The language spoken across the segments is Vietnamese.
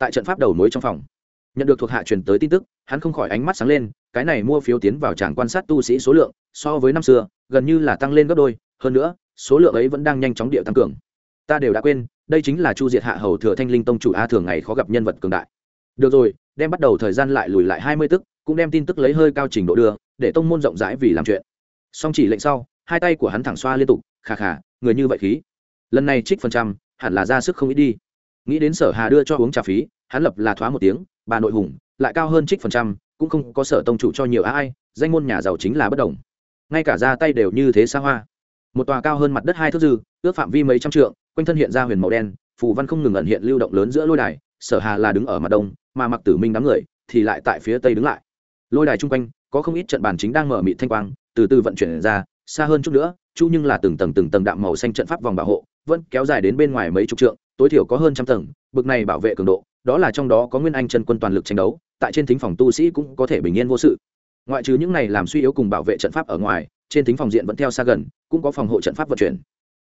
tại trận pháp đầu mối trong phòng. Nhận được thuộc hạ truyền tới tin tức, hắn không khỏi ánh mắt sáng lên, cái này mua phiếu tiến vào tràng quan sát tu sĩ số lượng, so với năm xưa, gần như là tăng lên gấp đôi, hơn nữa, số lượng ấy vẫn đang nhanh chóng địa tăng cường. Ta đều đã quên, đây chính là chu diệt hạ hầu thừa thanh linh tông chủ a thường ngày khó gặp nhân vật cường đại. Được rồi, đem bắt đầu thời gian lại lùi lại hai mươi tức, cũng đem tin tức lấy hơi cao trình độ đưa, để tông môn rộng rãi vì làm chuyện. Song chỉ lệnh sau, hai tay của hắn thẳng xoa liên tục, khà khà, người như vậy khí. Lần này trích phần trăm, hẳn là ra sức không ít đi nghĩ đến sở hà đưa cho uống trà phí, hắn lập là thoá một tiếng, bà nội hùng, lại cao hơn trích phần trăm, cũng không có sở tông chủ cho nhiều ai, danh môn nhà giàu chính là bất đồng. Ngay cả ra tay đều như thế xa hoa. Một tòa cao hơn mặt đất hai thước dư, ước phạm vi mấy trăm trượng, quanh thân hiện ra huyền màu đen, phù văn không ngừng ẩn hiện lưu động lớn giữa lôi đài, sở hà là đứng ở mặt đông, mà mặc tử minh đám người thì lại tại phía tây đứng lại. Lôi đài chung quanh, có không ít trận bàn chính đang mở mịt thanh quang, từ từ vận chuyển ra, xa hơn chút nữa, chu nhưng là từng tầng từng tầng đạm màu xanh trận pháp vòng bảo hộ, vẫn kéo dài đến bên ngoài mấy chục trượng tối thiểu có hơn trăm tầng, bực này bảo vệ cường độ, đó là trong đó có nguyên anh chân quân toàn lực tranh đấu, tại trên thính phòng tu sĩ cũng có thể bình yên vô sự. Ngoại trừ những này làm suy yếu cùng bảo vệ trận pháp ở ngoài, trên thính phòng diện vẫn theo xa gần, cũng có phòng hộ trận pháp vận chuyển.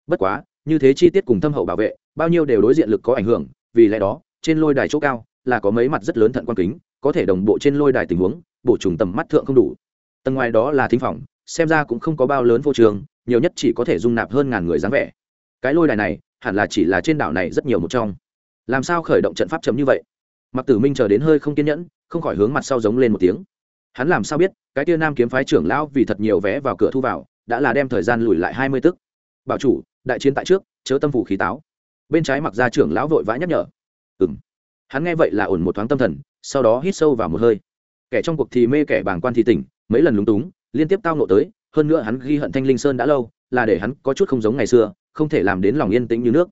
Bất quá, như thế chi tiết cùng thâm hậu bảo vệ, bao nhiêu đều đối diện lực có ảnh hưởng, vì lẽ đó, trên lôi đài chỗ cao là có mấy mặt rất lớn thận quan kính, có thể đồng bộ trên lôi đài tình huống, bổ trùng tầm mắt thượng không đủ. Tầng ngoài đó là thính phòng, xem ra cũng không có bao lớn vô trường nhiều nhất chỉ có thể dung nạp hơn ngàn người dáng vẻ. Cái lôi đài này hẳn là chỉ là trên đảo này rất nhiều một trong. Làm sao khởi động trận pháp chấm như vậy? Mặc tử minh chờ đến hơi không kiên nhẫn, không khỏi hướng mặt sau giống lên một tiếng. Hắn làm sao biết, cái tia nam kiếm phái trưởng lão vì thật nhiều vé vào cửa thu vào, đã là đem thời gian lùi lại hai mươi tức. Bảo chủ, đại chiến tại trước, chớ tâm phủ khí táo. Bên trái mặc ra trưởng lão vội vã nhắc nhở. Ừ m hắn nghe vậy là ổn một thoáng tâm thần, sau đó hít sâu vào một hơi. Kẻ trong cuộc thì mê kẻ bàng quan thì tỉnh, mấy lần lúng túng, liên tiếp tao nộ tới, hơn nữa hắn ghi hận thanh linh sơn đã lâu, là để hắn có chút không giống ngày xưa không thể làm đến lòng yên tĩnh như nước.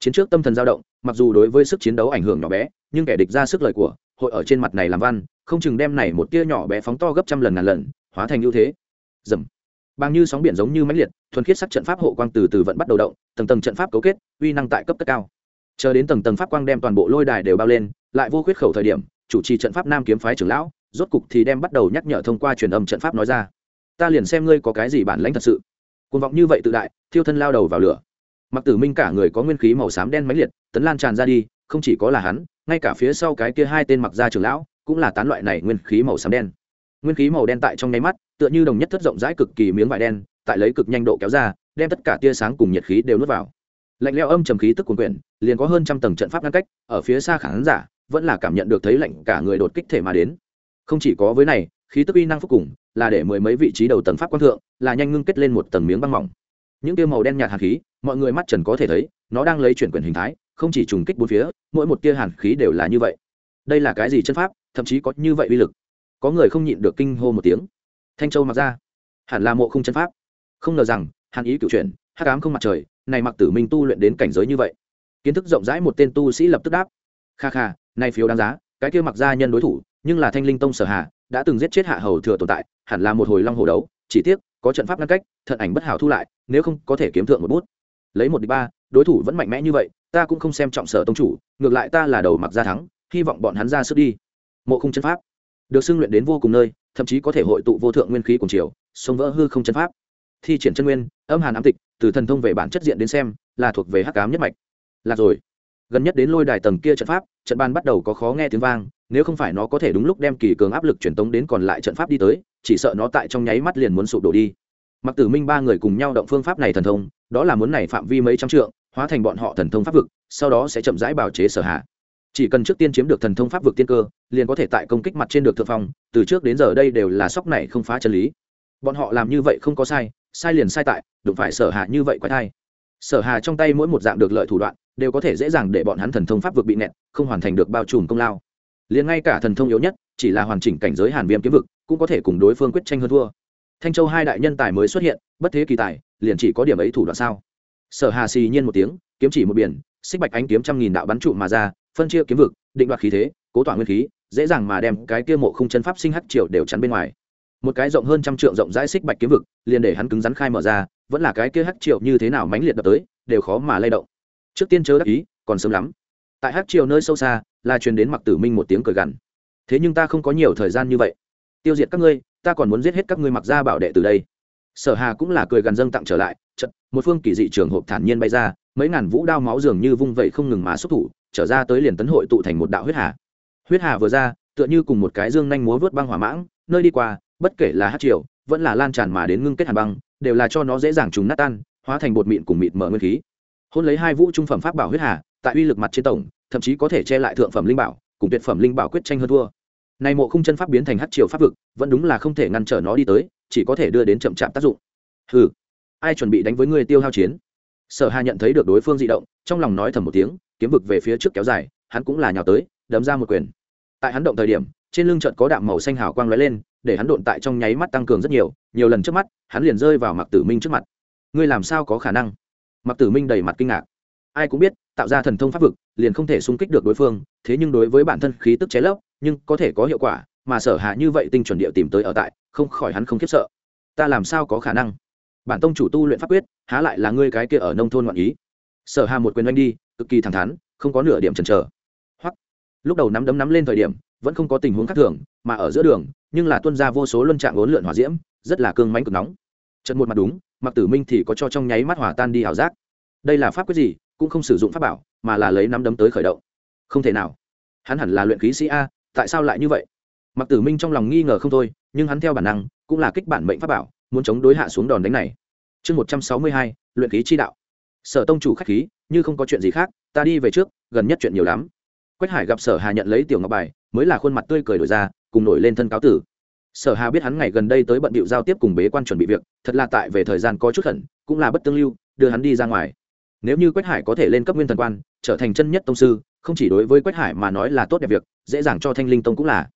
Chiến trước tâm thần dao động, mặc dù đối với sức chiến đấu ảnh hưởng nhỏ bé, nhưng kẻ địch ra sức lời của, hội ở trên mặt này làm văn, không chừng đem này một tia nhỏ bé phóng to gấp trăm lần ngàn lần, hóa thành ưu thế. Dầm. Bằng như sóng biển giống như mãnh liệt, thuần khiết sắc trận pháp hộ quang từ từ vẫn bắt đầu động, tầng tầng trận pháp cấu kết, uy năng tại cấp tất cao. Chờ đến tầng tầng pháp quang đem toàn bộ lôi đài đều bao lên, lại vô khuyết khẩu thời điểm, chủ trì trận pháp nam kiếm phái trưởng lão, rốt cục thì đem bắt đầu nhắc nhở thông qua truyền âm trận pháp nói ra. Ta liền xem ngươi có cái gì bản lãnh thật sự cuồng vọng như vậy tự đại, thiêu thân lao đầu vào lửa. Mặc tử minh cả người có nguyên khí màu xám đen mãnh liệt, tấn lan tràn ra đi, không chỉ có là hắn, ngay cả phía sau cái kia hai tên mặc gia trưởng lão, cũng là tán loại này nguyên khí màu xám đen. Nguyên khí màu đen tại trong nháy mắt, tựa như đồng nhất thất rộng rãi cực kỳ miếng vải đen, tại lấy cực nhanh độ kéo ra, đem tất cả tia sáng cùng nhiệt khí đều nuốt vào. Lạnh leo âm trầm khí tức cuồn quyển liền có hơn trăm tầng trận pháp ngăn cách, ở phía xa khán giả, vẫn là cảm nhận được thấy lạnh cả người đột kích thể mà đến. Không chỉ có với này khí tức uy năng phúc cùng, là để mười mấy vị trí đầu tầng pháp quan thượng, là nhanh ngưng kết lên một tầng miếng băng mỏng. Những tia màu đen nhạt hàn khí, mọi người mắt trần có thể thấy, nó đang lấy chuyển quyền hình thái, không chỉ trùng kích bốn phía, mỗi một tia hàn khí đều là như vậy. Đây là cái gì chân pháp, thậm chí có như vậy uy lực. Có người không nhịn được kinh hô một tiếng. Thanh châu mặc ra. Hẳn là mộ không chân pháp. Không ngờ rằng, hàn ý cựu chuyển, hắc ám không mặt trời, này mặc tử minh tu luyện đến cảnh giới như vậy. Kiến thức rộng rãi một tên tu sĩ lập tức đáp. Kha kha nay phiếu đáng giá, cái kia mặc ra nhân đối thủ nhưng là thanh linh tông sở hạ đã từng giết chết hạ hầu thừa tồn tại, hẳn là một hồi long hồ đấu, chỉ tiếc, có trận pháp ngăn cách thận ảnh bất hảo thu lại, nếu không có thể kiếm thượng một bút. Lấy một đi ba, đối thủ vẫn mạnh mẽ như vậy, ta cũng không xem trọng sở tông chủ, ngược lại ta là đầu mặc ra thắng, hy vọng bọn hắn ra sức đi. Mộ không chân pháp, được xưng luyện đến vô cùng nơi, thậm chí có thể hội tụ vô thượng nguyên khí cùng chiều, sông vỡ hư không chân pháp. Thi triển chân nguyên, âm hàn ám tịch, từ thần thông về bản chất diện đến xem, là thuộc về hắc ám nhất mạch. Là rồi. Gần nhất đến lôi đài tầng kia trận pháp, trận ban bắt đầu có khó nghe tiếng vang nếu không phải nó có thể đúng lúc đem kỳ cường áp lực truyền tống đến còn lại trận pháp đi tới, chỉ sợ nó tại trong nháy mắt liền muốn sụp đổ đi. Mặc tử minh ba người cùng nhau động phương pháp này thần thông, đó là muốn này phạm vi mấy trăm trượng, hóa thành bọn họ thần thông pháp vực, sau đó sẽ chậm rãi bào chế sở hạ. Chỉ cần trước tiên chiếm được thần thông pháp vực tiên cơ, liền có thể tại công kích mặt trên được thượng phong, từ trước đến giờ đây đều là sóc này không phá chân lý. Bọn họ làm như vậy không có sai sai liền sai tại, đụng phải sở hạ như vậy quái thai. Sở hà trong tay mỗi một dạng được lợi thủ đoạn, đều có thể dễ dàng để bọn hắn thần thông pháp vực bị nẹt, không hoàn thành được bao trùm công lao liền ngay cả thần thông yếu nhất, chỉ là hoàn chỉnh cảnh giới hàn viêm kiếm vực, cũng có thể cùng đối phương quyết tranh hơn thua. Thanh châu hai đại nhân tài mới xuất hiện, bất thế kỳ tài, liền chỉ có điểm ấy thủ đoạn sao? Sở hà xì nhiên một tiếng, kiếm chỉ một biển, xích bạch ánh kiếm trăm nghìn đạo bắn trụ mà ra, phân chia kiếm vực, định đoạt khí thế, cố tỏa nguyên khí, dễ dàng mà đem cái kia mộ không chân pháp sinh hắc triều đều chắn bên ngoài. Một cái rộng hơn trăm trượng rộng rãi xích bạch kiếm vực, liền để hắn cứng rắn khai mở ra, vẫn là cái kia hắc triều như thế nào mãnh liệt đập tới, đều khó mà lay động. Trước tiên chớ đắc ý, còn sớm lắm tại hắc triều nơi sâu xa, là truyền đến mặc tử minh một tiếng cười gằn. Thế nhưng ta không có nhiều thời gian như vậy. Tiêu diệt các ngươi, ta còn muốn giết hết các ngươi mặc ra bảo đệ từ đây. Sở hà cũng là cười gằn dâng tặng trở lại chật một phương kỳ dị trường hộp thản nhiên bay ra, mấy ngàn vũ đao máu dường như vung vẩy không ngừng mà xuất thủ, trở ra tới liền tấn hội tụ thành một đạo huyết hà. Huyết hà vừa ra, tựa như cùng một cái dương nhanh múa vớt băng hỏa mãng, nơi đi qua, bất kể là hát triều, vẫn là lan tràn mà đến ngưng kết hàn băng, đều là cho nó dễ dàng trùng nát tan, hóa thành bột mịn cùng mịt mở nguyên khí. Hôn lấy hai vũ trung phẩm pháp bảo huyết hà tại uy lực mặt trên tổng, thậm chí có thể che lại thượng phẩm linh bảo, cùng tuyệt phẩm linh bảo quyết tranh hơn thua. Này mộ khung chân pháp biến thành hát triều pháp vực, vẫn đúng là không thể ngăn trở nó đi tới, chỉ có thể đưa đến chậm chạp tác dụng. Hừ, ai chuẩn bị đánh với người tiêu hao chiến? Sở hà nhận thấy được đối phương di động, trong lòng nói thầm một tiếng, kiếm vực về phía trước kéo dài, hắn cũng là nhào tới, đấm ra một quyền. Tại hắn động thời điểm, trên lưng trận có đạm màu xanh hào quang lóe lên, để hắn độn tại trong nháy mắt tăng cường rất nhiều nhiều lần trước mắt, hắn liền rơi vào mặc tử minh trước mặt. Ngươi làm sao có khả năng? Mặc tử minh đầy mặt kinh ngạc ai cũng biết, tạo ra thần thông pháp vực, liền không thể xung kích được đối phương, thế nhưng đối với bản thân khí tức cháy lấp, nhưng có thể có hiệu quả, mà sở hạ như vậy tinh chuẩn địa tìm tới ở tại, không khỏi hắn không khiếp sợ. Ta làm sao có khả năng? Bản tông chủ tu luyện pháp quyết, há lại là ngươi cái kia ở nông thôn ngoạn ý? Sở hà một quyền oanh đi, cực kỳ thẳng thắn, không có nửa điểm chần chờ. Hoặc lúc đầu nắm đấm nắm lên thời điểm, vẫn không có tình huống khác thường, mà ở giữa đường, nhưng là tuân ra vô số luân trạng ốn lượn hỏa diễm, rất là cương mánh cực nóng. Trận một mặt đúng mặc tử minh thì có cho trong nháy mắt hỏa tan đi ảo giác. Đây là pháp quyết gì? Cũng không sử dụng pháp bảo, mà là lấy nắm đấm tới khởi động. Không thể nào. Hắn hẳn là luyện khí sĩ a, tại sao lại như vậy? Mặc tử minh trong lòng nghi ngờ không thôi, nhưng hắn theo bản năng, cũng là kích bản mệnh pháp bảo, muốn chống đối hạ xuống đòn đánh này. Chương một trăm sáu mươi hai, luyện khí chi đạo. Sở tông chủ k h á c h khí, như không có chuyện gì khác, ta đi về trước, gần nhất chuyện nhiều lắm. Quách hải gặp sở hà nhận lấy tiểu ngọc bài, mới là khuôn mặt tươi cười đổi ra, cùng nổi lên thân cáo tử. Sở hà biết hắn ngày gần đây tới bận bịu giao tiếp cùng bế quan chuẩn bị việc, thật là tại về thời gian có chút khẩn cũng là bất tương lưu, đưa hắn đi ra ngoài nếu như quách hải có thể lên cấp nguyên thần quan, trở thành chân nhất tông sư, không chỉ đối với quách hải mà nói là tốt đẹp việc, dễ dàng cho thanh linh tông cũng là.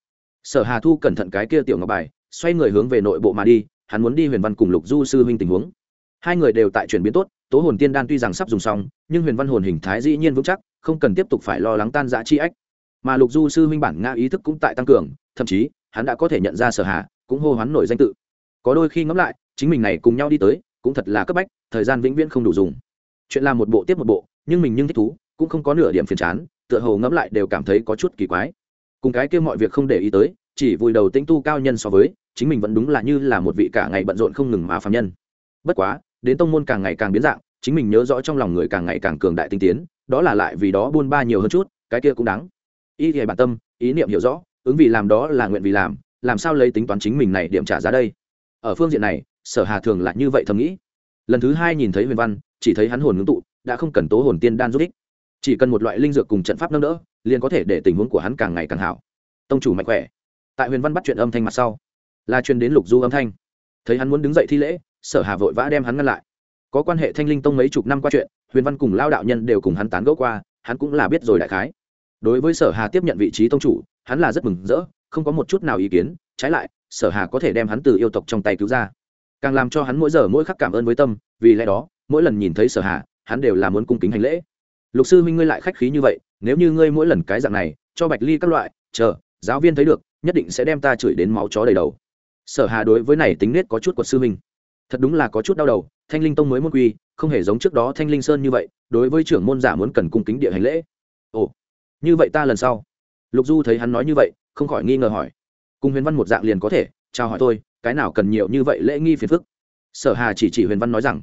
Sở hà thu cẩn thận cái kia tiểu ngọc bài, xoay người hướng về nội bộ mà đi, hắn muốn đi huyền văn cùng lục du sư huynh tình huống. Hai người đều tại chuyển biến tốt, tố hồn tiên đan tuy rằng sắp dùng xong, nhưng huyền văn hồn hình thái dĩ nhiên vững chắc, không cần tiếp tục phải lo lắng tan giã chi ách. Mà lục du sư huynh bản nga ý thức cũng tại tăng cường, thậm chí, hắn đã có thể nhận ra sở hà, cũng hô hoán nổi danh tự. Có đôi khi ngẫm lại, chính mình này cùng nhau đi tới, cũng thật là cấp bách, thời gian vĩnh viễn không đủ dùng chuyện làm một bộ tiếp một bộ, nhưng mình nhưng thích thú, cũng không có nửa điểm phiền chán, tựa hồ ngẫm lại đều cảm thấy có chút kỳ quái. Cùng cái kia mọi việc không để ý tới, chỉ vùi đầu tĩnh tu cao nhân so với, chính mình vẫn đúng là như là một vị cả ngày bận rộn không ngừng mà phạm nhân. Bất quá, đến tông môn càng ngày càng biến dạng, chính mình nhớ rõ trong lòng người càng ngày càng cường đại tinh tiến, đó là lại vì đó buôn ba nhiều hơn chút, cái kia cũng đáng. Ý thì bản tâm, ý niệm hiểu rõ, ứng vì làm đó là nguyện vì làm làm sao lấy tính toán chính mình này điểm trả giá đây? Ở phương diện này, sở hà thường là như vậy thầm nghĩ. Lần thứ hai nhìn thấy huyền văn chỉ thấy hắn hồn ngưng tụ, đã không cần tố hồn tiên đan giúp ích. Chỉ cần một loại linh dược cùng trận pháp nâng đỡ, liền có thể để tình huống của hắn càng ngày càng hảo. Tông chủ mạnh khỏe. Tại huyền văn bắt chuyện âm thanh mặt sau, là truyền đến lục du âm thanh. Thấy hắn muốn đứng dậy thi lễ, sở hà vội vã đem hắn ngăn lại. Có quan hệ thanh linh tông mấy chục năm qua chuyện, huyền văn cùng lao đạo nhân đều cùng hắn tán gẫu qua, hắn cũng là biết rồi đại khái. Đối với sở hà tiếp nhận vị trí tông chủ, hắn là rất mừng rỡ, không có một chút nào ý kiến, trái lại, sở hà có thể đem hắn từ yêu tộc trong tay cứu ra. Càng làm cho hắn mỗi giờ mỗi khắc cảm ơn với tâm, vì lẽ đó mỗi lần nhìn thấy sở hà, hắn đều là muốn cung kính hành lễ. Lục sư huynh ngươi lại khách khí như vậy, nếu như ngươi mỗi lần cái dạng này, cho bạch ly các loại, chờ, giáo viên thấy được, nhất định sẽ đem ta chửi đến máu chó đầy đầu. Sở hà đối với này tính nết có chút của sư huynh. Thật đúng là có chút đau đầu, thanh linh tông mới môn quy, không hề giống trước đó thanh linh sơn như vậy, đối với trưởng môn giả muốn cần cung kính địa hành lễ. Ồ, như vậy ta lần sau. Lục du thấy hắn nói như vậy, không khỏi nghi ngờ hỏi. Cùng huyền văn một dạng liền có thể, chào hỏi tôi, cái nào cần nhiều như vậy lễ nghi phiền phức? Sở hà chỉ chỉ huyền văn nói rằng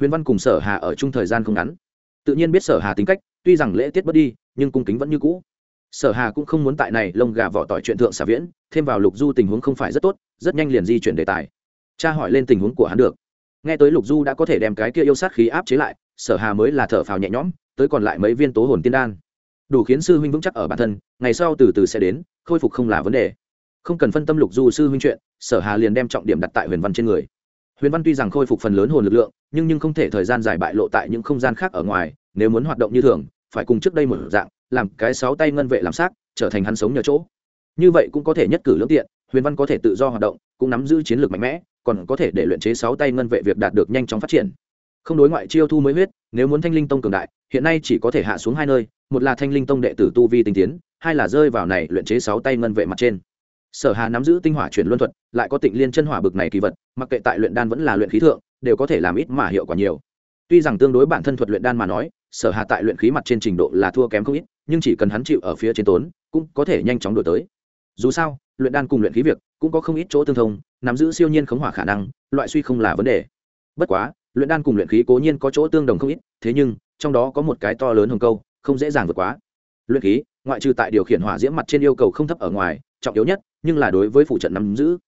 huyền văn cùng sở hà ở chung thời gian không ngắn. Tự nhiên biết sở hà tính cách, tuy rằng lễ tiết bất đi, nhưng cung kính vẫn như cũ. Sở hà cũng không muốn tại này lông gà vỏ tỏi chuyện thượng xà viễn, thêm vào lục du tình huống không phải rất tốt, rất nhanh liền di chuyển đề tài. Cha hỏi lên tình huống của hắn được. Nghe tới lục du đã có thể đem cái kia yêu sát khí áp chế lại, sở hà mới là thở phào nhẹ nhõm, tới còn lại mấy viên tố hồn tiên đan. Đủ khiến sư huynh vững chắc ở bản thân, ngày sau từ từ sẽ đến, khôi phục không là vấn đề. Không cần phân tâm lục du sư huynh chuyện, sở hà liền đem trọng điểm đặt tại huyền văn trên người huyền văn tuy rằng khôi phục phần lớn hồn lực lượng, nhưng nhưng không thể thời gian dài bại lộ tại những không gian khác ở ngoài, nếu muốn hoạt động như thường, phải cùng trước đây một dạng, làm cái sáu tay ngân vệ làm xác, trở thành hắn sống nhờ chỗ. Như vậy cũng có thể nhất cử lưỡng tiện, huyền văn có thể tự do hoạt động, cũng nắm giữ chiến lược mạnh mẽ, còn có thể để luyện chế sáu tay ngân vệ việc đạt được nhanh chóng phát triển. Không đối ngoại chiêu thu mới huyết, nếu muốn thanh linh tông cường đại, hiện nay chỉ có thể hạ xuống hai nơi, một là thanh linh tông đệ tử tu vi tinh tiến, hai là rơi vào này luyện chế sáu tay ngân vệ mặt trên sở hà nắm giữ tinh hỏa chuyển luân thuật, lại có tịnh liên chân hỏa bực này kỳ vật, mặc kệ tại luyện đan vẫn là luyện khí thượng, đều có thể làm ít mà hiệu quả nhiều. Tuy rằng tương đối bản thân thuật luyện đan mà nói, sở hà tại luyện khí mặt trên trình độ là thua kém không ít, nhưng chỉ cần hắn chịu ở phía trên tốn, cũng có thể nhanh chóng đổi tới. Dù sao, luyện đan cùng luyện khí việc cũng có không ít chỗ tương thông, nắm giữ siêu nhiên khống hỏa khả năng, loại suy không là vấn đề. Bất quá, luyện đan cùng luyện khí cố nhiên có chỗ tương đồng không ít, thế nhưng, trong đó có một cái to lớn hơn câu, không dễ dàng vượt quá. Luyện khí, ngoại trừ tại điều khiển hỏa diễm mặt trên yêu cầu không thấp ở ngoài, trọng yếu nhất nhưng là đối với phụ trận nắm giữ.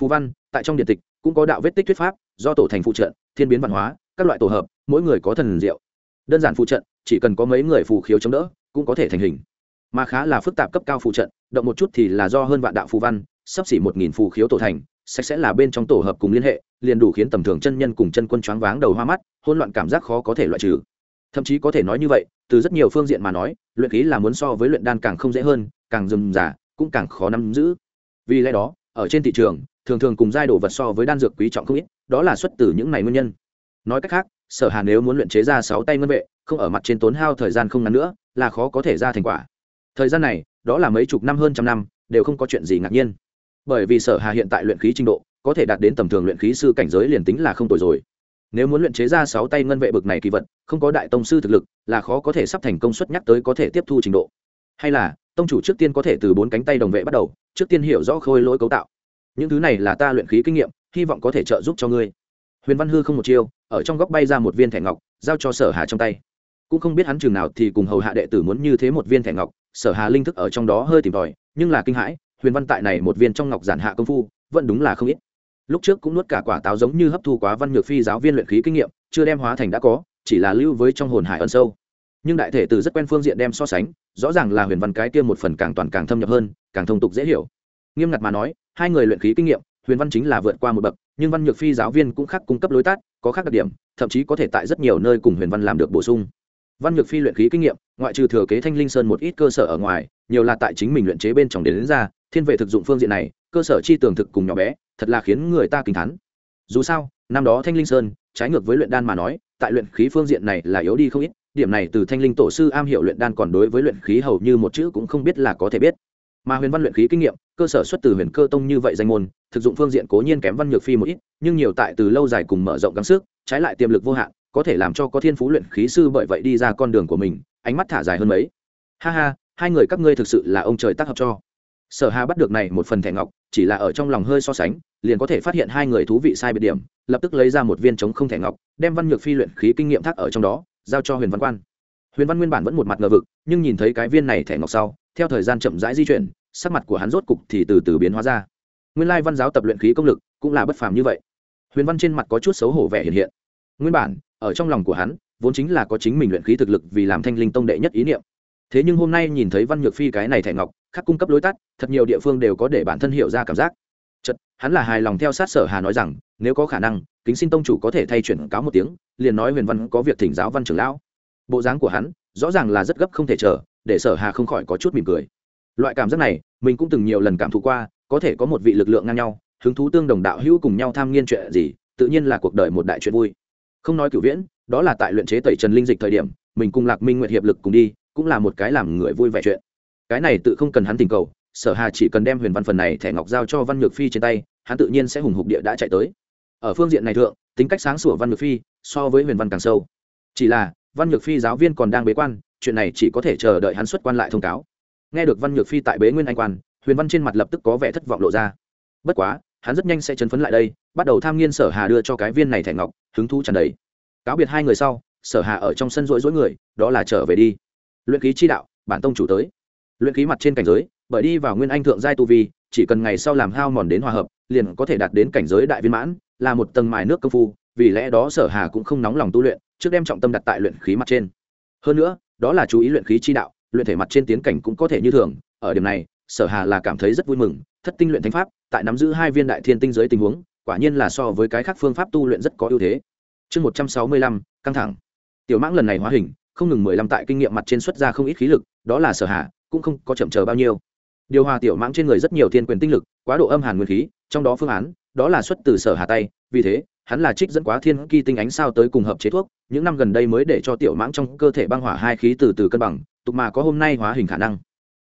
Phù văn, tại trong điện tịch, cũng có đạo vết tích thuyết pháp, do tổ thành phụ trận, thiên biến văn hóa, các loại tổ hợp, mỗi người có thần diệu. Đơn giản phụ trận, chỉ cần có mấy người phù khiếu chống đỡ, cũng có thể thành hình. Mà khá là phức tạp cấp cao phụ trận, động một chút thì là do hơn vạn đạo phù văn, sắp xỉ một nghìn phù khiếu tổ thành sạch sẽ là bên trong tổ hợp cùng liên hệ, liền đủ khiến tầm thường chân nhân cùng chân quân choáng váng đầu hoa mắt hôn loạn cảm giác khó có thể loại trừ. Thậm chí có thể nói như vậy, từ rất nhiều phương diện mà nói, luyện khí là muốn so với luyện đan càng không dễ hơn, càng dườm giả cũng càng khó nắm giữ vì lẽ đó, ở trên thị trường, thường thường cùng giai đồ vật so với đan dược quý trọng không ít, đó là xuất từ những này nguyên nhân. Nói cách khác, sở hà nếu muốn luyện chế ra sáu tay ngân vệ, không ở mặt trên tốn hao thời gian không ngắn nữa, là khó có thể ra thành quả. Thời gian này, đó là mấy chục năm hơn trăm năm, đều không có chuyện gì ngạc nhiên. Bởi vì sở hà hiện tại luyện khí trình độ, có thể đạt đến tầm thường luyện khí sư cảnh giới liền tính là không tồi rồi. Nếu muốn luyện chế ra sáu tay ngân vệ bực này kỳ vật, không có đại tông sư thực lực, là khó có thể sắp thành công suất nhắc tới có thể tiếp thu trình độ. Hay là tông chủ trước tiên có thể từ bốn cánh tay đồng vệ bắt đầu, trước tiên hiểu rõ khôi lỗi cấu tạo. Những thứ này là ta luyện khí kinh nghiệm, hy vọng có thể trợ giúp cho ngươi. Huyền văn hư không một chiêu, ở trong góc bay ra một viên thẻ ngọc, giao cho sở hà trong tay. Cũng không biết hắn chừng nào thì cùng hầu hạ đệ tử muốn như thế một viên thẻ ngọc, sở hà linh thức ở trong đó hơi tìm tòi, nhưng là kinh hãi, huyền văn tại này một viên trong ngọc giản hạ công phu, vẫn đúng là không ít. Lúc trước cũng nuốt cả quả táo giống như hấp thu quá văn nhược phi giáo viên luyện khí kinh nghiệm, chưa đem hóa thành đã có, chỉ là lưu với trong hồn hải ẩn sâu nhưng đại thể từ rất quen phương diện đem so sánh rõ ràng là huyền văn cái kia một phần càng toàn càng thâm nhập hơn càng thông tục dễ hiểu. Nghiêm ngặt mà nói hai người luyện khí kinh nghiệm huyền văn chính là vượt qua một bậc nhưng văn nhược phi giáo viên cũng khác cung cấp lối tát có khác đặc điểm thậm chí có thể tại rất nhiều nơi cùng huyền văn làm được bổ sung. Văn nhược phi luyện khí kinh nghiệm ngoại trừ thừa kế thanh linh sơn một ít cơ sở ở ngoài nhiều là tại chính mình luyện chế bên trong đến, đến ra thiên về thực dụng phương diện này cơ sở chi tường thực cùng nhỏ bé thật là khiến người ta kinh thán. Dù sao năm đó thanh linh sơn trái ngược với luyện đan mà nói tại luyện khí phương diện này là yếu đi không ít điểm này từ thanh linh tổ sư am hiểu luyện đan còn đối với luyện khí hầu như một chữ cũng không biết là có thể biết. Mà huyền văn luyện khí kinh nghiệm, cơ sở xuất từ huyền cơ tông như vậy danh môn, thực dụng phương diện cố nhiên kém văn nhược phi một ít, nhưng nhiều tại từ lâu dài cùng mở rộng gắng sức, trái lại tiềm lực vô hạn, có thể làm cho có thiên phú luyện khí sư bởi vậy đi ra con đường của mình, ánh mắt thả dài hơn mấy. Ha ha, hai người các ngươi thực sự là ông trời tác hợp cho. Sở hà bắt được này một phần thẻ ngọc, chỉ là ở trong lòng hơi so sánh, liền có thể phát hiện hai người thú vị sai biệt điểm, lập tức lấy ra một viên trống không thẻ ngọc, đem văn nhược phi luyện khí kinh nghiệm thác ở trong đó giao cho huyền văn quan. Huyền văn nguyên bản vẫn một mặt ngờ vực, nhưng nhìn thấy cái viên này thẻ ngọc sau, theo thời gian chậm rãi di chuyển, sắc mặt của hắn rốt cục thì từ từ biến hóa ra. Nguyên lai văn giáo tập luyện khí công lực cũng là bất phàm như vậy. Huyền văn trên mặt có chút xấu hổ vẻ hiện hiện. Nguyên bản, ở trong lòng của hắn, vốn chính là có chính mình luyện khí thực lực vì làm thanh linh tông đệ nhất ý niệm. Thế nhưng hôm nay nhìn thấy văn nhược phi cái này thẻ ngọc, khắc cung cấp lối tắt, thật nhiều địa phương đều có để bản thân hiểu ra cảm giác chật, hắn là hài lòng theo sát sở hà nói rằng, nếu có khả năng, kính xin tông chủ có thể thay chuyển cáo một tiếng, liền nói huyền văn có việc thỉnh giáo văn trưởng lão. Bộ dáng của hắn, rõ ràng là rất gấp không thể chờ, để sở hà không khỏi có chút mỉm cười. Loại cảm giác này, mình cũng từng nhiều lần cảm thụ qua, có thể có một vị lực lượng ngang nhau, hứng thú tương đồng đạo hữu cùng nhau tham nghiên chuyện gì, tự nhiên là cuộc đời một đại chuyện vui. Không nói cửu viễn, đó là tại luyện chế tẩy trần linh dịch thời điểm, mình cùng lạc minh nguyện hiệp lực cùng đi, cũng là một cái làm người vui vẻ chuyện. Cái này tự không cần hắn tình cầu sở hà chỉ cần đem huyền văn phần này thẻ ngọc giao cho văn nhược phi trên tay, hắn tự nhiên sẽ hùng hục địa đã chạy tới. Ở phương diện này thượng, tính cách sáng sủa văn nhược phi so với huyền văn càng sâu. Chỉ là, văn nhược phi giáo viên còn đang bế quan, chuyện này chỉ có thể chờ đợi hắn xuất quan lại thông cáo. Nghe được văn nhược phi tại bế nguyên anh quan, huyền văn trên mặt lập tức có vẻ thất vọng lộ ra. Bất quá, hắn rất nhanh sẽ chấn phấn lại đây, bắt đầu tham nghiên sở hà đưa cho cái viên này thẻ ngọc, hứng thú tràn đầy. Cáo biệt hai người sau, sở hà ở trong sân rỗi rỗi người, đó là trở về đi. Luyện khí chi đạo, bản tông chủ tới. Luyện khí mặt trên cảnh giới bởi đi vào nguyên anh thượng giai tu vi, chỉ cần ngày sau làm hao mòn đến hòa hợp, liền có thể đạt đến cảnh giới đại viên mãn, là một tầng mài nước công phu, vì lẽ đó sở hà cũng không nóng lòng tu luyện, trước đem trọng tâm đặt tại luyện khí mặt trên. Hơn nữa, đó là chú ý luyện khí chi đạo, luyện thể mặt trên tiến cảnh cũng có thể như thường, ở điểm này, sở hà là cảm thấy rất vui mừng, thất tinh luyện thánh pháp, tại nắm giữ hai viên đại thiên tinh giới tình huống, quả nhiên là so với cái khác phương pháp tu luyện rất có ưu thế. Chương một trăm sáu mươi lăm, căng thẳng. Tiểu mãng lần này hóa hình, không ngừng mười lăm tại kinh nghiệm mặt trên xuất ra không ít khí lực, đó là sở hà, cũng không có chậm chờ bao nhiêu điều hòa tiểu mãng trên người rất nhiều thiên quyền tinh lực, quá độ âm hàn nguyên khí, trong đó phương án, đó là xuất từ sở hà tay, vì thế, hắn là trích dẫn quá thiên kỳ tinh ánh sao tới cùng hợp chế thuốc, những năm gần đây mới để cho tiểu mãng trong cơ thể băng hỏa hai khí từ từ cân bằng, tục mà có hôm nay hóa hình khả năng.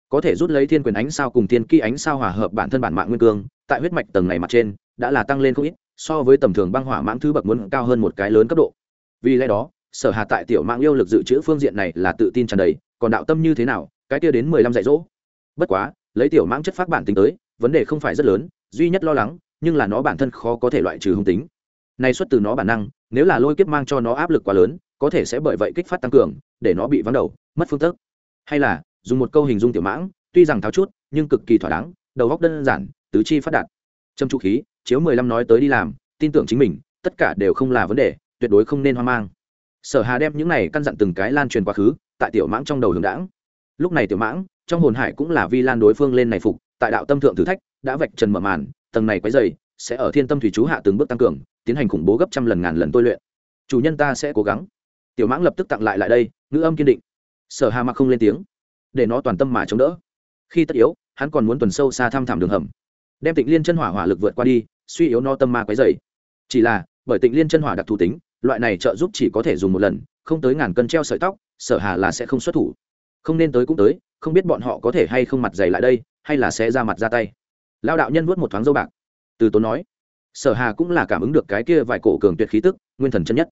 Có thể rút lấy thiên quyền ánh sao cùng thiên kỳ ánh sao hòa hợp bản thân bản mạng nguyên cương, tại huyết mạch tầng này mặt trên, đã là tăng lên không ít, so với tầm thường băng hỏa mãng thứ bậc muốn cao hơn một cái lớn cấp độ. Vì lẽ đó, sở hà tại tiểu mạng yêu lực dự trữ phương diện này là tự tin tràn đầy, còn đạo tâm như thế nào, cái kia đến mười lăm dạy dỗ. Bất quá lấy tiểu mãng chất phát bản tính tới, vấn đề không phải rất lớn, duy nhất lo lắng, nhưng là nó bản thân khó có thể loại trừ hung tính. Này xuất từ nó bản năng, nếu là lôi kiếp mang cho nó áp lực quá lớn, có thể sẽ bởi vậy kích phát tăng cường, để nó bị vắng đầu, mất phương thức. Hay là, dùng một câu hình dung tiểu mãng, tuy rằng tháo chút, nhưng cực kỳ thỏa đáng, đầu góc đơn giản, tứ chi phát đạt. Châm trụ khí, chiếu mười lăm nói tới đi làm, tin tưởng chính mình, tất cả đều không là vấn đề, tuyệt đối không nên hoang mang. Sở hà đem những này căn dặn từng cái lan truyền quá khứ, tại tiểu mãng trong đầu hướng đãng lúc này tiểu mãng, trong hồn hải cũng là vi lan đối phương lên này phục, tại đạo tâm thượng thử thách, đã vạch trần mở màn, tầng này quấy dày sẽ ở thiên tâm thủy chú hạ từng bước tăng cường, tiến hành khủng bố gấp trăm lần ngàn lần tôi luyện. Chủ nhân ta sẽ cố gắng. Tiểu mãng lập tức tặng lại lại đây, ngữ âm kiên định. Sở hà mặc không lên tiếng, để nó toàn tâm mà chống đỡ. Khi tất yếu, hắn còn muốn tuần sâu xa thăm thẳm đường hầm. Đem tịnh liên chân hỏa hỏa lực vượt qua đi, suy yếu no tâm ma quấy dày chỉ là, bởi tịnh liên chân hỏa đặc thù tính, loại này trợ giúp chỉ có thể dùng một lần, không tới ngàn cân treo sợi tóc, sở hà là sẽ không xuất thủ không nên tới cũng tới không biết bọn họ có thể hay không mặt dày lại đây hay là sẽ ra mặt ra tay. Lao đạo nhân vuốt một thoáng dâu bạc. Từ tốn nói sở hà cũng là cảm ứng được cái kia vài cổ cường tuyệt khí tức nguyên thần chân nhất.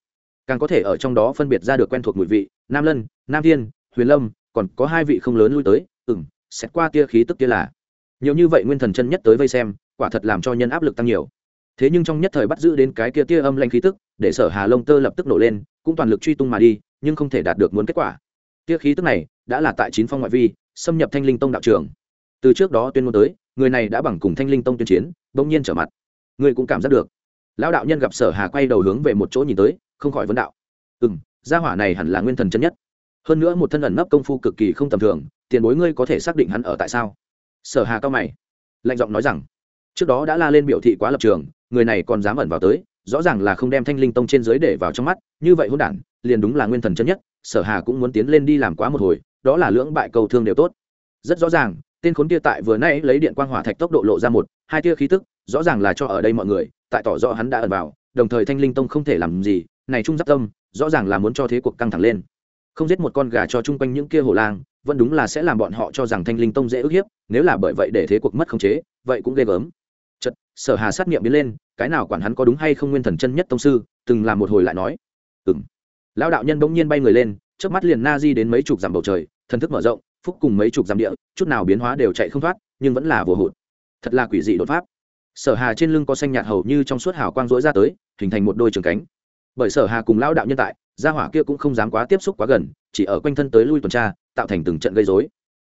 Càng có thể ở trong đó phân biệt ra được quen thuộc mùi vị nam lân nam thiên huyền lâm còn có hai vị không lớn lui tới ừm, xét qua tia khí tức kia là. Nhiều như vậy nguyên thần chân nhất tới vây xem quả thật làm cho nhân áp lực tăng nhiều. Thế nhưng trong nhất thời bắt giữ đến cái kia tia âm lanh khí tức để sở hà lông tơ lập tức nổ lên cũng toàn lực truy tung mà đi nhưng không thể đạt được muốn kết quả. Tia khí tức này đã là tại chín phong ngoại vi, xâm nhập thanh linh tông đạo trường. Từ trước đó tuyên ngôn tới, người này đã bằng cùng thanh linh tông tuyên chiến, bỗng nhiên trở mặt. Người cũng cảm giác được. Lão đạo nhân gặp sở hà quay đầu hướng về một chỗ nhìn tới, không khỏi vấn đạo. Ừ m gia hỏa này hẳn là nguyên thần chân nhất. Hơn nữa một thân ẩn nấp công phu cực kỳ không tầm thường, tiền bối ngươi có thể xác định hắn ở tại sao? Sở hà cao mày, lạnh giọng nói rằng, trước đó đã la lên biểu thị quá lập trường, người này còn dám ẩn vào tới, rõ ràng là không đem thanh linh tông trên dưới để vào trong mắt, như vậy hôn đản, liền đúng là nguyên thần chân nhất, sở hà cũng muốn tiến lên đi làm quá một hồi đó là lưỡng bại cầu thương đều tốt. Rất rõ ràng, tên khốn tia tại vừa nãy lấy điện quang hỏa thạch tốc độ lộ ra một, hai tia khí tức, rõ ràng là cho ở đây mọi người, tại tỏ rõ hắn đã ẩn vào, đồng thời thanh linh tông không thể làm gì, này trung giáp tâm, rõ ràng là muốn cho thế cuộc căng thẳng lên. Không giết một con gà cho chung quanh những kia hổ lang, vẫn đúng là sẽ làm bọn họ cho rằng thanh linh tông dễ ức hiếp, nếu là bởi vậy để thế cuộc mất khống chế, vậy cũng ghê gớm. Chật, sở hà sát nghiệm biến lên, cái nào quản hắn có đúng hay không nguyên thần chân nhất tông sư, từng làm một hồi lại nói. Ừng lão đạo nhân bỗng nhiên bay người lên trước mắt liền na di đến mấy chục dặm bầu trời thần thức mở rộng, phúc cùng mấy chục dặm địa, chút nào biến hóa đều chạy không thoát, nhưng vẫn là vô hụt. Thật là quỷ dị đột pháp. Sở hà trên lưng có xanh nhạt hầu như trong suốt hào quang rỗi ra tới, hình thành một đôi trường cánh. Bởi sở hà cùng lão đạo nhân tại, gia hỏa kia cũng không dám quá tiếp xúc quá gần, chỉ ở quanh thân tới lui tuần tra, tạo thành từng trận gây rối.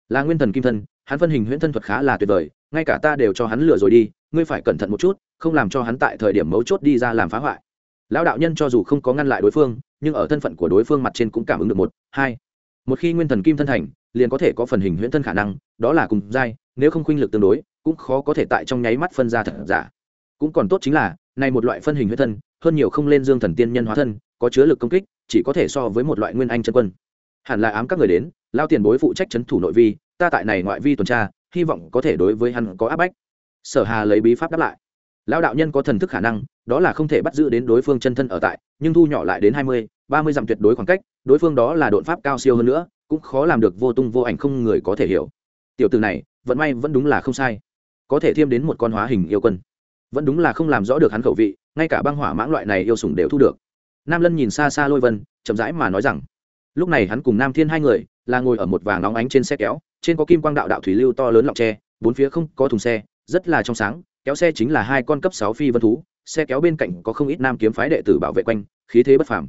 Là nguyên thần kim thân, hắn phân hình huyễn thân thuật khá là tuyệt vời, ngay cả ta đều cho hắn lừa rồi đi, ngươi phải cẩn thận một chút, không làm cho hắn tại thời điểm mấu chốt đi ra làm phá hoại. Lão đạo nhân cho dù không có ngăn lại đối phương, nhưng ở thân phận của đối phương mặt trên cũng cảm ứng được một, hai một khi nguyên thần kim thân thành, liền có thể có phần hình huyễn thân khả năng, đó là cùng giai, nếu không khuynh lực tương đối, cũng khó có thể tại trong nháy mắt phân ra thật giả. Cũng còn tốt chính là, này một loại phân hình huyễn thân, hơn nhiều không lên dương thần tiên nhân hóa thân, có chứa lực công kích, chỉ có thể so với một loại nguyên anh chân quân. Hẳn là ám các người đến, lao tiền bối phụ trách c thủ nội vi, ta tại này ngoại vi tuần tra, hy vọng có thể đối với hắn có áp bách. Sở hà lấy bí pháp đáp lại. Lão đạo nhân có thần thức khả năng, đó là không thể bắt giữ đến đối phương chân thân ở tại, nhưng thu nhỏ lại đến hai mươi, ba mươi dặm tuyệt đối khoảng cách, đối phương đó là đột pháp cao siêu hơn nữa, cũng khó làm được vô tung vô ảnh không người có thể hiểu. Tiểu từ này, vận may vẫn đúng là không sai. Có thể thêm đến một con hóa hình yêu quân. Vẫn đúng là không làm rõ được hắn khẩu vị, ngay cả băng hỏa mãng loại này yêu sủng đều thu được. Nam lân nhìn xa xa lôi vân, chậm rãi mà nói rằng, lúc này hắn cùng nam thiên hai người, là ngồi ở một vàng nóng ánh trên xe kéo, trên có kim quang đạo đạo thủy lưu to lớn lọc tre, bốn phía không có thùng xe, rất là trong sáng kéo xe chính là hai con cấp sáu phi vân thú, xe kéo bên cạnh có không ít nam kiếm phái đệ tử bảo vệ quanh, khí thế bất phàm.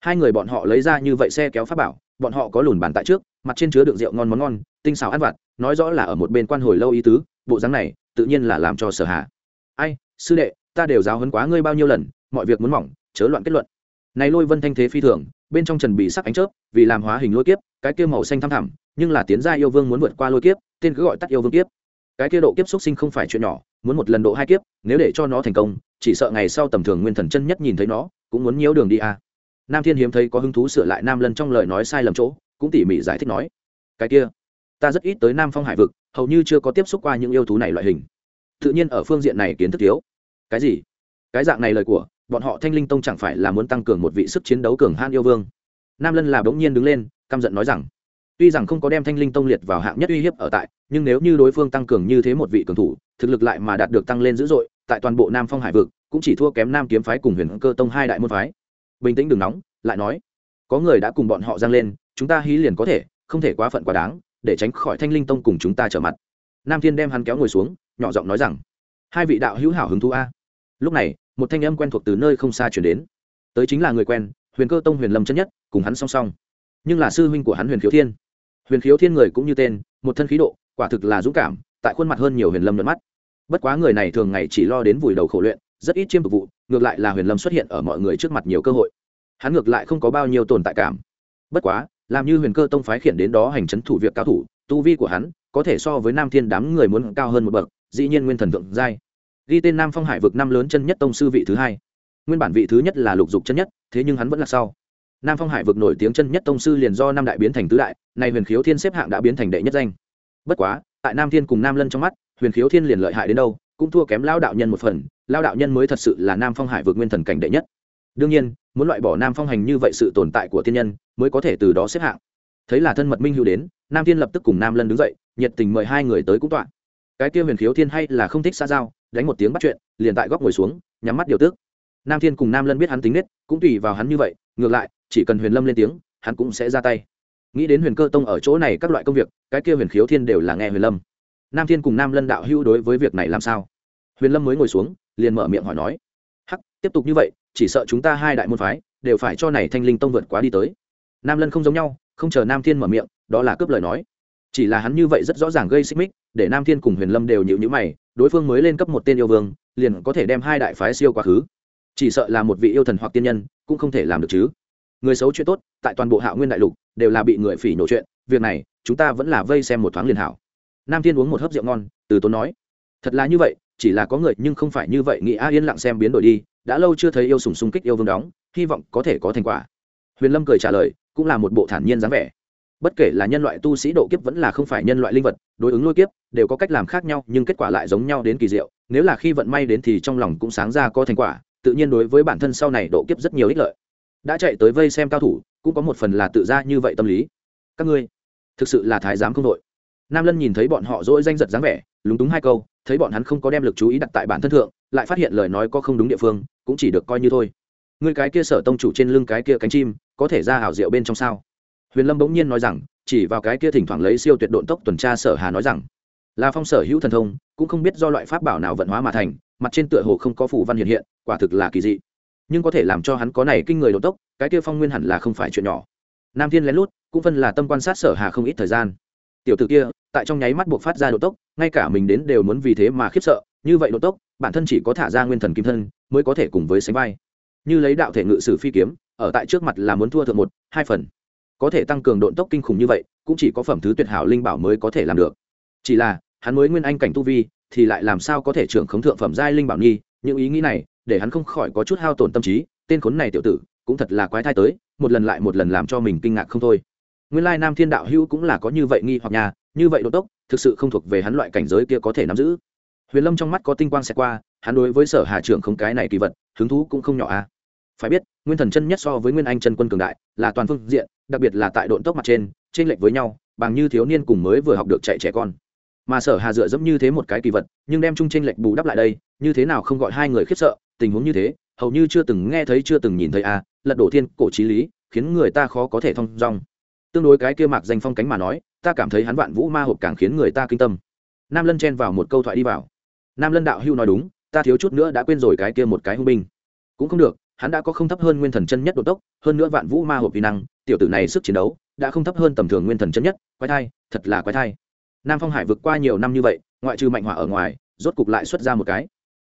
Hai người bọn họ lấy ra như vậy xe kéo pháp bảo, bọn họ có lùn bàn tại trước, mặt trên chứa đựng rượu ngon món ngon, tinh xào ăn vặt, nói rõ là ở một bên quan hồi lâu ý tứ, bộ dáng này, tự nhiên là làm cho sở hạ. Ai, sư đệ, ta đều giáo hấn quá ngươi bao nhiêu lần, mọi việc muốn mỏng, chớ loạn kết luận. Này lôi vân thanh thế phi thường, bên trong trần bị sắc ánh chớp, vì làm hóa hình lôi kiếp, cái kia màu xanh thăm thẳm, nhưng là tiến gia yêu vương muốn vượt qua lôi kiếp, tên cứ gọi tắt yêu vương kiếp. Cái kia độ kiếp xuất sinh không phải chuyện nhỏ muốn một lần độ hai kiếp, nếu để cho nó thành công, chỉ sợ ngày sau tầm thường nguyên thần chân nhất nhìn thấy nó, cũng muốn nhiễu đường đi à. nam thiên hiếm thấy có hứng thú sửa lại nam lân trong lời nói sai lầm chỗ, cũng tỉ mỉ giải thích nói, cái kia, ta rất ít tới nam phong hải vực, hầu như chưa có tiếp xúc qua những yêu thú này loại hình. Tự nhiên ở phương diện này kiến thức thiếu. Cái gì? Cái dạng này lời của, bọn họ thanh linh tông chẳng phải là muốn tăng cường một vị sức chiến đấu cường han yêu vương. Nam lân là bỗng nhiên đứng lên, căm giận nói rằng tuy rằng không có đem thanh linh tông liệt vào hạng nhất uy hiếp ở tại, nhưng nếu như đối phương tăng cường như thế một vị cường thủ, thực lực lại mà đạt được tăng lên dữ dội, tại toàn bộ nam phong hải vực, cũng chỉ thua kém nam kiếm phái cùng huyền cơ tông hai đại môn phái. Bình tĩnh đừng nóng, lại nói, có người đã cùng bọn họ giang lên, chúng ta hí liền có thể, không thể quá phận quá đáng, để tránh khỏi thanh linh tông cùng chúng ta trở mặt. Nam thiên đem hắn kéo ngồi xuống, nhỏ giọng nói rằng, hai vị đạo hữu hảo hứng thú a. Lúc này, một thanh âm quen thuộc từ nơi không xa chuyển đến. Tới chính là người quen, huyền cơ tông huyền lâm chân nhất, cùng hắn song song. Nhưng là sư huynh của hắn huyền khiếu thiên huyền khiếu thiên người cũng như tên, một thân khí độ, quả thực là dũng cảm, tại khuôn mặt hơn nhiều huyền lâm luận mắt. Bất quá người này thường ngày chỉ lo đến vùi đầu khổ luyện, rất ít chiêm phục vụ, ngược lại là huyền lâm xuất hiện ở mọi người trước mặt nhiều cơ hội. Hắn ngược lại không có bao nhiêu tồn tại cảm. Bất quá, làm như huyền cơ tông phái khiển đến đó hành chấn thủ việc cao thủ, tu vi của hắn có thể so với nam thiên đám người muốn cao hơn một bậc, dĩ nhiên nguyên thần thượng giai. Ghi tên nam phong hải vực năm lớn chân nhất tông sư vị thứ hai. Nguyên bản vị thứ nhất là lục dục chân nhất, thế nhưng hắn vẫn là sau nam phong hải vực nổi tiếng chân nhất tông sư liền do năm đại biến thành tứ đại, nay huyền khiếu thiên xếp hạng đã biến thành đệ nhất danh. Bất quá, tại nam thiên cùng nam lân trong mắt, huyền khiếu thiên liền lợi hại đến đâu, cũng thua kém lao đạo nhân một phần lao đạo nhân mới thật sự là nam phong hải vực nguyên thần cảnh đệ nhất. Đương nhiên, muốn loại bỏ nam phong hành như vậy sự tồn tại của thiên nhân, mới có thể từ đó xếp hạng. Thấy là thân mật minh hữu đến, nam thiên lập tức cùng nam lân đứng dậy, nhiệt tình mời hai người tới cũng tọa. Cái kia huyền khiếu thiên hay là không thích xa giao, đánh một tiếng bắt chuyện, liền tại góc ngồi xuống, nhắm mắt điều tước nam thiên cùng nam lân biết hắn tính nết, cũng tùy vào hắn như vậy, ngược lại chỉ cần huyền lâm lên tiếng, hắn cũng sẽ ra tay. Nghĩ đến huyền cơ tông ở chỗ này các loại công việc, cái kia huyền khiếu thiên đều là nghe huyền lâm. Nam thiên cùng nam lân đạo hữu đối với việc này làm sao? Huyền lâm mới ngồi xuống, liền mở miệng hỏi nói. Hắc, tiếp tục như vậy, chỉ sợ chúng ta hai đại môn phái, đều phải cho này thanh linh tông vượt quá đi tới. Nam lân không giống nhau, không chờ nam thiên mở miệng, đó là cướp lời nói. Chỉ là hắn như vậy rất rõ ràng gây xích mích, để nam thiên cùng huyền lâm đều nhịu nhữ mày, đối phương mới lên cấp một tên yêu vương, liền có thể đem hai đại phái siêu quá khứ. Chỉ sợ là một vị yêu thần hoặc tiên nhân, cũng không thể làm được chứ người xấu chuyện tốt, tại toàn bộ hạ nguyên đại lục, đều là bị người phỉ nổ chuyện, việc này, chúng ta vẫn là vây xem một thoáng liền hảo. Nam thiên uống một hớp rượu ngon, từ tốn nói, thật là như vậy, chỉ là có người nhưng không phải như vậy nghĩ a yên lặng xem biến đổi đi, đã lâu chưa thấy yêu sùng sung kích yêu vương đóng, hy vọng có thể có thành quả. Huyền lâm cười trả lời, cũng là một bộ thản nhiên dáng vẻ. Bất kể là nhân loại tu sĩ độ kiếp vẫn là không phải nhân loại linh vật, đối ứng lôi kiếp, đều có cách làm khác nhau, nhưng kết quả lại giống nhau đến kỳ diệu, nếu là khi vận may đến thì trong lòng cũng sáng ra có thành quả, tự nhiên đối với bản thân sau này độ kiếp rất nhiều ích lợi đã chạy tới vây xem cao thủ, cũng có một phần là tự ra như vậy tâm lý. Các ngươi, thực sự là thái giám không đội. Nam lân nhìn thấy bọn họ dỗi danh giật dáng vẻ, lúng túng hai câu, thấy bọn hắn không có đem lực chú ý đặt tại bản thân thượng, lại phát hiện lời nói có không đúng địa phương, cũng chỉ được coi như thôi. Người cái kia sở tông chủ trên lưng cái kia cánh chim, có thể ra hảo diệu bên trong sao? Huyền lâm bỗng nhiên nói rằng, chỉ vào cái kia thỉnh thoảng lấy siêu tuyệt độn tốc tuần tra sở hà nói rằng, là phong sở hữu thần thông, cũng không biết do loại pháp bảo nào vận hóa mà thành, mặt trên tựa hồ không có phủ văn hiện hiện, quả thực là kỳ dị nhưng có thể làm cho hắn có này kinh người độ tốc, cái kia phong nguyên hẳn là không phải chuyện nhỏ. Nam thiên lén lút, cũng phân là tâm quan sát sở hà không ít thời gian. Tiểu tử kia, tại trong nháy mắt buộc phát ra độ tốc, ngay cả mình đến đều muốn vì thế mà khiếp sợ, như vậy độ tốc, bản thân chỉ có thả ra nguyên thần kim thân, mới có thể cùng với sánh vai. Như lấy đạo thể ngự sử phi kiếm, ở tại trước mặt là muốn thua thượng một, hai phần. Có thể tăng cường độ tốc kinh khủng như vậy, cũng chỉ có phẩm thứ tuyệt hảo linh bảo mới có thể làm được. Chỉ là, hắn mới nguyên anh cảnh tu vi, thì lại làm sao có thể trưởng khống thượng phẩm giai linh bảo nhi, những ý nghĩ này để hắn không khỏi có chút hao tổn tâm trí, tên khốn này tiểu tử, cũng thật là quái thai tới, một lần lại một lần làm cho mình kinh ngạc không thôi. Nguyên lai nam thiên đạo hữu cũng là có như vậy nghi hoặc nhà như vậy độ tốc, thực sự không thuộc về hắn loại cảnh giới kia có thể nắm giữ. Huyền lâm trong mắt có tinh quang xẹt qua, hắn đối với sở hà trưởng không cái này kỳ vật, hứng thú cũng không nhỏ a à. phải biết, nguyên thần chân nhất so với nguyên anh chân quân cường đại, là toàn phương diện, đặc biệt là tại độn tốc mặt trên trên lệch với nhau, bằng như thiếu niên cùng mới vừa học được chạy trẻ con. Mà sở hà dựa dẫm như thế một cái kỳ vật, nhưng đem chung trên lệch bù đắp lại đây, như thế nào không gọi hai người khiếp sợ tình huống như thế hầu như chưa từng nghe thấy chưa từng nhìn thấy a à, lật đổ thiên cổ trí lý khiến người ta khó có thể thông dong. Tương đối cái kia mạc danh phong cánh mà nói ta cảm thấy hắn vạn vũ ma hộp càng khiến người ta kinh tâm. Nam lân chen vào một câu thoại đi vào. Nam lân đạo hưu nói đúng ta thiếu chút nữa đã quên rồi cái kia một cái hung binh. Cũng không được hắn đã có không thấp hơn nguyên thần chân nhất độ tốc hơn nữa vạn vũ ma hộp vi năng tiểu tử này sức chiến đấu đã không thấp hơn tầm thường nguyên thần chân nhất quái thai thật là quái thai. Nam phong hải vượt qua nhiều năm như vậy ngoại trừ mạnh hỏa ở ngoài rốt cục lại xuất ra một cái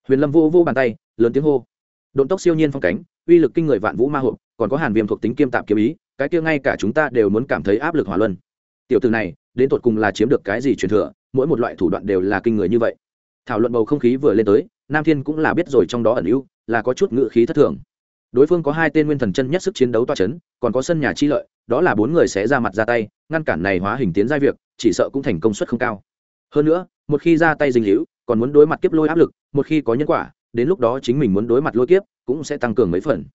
huyền lâm vô vô bàn tay, lớn tiếng hô. Độn tốc siêu nhiên phong cánh, uy lực kinh người vạn vũ ma hộp, còn có hàn viêm thuộc tính kiêm tạp kiếm ý, cái kia ngay cả chúng ta đều muốn cảm thấy áp lực hỏa luân. Tiểu từ này, đến tột cùng là chiếm được cái gì truyền thừa, mỗi một loại thủ đoạn đều là kinh người như vậy. Thảo luận bầu không khí vừa lên tới, nam thiên cũng là biết rồi trong đó ẩn ưu, là có chút ngự khí thất thường. Đối phương có hai tên nguyên thần chân nhất sức chiến đấu toa c h ấ n còn có sân nhà chi lợi, đó là bốn người sẽ ra mặt ra tay, ngăn cản này hóa hình tiến giai việc, chỉ sợ cũng thành công suất không cao. Hơn nữa, một khi ra tay dinh hữu, còn muốn đối mặt kiếp lôi áp lực một khi có nhân quả, đến lúc đó chính mình muốn đối mặt lôi kiếp, cũng sẽ tăng cường mấy phần.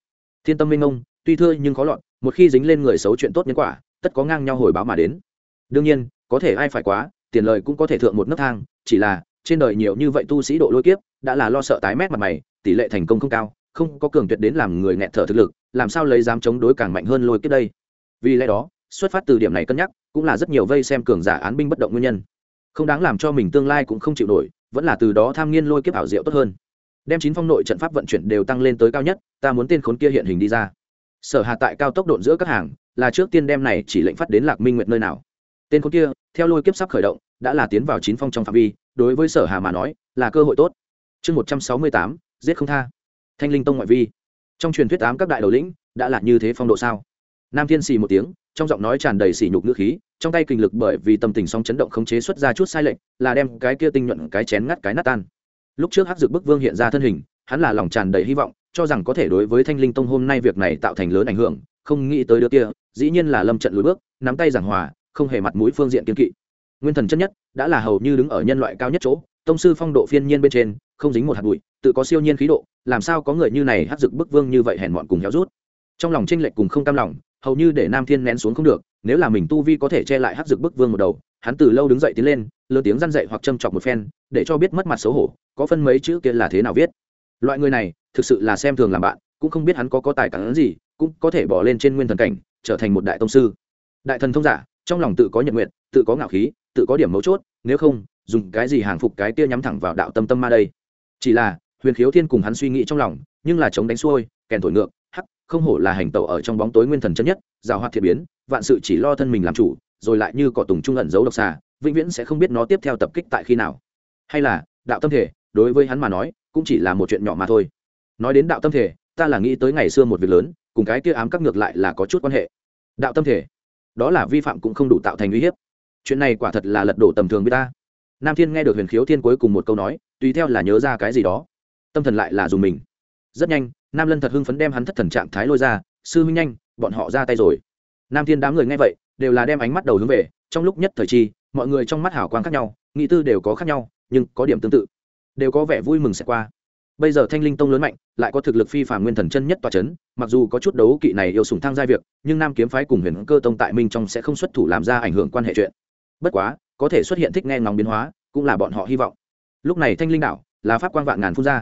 Thiên tâm minh ông, tuy thưa nhưng khó lọt, một khi dính lên người xấu chuyện tốt nhân quả, tất có ngang nhau hồi báo mà đến. Đương nhiên, có thể ai phải quá, tiền lời cũng có thể thượng một nấc thang, chỉ là, trên đời nhiều như vậy tu sĩ độ lôi kiếp, đã là lo sợ tái mét mặt mày, tỷ lệ thành công không cao, không có cường tuyệt đến làm người nghẹt thở thực lực, làm sao lấy dám chống đối càng mạnh hơn lôi kiếp đây? Vì lẽ đó, xuất phát từ điểm này cân nhắc, cũng là rất nhiều vây xem cường giả án binh bất động nguyên nhân không đáng làm cho mình tương lai cũng không chịu nổi, vẫn là từ đó tham nghiên lôi kiếp ảo diệu tốt hơn. Đem chín phong nội trận pháp vận chuyển đều tăng lên tới cao nhất, ta muốn tên khốn kia hiện hình đi ra. Sở hạ tại cao tốc độn giữa các hàng, là trước tiên đem này chỉ lệnh phát đến lạc minh nguyệt nơi nào. Tên khốn kia, theo lôi kiếp sắp khởi động, đã là tiến vào chín phong trong phạm vi, đối với sở hà mà nói, là cơ hội tốt. Chương một trăm sáu mươi tám, giết không tha. Thanh linh tông ngoại vi. Trong truyền thuyết tám các đại đầu lĩnh, đã là như thế phong độ sao? Nam thiên xì một tiếng, trong giọng nói tràn đầy sỉ nhục ngữ khí trong tay kinh lực bởi vì tâm tình song chấn động khống chế xuất ra chút sai lệch, là đem cái kia tinh nhuận cái chén ngắt cái nát tan. Lúc trước hắc dực bức vương hiện ra thân hình, hắn là lòng tràn đầy hy vọng, cho rằng có thể đối với thanh linh tông hôm nay việc này tạo thành lớn ảnh hưởng, không nghĩ tới đứa kia, dĩ nhiên là lâm trận lùi bước, nắm tay giảng hòa, không hề mặt mũi phương diện kiên kỵ. Nguyên thần chân nhất, đã là hầu như đứng ở nhân loại cao nhất chỗ, tông sư phong độ phiên nhiên bên trên, không dính một hạt bụi, tự có siêu nhiên khí độ, làm sao có người như này hắc dực bức vương như vậy hèn mọn cùng héo rút. Trong lòng tranh lệch cùng không cam lòng, hầu như để nam thiên nén xuống không được nếu là mình tu vi có thể che lại hắc dực bức vương một đầu, hắn từ lâu đứng dậy tiến lên lơ tiếng răn dậy hoặc châm chọc một phen, để cho biết mất mặt xấu hổ, có phân mấy chữ kia là thế nào viết. Loại người này, thực sự là xem thường làm bạn, cũng không biết hắn có có tài cản gì, cũng có thể bỏ lên trên nguyên thần cảnh, trở thành một đại tông sư. Đại thần thông giả, trong lòng tự có nhật nguyện, tự có ngạo khí, tự có điểm mấu chốt, nếu không, dùng cái gì hàng phục cái kia nhắm thẳng vào đạo tâm tâm ma đây. Chỉ là, huyền khiếu thiên cùng hắn suy nghĩ trong lòng, nhưng là chống đánh xuôi, kèn thổi ngược, hắc, không hổ là hành tẩu ở trong bóng tối nguyên thần chân nhất rào hoạt thiệt biến vạn sự chỉ lo thân mình làm chủ, rồi lại như cỏ tùng trung ẩn giấu độc xà, vĩnh viễn sẽ không biết nó tiếp theo tập kích tại khi nào. Hay là, đạo tâm thể, đối với hắn mà nói, cũng chỉ là một chuyện nhỏ mà thôi. Nói đến đạo tâm thể, ta là nghĩ tới ngày xưa một việc lớn, cùng cái kia ám các ngược lại là có chút quan hệ. Đạo tâm thể, đó là vi phạm cũng không đủ tạo thành uy hiếp. Chuyện này quả thật là lật đổ tầm thường với ta. Nam thiên nghe được huyền khiếu thiên cuối cùng một câu nói, tùy theo là nhớ ra cái gì đó. Tâm thần lại là dùng mình. Rất nhanh, nam lân thật hưng phấn đem hắn thất thần trạng thái lôi ra, sư minh nhanh, bọn họ ra tay rồi nam thiên đám người nghe vậy, đều là đem ánh mắt đầu hướng về, trong lúc nhất thời chi, mọi người trong mắt hảo quang khác nhau nghĩ tư đều có khác nhau, nhưng có điểm tương tự. Đều có vẻ vui mừng sẽ qua. Bây giờ thanh linh tông lớn mạnh, lại có thực lực phi phàm nguyên thần chân nhất tòa c h ấ n mặc dù có chút đấu kỵ này yêu sùng thang giai việc, nhưng nam kiếm phái cùng huyền cơ tông tại minh trong sẽ không xuất thủ làm ra ảnh hưởng quan hệ chuyện. Bất quá, có thể xuất hiện thích nghe ngóng biến hóa, cũng là bọn họ hy vọng. Lúc này thanh linh đảo, là pháp quang vạn ngàn phun ra.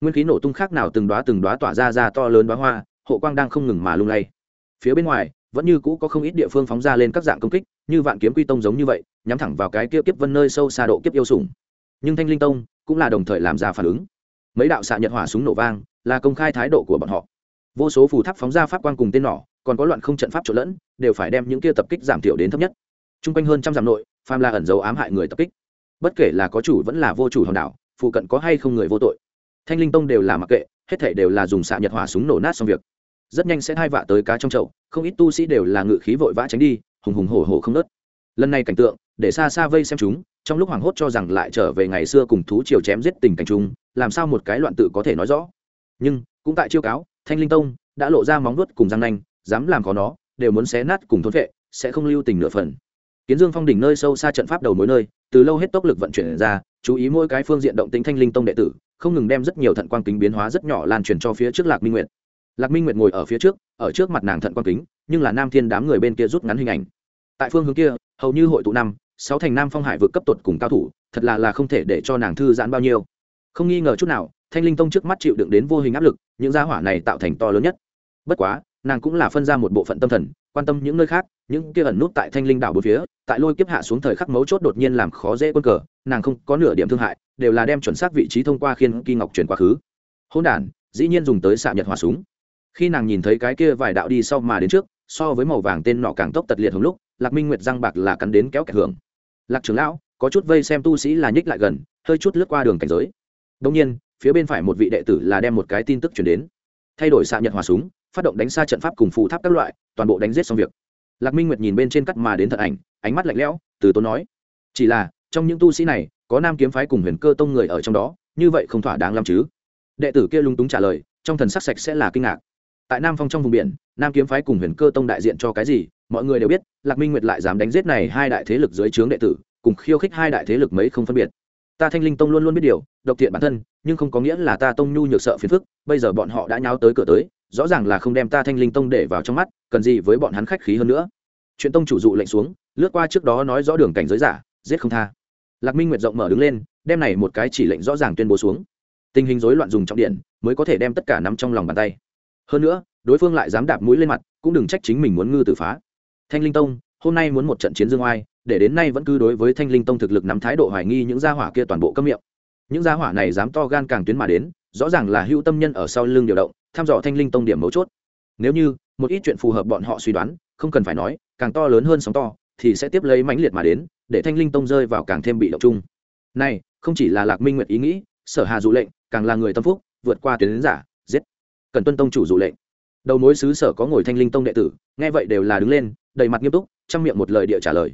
Nguyên khí nổ tung khác nào từng đoá từng đoá tỏa ra ra to lớn đoá hoa, hộ quang đang không ngừng mà lung lay. Phía bên ngoài vẫn như cũ có không ít địa phương phóng ra lên các dạng công kích, như vạn kiếm quy tông giống như vậy, nhắm thẳng vào cái kia kiếp vân nơi sâu xa độ kiếp yêu sủng. Nhưng thanh linh tông cũng là đồng thời làm ra phản ứng. Mấy đạo xạ nhật hỏa súng nổ vang, là công khai thái độ của bọn họ. Vô số phù tháp phóng ra pháp quan cùng tên nỏ, còn có loạn không trận pháp trộn lẫn, đều phải đem những kia tập kích giảm thiểu đến thấp nhất. T r u n g quanh hơn trăm dặm nội pham la ẩn dấu ám hại người tập kích. Bất kể là có chủ vẫn là vô chủ hòn đảo, phụ cận có hay không người vô tội. Thanh linh tông đều là mặc kệ, hết thể đều là dùng xạ nhật hỏa súng nổ nát xong việc rất nhanh sẽ hai vạ tới cá trong chậu, không ít tu sĩ đều là ngự khí vội vã tránh đi, hùng hùng hổ hổ không nớt. Lần này cảnh tượng, để xa xa vây xem chúng, trong lúc hoảng hốt cho rằng lại trở về ngày xưa cùng thú triều chém giết tình cảnh chung, làm sao một cái loạn tự có thể nói rõ. Nhưng, cũng tại chiêu cáo, thanh linh tông đã lộ ra móng nuốt cùng răng nanh, dám làm có nó, đều muốn xé nát cùng thốn vệ, sẽ không lưu tình nửa phần. Kiến dương phong đỉnh nơi sâu xa trận pháp đầu mối nơi, từ lâu hết tốc lực vận chuyển ra, chú ý mỗi cái phương diện động tính thanh linh tông đệ tử, không ngừng đem rất nhiều thận quang kính biến hóa rất nhỏ lan truyền cho phía trước lạc minh nguyệt lạc minh nguyệt ngồi ở phía trước, ở trước mặt nàng thận quan kính, nhưng là nam thiên đám người bên kia rút ngắn hình ảnh. Tại phương hướng kia, hầu như hội tụ năm, sáu thành nam phong hải vượt cấp tột cùng cao thủ, thật là là không thể để cho nàng thư giãn bao nhiêu. Không nghi ngờ chút nào, thanh linh tông trước mắt chịu đựng đến vô hình áp lực, những gia hỏa này tạo thành to lớn nhất. Bất quá, nàng cũng là phân ra một bộ phận tâm thần, quan tâm những nơi khác, những kia ẩn nút tại thanh linh đảo bốn phía, tại lôi kiếp hạ xuống thời khắc mấu chốt đột nhiên làm khó dễ quân cờ, nàng không có nửa điểm thương hại, đều là đem chuẩn xác vị trí thông qua khiên kỳ ngọc chuyển quá khứ. Hôn đản, dĩ nhiên dùng tới xạ nhật hỏa súng khi nàng nhìn thấy cái kia vài đạo đi sau mà đến trước, so với màu vàng tên nọ càng tốc tật liệt hồng lúc, lạc minh nguyệt răng bạc là cắn đến kéo kẹt hưởng. Lạc trưởng lão, có chút vây xem tu sĩ là nhích lại gần, hơi chút lướt qua đường cảnh giới. Đông nhiên, phía bên phải một vị đệ tử là đem một cái tin tức chuyển đến. Thay đổi xạ nhật hòa súng, phát động đánh xa trận pháp cùng phù tháp các loại, toàn bộ đánh giết xong việc. Lạc minh nguyệt nhìn bên trên cắt mà đến thật ảnh, ánh mắt lạnh lẽo, từ tốn nói, chỉ là, trong những tu sĩ này, có nam kiếm phái cùng huyền cơ tông người ở trong đó, như vậy không thỏa đáng lắm chứ? Đệ tử kia lung túng trả lời, trong thần sắc sạch sẽ là kinh ngạc tại nam phong trong vùng biển, nam kiếm phái cùng huyền cơ tông đại diện cho cái gì, mọi người đều biết, lạc minh nguyệt lại dám đánh giết này hai đại thế lực dưới trướng đệ tử, cùng khiêu khích hai đại thế lực mấy không phân biệt. Ta thanh linh tông luôn luôn biết điều, độc thiện bản thân, nhưng không có nghĩa là ta tông nhu nhược sợ phiền phức, bây giờ bọn họ đã nháo tới cửa tới, rõ ràng là không đem ta thanh linh tông để vào trong mắt, cần gì với bọn hắn khách khí hơn nữa. Chuyện tông chủ dụ lệnh xuống, lướt qua trước đó nói rõ đường cảnh giới giả, giết không tha. Lạc minh nguyệt rộng mở đứng lên, đem này một cái chỉ lệnh rõ ràng tuyên bố xuống. Tình hình rối loạn dùng trọng điện, mới có thể đem tất cả nắm trong lòng bàn tay hơn nữa, đối phương lại dám đạp mũi lên mặt, cũng đừng trách chính mình muốn ngư tử phá. Thanh linh tông, hôm nay muốn một trận chiến dương oai, để đến nay vẫn cứ đối với thanh linh tông thực lực nắm thái độ hoài nghi những gia hỏa kia toàn bộ cấm miệng. Những gia hỏa này dám to gan càng tuyến mà đến, rõ ràng là hữu tâm nhân ở sau lưng điều động thăm dò thanh linh tông điểm mấu chốt. Nếu như, một ít chuyện phù hợp bọn họ suy đoán, không cần phải nói, càng to lớn hơn sóng to, thì sẽ tiếp lấy mãnh liệt mà đến, để thanh linh tông rơi vào càng thêm bị động chung. Này, không chỉ là lạc minh nguyệt ý nghĩ, sở hà dụ lệnh, càng là người tâm phúc, vượt qua tuyến đến giả cần tuân tông chủ dụ lệnh. Đầu mối sứ sở có ngồi thanh linh tông đệ tử, nghe vậy đều là đứng lên, đầy mặt nghiêm túc, trong miệng một lời địa trả lời.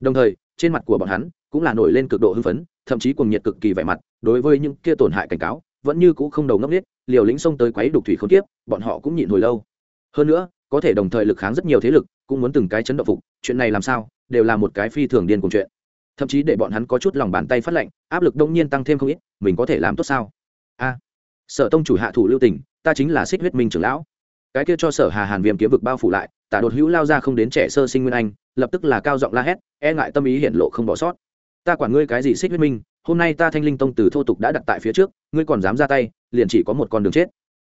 Đồng thời, trên mặt của bọn hắn cũng là nổi lên cực độ hưng phấn, thậm chí cùng nhiệt cực kỳ vẻ mặt, đối với những kia tổn hại cảnh cáo, vẫn như cũ không đầu ngốc nghếch, liều lĩnh xông tới quấy đục thủy không tiếp bọn họ cũng nhịn hồi lâu. Hơn nữa, có thể đồng thời lực kháng rất nhiều thế lực, cũng muốn từng cái chấn động phục, chuyện này làm sao, đều là một cái phi thường điên cùng chuyện. Thậm chí để bọn hắn có chút lòng bàn tay phát lệnh, áp lực đông nhiên tăng thêm không ít, mình có thể làm tốt sao? A sở tông chủ hạ thủ lưu tình ta chính là xích huyết minh trưởng lão. Cái kia cho sở hà hàn viêm kiếm vực bao phủ lại, tả đột hữu lao ra không đến trẻ sơ sinh nguyên anh, lập tức là cao giọng la hét e ngại tâm ý hiện lộ không bỏ sót. Ta quản ngươi cái gì xích huyết minh, hôm nay ta thanh linh tông từ thô tục đã đặt tại phía trước, ngươi còn dám ra tay, liền chỉ có một con đường chết.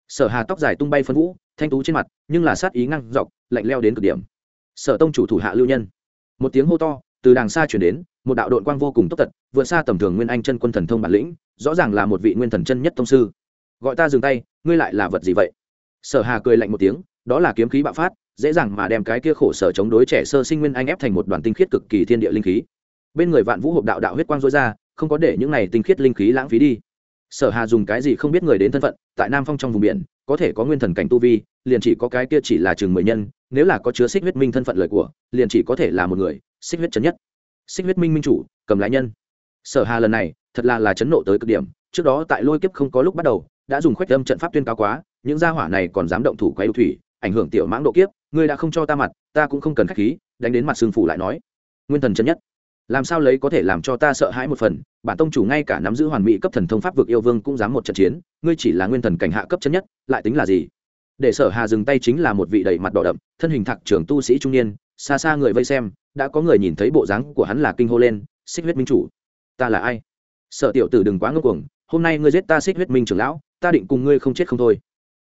Sở hà tóc dài tung bay phân vũ, thanh tú trên mặt, nhưng là sát ý ngăn dọc, lạnh leo đến cực điểm. Sở tông chủ thủ hạ lưu nhân. Một tiếng hô to, từ đàng xa chuyển đến, một đạo đội quang vô cùng tốc tật, vượt xa tầm thường nguyên anh chân quân thần thông bản lĩnh, rõ ràng là một vị nguyên thần chân nhất tông sư gọi ta dừng tay, ngươi lại là vật gì vậy? Sở hà cười lạnh một tiếng, đó là kiếm khí bạo phát, dễ dàng mà đem cái kia khổ sở chống đối trẻ sơ sinh nguyên anh ép thành một đoàn tinh khiết cực kỳ thiên địa linh khí. Bên người vạn vũ hộp đạo đạo huyết quang dối ra, không có để những này tinh khiết linh khí lãng phí đi. Sở hà dùng cái gì không biết người đến thân phận, tại nam phong trong vùng biển, có thể có nguyên thần cảnh tu vi, liền chỉ có cái kia chỉ là chừng mười nhân, nếu là có chứa xích huyết minh thân phận lời của, liền chỉ có thể là một người, xích huyết chấn nhất. Xích huyết minh minh chủ, cầm lại nhân. Sở hà lần này, thật là là chấn nộ tới cực điểm, trước đó tại lôi kiếp không có lúc bắt đầu đã dùng khoách âm trận pháp tuyên cao quá, những gia hỏa này còn dám động thủ quay đục thủy, ảnh hưởng tiểu mãng độ kiếp, ngươi đã không cho ta mặt, ta cũng không cần khách khí, đánh đến mặt xương phủ lại nói. Nguyên thần chân nhất. Làm sao lấy có thể làm cho ta sợ hãi một phần, bản tông chủ ngay cả nắm giữ hoàn mỹ cấp thần thông pháp vực yêu vương cũng dám một trận chiến, ngươi chỉ là nguyên thần cảnh hạ cấp chân nhất, lại tính là gì? Để sở hà dừng tay chính là một vị đầy mặt đỏ đậm, thân hình thạc trưởng tu sĩ trung niên, xa xa người vây xem, đã có người nhìn thấy bộ dáng của hắn là kinh hô lên, xích huyết minh chủ, ta là ai? Sở tiểu tử đừng quá ngốc cuồng hôm nay ngươi giết ta xích huyết minh trưởng lão, ta định cùng ngươi không chết không thôi.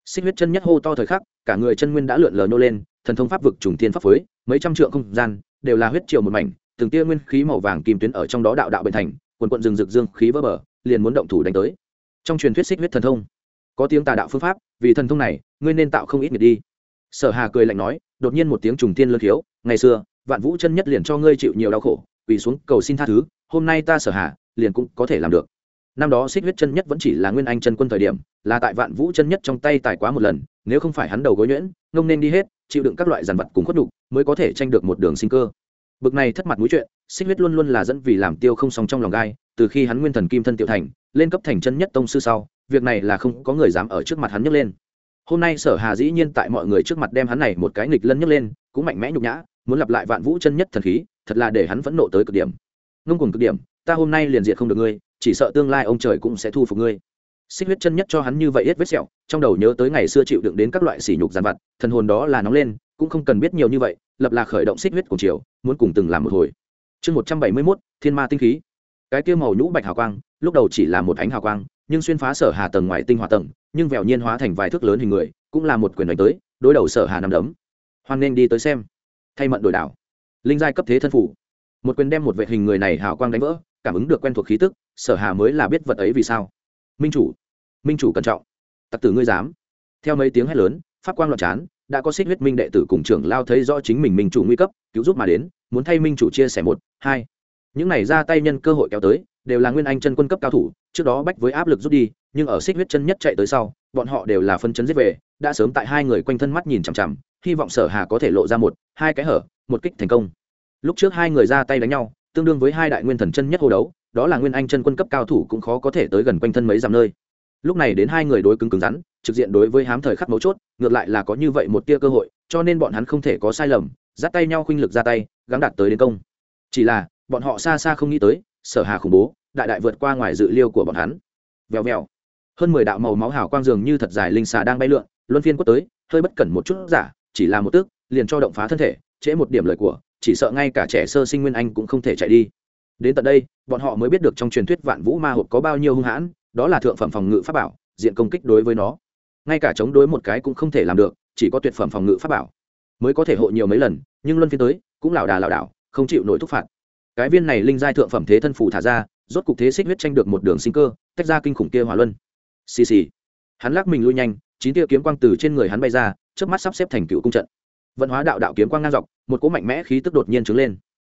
Xích huyết chân nhất hô to thời khắc, cả người chân nguyên đã lượn lờ nô lên, thần thông pháp vực trùng thiên pháp phối, mấy trăm trượng không gian, đều là huyết triều một mảnh, từng tia nguyên khí màu vàng kim tuyến ở trong đó đạo đạo bệnh thành, quần quận rừng rực dương khí vỡ bờ, liền muốn động thủ đánh tới. Trong truyền thuyết xích huyết thần thông, có tiếng tà đạo phương pháp, vì thần thông này, ngươi nên tạo không ít nghiệt đi. Sở hà cười lạnh nói, đột nhiên một tiếng trùng tiên lơ khiếu ngày xưa, vạn vũ chân nhất liền cho ngươi chịu nhiều đau khổ, quỳ xuống cầu xin tha thứ, hôm nay ta sở hà, liền cũng có thể làm được năm đó xích huyết chân nhất vẫn chỉ là nguyên anh chân quân thời điểm, là tại vạn vũ chân nhất trong tay tài quá một lần, nếu không phải hắn đầu gối nhuyễn, ngông nên đi hết, chịu đựng các loại giàn vật cùng khuất đục mới có thể tranh được một đường sinh cơ. Bực này thất mặt mũi chuyện xích huyết luôn luôn là dẫn vì làm tiêu không song trong lòng gai, từ khi hắn nguyên thần kim thân tiểu thành, lên cấp thành chân nhất tông sư sau, việc này là không có người dám ở trước mặt hắn nhấc lên. Hôm nay sở hà dĩ nhiên tại mọi người trước mặt đem hắn này một cái nghịch lân nhấc lên, cũng mạnh mẽ nhục nhã, muốn lặp lại vạn vũ chân nhất thần khí, thật là để hắn vẫn nộ tới cực điểm. Ngông cùng cực điểm, ta hôm nay liền diệt không được ngươi chỉ sợ tương lai ông trời cũng sẽ thu phục ngươi. Xích huyết chân nhất cho hắn như vậy hết vết sẹo, trong đầu nhớ tới ngày xưa chịu đựng đến các loại sỉ nhục giàn vặt, thần hồn đó là nóng lên, cũng không cần biết nhiều như vậy, lập là khởi động xích huyết cùng chiều muốn cùng từng làm một hồi. Chương một trăm bảy mươi mốt, thiên ma tinh khí. Cái kia màu nhũ bạch hào quang, lúc đầu chỉ là một ánh hào quang, nhưng xuyên phá sở hà tầng ngoài tinh hoa tầng, nhưng vẹo nhiên hóa thành vài thước lớn hình người, cũng là một quyền đánh tới, đối đầu sở hà nằm đấm. Hoan nên đi tới xem. Thay mận đổi đảo. Linh giai cấp thế thân phủ. Một quyền đem một vệ hình người này hào quang đánh vỡ cảm ứng được quen thuộc khí tức, sở hà mới là biết vật ấy vì sao. Minh chủ minh chủ cẩn trọng. Tặc tử ngươi dám. Theo mấy tiếng hét lớn, pháp quang loạn chán đã có xích huyết minh đệ tử cùng trưởng lao thấy rõ chính mình minh chủ nguy cấp, cứu giúp mà đến, muốn thay minh chủ chia sẻ một, hai. Những này ra tay nhân cơ hội kéo tới, đều là nguyên anh chân quân cấp cao thủ, trước đó bách với áp lực rút đi, nhưng ở xích huyết chân nhất chạy tới sau, bọn họ đều là phân chấn giết về, đã sớm tại hai người quanh thân mắt nhìn chằm chằm, hy vọng sở hà có thể lộ ra một, hai cái hở, một kích thành công. Lúc trước hai người ra tay đánh nhau tương đương với hai đại nguyên thần chân nhất hô đấu, đó là nguyên anh chân quân cấp cao thủ cũng khó có thể tới gần quanh thân mấy dặm nơi. Lúc này đến hai người đối cứng cứng rắn, trực diện đối với hám thời khắc mấu chốt, ngược lại là có như vậy một tia cơ hội, cho nên bọn hắn không thể có sai lầm, dắt tay nhau khuynh lực ra tay, gắng đạt tới đến công. Chỉ là, bọn họ xa xa không nghĩ tới, sở hà khủng bố, đại đại vượt qua ngoài dự liêu của bọn hắn. Vèo vèo. Hơn mười đạo màu máu hào quang dường như thật dài linh xà đang bay lượn, luân phiên quất tới, hơi bất cẩn một chút giả, chỉ là một tức, liền cho động phá thân thể, trễ một điểm lời của chỉ sợ ngay cả trẻ sơ sinh nguyên anh cũng không thể chạy đi. Đến tận đây, bọn họ mới biết được trong truyền thuyết vạn vũ ma hộp có bao nhiêu hung hãn, đó là thượng phẩm phòng ngự pháp bảo, diện công kích đối với nó. Ngay cả chống đối một cái cũng không thể làm được, chỉ có tuyệt phẩm phòng ngự pháp bảo. Mới có thể hộ nhiều mấy lần, nhưng luân phiên tới, cũng lảo đà lảo đảo, không chịu nổi thúc phạt. Cái viên này linh giai thượng phẩm thế thân phủ thả ra, rốt cục thế xích huyết tranh được một đường sinh cơ, tách ra kinh khủng kia hỏa luân. Xì xì. Hắn lắc mình lui nhanh, chín tia kiếm quang từ trên người hắn bay ra trước mắt sắp xếp thành cựu cung trận vận hóa đạo đạo kiếm quang ngang dọc, một cỗ mạnh mẽ khí tức đột nhiên trứng lên.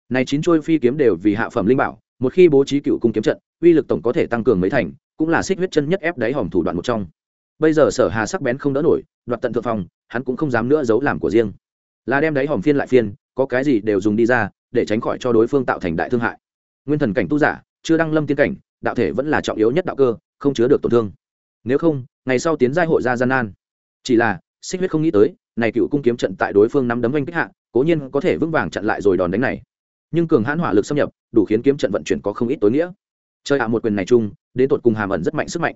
Này chín trôi phi kiếm đều vì hạ phẩm linh bảo, một khi bố trí cựu cung kiếm trận, uy lực tổng có thể tăng cường mấy thành, cũng là xích huyết chân nhất ép đáy hòm thủ đoạn một trong. Bây giờ sở hà sắc bén không đỡ nổi, đoạt tận thượng phòng hắn cũng không dám nữa giấu làm của riêng. Là đem đáy hòm phiên lại phiên, có cái gì đều dùng đi ra, để tránh khỏi cho đối phương tạo thành đại thương hại. Nguyên thần cảnh tu giả, chưa đăng lâm tiên cảnh, đạo thể vẫn là trọng yếu nhất đạo cơ, không chứa được tổn thương. Nếu không, ngày sau tiến giai hội ra gian nan. Chỉ là, xích huyết không nghĩ tới này cựu cung kiếm trận tại đối phương nắm đấm oanh kích hạ, cố nhiên có thể vững vàng chặn lại rồi đòn đánh này. Nhưng cường hãn hỏa lực xâm nhập, đủ khiến kiếm trận vận chuyển có không ít tối nghĩa. Chơi hạ một quyền này chung, đến tột cùng hàm ẩn rất mạnh sức mạnh.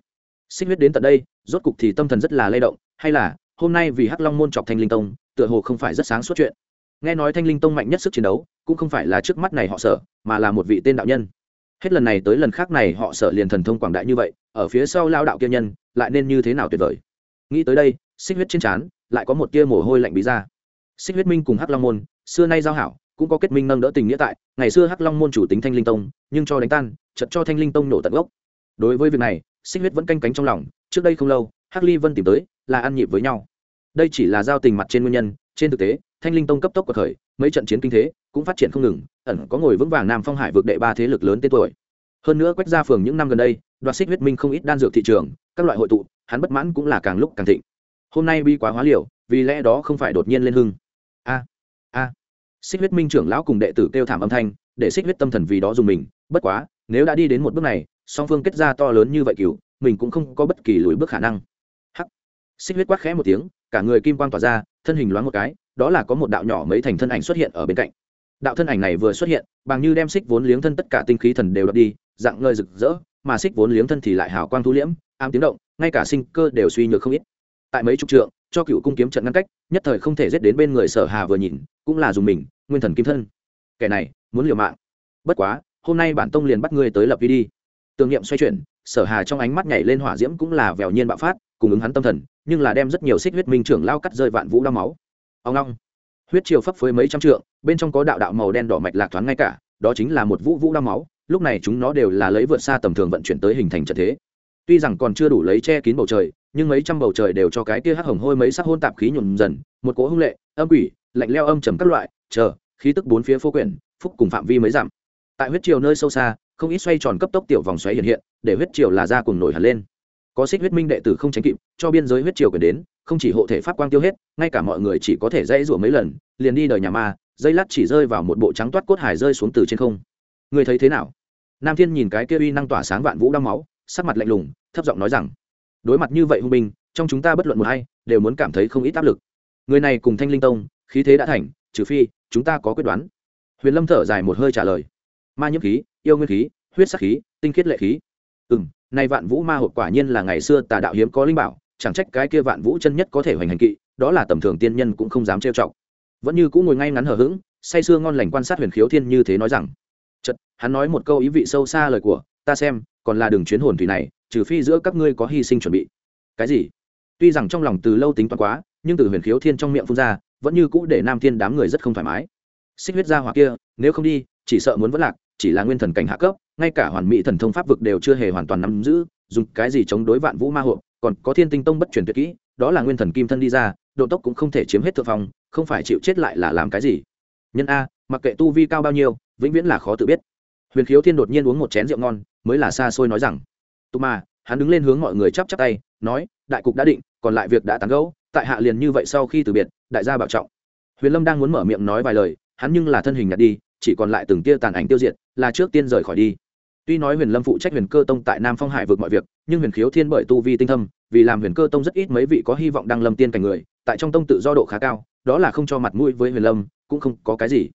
Xích huyết đến tận đây, rốt cục thì tâm thần rất là lay động, hay là, hôm nay vì hắc long môn chọc thanh linh tông, tựa hồ không phải rất sáng suốt chuyện. Nghe nói thanh linh tông mạnh nhất sức chiến đấu, cũng không phải là trước mắt này họ sở, mà là một vị tên đạo nhân. Hết lần này tới lần khác này họ sở liền thần thông quảng đại như vậy, ở phía sau lao đạo kia nhân, lại nên như thế nào tuyệt vời? Nghĩ tới đây xích huyết trên trán lại có một tia mồ hôi lạnh bí ra. Xích huyết minh cùng hắc long môn xưa nay giao hảo cũng có kết minh nâng đỡ tình nghĩa tại. Ngày xưa hắc long môn chủ tính thanh linh tông nhưng cho đánh tan chật cho thanh linh tông nổ tận gốc. Đối với việc này xích huyết vẫn canh cánh trong lòng. Trước đây không lâu hắc ly vân tìm tới là ăn nhịp với nhau. Đây chỉ là giao tình mặt trên nguyên nhân trên thực tế thanh linh tông cấp tốc của thời, mấy trận chiến kinh thế cũng phát triển không ngừng ẩn có ngồi vững vàng nam phong hải vượt đệ ba thế lực lớn tên tuổi. Hơn nữa quách ra phường những năm gần đây đoạt xích huyết minh không ít đan dược thị trường các loại hội tụ hắn bất mãn cũng là càng lúc càng thịnh hôm nay bi quá hóa liều, vì lẽ đó không phải đột nhiên lên hưng. A a. Xích huyết minh trưởng lão cùng đệ tử kêu thảm âm thanh, để xích huyết tâm thần vì đó dùng mình. Bất quá, nếu đã đi đến một bước này, song phương kết ra to lớn như vậy cựu mình cũng không có bất kỳ lùi bước khả năng. Hắc. Xích huyết quát khẽ một tiếng, cả người kim quang tỏa ra, thân hình loáng một cái, đó là có một đạo nhỏ mấy thành thân ảnh xuất hiện ở bên cạnh. Đạo thân ảnh này vừa xuất hiện, bằng như đem xích vốn liếng thân tất cả tinh khí thần đều đập đi, dạng ngơi rực rỡ, mà xích vốn liếng thân thì lại hào quang thu liễm am tiếng động, ngay cả sinh cơ đều suy nhược không ít tại mấy chục trượng, cho cựu cung kiếm trận ngăn cách, nhất thời không thể giết đến bên người sở hà vừa nhìn, cũng là dùng mình, nguyên thần kim thân. Kẻ này, muốn liều mạng. Bất quá, hôm nay bản tông liền bắt ngươi tới lập vi đi. Tưởng niệm xoay chuyển, sở hà trong ánh mắt nhảy lên hỏa diễm cũng là vèo nhiên bạo phát, cùng ứng hắn tâm thần, nhưng là đem rất nhiều xích huyết minh trưởng lao cắt rơi vạn vũ đau máu. Ông long. Huyết chiều phấp phới mấy trăm trượng, bên trong có đạo đạo màu đen đỏ mạch lạc thoáng ngay cả, đó chính là một vũ vũ đau máu, lúc này chúng nó đều là lấy vượt xa tầm thường vận chuyển tới hình thành trận thế. Tuy rằng còn chưa đủ lấy che kín bầu trời nhưng mấy trăm bầu trời đều cho cái kia hắc hồng hôi mấy sắc hôn tạp khí nhuộm dần, một cỗ hung lệ, âm quỷ, lạnh leo âm trầm các loại, chờ, khí tức bốn phía phố quyển, phúc cùng phạm vi mới giảm tại huyết triều nơi sâu xa, không ít xoay tròn cấp tốc tiểu vòng xoáy hiện hiện, để huyết triều là ra cùng nổi hẳn lên. Có xích huyết minh đệ tử không tránh kịp, cho biên giới huyết triều quyền đến, không chỉ hộ thể pháp quang tiêu hết, ngay cả mọi người chỉ có thể dãy rủa mấy lần, liền đi đời nhà ma, dây lát chỉ rơi vào một bộ trắng toát cốt hải rơi xuống từ trên không. Người thấy thế nào? Nam thiên nhìn cái kia uy năng tỏa sáng vạn vũ đau máu, sắc mặt lạnh lùng, thấp giọng nói rằng đối mặt như vậy hung binh, trong chúng ta bất luận một hay đều muốn cảm thấy không ít áp lực. Người này cùng thanh linh tông, khí thế đã thành, trừ phi chúng ta có quyết đoán. Huyền lâm thở dài một hơi trả lời. Ma nhiễm khí, yêu nguyên khí, huyết sắc khí, tinh khiết lệ khí. Ừ m nay vạn vũ ma hộp quả nhiên là ngày xưa tà đạo hiếm có linh bảo, chẳng trách cái kia vạn vũ chân nhất có thể hoành hành kỵ, đó là tầm thường tiên nhân cũng không dám trêu chọc. Vẫn như cũng ngồi ngay ngắn hờ hững, say sưa ngon lành quan sát huyền khiếu thiên như thế nói rằng chật hắn nói một câu ý vị sâu xa lời của, ta xem, còn là đường chuyến hồn thủy này trừ phi giữa các ngươi có hy sinh chuẩn bị. Cái gì? Tuy rằng trong lòng từ lâu tính toán quá, nhưng từ huyền khiếu thiên trong miệng phun ra, vẫn như cũ để nam thiên đám người rất không thoải mái. Xích huyết gia hỏa kia, nếu không đi, chỉ sợ muốn vất lạc, chỉ là nguyên thần cảnh hạ cấp, ngay cả hoàn mỹ thần thông pháp vực đều chưa hề hoàn toàn nắm giữ, dùng cái gì chống đối vạn vũ ma hộ còn có thiên tinh tông bất truyền tuyệt kỹ, đó là nguyên thần kim thân đi ra, độ tốc cũng không thể chiếm hết thượng phong, không phải chịu chết lại là làm cái gì? Nhân a, mặc kệ tu vi cao bao nhiêu, vĩnh viễn là khó tự biết. Huyền khiếu thiên đột nhiên uống một chén rượu ngon, mới là xa xôi nói rằng tù mà, hắn đứng lên hướng mọi người chắp chắp tay, nói, đại cục đã định, còn lại việc đã tán gẫu, tại hạ liền như vậy sau khi từ biệt, đại gia bảo trọng. Huyền lâm đang muốn mở miệng nói vài lời, hắn nhưng là thân hình nhặt đi, chỉ còn lại từng tia tàn ảnh tiêu diệt, là trước tiên rời khỏi đi. Tuy nói huyền lâm phụ trách huyền cơ tông tại nam phong hải vượt mọi việc, nhưng huyền khiếu thiên bởi tu vi tinh thâm, vì làm huyền cơ tông rất ít mấy vị có hy vọng đăng lâm tiên cảnh người, tại trong tông tự do độ khá cao, đó là không cho mặt mũi với huyền lâm, cũng không có cái gì.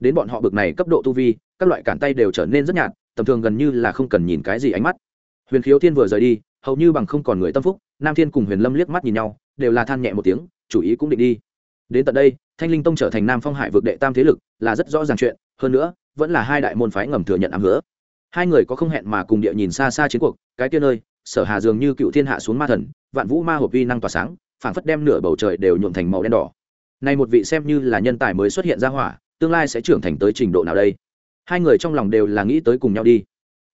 Đến bọn họ bực này cấp độ tu vi, các loại cản tay đều trở nên rất nhạt, tầm thường gần như là không cần nhìn cái gì ánh mắt huyền khiếu thiên vừa rời đi, hầu như bằng không còn người tâm phúc, nam thiên cùng huyền lâm liếc mắt nhìn nhau, đều là than nhẹ một tiếng, chủ ý cũng định đi. Đến tận đây, thanh linh tông trở thành nam phong hải vực đệ tam thế lực, là rất rõ ràng chuyện, hơn nữa, vẫn là hai đại môn phái ngầm thừa nhận ám hứa. Hai người có không hẹn mà cùng địa nhìn xa xa chiến cuộc, cái kia nơi, sở hà dường như cựu thiên hạ xuống ma thần, vạn vũ ma hộp vi năng tỏa sáng, phảng phất đem nửa bầu trời đều nhuộm thành màu đen đỏ. Nay một vị xem như là nhân tài mới xuất hiện ra hỏa, tương lai sẽ trưởng thành tới trình độ nào đây? Hai người trong lòng đều là nghĩ tới cùng nhau đi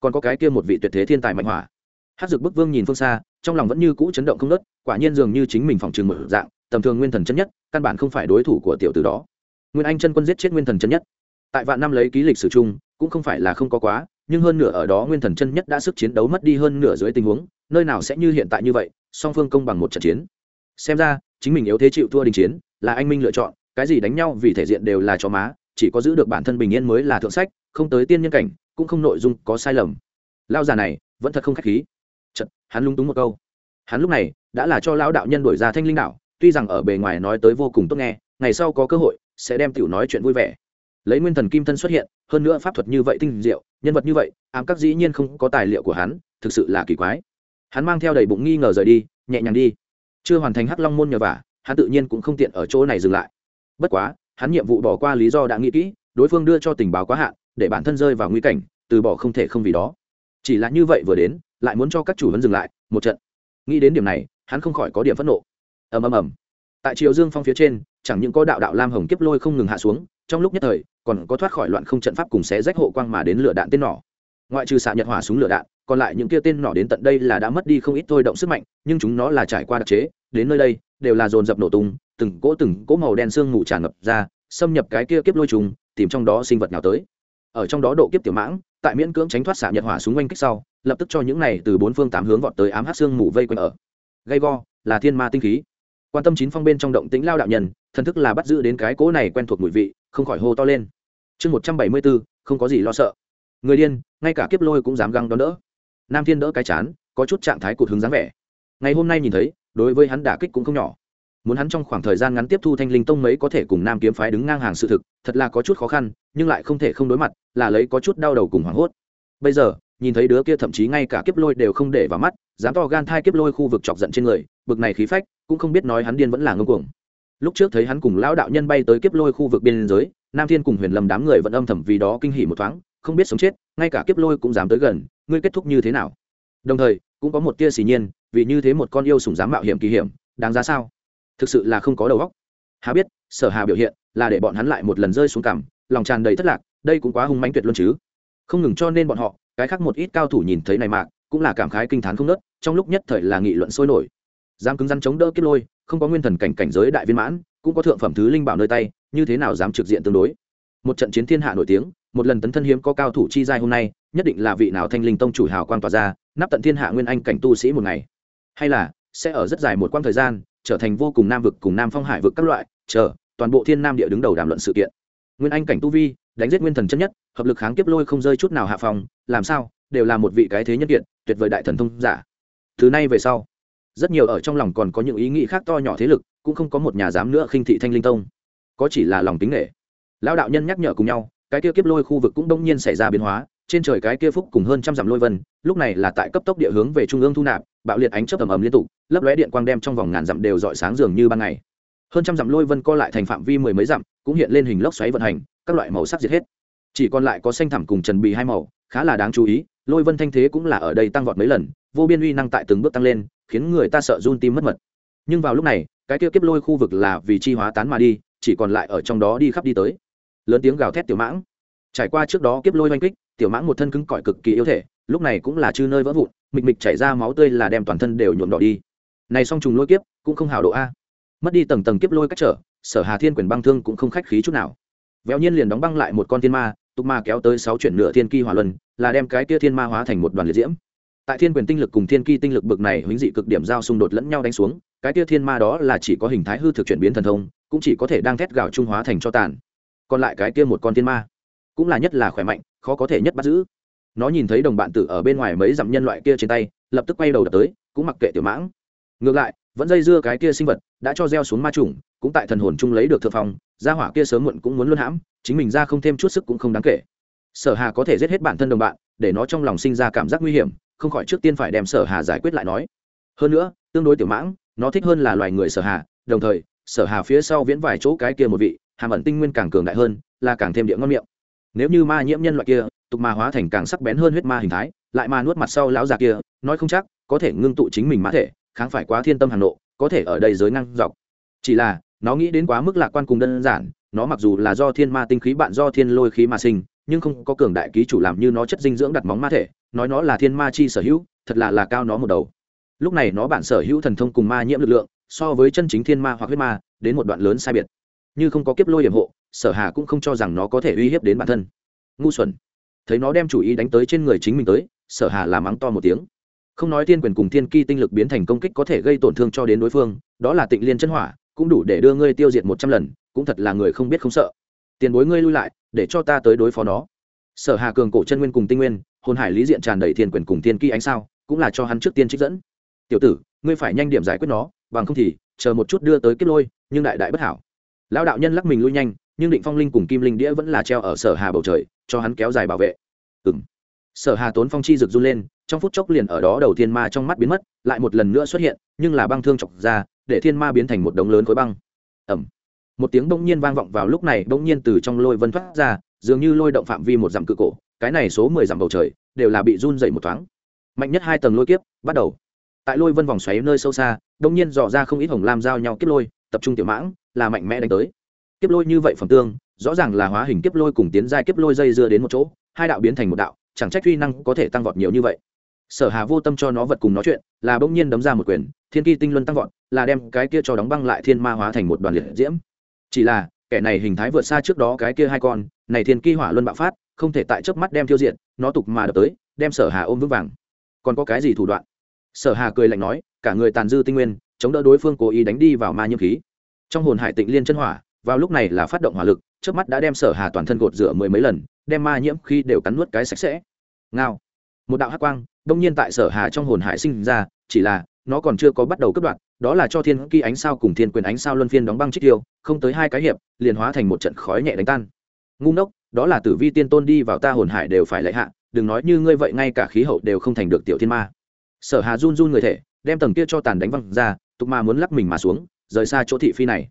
còn có cái kia một vị tuyệt thế thiên tài mạnh hỏa. Hát dược bức vương nhìn phương xa, trong lòng vẫn như cũ chấn động không nớt quả nhiên dường như chính mình phòng trường một dạng, tầm thường nguyên thần chân nhất, căn bản không phải đối thủ của tiểu tử đó. Nguyên anh chân quân giết chết nguyên thần chân nhất. Tại vạn năm lấy ký lịch sử chung, cũng không phải là không có quá, nhưng hơn nửa ở đó nguyên thần chân nhất đã sức chiến đấu mất đi hơn nửa dưới tình huống, nơi nào sẽ như hiện tại như vậy, song phương công bằng một trận chiến. Xem ra, chính mình yếu thế chịu thua đình chiến, là anh minh lựa chọn, cái gì đánh nhau vì thể diện đều là cho má, chỉ có giữ được bản thân bình yên mới là thượng sách, không tới tiên nhân cảnh cũng không nội dung có sai lầm. Lao già này vẫn thật không khách khí. Chật, hắn lung túng một câu. Hắn lúc này đã là cho lão đạo nhân đổi ra thanh linh đạo tuy rằng ở bề ngoài nói tới vô cùng tốt nghe ngày sau có cơ hội sẽ đem tiểu nói chuyện vui vẻ. Lấy nguyên thần kim thân xuất hiện hơn nữa pháp thuật như vậy tinh diệu nhân vật như vậy ám các dĩ nhiên không có tài liệu của hắn thực sự là kỳ quái. Hắn mang theo đầy bụng nghi ngờ rời đi nhẹ nhàng đi. Chưa hoàn thành hắc long môn nhờ vả hắn tự nhiên cũng không tiện ở chỗ này dừng lại. Bất quá hắn nhiệm vụ bỏ qua lý do đã nghĩ kỹ đối phương đưa cho tình báo quá hạn để bản thân rơi vào nguy cảnh, từ bỏ không thể không vì đó. Chỉ là như vậy vừa đến, lại muốn cho các chủ vẫn dừng lại, một trận. Nghĩ đến điểm này, hắn không khỏi có điểm phẫn nộ. Ầm ầm ầm. Tại triều dương phong phía trên, chẳng những có đạo đạo lam hồng kiếp lôi không ngừng hạ xuống, trong lúc nhất thời, còn có thoát khỏi loạn không trận pháp cùng xé rách hộ quang mà đến lửa đạn tên nỏ. Ngoại trừ xạ nhật hỏa súng lửa đạn, còn lại những kia tên nỏ đến tận đây là đã mất đi không ít thôi động sức mạnh, nhưng chúng nó là trải qua đặc chế, đến nơi đây, đều là dồn dập nổ tung, từng cỗ từng cỗ màu đen sương mù tràn ngập ra, xâm nhập cái kia kiếp lôi trùng, tìm trong đó sinh vật nào tới ở trong đó độ kiếp tiểu mãng, tại miễn cưỡng tránh thoát xạ nhật hỏa súng oanh kích sau, lập tức cho những này từ bốn phương tám hướng vọt tới ám hát xương mù vây quanh ở. Gây go, là thiên ma tinh khí. Quan tâm chín phong bên trong động tĩnh lao đạo nhân, thần thức là bắt giữ đến cái cỗ này quen thuộc mùi vị, không khỏi hô to lên. Chương một trăm bảy mươi bốn, không có gì lo sợ. Người điên, ngay cả kiếp lôi cũng dám găng đón đỡ. Nam thiên đỡ cái chán, có chút trạng thái cụt hứng dáng vẻ. Ngày hôm nay nhìn thấy, đối với hắn đả kích cũng không nhỏ. Muốn hắn trong khoảng thời gian ngắn tiếp thu thanh linh tông mấy có thể cùng nam kiếm phái đứng ngang hàng sự thực thật là có chút khó khăn, nhưng lại không thể không đối mặt, là lấy có chút đau đầu cùng hoảng hốt. Bây giờ, nhìn thấy đứa kia thậm chí ngay cả kiếp lôi đều không để vào mắt, dám to gan thai kiếp lôi khu vực chọc giận trên người, bực này khí phách, cũng không biết nói hắn điên vẫn là ngưng cuồng. Lúc trước thấy hắn cùng lão đạo nhân bay tới kiếp lôi khu vực biên giới, nam thiên cùng huyền lâm đám người vẫn âm thầm vì đó kinh hỉ một thoáng, không biết sống chết, ngay cả kiếp lôi cũng dám tới gần, ngươi kết thúc như thế nào? Đồng thời, cũng có một tia xì nhiên, vì như thế một con yêu sủng dám mạo hiểm kỳ hiểm, đáng giá sao? Thực sự là không có đầu óc. Há biết sở hà biểu hiện là để bọn hắn lại một lần rơi xuống cằm lòng tràn đầy thất lạc, đây cũng quá hung mãnh tuyệt luôn chứ. Không ngừng cho nên bọn họ, cái khác một ít cao thủ nhìn thấy này mạc cũng là cảm khái kinh thán không nớt, trong lúc nhất thời là nghị luận sôi nổi. Dám cứng rắn chống đỡ kết lôi, không có nguyên thần cảnh cảnh giới đại viên mãn, cũng có thượng phẩm thứ linh bảo nơi tay, như thế nào dám trực diện tương đối? Một trận chiến thiên hạ nổi tiếng, một lần tấn thân hiếm có cao thủ chi giai hôm nay, nhất định là vị nào thanh linh tông chủ hào quang tỏa ra, nắp tận thiên hạ nguyên anh cảnh tu sĩ một ngày. Hay là, sẽ ở rất dài một quãng thời gian, trở thành vô cùng nam vực cùng nam phong hải vực các loại, chờ toàn bộ thiên nam địa đứng đầu đàm luận sự kiện. Nguyên anh cảnh tu vi, đánh giết nguyên thần chân nhất, hợp lực kháng kiếp lôi không rơi chút nào hạ phòng làm sao, đều là một vị cái thế nhân kiện, tuyệt vời đại thần thông giả. Thứ nay về sau, rất nhiều ở trong lòng còn có những ý nghĩ khác to nhỏ thế lực, cũng không có một nhà dám nữa khinh thị thanh linh tông. Có chỉ là lòng tính nghệ lão đạo nhân nhắc nhở cùng nhau, cái kia kiếp lôi khu vực cũng đông nhiên xảy ra biến hóa, trên trời cái kia phúc cùng hơn trăm dặm lôi vân, lúc này là tại cấp tốc địa hướng về trung ương thu nạp, bạo liệt ánh chớp tầm ầm liên tục, lấp lóe điện quang đem trong vòng ngàn dặm đều dọi sáng dường như ban ngày hơn trăm dặm lôi vân co lại thành phạm vi mười mấy dặm, cũng hiện lên hình lốc xoáy vận hành, các loại màu sắc diệt hết. Chỉ còn lại có xanh thẳm cùng trần bì hai màu, khá là đáng chú ý, lôi vân thanh thế cũng là ở đây tăng vọt mấy lần, vô biên uy năng tại từng bước tăng lên, khiến người ta sợ run tim mất mật. Nhưng vào lúc này, cái kia kiếp lôi khu vực là vì chi hóa tán mà đi, chỉ còn lại ở trong đó đi khắp đi tới. Lớn tiếng gào thét tiểu mãng. Trải qua trước đó kiếp lôi oanh kích, tiểu mãng một thân cứng cỏi cực kỳ yếu thể, lúc này cũng là chư nơi vỡ vụn, mịch mịch chảy ra máu tươi là đem toàn thân đều nhuộm đỏ đi. Này song trùng lôi kiếp, cũng không hào độ a mất đi tầng tầng kiếp lôi cách trở, sở hà thiên quyền băng thương cũng không khách khí chút nào. Véo nhiên liền đóng băng lại một con thiên ma, tục ma kéo tới sáu chuyển nửa thiên kỳ hỏa luân, là đem cái kia thiên ma hóa thành một đoàn liệt diễm. Tại thiên quyền tinh lực cùng thiên kỳ tinh lực bực này huynh dị cực điểm giao xung đột lẫn nhau đánh xuống, cái kia thiên ma đó là chỉ có hình thái hư thực chuyển biến thần thông, cũng chỉ có thể đang thét gào trung hóa thành cho tàn. Còn lại cái kia một con thiên ma, cũng là nhất là khỏe mạnh, khó có thể nhất bắt giữ. Nó nhìn thấy đồng bạn tử ở bên ngoài mấy dặm nhân loại kia trên tay, lập tức quay đầu đập tới, cũng mặc kệ tiểu mãng. Ngược lại vẫn dây dưa cái kia sinh vật đã cho gieo xuống ma trùng, cũng tại thần hồn chung lấy được thượng phong, gia hỏa kia sớm muộn cũng muốn luôn hãm, chính mình ra không thêm chút sức cũng không đáng kể. Sở hà có thể giết hết bản thân đồng bạn, để nó trong lòng sinh ra cảm giác nguy hiểm, không khỏi trước tiên phải đem sở hà giải quyết lại nói. Hơn nữa, tương đối tiểu mãng, nó thích hơn là loài người sở hà, đồng thời, sở hà phía sau viễn vài chỗ cái kia một vị, hàm ẩn tinh nguyên càng cường đại hơn, là càng thêm địa ngon miệng. Nếu như ma nhiễm nhân loại kia, tục ma hóa thành càng sắc bén hơn huyết ma hình thái, lại ma nuốt mặt sau lão già kia, nói không chắc, có thể ngưng tụ chính mình mã thể kháng phải quá thiên tâm hàng nộ, có thể ở đây giới năng dọc. Chỉ là, nó nghĩ đến quá mức lạc quan cùng đơn giản, nó mặc dù là do thiên ma tinh khí bạn do thiên lôi khí mà sinh, nhưng không có cường đại ký chủ làm như nó chất dinh dưỡng đặt móng ma thể, nói nó là thiên ma chi sở hữu, thật là là cao nó một đầu. Lúc này nó bản sở hữu thần thông cùng ma nhiễm lực lượng, so với chân chính thiên ma hoặc huyết ma, đến một đoạn lớn sai biệt. Như không có kiếp lôi điểm hộ, sở hà cũng không cho rằng nó có thể uy hiếp đến bản thân. Ngu xuẩn. Thấy nó đem chủ ý đánh tới trên người chính mình tới, sở hà làm mắng to một tiếng không nói thiên quyền cùng thiên ki tinh lực biến thành công kích có thể gây tổn thương cho đến đối phương, đó là tịnh liên chân hỏa, cũng đủ để đưa ngươi tiêu diệt một trăm lần, cũng thật là người không biết không sợ. Tiền bối ngươi lui lại, để cho ta tới đối phó nó. Sở hà cường cổ chân nguyên cùng tinh nguyên, hồn hải lý diện tràn đầy thiên quyền cùng thiên ki ánh sao, cũng là cho hắn trước tiên trích dẫn. Tiểu tử, ngươi phải nhanh điểm giải quyết nó, bằng không thì, chờ một chút đưa tới kết lôi, nhưng đại đại bất hảo. Lão đạo nhân lắc mình lui nhanh, nhưng định phong linh cùng kim linh đĩa vẫn là treo ở sở hà bầu trời, cho hắn kéo dài bảo vệ. Ừ sở hà tốn phong chi rực run lên, trong phút chốc liền ở đó đầu thiên ma trong mắt biến mất, lại một lần nữa xuất hiện, nhưng là băng thương chọc ra, để thiên ma biến thành một đống lớn khối băng. Ẩm một tiếng bỗng nhiên vang vọng vào lúc này, bỗng nhiên từ trong lôi vân thoát ra, dường như lôi động phạm vi một dặm cự cổ, cái này số mười dặm bầu trời, đều là bị run dậy một thoáng. Mạnh nhất hai tầng lôi kiếp, bắt đầu. Tại lôi vân vòng xoáy nơi sâu xa đông nhiên dò ra không ít hồng lam giao nhau kiếp lôi, tập trung tiểu mãng, là mạnh mẽ đánh tới. Kiếp lôi như vậy phẩm tương, rõ ràng là hóa hình kiếp lôi cùng tiến giai kiếp lôi dây dưa đến một chỗ, hai đạo biến thành một đạo chẳng trách uy năng có thể tăng vọt nhiều như vậy. Sở hà vô tâm cho nó vật cùng nói chuyện, là bỗng nhiên đấm ra một quyền, thiên kỳ tinh luân tăng vọt, là đem cái kia cho đóng băng lại thiên ma hóa thành một đoàn liệt diễm. Chỉ là, kẻ này hình thái vượt xa trước đó cái kia hai con, này thiên kỳ hỏa luân bạo phát, không thể tại chớp mắt đem tiêu diệt, nó tục mà đập tới, đem sở hà ôm vững vàng. Còn có cái gì thủ đoạn? Sở hà cười lạnh nói, cả người tàn dư tinh nguyên, chống đỡ đối phương cố ý đánh đi vào ma nhiễm khí. Trong hồn hải tịnh liên chân hỏa, vào lúc này là phát động hỏa lực trước mắt đã đem sở hà toàn thân gột rửa mười mấy lần đem ma nhiễm khi đều cắn nuốt cái sạch sẽ. Ngao. Một đạo hắc quang, đông nhiên tại sở hà trong hồn hải sinh ra, chỉ là, nó còn chưa có bắt đầu cấp đoạn, đó là cho thiên kỳ ánh sao cùng thiên quyền ánh sao luân phiên đóng băng trích tiêu, không tới hai cái hiệp, liền hóa thành một trận khói nhẹ đánh tan. Ngu ngốc, đó là tử vi tiên tôn đi vào ta hồn hải đều phải lệ hạ, đừng nói như ngươi vậy ngay cả khí hậu đều không thành được tiểu thiên ma. Sở hà run run người thể, đem tầng kia cho tàn đánh văng ra, tục ma muốn lắc mình mà xuống, rời xa chỗ thị phi này.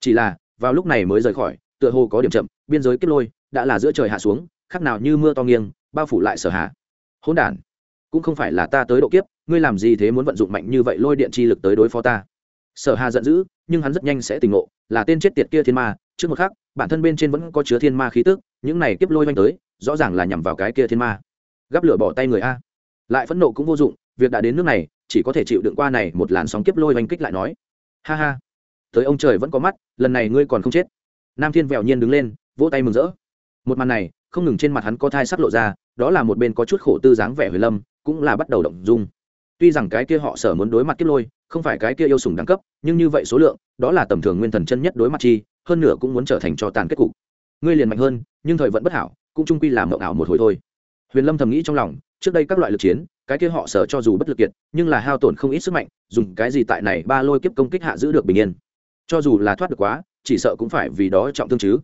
Chỉ là, vào lúc này mới rời khỏi, tựa hồ có điểm chậm, biên giới kết lôi đã là giữa trời hạ xuống, khác nào như mưa to nghiêng, bao phủ lại sở hạ. Hỗn đản, cũng không phải là ta tới độ kiếp, ngươi làm gì thế muốn vận dụng mạnh như vậy lôi điện chi lực tới đối phó ta? Sở hà giận dữ, nhưng hắn rất nhanh sẽ tỉnh ngộ, là tên chết tiệt kia thiên ma, trước một khắc, bản thân bên trên vẫn có chứa thiên ma khí tức, những này kiếp lôi manh tới, rõ ràng là nhằm vào cái kia thiên ma. Gắp lửa bỏ tay người a. Lại phẫn nộ cũng vô dụng, việc đã đến nước này, chỉ có thể chịu đựng qua này một làn sóng kiếp lôi oanh kích lại nói. Ha ha. Tới ông trời vẫn có mắt, lần này ngươi còn không chết. Nam thiên vẹo nhiên đứng lên, vỗ tay mừng rỡ một màn này, không ngừng trên mặt hắn có thai sắc lộ ra, đó là một bên có chút khổ tư dáng vẻ huyền lâm, cũng là bắt đầu động dung. Tuy rằng cái kia họ sở muốn đối mặt kiếp lôi, không phải cái kia yêu sùng đẳng cấp, nhưng như vậy số lượng, đó là tầm thường nguyên thần chân nhất đối mặt chi, hơn nửa cũng muốn trở thành cho tàn kết cục. Ngươi liền mạnh hơn, nhưng thời vẫn bất hảo, cũng trung quy làm mộng ảo một hồi thôi. Huyền lâm thầm nghĩ trong lòng, trước đây các loại lực chiến, cái kia họ sở cho dù bất lực kiệt, nhưng là hao tổn không ít sức mạnh, dùng cái gì tại này ba lôi kiếp công kích hạ giữ được bình yên. Cho dù là thoát được quá, chỉ sợ cũng phải vì đó trọng thương chứ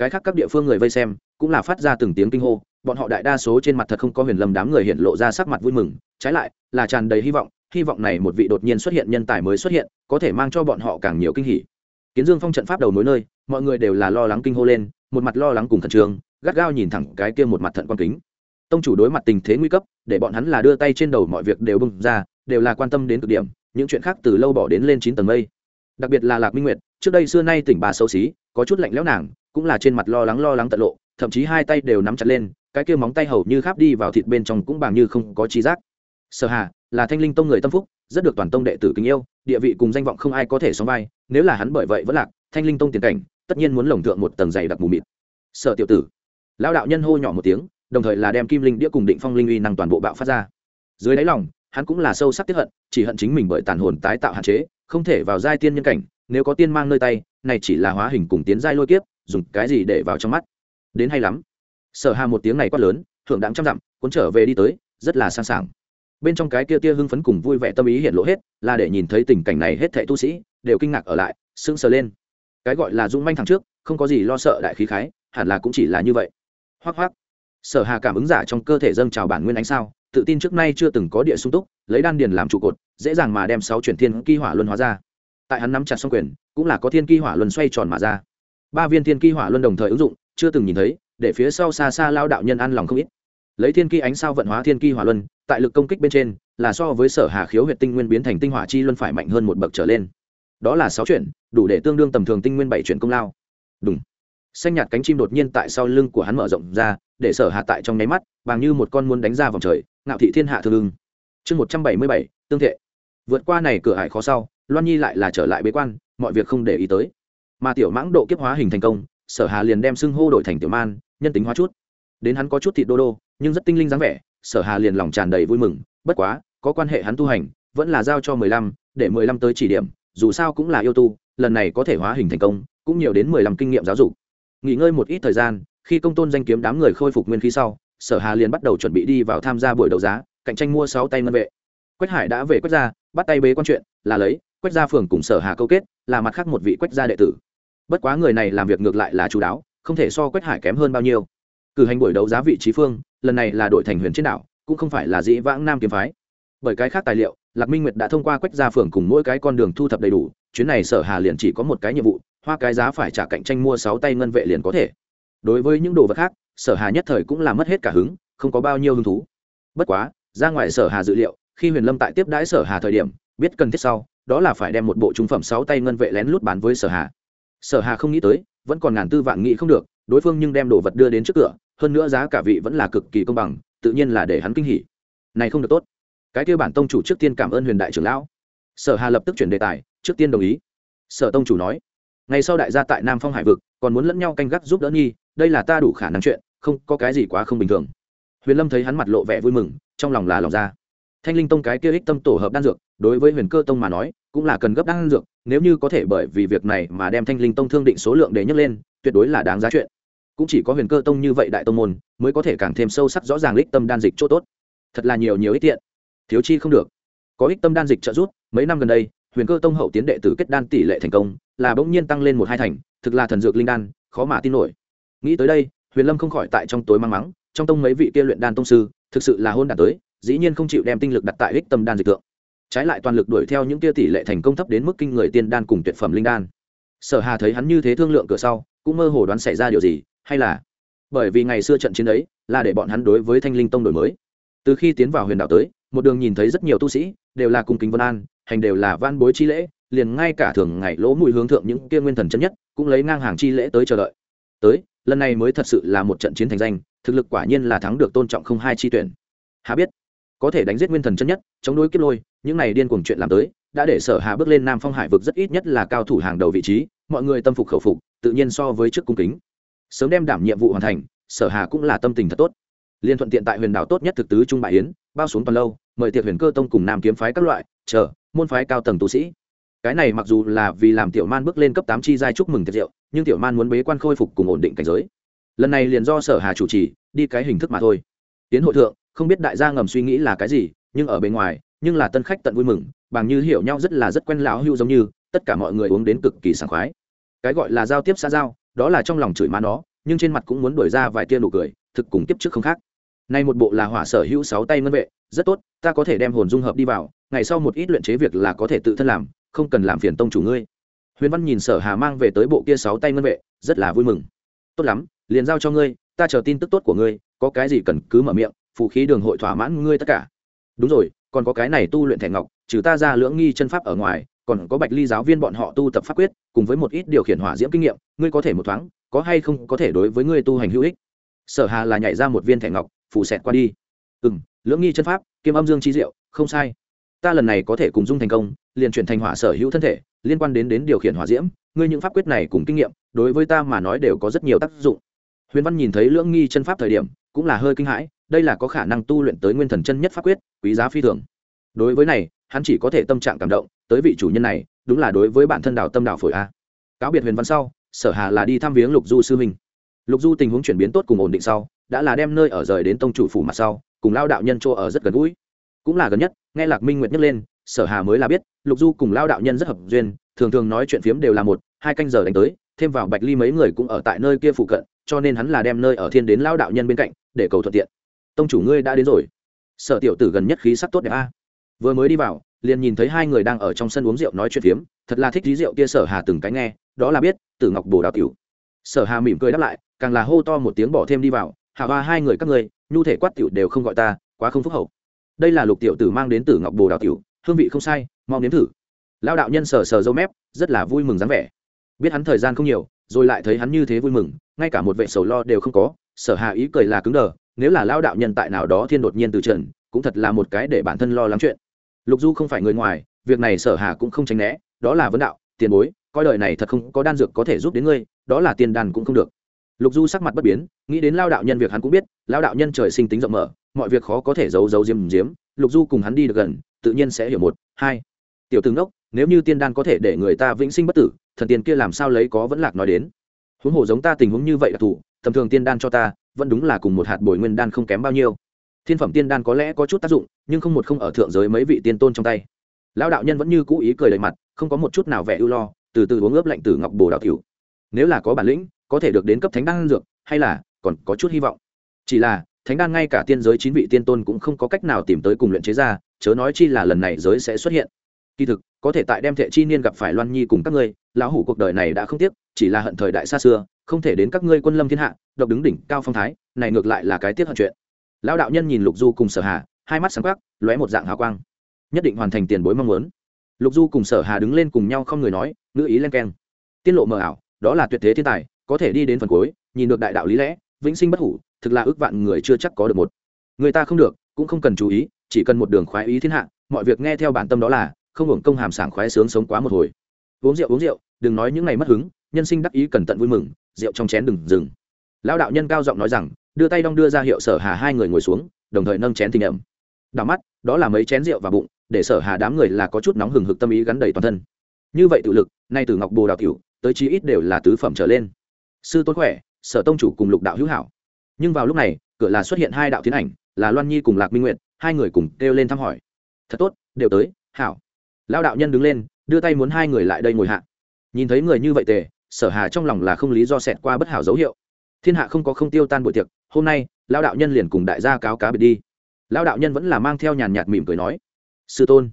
cái khác các địa phương người vây xem cũng là phát ra từng tiếng kinh hô, bọn họ đại đa số trên mặt thật không có huyền lâm đám người hiện lộ ra sắc mặt vui mừng, trái lại là tràn đầy hy vọng hy vọng này một vị đột nhiên xuất hiện nhân tài mới xuất hiện, có thể mang cho bọn họ càng nhiều kinh hỉ. Kiến dương phong trận pháp đầu nối nơi, mọi người đều là lo lắng kinh hô lên, một mặt lo lắng cùng thần trường gắt gao nhìn thẳng cái kia một mặt thận quan kính. Tông chủ đối mặt tình thế nguy cấp, để bọn hắn là đưa tay trên đầu mọi việc đều bung ra, đều là quan tâm đến cực điểm, những chuyện khác từ lâu bỏ đến lên chín tầng mây. Đặc biệt là lạc minh nguyệt, trước đây xưa nay tỉnh bà xấu xí, có chút lạnh lẽo nàng cũng là trên mặt lo lắng lo lắng tận lộ, thậm chí hai tay đều nắm chặt lên, cái kia móng tay hầu như khắp đi vào thịt bên trong cũng bằng như không có trí giác. Sở hà, là thanh linh tông người tâm phúc, rất được toàn tông đệ tử kính yêu, địa vị cùng danh vọng không ai có thể sóng vai, nếu là hắn bởi vậy vẫn lạc, thanh linh tông tiền cảnh, tất nhiên muốn lồng thượng một tầng dày đặc mù mịt. Sở tiểu tử, lão đạo nhân hô nhỏ một tiếng, đồng thời là đem kim linh đĩa cùng định phong linh uy năng toàn bộ bạo phát ra. Dưới đáy lòng, hắn cũng là sâu sắc tiếp hận, chỉ hận chính mình bởi tàn hồn tái tạo hạn chế, không thể vào giai tiên nhân cảnh, nếu có tiên mang nơi tay, này chỉ là hóa hình cùng tiến giai lôi kiếp dùng cái gì để vào trong mắt? Đến hay lắm. Sở hà một tiếng này quát lớn thượng đẳng trăm dặm, cuốn trở về đi tới, rất là sang sảng. Bên trong cái kia tia hưng phấn cùng vui vẻ tâm ý hiện lộ hết, là để nhìn thấy tình cảnh này hết thảy tu sĩ, đều kinh ngạc ở lại, sững sờ lên. Cái gọi là dung manh thẳng trước, không có gì lo sợ đại khí khái, hẳn là cũng chỉ là như vậy. Hoắc hoắc. Sở hà cảm ứng giả trong cơ thể dâng trào bản nguyên ánh sao, tự tin trước nay chưa từng có địa sung túc, lấy đan điền làm trụ cột, dễ dàng mà đem sáu chuyển thiên kỳ hỏa luân hóa ra. Tại hắn nắm chặt song quyền, cũng là có thiên kỳ hỏa luân xoay tròn mà ra ba viên thiên kỳ hỏa luân đồng thời ứng dụng, chưa từng nhìn thấy, để phía sau xa xa lao đạo nhân ăn lòng không ít. Lấy thiên kỳ ánh sao vận hóa thiên kỳ hỏa luân, tại lực công kích bên trên, là so với sở hà khiếu huyệt tinh nguyên biến thành tinh hỏa chi luân phải mạnh hơn một bậc trở lên. Đó là sáu chuyển, đủ để tương đương tầm thường tinh nguyên bảy chuyển công lao. Đúng xanh nhạt cánh chim đột nhiên tại sau lưng của hắn mở rộng ra, để sở hạ tại trong nháy mắt, bằng như một con muốn đánh ra vòng trời, ngạo thị thiên hạ thương ưng. Chương một trăm bảy mươi bảy, tương thệ. Vượt qua này cửa hải khó sau, loan nhi lại là trở lại bế quan, mọi việc không để ý tới mà tiểu mãng độ kiếp hóa hình thành công, sở hà liền đem xưng hô đổi thành tiểu man, nhân tính hóa chút. Đến hắn có chút thịt đô đô, nhưng rất tinh linh dáng vẻ, sở hà liền lòng tràn đầy vui mừng, bất quá, có quan hệ hắn tu hành, vẫn là giao cho mười lăm, để mười lăm tới chỉ điểm, dù sao cũng là yêu tu, lần này có thể hóa hình thành công, cũng nhiều đến mười lăm kinh nghiệm giáo dục. Nghỉ ngơi một ít thời gian, khi công tôn danh kiếm đám người khôi phục nguyên khí sau, sở hà liền bắt đầu chuẩn bị đi vào tham gia buổi đấu giá, cạnh tranh mua sáu tay ngân vệ. Quách hải đã về quách gia, bắt tay bế quan chuyện, là lấy, quách gia phường cùng sở hà câu kết, là mặt khác một vị quách gia đệ tử bất quá người này làm việc ngược lại là chú đáo, không thể so quách hải kém hơn bao nhiêu. Cử hành buổi đấu giá vị trí phương, lần này là đội thành huyền trên đảo, cũng không phải là dĩ vãng nam kiếm phái. Bởi cái khác tài liệu, lạc minh nguyệt đã thông qua quách gia phường cùng mỗi cái con đường thu thập đầy đủ, chuyến này sở hà liền chỉ có một cái nhiệm vụ, hoa cái giá phải trả cạnh tranh mua sáu tay ngân vệ liền có thể. Đối với những đồ vật khác, sở hà nhất thời cũng làm mất hết cả hứng, không có bao nhiêu hứng thú. Bất quá, ra ngoài sở hà dự liệu, khi huyền lâm tại tiếp đãi sở hà thời điểm, biết cần thiết sau, đó là phải đem một bộ trung phẩm sáu tay ngân vệ lén lút bán với sở hà sở hà không nghĩ tới, vẫn còn ngàn tư vạn nghĩ không được, đối phương nhưng đem đồ vật đưa đến trước cửa, hơn nữa giá cả vị vẫn là cực kỳ công bằng, tự nhiên là để hắn kinh hỉ. Này không được tốt. Cái kêu bản tông chủ trước tiên cảm ơn huyền đại trưởng lão. Sở hà lập tức chuyển đề tài, trước tiên đồng ý. Sở tông chủ nói, ngày sau đại gia tại nam phong hải vực, còn muốn lẫn nhau canh gác giúp đỡ nghi, đây là ta đủ khả năng chuyện, không, có cái gì quá không bình thường. Huyền lâm thấy hắn mặt lộ vẻ vui mừng, trong lòng là lòng ra. Thanh linh tông cái kia ích tâm tổ hợp đan dược, đối với huyền cơ tông mà nói cũng là cần gấp đan dược, nếu như có thể bởi vì việc này mà đem thanh linh tông thương định số lượng để nhấc lên, tuyệt đối là đáng giá chuyện. Cũng chỉ có huyền cơ tông như vậy đại tông môn, mới có thể càng thêm sâu sắc rõ ràng ích tâm đan dịch chỗ tốt. Thật là nhiều nhiều ích tiện. Thiếu chi không được. Có ích tâm đan dịch trợ giúp, mấy năm gần đây, huyền cơ tông hậu tiến đệ tử kết đan tỷ lệ thành công, là bỗng nhiên tăng lên một hai thành, thực là thần dược linh đan, khó mà tin nổi. Nghĩ tới đây, huyền lâm không khỏi tại trong tối mang mắng, trong tông mấy vị kia luyện đan tông sư, thực sự là hôn đản tới, dĩ nhiên không chịu đem tinh lực đặt tại ích tâm đan dịch tượng trái lại toàn lực đuổi theo những tia tỷ lệ thành công thấp đến mức kinh người tiên đan cùng tuyệt phẩm linh đan. Sở hà thấy hắn như thế thương lượng cửa sau, cũng mơ hồ đoán xảy ra điều gì, hay là bởi vì ngày xưa trận chiến ấy là để bọn hắn đối với thanh linh tông đổi mới. Từ khi tiến vào huyền đạo tới, một đường nhìn thấy rất nhiều tu sĩ, đều là cùng kính vân an, hành đều là van bối chi lễ, liền ngay cả thường ngày lỗ mùi hướng thượng những kia nguyên thần chân nhất, cũng lấy ngang hàng chi lễ tới chờ đợi. Tới, lần này mới thật sự là một trận chiến thành danh, thực lực quả nhiên là thắng được tôn trọng không hai chi tuyển. Hà biết có thể đánh giết nguyên thần chân nhất, chống đối kiếp lôi, những này điên cuồng chuyện làm tới, đã để sở hà bước lên nam phong hải vực rất ít nhất là cao thủ hàng đầu vị trí, mọi người tâm phục khẩu phục, tự nhiên so với trước cung kính. Sớm đem đảm nhiệm vụ hoàn thành, sở hà cũng là tâm tình thật tốt. Liên thuận tiện tại huyền đảo tốt nhất thực tứ trung bại yến, bao xuống toàn lâu, mời tiệc huyền cơ tông cùng nam kiếm phái các loại, chờ, môn phái cao tầng tu sĩ. Cái này mặc dù là vì làm tiểu man bước lên cấp tám chi giai chúc mừng tiệc rượu, nhưng tiểu man muốn bế quan khôi phục cùng ổn định cảnh giới. Lần này liền do sở hà chủ trì, đi cái hình thức mà thôi. Tiến hội thượng không biết đại gia ngầm suy nghĩ là cái gì, nhưng ở bên ngoài, nhưng là tân khách tận vui mừng, bằng như hiểu nhau rất là rất quen lão hưu giống như, tất cả mọi người uống đến cực kỳ sảng khoái. Cái gọi là giao tiếp xã giao, đó là trong lòng chửi má nó, nhưng trên mặt cũng muốn đổi ra vài tia nụ cười, thực cùng tiếp trước không khác. Nay một bộ là hỏa sở hữu sáu tay ngân vệ, rất tốt, ta có thể đem hồn dung hợp đi vào, ngày sau một ít luyện chế việc là có thể tự thân làm, không cần làm phiền tông chủ ngươi. Huyền văn nhìn sở hà mang về tới bộ kia sáu tay ngân vệ, rất là vui mừng. Tốt lắm, liền giao cho ngươi, ta chờ tin tức tốt của ngươi, có cái gì cần cứ mở miệng phụ khí đường hội thỏa mãn ngươi tất cả. Đúng rồi, còn có cái này tu luyện thẻ ngọc, trừ ta ra lưỡng nghi chân pháp ở ngoài, còn có bạch ly giáo viên bọn họ tu tập pháp quyết, cùng với một ít điều khiển hỏa diễm kinh nghiệm, ngươi có thể một thoáng, có hay không có thể đối với ngươi tu hành hữu ích. Sở hà là nhảy ra một viên thẻ ngọc phủ xẹt qua đi. Ừ m lưỡng nghi chân pháp, kiêm âm dương chi diệu, không sai. Ta lần này có thể cùng dung thành công, liền chuyển thành hỏa sở hữu thân thể, liên quan đến đến điều khiển hỏa diễm, ngươi những pháp quyết này cùng kinh nghiệm, đối với ta mà nói đều có rất nhiều tác dụng. Huyền văn nhìn thấy lưỡng nghi chân pháp thời điểm, cũng là hơi kinh hãi đây là có khả năng tu luyện tới nguyên thần chân nhất pháp quyết, quý giá phi thường. Đối với này, hắn chỉ có thể tâm trạng cảm động, tới vị chủ nhân này, đúng là đối với bản thân đào tâm đào phổi a. Cáo biệt huyền văn sau, sở hà là đi thăm viếng lục du sư minh lục du tình huống chuyển biến tốt cùng ổn định sau, đã là đem nơi ở rời đến tông chủ phủ mặt sau, cùng lao đạo nhân chỗ ở rất gần gũi. Cũng là gần nhất, nghe lạc minh nguyệt nhắc lên, sở hà mới là biết, lục du cùng lao đạo nhân rất hợp duyên, thường thường nói chuyện phiếm đều là một, hai canh giờ đánh tới, thêm vào bạch ly mấy người cũng ở tại nơi kia phụ cận, cho nên hắn là đem nơi ở thiên đến lao đạo nhân bên cạnh, để cầu thuận tiện tông chủ ngươi đã đến rồi. Sở tiểu tử gần nhất khí sắc tốt đẹp a. Vừa mới đi vào, liền nhìn thấy hai người đang ở trong sân uống rượu nói chuyện phiếm. Thật là thích dí rượu kia sở hà từng cái nghe, đó là biết, tử ngọc bồ đào tiểu. Sở hà mỉm cười đáp lại, càng là hô to một tiếng bỏ thêm đi vào. Hạ hoa, hai người các ngươi, nhu thể quát tiểu đều không gọi ta, quá không phúc hậu. Đây là lục tiểu tử mang đến tử ngọc bồ đào tiểu, hương vị không sai mong nếm thử. Lao đạo nhân sờ sờ dâu mép, rất là vui mừng dáng vẻ. Biết hắn thời gian không nhiều, rồi lại thấy hắn như thế vui mừng, ngay cả một vệ sầu lo đều không có sở hà ý cười là cứng đờ, nếu là lao đạo nhân tại nào đó thiên đột nhiên từ trần, cũng thật là một cái để bản thân lo lắng chuyện. Lục du không phải người ngoài, việc này sở hà cũng không tránh né, đó là vấn đạo, tiền bối, coi đời này thật không có đan dược có thể giúp đến ngươi, đó là tiền đàn cũng không được. Lục du sắc mặt bất biến, nghĩ đến lao đạo nhân việc hắn cũng biết lao đạo nhân trời sinh tính rộng mở, mọi việc khó có thể giấu giấu diếm diếm lục du cùng hắn đi được gần, tự nhiên sẽ hiểu một, hai. Tiểu tướng đốc, nếu như tiên đan có thể để người ta vĩnh sinh bất tử, thần tiên kia làm sao lấy có vẫn lạc nói đến. Huống hồ giống ta tình huống như vậy đặc thù tầm thường tiên đan cho ta, vẫn đúng là cùng một hạt bồi nguyên đan không kém bao nhiêu. Thiên phẩm tiên đan có lẽ có chút tác dụng, nhưng không một không ở thượng giới mấy vị tiên tôn trong tay. Lão đạo nhân vẫn như cũ ý cười đầy mặt, không có một chút nào vẻ ưu lo, từ từ uống ướp lạnh từ ngọc bồ đạo cửu nếu là có bản lĩnh, có thể được đến cấp thánh đan dược, hay là còn có chút hy vọng. Chỉ là, thánh đan ngay cả tiên giới chín vị tiên tôn cũng không có cách nào tìm tới cùng luyện chế ra, chớ nói chi là lần này giới sẽ xuất hiện. Kỳ thực, có thể tại đem thệ chi niên gặp phải loan nhi cùng các ngươi, lão hủ cuộc đời này đã không tiếc, chỉ là hận thời đại xa xưa không thể đến các ngươi quân lâm thiên hạ, độc đứng đỉnh, cao phong thái, này ngược lại là cái tiết hận chuyện. Lão đạo nhân nhìn lục du cùng sở hà, hai mắt sáng quắc, lóe một dạng hào quang. Nhất định hoàn thành tiền bối mong muốn. Lục du cùng sở hà đứng lên cùng nhau không người nói, ngữ ý len keng. Tiên lộ mờ ảo, đó là tuyệt thế thiên tài, có thể đi đến phần cuối, nhìn được đại đạo lý lẽ, vĩnh sinh bất hủ, thực là ước vạn người chưa chắc có được một. Người ta không được, cũng không cần chú ý, chỉ cần một đường khoái ý thiên hạ, mọi việc nghe theo bản tâm đó là, không hưởng công hàm sảng khoái sướng sống quá một hồi. Uống rượu uống rượu, đừng nói những ngày mất hứng, nhân sinh đắc ý cẩn tận vui mừng rượu trong chén đừng dừng. Lão đạo nhân cao giọng nói rằng, đưa tay đong đưa ra hiệu sở hà hai người ngồi xuống, đồng thời nâng chén tình ẩm. Đảo mắt, đó là mấy chén rượu và bụng, để sở hà đám người là có chút nóng hừng hực tâm ý gắn đầy toàn thân. Như vậy tự lực, nay từ ngọc bồ đào tiểu, tới chí ít đều là tứ phẩm trở lên. Sư tôn khỏe, sở tông chủ cùng lục đạo hữu hảo. Nhưng vào lúc này, cửa là xuất hiện hai đạo tiến ảnh, là loan nhi cùng lạc minh nguyệt, hai người cùng kêu lên thăm hỏi. Thật tốt, đều tới, hảo. Lao đạo nhân đứng lên, đưa tay muốn hai người lại đây ngồi hạ. Nhìn thấy người như vậy tề sở hà trong lòng là không lý do xẹt qua bất hảo dấu hiệu. Thiên hạ không có không tiêu tan buổi tiệc, hôm nay lao đạo nhân liền cùng đại gia cáo cá biệt đi. Lao đạo nhân vẫn là mang theo nhàn nhạt mỉm cười nói, sư tôn.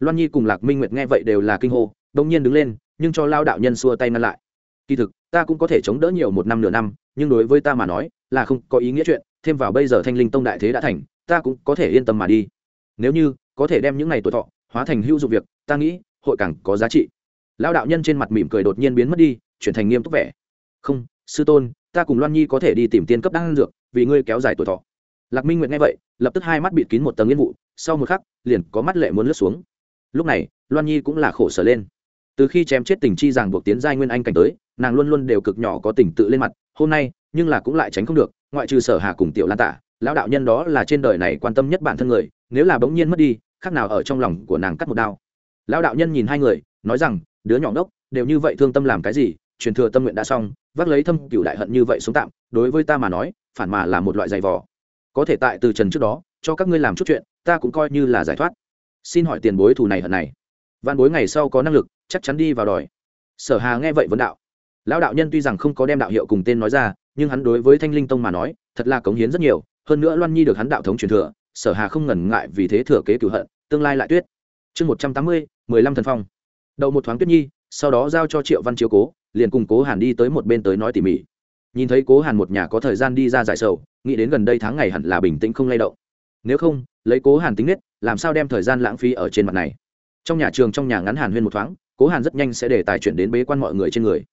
Loan nhi cùng lạc minh nguyệt nghe vậy đều là kinh hô đông nhiên đứng lên, nhưng cho lao đạo nhân xua tay ngăn lại. Kỳ thực, ta cũng có thể chống đỡ nhiều một năm nửa năm, nhưng đối với ta mà nói, là không có ý nghĩa chuyện, thêm vào bây giờ thanh linh tông đại thế đã thành, ta cũng có thể yên tâm mà đi. Nếu như, có thể đem những ngày tuổi thọ, hóa thành hữu dụng việc, ta nghĩ, hội càng có giá trị. Lao đạo nhân trên mặt mỉm cười đột nhiên biến mất đi chuyển thành nghiêm túc vẻ. Không, sư tôn, ta cùng loan nhi có thể đi tìm tiên cấp đan dược, vì ngươi kéo dài tuổi thọ. Lạc minh nguyệt nghe vậy, lập tức hai mắt bịt kín một tầng yên vụ, sau một khắc, liền có mắt lệ muốn lướt xuống. Lúc này, loan nhi cũng là khổ sở lên. Từ khi chém chết tình chi rằng buộc tiến giai nguyên anh cảnh tới, nàng luôn luôn đều cực nhỏ có tình tự lên mặt, hôm nay, nhưng là cũng lại tránh không được, ngoại trừ sở hà cùng tiểu lan tả, lão đạo nhân đó là trên đời này quan tâm nhất bản thân người, nếu là bỗng nhiên mất đi, khác nào ở trong lòng của nàng cắt một đao. Lão đạo nhân nhìn hai người, nói rằng, đứa nhỏ đốc đều như vậy thương tâm làm cái gì truyền thừa tâm nguyện đã xong, vác lấy thâm cựu đại hận như vậy sống tạm, đối với ta mà nói, phản mà là một loại giày vò. Có thể tại từ trần trước đó, cho các ngươi làm chút chuyện, ta cũng coi như là giải thoát. Xin hỏi tiền bối thù này hận này. Văn bối ngày sau có năng lực, chắc chắn đi vào đòi. Sở hà nghe vậy vấn đạo. Lão đạo nhân tuy rằng không có đem đạo hiệu cùng tên nói ra, nhưng hắn đối với thanh linh tông mà nói, thật là cống hiến rất nhiều, hơn nữa loan nhi được hắn đạo thống truyền thừa, sở hà không ngần ngại vì thế thừa kế cửu hận, tương lai lại tuyết. Chương một trăm tám mươi, mười lăm thần phong. Đậu một thoáng tuyết nhi, sau đó giao cho triệu văn chiếu cố liền cùng cố hàn đi tới một bên tới nói tỉ mỉ. Nhìn thấy cố hàn một nhà có thời gian đi ra giải sầu, nghĩ đến gần đây tháng ngày hẳn là bình tĩnh không lay động. Nếu không, lấy cố hàn tính nết, làm sao đem thời gian lãng phí ở trên mặt này? Trong nhà trường trong nhà ngắn hàn huyên một thoáng, cố hàn rất nhanh sẽ để tài chuyển đến bế quan mọi người trên người.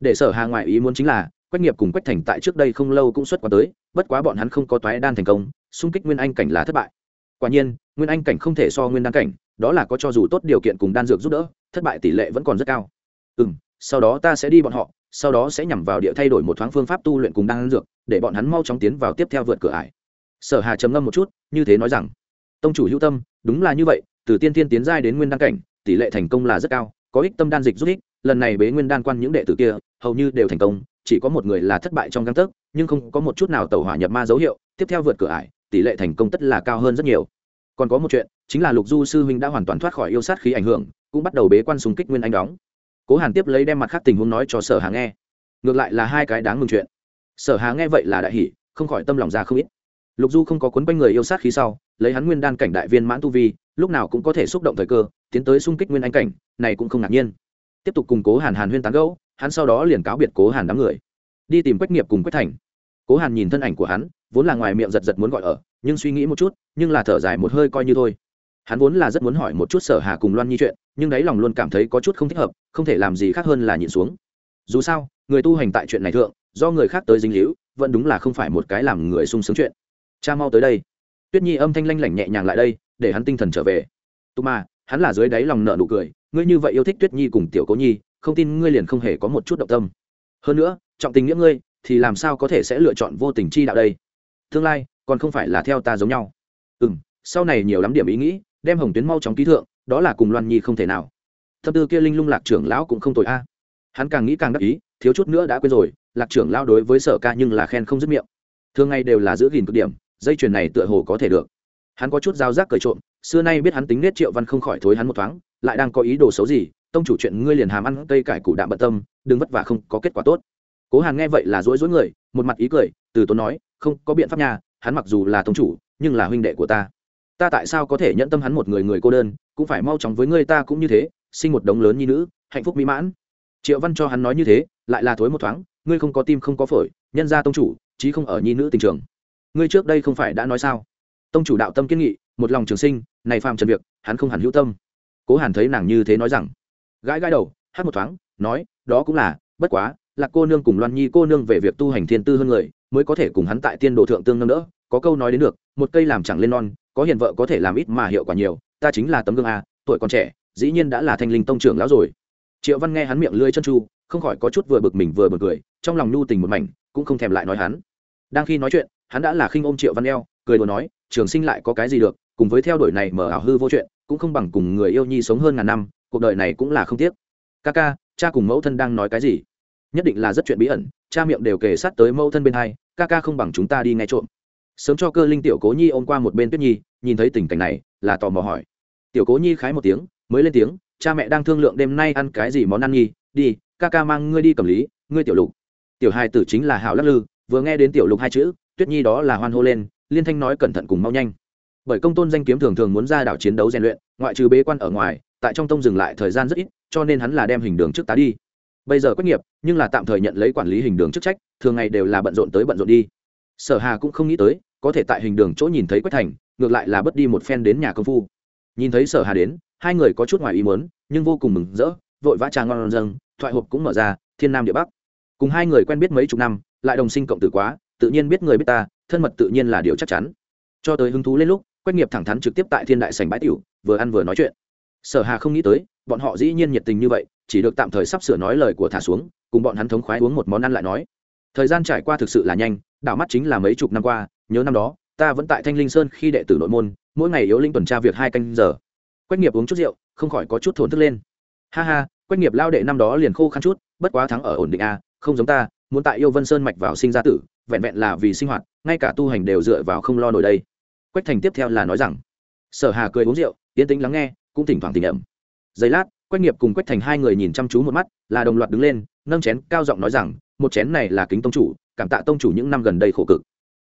Để sở hà ngoại ý muốn chính là, quách nghiệp cùng quách thành tại trước đây không lâu cũng xuất quá tới, bất quá bọn hắn không có toái đan thành công, xung kích nguyên anh cảnh là thất bại. Quả nhiên, nguyên anh cảnh không thể so nguyên đan cảnh, đó là có cho dù tốt điều kiện cùng đan dược giúp đỡ, thất bại tỷ lệ vẫn còn rất cao. Ừ m sau đó ta sẽ đi bọn họ, sau đó sẽ nhằm vào địa thay đổi một thoáng phương pháp tu luyện cùng đan dược, để bọn hắn mau chóng tiến vào tiếp theo vượt cửa ải. Sở hà trầm ngâm một chút, như thế nói rằng, tông chủ hữu tâm, đúng là như vậy, từ tiên tiên tiến giai đến nguyên đan cảnh, tỷ lệ thành công là rất cao, có ích tâm đan dịch giúp ích, lần này bế nguyên đan quan những đệ tử kia, hầu như đều thành công, chỉ có một người là thất bại trong găng tấc, nhưng không có một chút nào tẩu hỏa nhập ma dấu hiệu, tiếp theo vượt cửa ải, tỷ lệ thành công tất là cao hơn rất nhiều. Còn có một chuyện, chính là lục du sư huynh đã hoàn toàn thoát khỏi yêu sát khí ảnh hưởng, cũng bắt đầu bế quan súng kích nguyên anh đóng cố hàn tiếp lấy đem mặt khác tình huống nói cho sở hà nghe. Ngược lại là hai cái đáng mừng chuyện. Sở hà nghe vậy là đại hỷ không khỏi tâm lòng ra không ít. Lục du không có cuốn quanh người yêu sát khí sau, lấy hắn nguyên đan cảnh đại viên mãn tu vi, lúc nào cũng có thể xúc động thời cơ, tiến tới xung kích nguyên anh cảnh, này cũng không ngạc nhiên. Tiếp tục cùng cố hàn hàn huyên tán gẫu, hắn sau đó liền cáo biệt cố hàn đám người. Đi tìm quách nghiệp cùng quách thành. Cố hàn nhìn thân ảnh của hắn, vốn là ngoài miệng giật giật muốn gọi ở, nhưng suy nghĩ một chút, nhưng là thở dài một hơi coi như thôi hắn vốn là rất muốn hỏi một chút sở hà cùng loan nhi chuyện, nhưng đáy lòng luôn cảm thấy có chút không thích hợp, không thể làm gì khác hơn là nhịn xuống. Dù sao, người tu hành tại chuyện này thượng, do người khác tới dính hữu vẫn đúng là không phải một cái làm người sung sướng chuyện. Cha mau tới đây. Tuyết nhi âm thanh lanh lảnh nhẹ nhàng lại đây, để hắn tinh thần trở về. Tụ mà hắn là dưới đáy lòng nợ nụ cười, ngươi như vậy yêu thích tuyết nhi cùng tiểu cố nhi, không tin ngươi liền không hề có một chút động tâm. Hơn nữa, trọng tình nghĩa ngươi, thì làm sao có thể sẽ lựa chọn vô tình chi đạo đây? Tương lai, còn không phải là theo ta giống nhau. Ừ m sau này nhiều lắm điểm ý nghĩ đem hồng tuyến mau chóng ký thượng, đó là cùng loan nhi không thể nào. Thâm tư kia linh lung lạc trưởng lão cũng không tội a. À. Hắn càng nghĩ càng đắc ý, thiếu chút nữa đã quên rồi, lạc trưởng lão đối với sở ca nhưng là khen không dứt miệng. Thường ngày đều là giữ gìn cực điểm, dây chuyền này tựa hồ có thể được. Hắn có chút giao giác cởi trộm, xưa nay biết hắn tính nết triệu văn không khỏi thối hắn một thoáng, lại đang có ý đồ xấu gì, tông chủ chuyện ngươi liền hàm ăn cây cải củ đạm bận tâm, đừng vất vả không có kết quả tốt. Cố hàn nghe vậy là rối rối người, một mặt ý cười, từ tốn nói, không có biện pháp nha, hắn mặc dù là tông chủ, nhưng là huynh đệ của ta ta tại sao có thể nhận tâm hắn một người người cô đơn, cũng phải mau chóng với ngươi ta cũng như thế, sinh một đống lớn như nữ, hạnh phúc mỹ mãn. Triệu văn cho hắn nói như thế, lại là thối một thoáng, ngươi không có tim không có phổi, nhân ra tông chủ, chí không ở nhi nữ tình trường. Ngươi trước đây không phải đã nói sao? Tông chủ đạo tâm kiên nghị, một lòng trường sinh, này phàm trần việc, hắn không hẳn hữu tâm. Cố hàn thấy nàng như thế nói rằng, gãi gãi đầu, hát một thoáng, nói, đó cũng là, bất quá là cô nương cùng loan nhi cô nương về việc tu hành thiên tư hơn người, mới có thể cùng hắn tại tiên đồ thượng tương nâng đỡ, có câu nói đến được, một cây làm chẳng lên non có hiền vợ có thể làm ít mà hiệu quả nhiều, ta chính là tấm gương a, tuổi còn trẻ, dĩ nhiên đã là thanh linh tông trưởng lão rồi. Triệu văn nghe hắn miệng lưỡi chân chu, không khỏi có chút vừa bực mình vừa bực cười, trong lòng nhu tình một mảnh, cũng không thèm lại nói hắn. Đang khi nói chuyện, hắn đã là khinh ôm triệu văn eo, cười đùa nói, trường sinh lại có cái gì được, cùng với theo đuổi này mở ảo hư vô chuyện, cũng không bằng cùng người yêu nhi sống hơn ngàn năm, cuộc đời này cũng là không tiếc. Ca ca, cha cùng mẫu thân đang nói cái gì? Nhất định là rất chuyện bí ẩn, cha miệng đều kể sát tới mẫu thân bên hai, ca ca không bằng chúng ta đi nghe trộm sớm cho cơ linh tiểu cố nhi ôm qua một bên tuyết nhi, nhìn thấy tình cảnh này, là tò mò hỏi. Tiểu cố nhi khái một tiếng, mới lên tiếng, cha mẹ đang thương lượng đêm nay ăn cái gì món ăn nhi, đi, ca ca mang ngươi đi cầm lý, ngươi tiểu lục. Tiểu hai tử chính là hảo lắc lư, vừa nghe đến tiểu lục hai chữ, tuyết nhi đó là hoan hô lên, liên thanh nói cẩn thận cùng mau nhanh. Bởi công tôn danh kiếm thường thường muốn ra đảo chiến đấu rèn luyện, ngoại trừ bế quan ở ngoài, tại trong tông dừng lại thời gian rất ít, cho nên hắn là đem hình đường trước tá đi. Bây giờ quách nghiệp, nhưng là tạm thời nhận lấy quản lý hình đường chức trách, thường ngày đều là bận rộn tới bận rộn đi sở hà cũng không nghĩ tới, có thể tại hình đường chỗ nhìn thấy quách thành, ngược lại là bất đi một phen đến nhà công phu. Nhìn thấy sở hà đến, hai người có chút ngoài ý muốn, nhưng vô cùng mừng rỡ, vội vã trà ngon dâng, thoại hộp cũng mở ra, thiên nam địa bắc. Cùng hai người quen biết mấy chục năm, lại đồng sinh cộng tử quá, tự nhiên biết người biết ta, thân mật tự nhiên là điều chắc chắn. Cho tới hứng thú lên lúc, quách nghiệp thẳng thắn trực tiếp tại thiên đại sành bãi tiểu, vừa ăn vừa nói chuyện. Sở hà không nghĩ tới, bọn họ dĩ nhiên nhiệt tình như vậy, chỉ được tạm thời sắp sửa nói lời của thả xuống, cùng bọn hắn thống khoái uống một món ăn lại nói thời gian trải qua thực sự là nhanh, đảo mắt chính là mấy chục năm qua, nhớ năm đó, ta vẫn tại thanh linh sơn khi đệ tử nội môn, mỗi ngày yếu linh tuần tra việc hai canh giờ. Quách nghiệp uống chút rượu, không khỏi có chút thổn thức lên. Ha ha, quách nghiệp lao đệ năm đó liền khô khăn chút, bất quá thắng ở ổn định a không giống ta, muốn tại yêu vân sơn mạch vào sinh ra tử, vẹn vẹn là vì sinh hoạt, ngay cả tu hành đều dựa vào không lo nổi đây. Quách thành tiếp theo là nói rằng, sở hà cười uống rượu, yên tĩnh lắng nghe, cũng thỉnh thoảng tình ẩm giây lát, quách nghiệp cùng quách thành hai người nhìn chăm chú một mắt, là đồng loạt đứng lên, nâng chén, cao giọng nói rằng một chén này là kính tông chủ, cảm tạ tông chủ những năm gần đây khổ cực.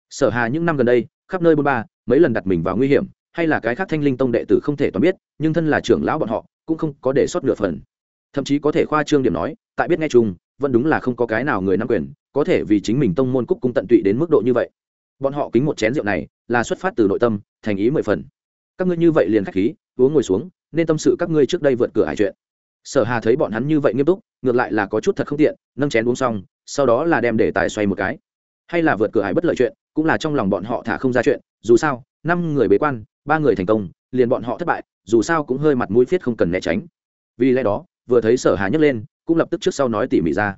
Sở hà những năm gần đây, khắp nơi bôn ba, mấy lần đặt mình vào nguy hiểm, hay là cái khác thanh linh tông đệ tử không thể toàn biết, nhưng thân là trưởng lão bọn họ, cũng không có đề xuất nửa phần. Thậm chí có thể khoa trương điểm nói, tại biết nghe chung, vẫn đúng là không có cái nào người nắm quyền, có thể vì chính mình tông môn cúc cung tận tụy đến mức độ như vậy. Bọn họ kính một chén rượu này, là xuất phát từ nội tâm, thành ý mười phần. Các ngươi như vậy liền khách khí, uống ngồi xuống, nên tâm sự các ngươi trước đây vượt cửa hải chuyện. Sở hà thấy bọn hắn như vậy nghiêm túc, ngược lại là có chút thật không tiện, nâng chén uống xong sau đó là đem để tài xoay một cái. Hay là vượt cửa hải bất lợi chuyện, cũng là trong lòng bọn họ thả không ra chuyện, dù sao, năm người bế quan, ba người thành công, liền bọn họ thất bại, dù sao cũng hơi mặt mũi phiết không cần né tránh. Vì lẽ đó, vừa thấy sở hà nhấc lên, cũng lập tức trước sau nói tỉ mỉ ra.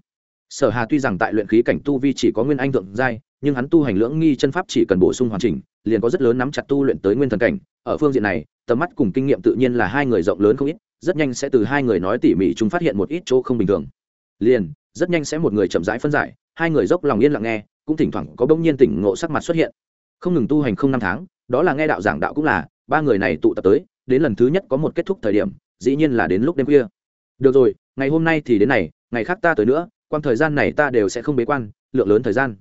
Sở hà tuy rằng tại luyện khí cảnh tu vi chỉ có nguyên anh thượng giai, nhưng hắn tu hành lưỡng nghi chân pháp chỉ cần bổ sung hoàn chỉnh, liền có rất lớn nắm chặt tu luyện tới nguyên thần cảnh. Ở phương diện này, tầm mắt cùng kinh nghiệm tự nhiên là hai người rộng lớn không ít, rất nhanh sẽ từ hai người nói tỉ mỉ chúng phát hiện một ít chỗ không bình thường liền, rất nhanh sẽ một người chậm rãi phân giải, hai người dốc lòng yên lặng nghe, cũng thỉnh thoảng có bỗng nhiên tỉnh ngộ sắc mặt xuất hiện. Không ngừng tu hành không năm tháng, đó là nghe đạo giảng đạo cũng là, ba người này tụ tập tới, đến lần thứ nhất có một kết thúc thời điểm, dĩ nhiên là đến lúc đêm khuya. Được rồi, ngày hôm nay thì đến này, ngày khác ta tới nữa quan thời gian này ta đều sẽ không bế quan, lượng lớn thời gian.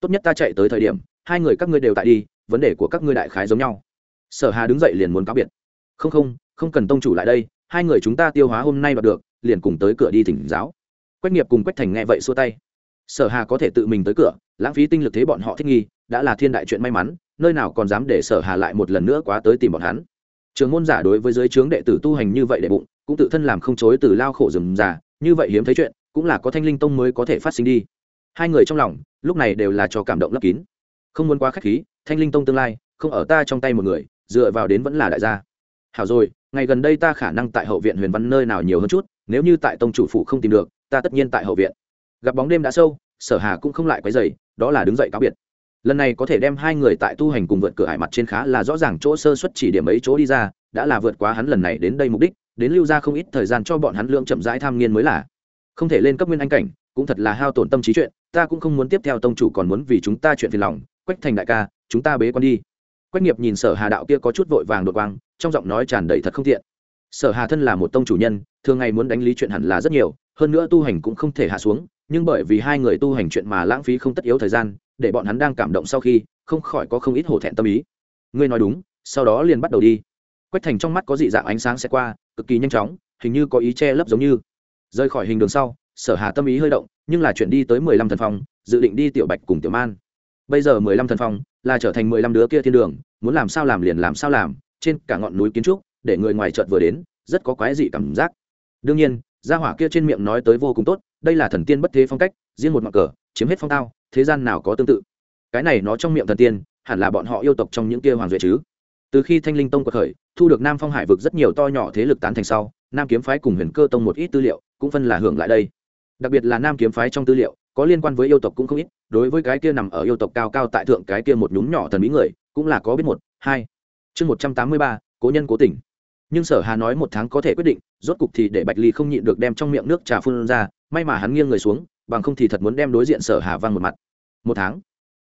Tốt nhất ta chạy tới thời điểm, hai người các ngươi đều tại đi, vấn đề của các ngươi đại khái giống nhau. Sở hà đứng dậy liền muốn cáo biệt. Không không không cần tông chủ lại đây, hai người chúng ta tiêu hóa hôm nay đoạt được, liền cùng tới cửa đi thỉnh giáo quách nghiệp cùng quách thành nghe vậy xua tay. Sở hà có thể tự mình tới cửa, lãng phí tinh lực thế bọn họ thích nghi, đã là thiên đại chuyện may mắn, nơi nào còn dám để sở hà lại một lần nữa quá tới tìm bọn hắn. Trường môn giả đối với giới trướng đệ tử tu hành như vậy để bụng, cũng tự thân làm không chối từ lao khổ rừng già như vậy hiếm thấy chuyện, cũng là có thanh linh tông mới có thể phát sinh đi. Hai người trong lòng, lúc này đều là cho cảm động lấp kín. Không muốn quá khách khí, thanh linh tông tương lai, không ở ta trong tay một người, dựa vào đến vẫn là đại gia. Hảo rồi, ngày gần đây ta khả năng tại hậu viện huyền văn nơi nào nhiều hơn chút, nếu như tại tông chủ phụ không tìm được ta tất nhiên tại hậu viện. Gặp bóng đêm đã sâu, sở hà cũng không lại quấy dày đó là đứng dậy cáo biệt. Lần này có thể đem hai người tại tu hành cùng vượt cửa hải mặt trên khá là rõ ràng chỗ sơ xuất chỉ điểm ấy chỗ đi ra, đã là vượt quá hắn lần này đến đây mục đích, đến lưu ra không ít thời gian cho bọn hắn lượng chậm rãi tham nghiên mới là. Không thể lên cấp nguyên anh cảnh, cũng thật là hao tổn tâm trí chuyện, ta cũng không muốn tiếp theo tông chủ còn muốn vì chúng ta chuyện phiền lòng, quách thành đại ca, chúng ta bế con đi. Quách nghiệp nhìn sở hà đạo kia có chút vội vàng đột quang, trong giọng nói tràn đầy thật không tiện. Sở hà thân là một tông chủ nhân, thường ngày muốn đánh lý chuyện hẳn là rất nhiều hơn nữa tu hành cũng không thể hạ xuống, nhưng bởi vì hai người tu hành chuyện mà lãng phí không tất yếu thời gian, để bọn hắn đang cảm động sau khi, không khỏi có không ít hổ thẹn tâm ý. Ngươi nói đúng, sau đó liền bắt đầu đi. Quách thành trong mắt có dị dạng ánh sáng sẽ qua, cực kỳ nhanh chóng, hình như có ý che lấp giống như. Rời khỏi hình đường sau, sở hà tâm ý hơi động, nhưng là chuyện đi tới mười lăm thần phong, dự định đi tiểu bạch cùng tiểu man. Bây giờ mười lăm thần phong là trở thành mười lăm đứa kia thiên đường, muốn làm sao làm liền làm sao làm, trên cả ngọn núi kiến trúc, để người ngoài chợt vừa đến, rất có quái dị cảm giác. Đương nhiên gia hỏa kia trên miệng nói tới vô cùng tốt, đây là thần tiên bất thế phong cách, riêng một mặt cờ, chiếm hết phong tao, thế gian nào có tương tự. Cái này nó trong miệng thần tiên, hẳn là bọn họ yêu tộc trong những kia hoàng duệ chứ. Từ khi thanh linh tông cuộc khởi, thu được nam phong hải vực rất nhiều to nhỏ thế lực tán thành sau, nam kiếm phái cùng huyền cơ tông một ít tư liệu cũng phân là hưởng lại đây. Đặc biệt là nam kiếm phái trong tư liệu, có liên quan với yêu tộc cũng không ít, đối với cái kia nằm ở yêu tộc cao cao tại thượng cái kia một nhúm nhỏ thần bí người, cũng là có biết một, hai. Chương một trăm tám mươi ba, cố nhân cố tình nhưng sở hà nói một tháng có thể quyết định, rốt cục thì để bạch ly không nhịn được đem trong miệng nước trà phun ra, may mà hắn nghiêng người xuống, bằng không thì thật muốn đem đối diện sở hà văng một mặt. Một tháng?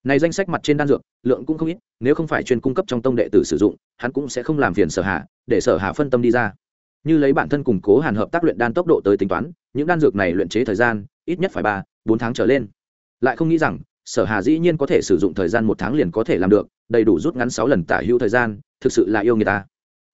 Này danh sách mặt trên đan dược, lượng cũng không ít, nếu không phải chuyên cung cấp trong tông đệ tử sử dụng, hắn cũng sẽ không làm phiền sở hà, để sở hà phân tâm đi ra. Như lấy bản thân củng cố hàn hợp tác luyện đan tốc độ tới tính toán, những đan dược này luyện chế thời gian, ít nhất phải ba, bốn tháng trở lên. Lại không nghĩ rằng, sở hà dĩ nhiên có thể sử dụng thời gian một tháng liền có thể làm được, đầy đủ rút ngắn sáu lần tả hữu thời gian, thực sự là yêu người ta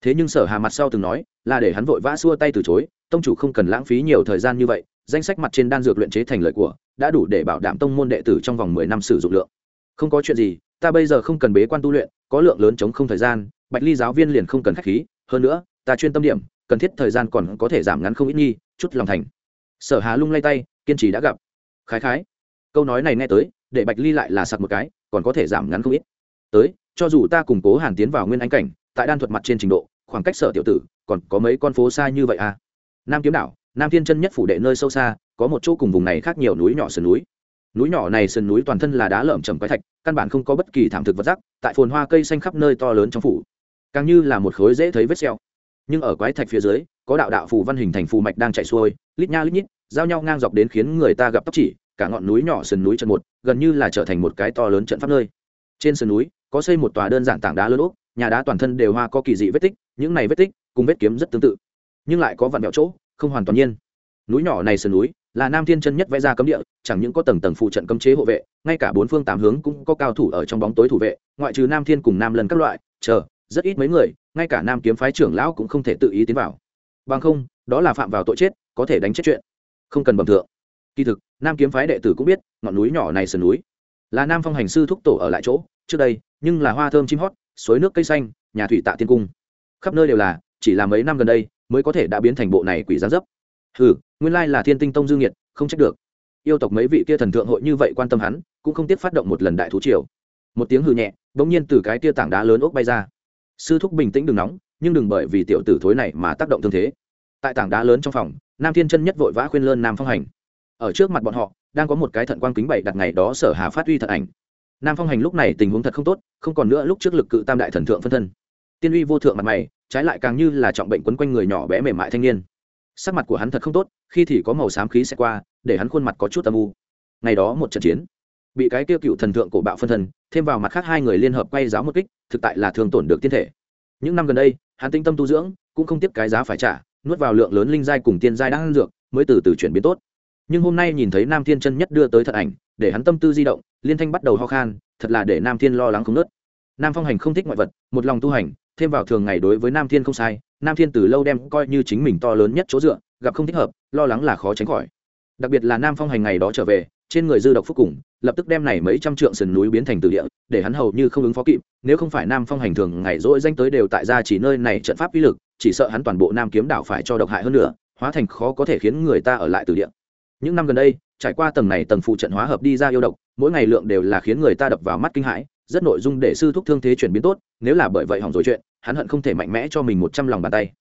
thế nhưng sở hà mặt sau từng nói, là để hắn vội vã xua tay từ chối, tông chủ không cần lãng phí nhiều thời gian như vậy, danh sách mặt trên đan dược luyện chế thành lợi của, đã đủ để bảo đảm tông môn đệ tử trong vòng mười năm sử dụng lượng. Không có chuyện gì, ta bây giờ không cần bế quan tu luyện, có lượng lớn chống không thời gian, bạch ly giáo viên liền không cần khách khí, hơn nữa, ta chuyên tâm điểm, cần thiết thời gian còn có thể giảm ngắn không ít nghi, chút lòng thành. Sở hà lung lay tay, kiên trì đã gặp. Khái khái. Câu nói này nghe tới, để bạch ly lại là sặc một cái, còn có thể giảm ngắn không ít. Tới, cho dù ta củng cố hàn tiến vào nguyên anh cảnh, tại đan thuật mặt trên trình độ khoảng cách sở tiểu tử, còn có mấy con phố xa như vậy à? Nam kiếm đảo, nam thiên chân nhất phủ đệ nơi sâu xa, có một chỗ cùng vùng này khác nhiều núi nhỏ sườn núi. Núi nhỏ này sườn núi toàn thân là đá lởm chầm quái thạch, căn bản không có bất kỳ thảm thực vật rắc, tại phồn hoa cây xanh khắp nơi to lớn trong phủ. Càng như là một khối dễ thấy vết xeo nhưng ở quái thạch phía dưới, có đạo đạo phù văn hình thành phù mạch đang chạy xuôi, lít nha lít nhít, giao nhau ngang dọc đến khiến người ta gặp tóc chỉ, cả ngọn núi nhỏ sườn núi trận một, gần như là trở thành một cái to lớn trận pháp nơi. Trên sườn núi, có xây một tòa đơn giản tảng đá lớn úp nhà đá toàn thân đều hoa có kỳ dị vết tích, những này vết tích cùng vết kiếm rất tương tự, nhưng lại có vặn vẹo chỗ, không hoàn toàn nhiên. Núi nhỏ này sườn núi là nam thiên chân nhất vẽ ra cấm địa, chẳng những có tầng tầng phụ trận cấm chế hộ vệ, ngay cả bốn phương tám hướng cũng có cao thủ ở trong bóng tối thủ vệ, ngoại trừ nam thiên cùng nam lần các loại, chờ, rất ít mấy người, ngay cả nam kiếm phái trưởng lão cũng không thể tự ý tiến vào. Bằng không, đó là phạm vào tội chết, có thể đánh chết chuyện. Không cần bẩm thượng. Kỳ thực, nam kiếm phái đệ tử cũng biết, ngọn núi nhỏ này sườn núi là nam phong hành sư thúc tổ ở lại chỗ, trước đây, nhưng là hoa thơm chim hót suối nước cây xanh, nhà thủy tạ tiên cung. Khắp nơi đều là, chỉ là mấy năm gần đây mới có thể đã biến thành bộ này quỷ gián dấp. Hừ, nguyên lai là thiên tinh tông dương nhiệt, không trách được. Yêu tộc mấy vị kia thần thượng hội như vậy quan tâm hắn, cũng không tiếp phát động một lần đại thú triều. Một tiếng hừ nhẹ, bỗng nhiên từ cái tia tảng đá lớn ốc bay ra. Sư thúc bình tĩnh đừng nóng, nhưng đừng bởi vì tiểu tử thối này mà tác động thương thế. Tại tảng đá lớn trong phòng, nam thiên chân nhất vội vã khuyên lơn nam phong hành. Ở trước mặt bọn họ, đang có một cái thận quang kính bảy đặt ngày đó sở hà phát uy thật ảnh nam phong hành lúc này tình huống thật không tốt, không còn nữa lúc trước lực cự tam đại thần thượng phân thân. Tiên uy vô thượng mặt mày, trái lại càng như là trọng bệnh quấn quanh người nhỏ bé mềm mại thanh niên. Sắc mặt của hắn thật không tốt, khi thì có màu xám khí sẽ qua, để hắn khuôn mặt có chút âm u. Ngày đó một trận chiến, bị cái tiêu cựu thần thượng cổ bạo phân thân, thêm vào mặt khác hai người liên hợp quay giáo một kích, thực tại là thường tổn được tiên thể. Những năm gần đây, hắn tinh tâm tu dưỡng, cũng không tiếp cái giá phải trả, nuốt vào lượng lớn linh giai cùng tiên giai đang ăn dược, mới từ từ chuyển biến tốt nhưng hôm nay nhìn thấy nam thiên chân nhất đưa tới thật ảnh, để hắn tâm tư di động, liên thanh bắt đầu ho khan, thật là để nam thiên lo lắng không nớt. Nam phong hành không thích ngoại vật, một lòng tu hành, thêm vào thường ngày đối với nam thiên không sai, nam thiên từ lâu đem coi như chính mình to lớn nhất chỗ dựa, gặp không thích hợp, lo lắng là khó tránh khỏi. Đặc biệt là nam phong hành ngày đó trở về, trên người dư độc phúc cùng, lập tức đem này mấy trăm trượng sườn núi biến thành từ địa, để hắn hầu như không ứng phó kịp, nếu không phải nam phong hành thường ngày dỗi danh tới đều tại ra chỉ nơi này trận pháp uy lực, chỉ sợ hắn toàn bộ nam kiếm đảo phải cho độc hại hơn nữa, hóa thành khó có thể khiến người ta ở lại từ địa những năm gần đây, trải qua tầng này tầng phụ trận hóa hợp đi ra yêu độc, mỗi ngày lượng đều là khiến người ta đập vào mắt kinh hãi, rất nội dung để sư thúc thương thế chuyển biến tốt, nếu là bởi vậy hỏng rồi chuyện, hắn hận không thể mạnh mẽ cho mình một trăm lòng bàn tay.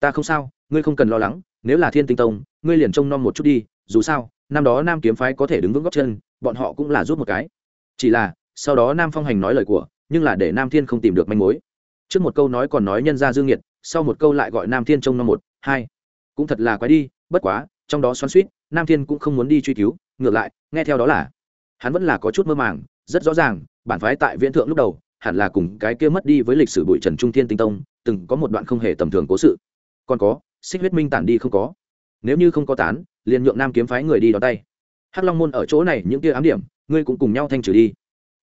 Ta không sao, ngươi không cần lo lắng, nếu là thiên tinh tông, ngươi liền trông nom một chút đi, dù sao, năm đó nam kiếm phái có thể đứng vững góc chân, bọn họ cũng là giúp một cái. Chỉ là, sau đó nam phong hành nói lời của, nhưng là để nam thiên không tìm được manh mối. Trước một câu nói còn nói nhân ra dương nhiệt sau một câu lại gọi nam thiên trông nom một, hai. Cũng thật là quái đi, bất quá, trong đó xoắn suýt nam thiên cũng không muốn đi truy cứu, ngược lại, nghe theo đó là, hắn vẫn là có chút mơ màng, rất rõ ràng, bản phái tại viễn thượng lúc đầu, hẳn là cùng cái kia mất đi với lịch sử bụi trần trung thiên tinh tông, từng có một đoạn không hề tầm thường cố sự. Còn có, xích huyết minh tản đi không có. Nếu như không có tán, liền nhượng nam kiếm phái người đi đón tay. Hắc long môn ở chỗ này, những kia ám điểm, ngươi cũng cùng nhau thanh trừ đi.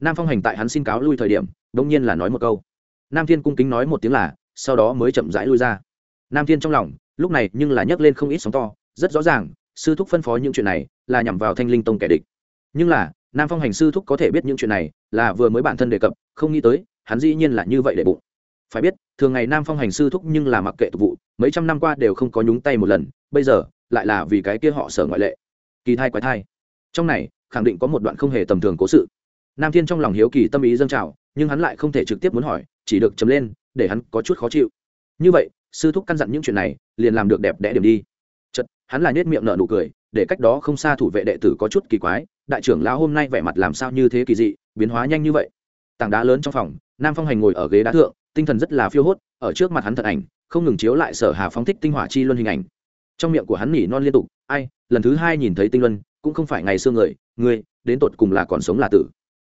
Nam phong hành tại hắn xin cáo lui thời điểm đông nhiên là nói một câu. Nam thiên cung kính nói một tiếng là, sau đó mới chậm rãi lui ra. Nam thiên trong lòng, lúc này nhưng là nhấc lên không ít sóng to, rất rõ ràng sư thúc phân phó những chuyện này là nhằm vào thanh linh tông kẻ địch. Nhưng là, nam phong hành sư thúc có thể biết những chuyện này là vừa mới bản thân đề cập, không nghĩ tới, hắn dĩ nhiên là như vậy để bụng. Phải biết, thường ngày nam phong hành sư thúc nhưng là mặc kệ tục vụ, mấy trăm năm qua đều không có nhúng tay một lần, bây giờ, lại là vì cái kia họ sở ngoại lệ. Kỳ thai quái thai. Trong này, khẳng định có một đoạn không hề tầm thường cố sự. Nam thiên trong lòng hiếu kỳ tâm ý dâng trào, nhưng hắn lại không thể trực tiếp muốn hỏi, chỉ được chấm lên, để hắn có chút khó chịu. Như vậy, sư thúc căn dặn những chuyện này, liền làm được đẹp đẽ điểm đi chật hắn là nết miệng nở nụ cười, để cách đó không xa thủ vệ đệ tử có chút kỳ quái, đại trưởng lão hôm nay vẻ mặt làm sao như thế kỳ dị, biến hóa nhanh như vậy? Tảng đá lớn trong phòng, nam phong hành ngồi ở ghế đá thượng, tinh thần rất là phiêu hốt, ở trước mặt hắn thật ảnh, không ngừng chiếu lại sở hà phóng thích tinh hỏa chi luân hình ảnh. Trong miệng của hắn nỉ non liên tục, ai, lần thứ hai nhìn thấy tinh luân, cũng không phải ngày xưa người người, đến tột cùng là còn sống là tử.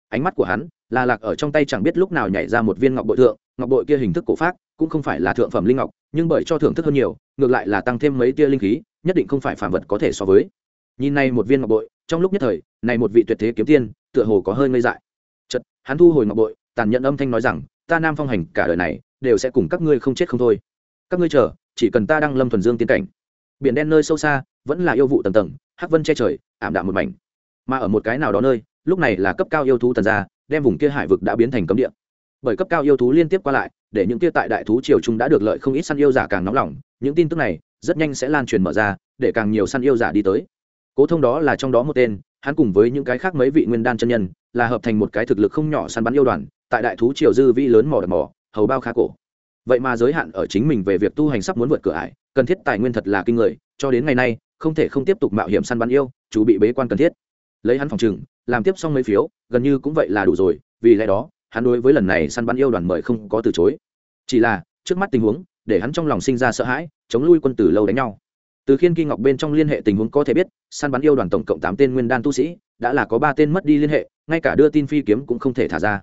Ánh mắt của hắn, là lạc ở trong tay chẳng biết lúc nào nhảy ra một viên ngọc bội thượng, ngọc bội kia hình thức cổ pháp cũng không phải là thượng phẩm linh ngọc, nhưng bởi cho thưởng thức hơn nhiều, ngược lại là tăng thêm mấy tia linh khí nhất định không phải phản vật có thể so với. Nhìn này một viên ngọc bội, trong lúc nhất thời, này một vị tuyệt thế kiếm tiên, tựa hồ có hơi ngây dại. Chật hắn thu hồi ngọc bội, tàn nhẫn âm thanh nói rằng, ta nam phong hành, cả đời này, đều sẽ cùng các ngươi không chết không thôi. Các ngươi chờ, chỉ cần ta đang lâm thuần dương tiến cảnh. Biển đen nơi sâu xa, vẫn là yêu vụ tầng tầng, hắc vân che trời, ảm đạm một mảnh. Mà ở một cái nào đó nơi, lúc này là cấp cao yêu thú tần gia, đem vùng kia hải vực đã biến thành cấm địa. Bởi cấp cao yêu thú liên tiếp qua lại, để những kia tại đại thú triều trung đã được lợi không ít săn yêu giả càng nóng lòng, những tin tức này rất nhanh sẽ lan truyền mở ra, để càng nhiều săn yêu giả đi tới. Cố thông đó là trong đó một tên, hắn cùng với những cái khác mấy vị nguyên đan chân nhân, là hợp thành một cái thực lực không nhỏ săn bắn yêu đoàn, tại đại thú triều dư vi lớn mỏ đập mỏ hầu bao khá cổ. Vậy mà giới hạn ở chính mình về việc tu hành sắp muốn vượt cửa ải, cần thiết tài nguyên thật là kinh người, cho đến ngày nay, không thể không tiếp tục mạo hiểm săn bắn yêu, chú bị bế quan cần thiết. Lấy hắn phòng trừng, làm tiếp xong mấy phiếu, gần như cũng vậy là đủ rồi, vì lẽ đó, hắn đối với lần này săn bắn yêu đoàn mời không có từ chối. Chỉ là, trước mắt tình huống để hắn trong lòng sinh ra sợ hãi, chống lui quân tử lâu đánh nhau. Từ khiên kỳ ngọc bên trong liên hệ tình huống có thể biết, săn bắn yêu đoàn tổng cộng tám tên nguyên đan tu sĩ, đã là có ba tên mất đi liên hệ, ngay cả đưa tin phi kiếm cũng không thể thả ra.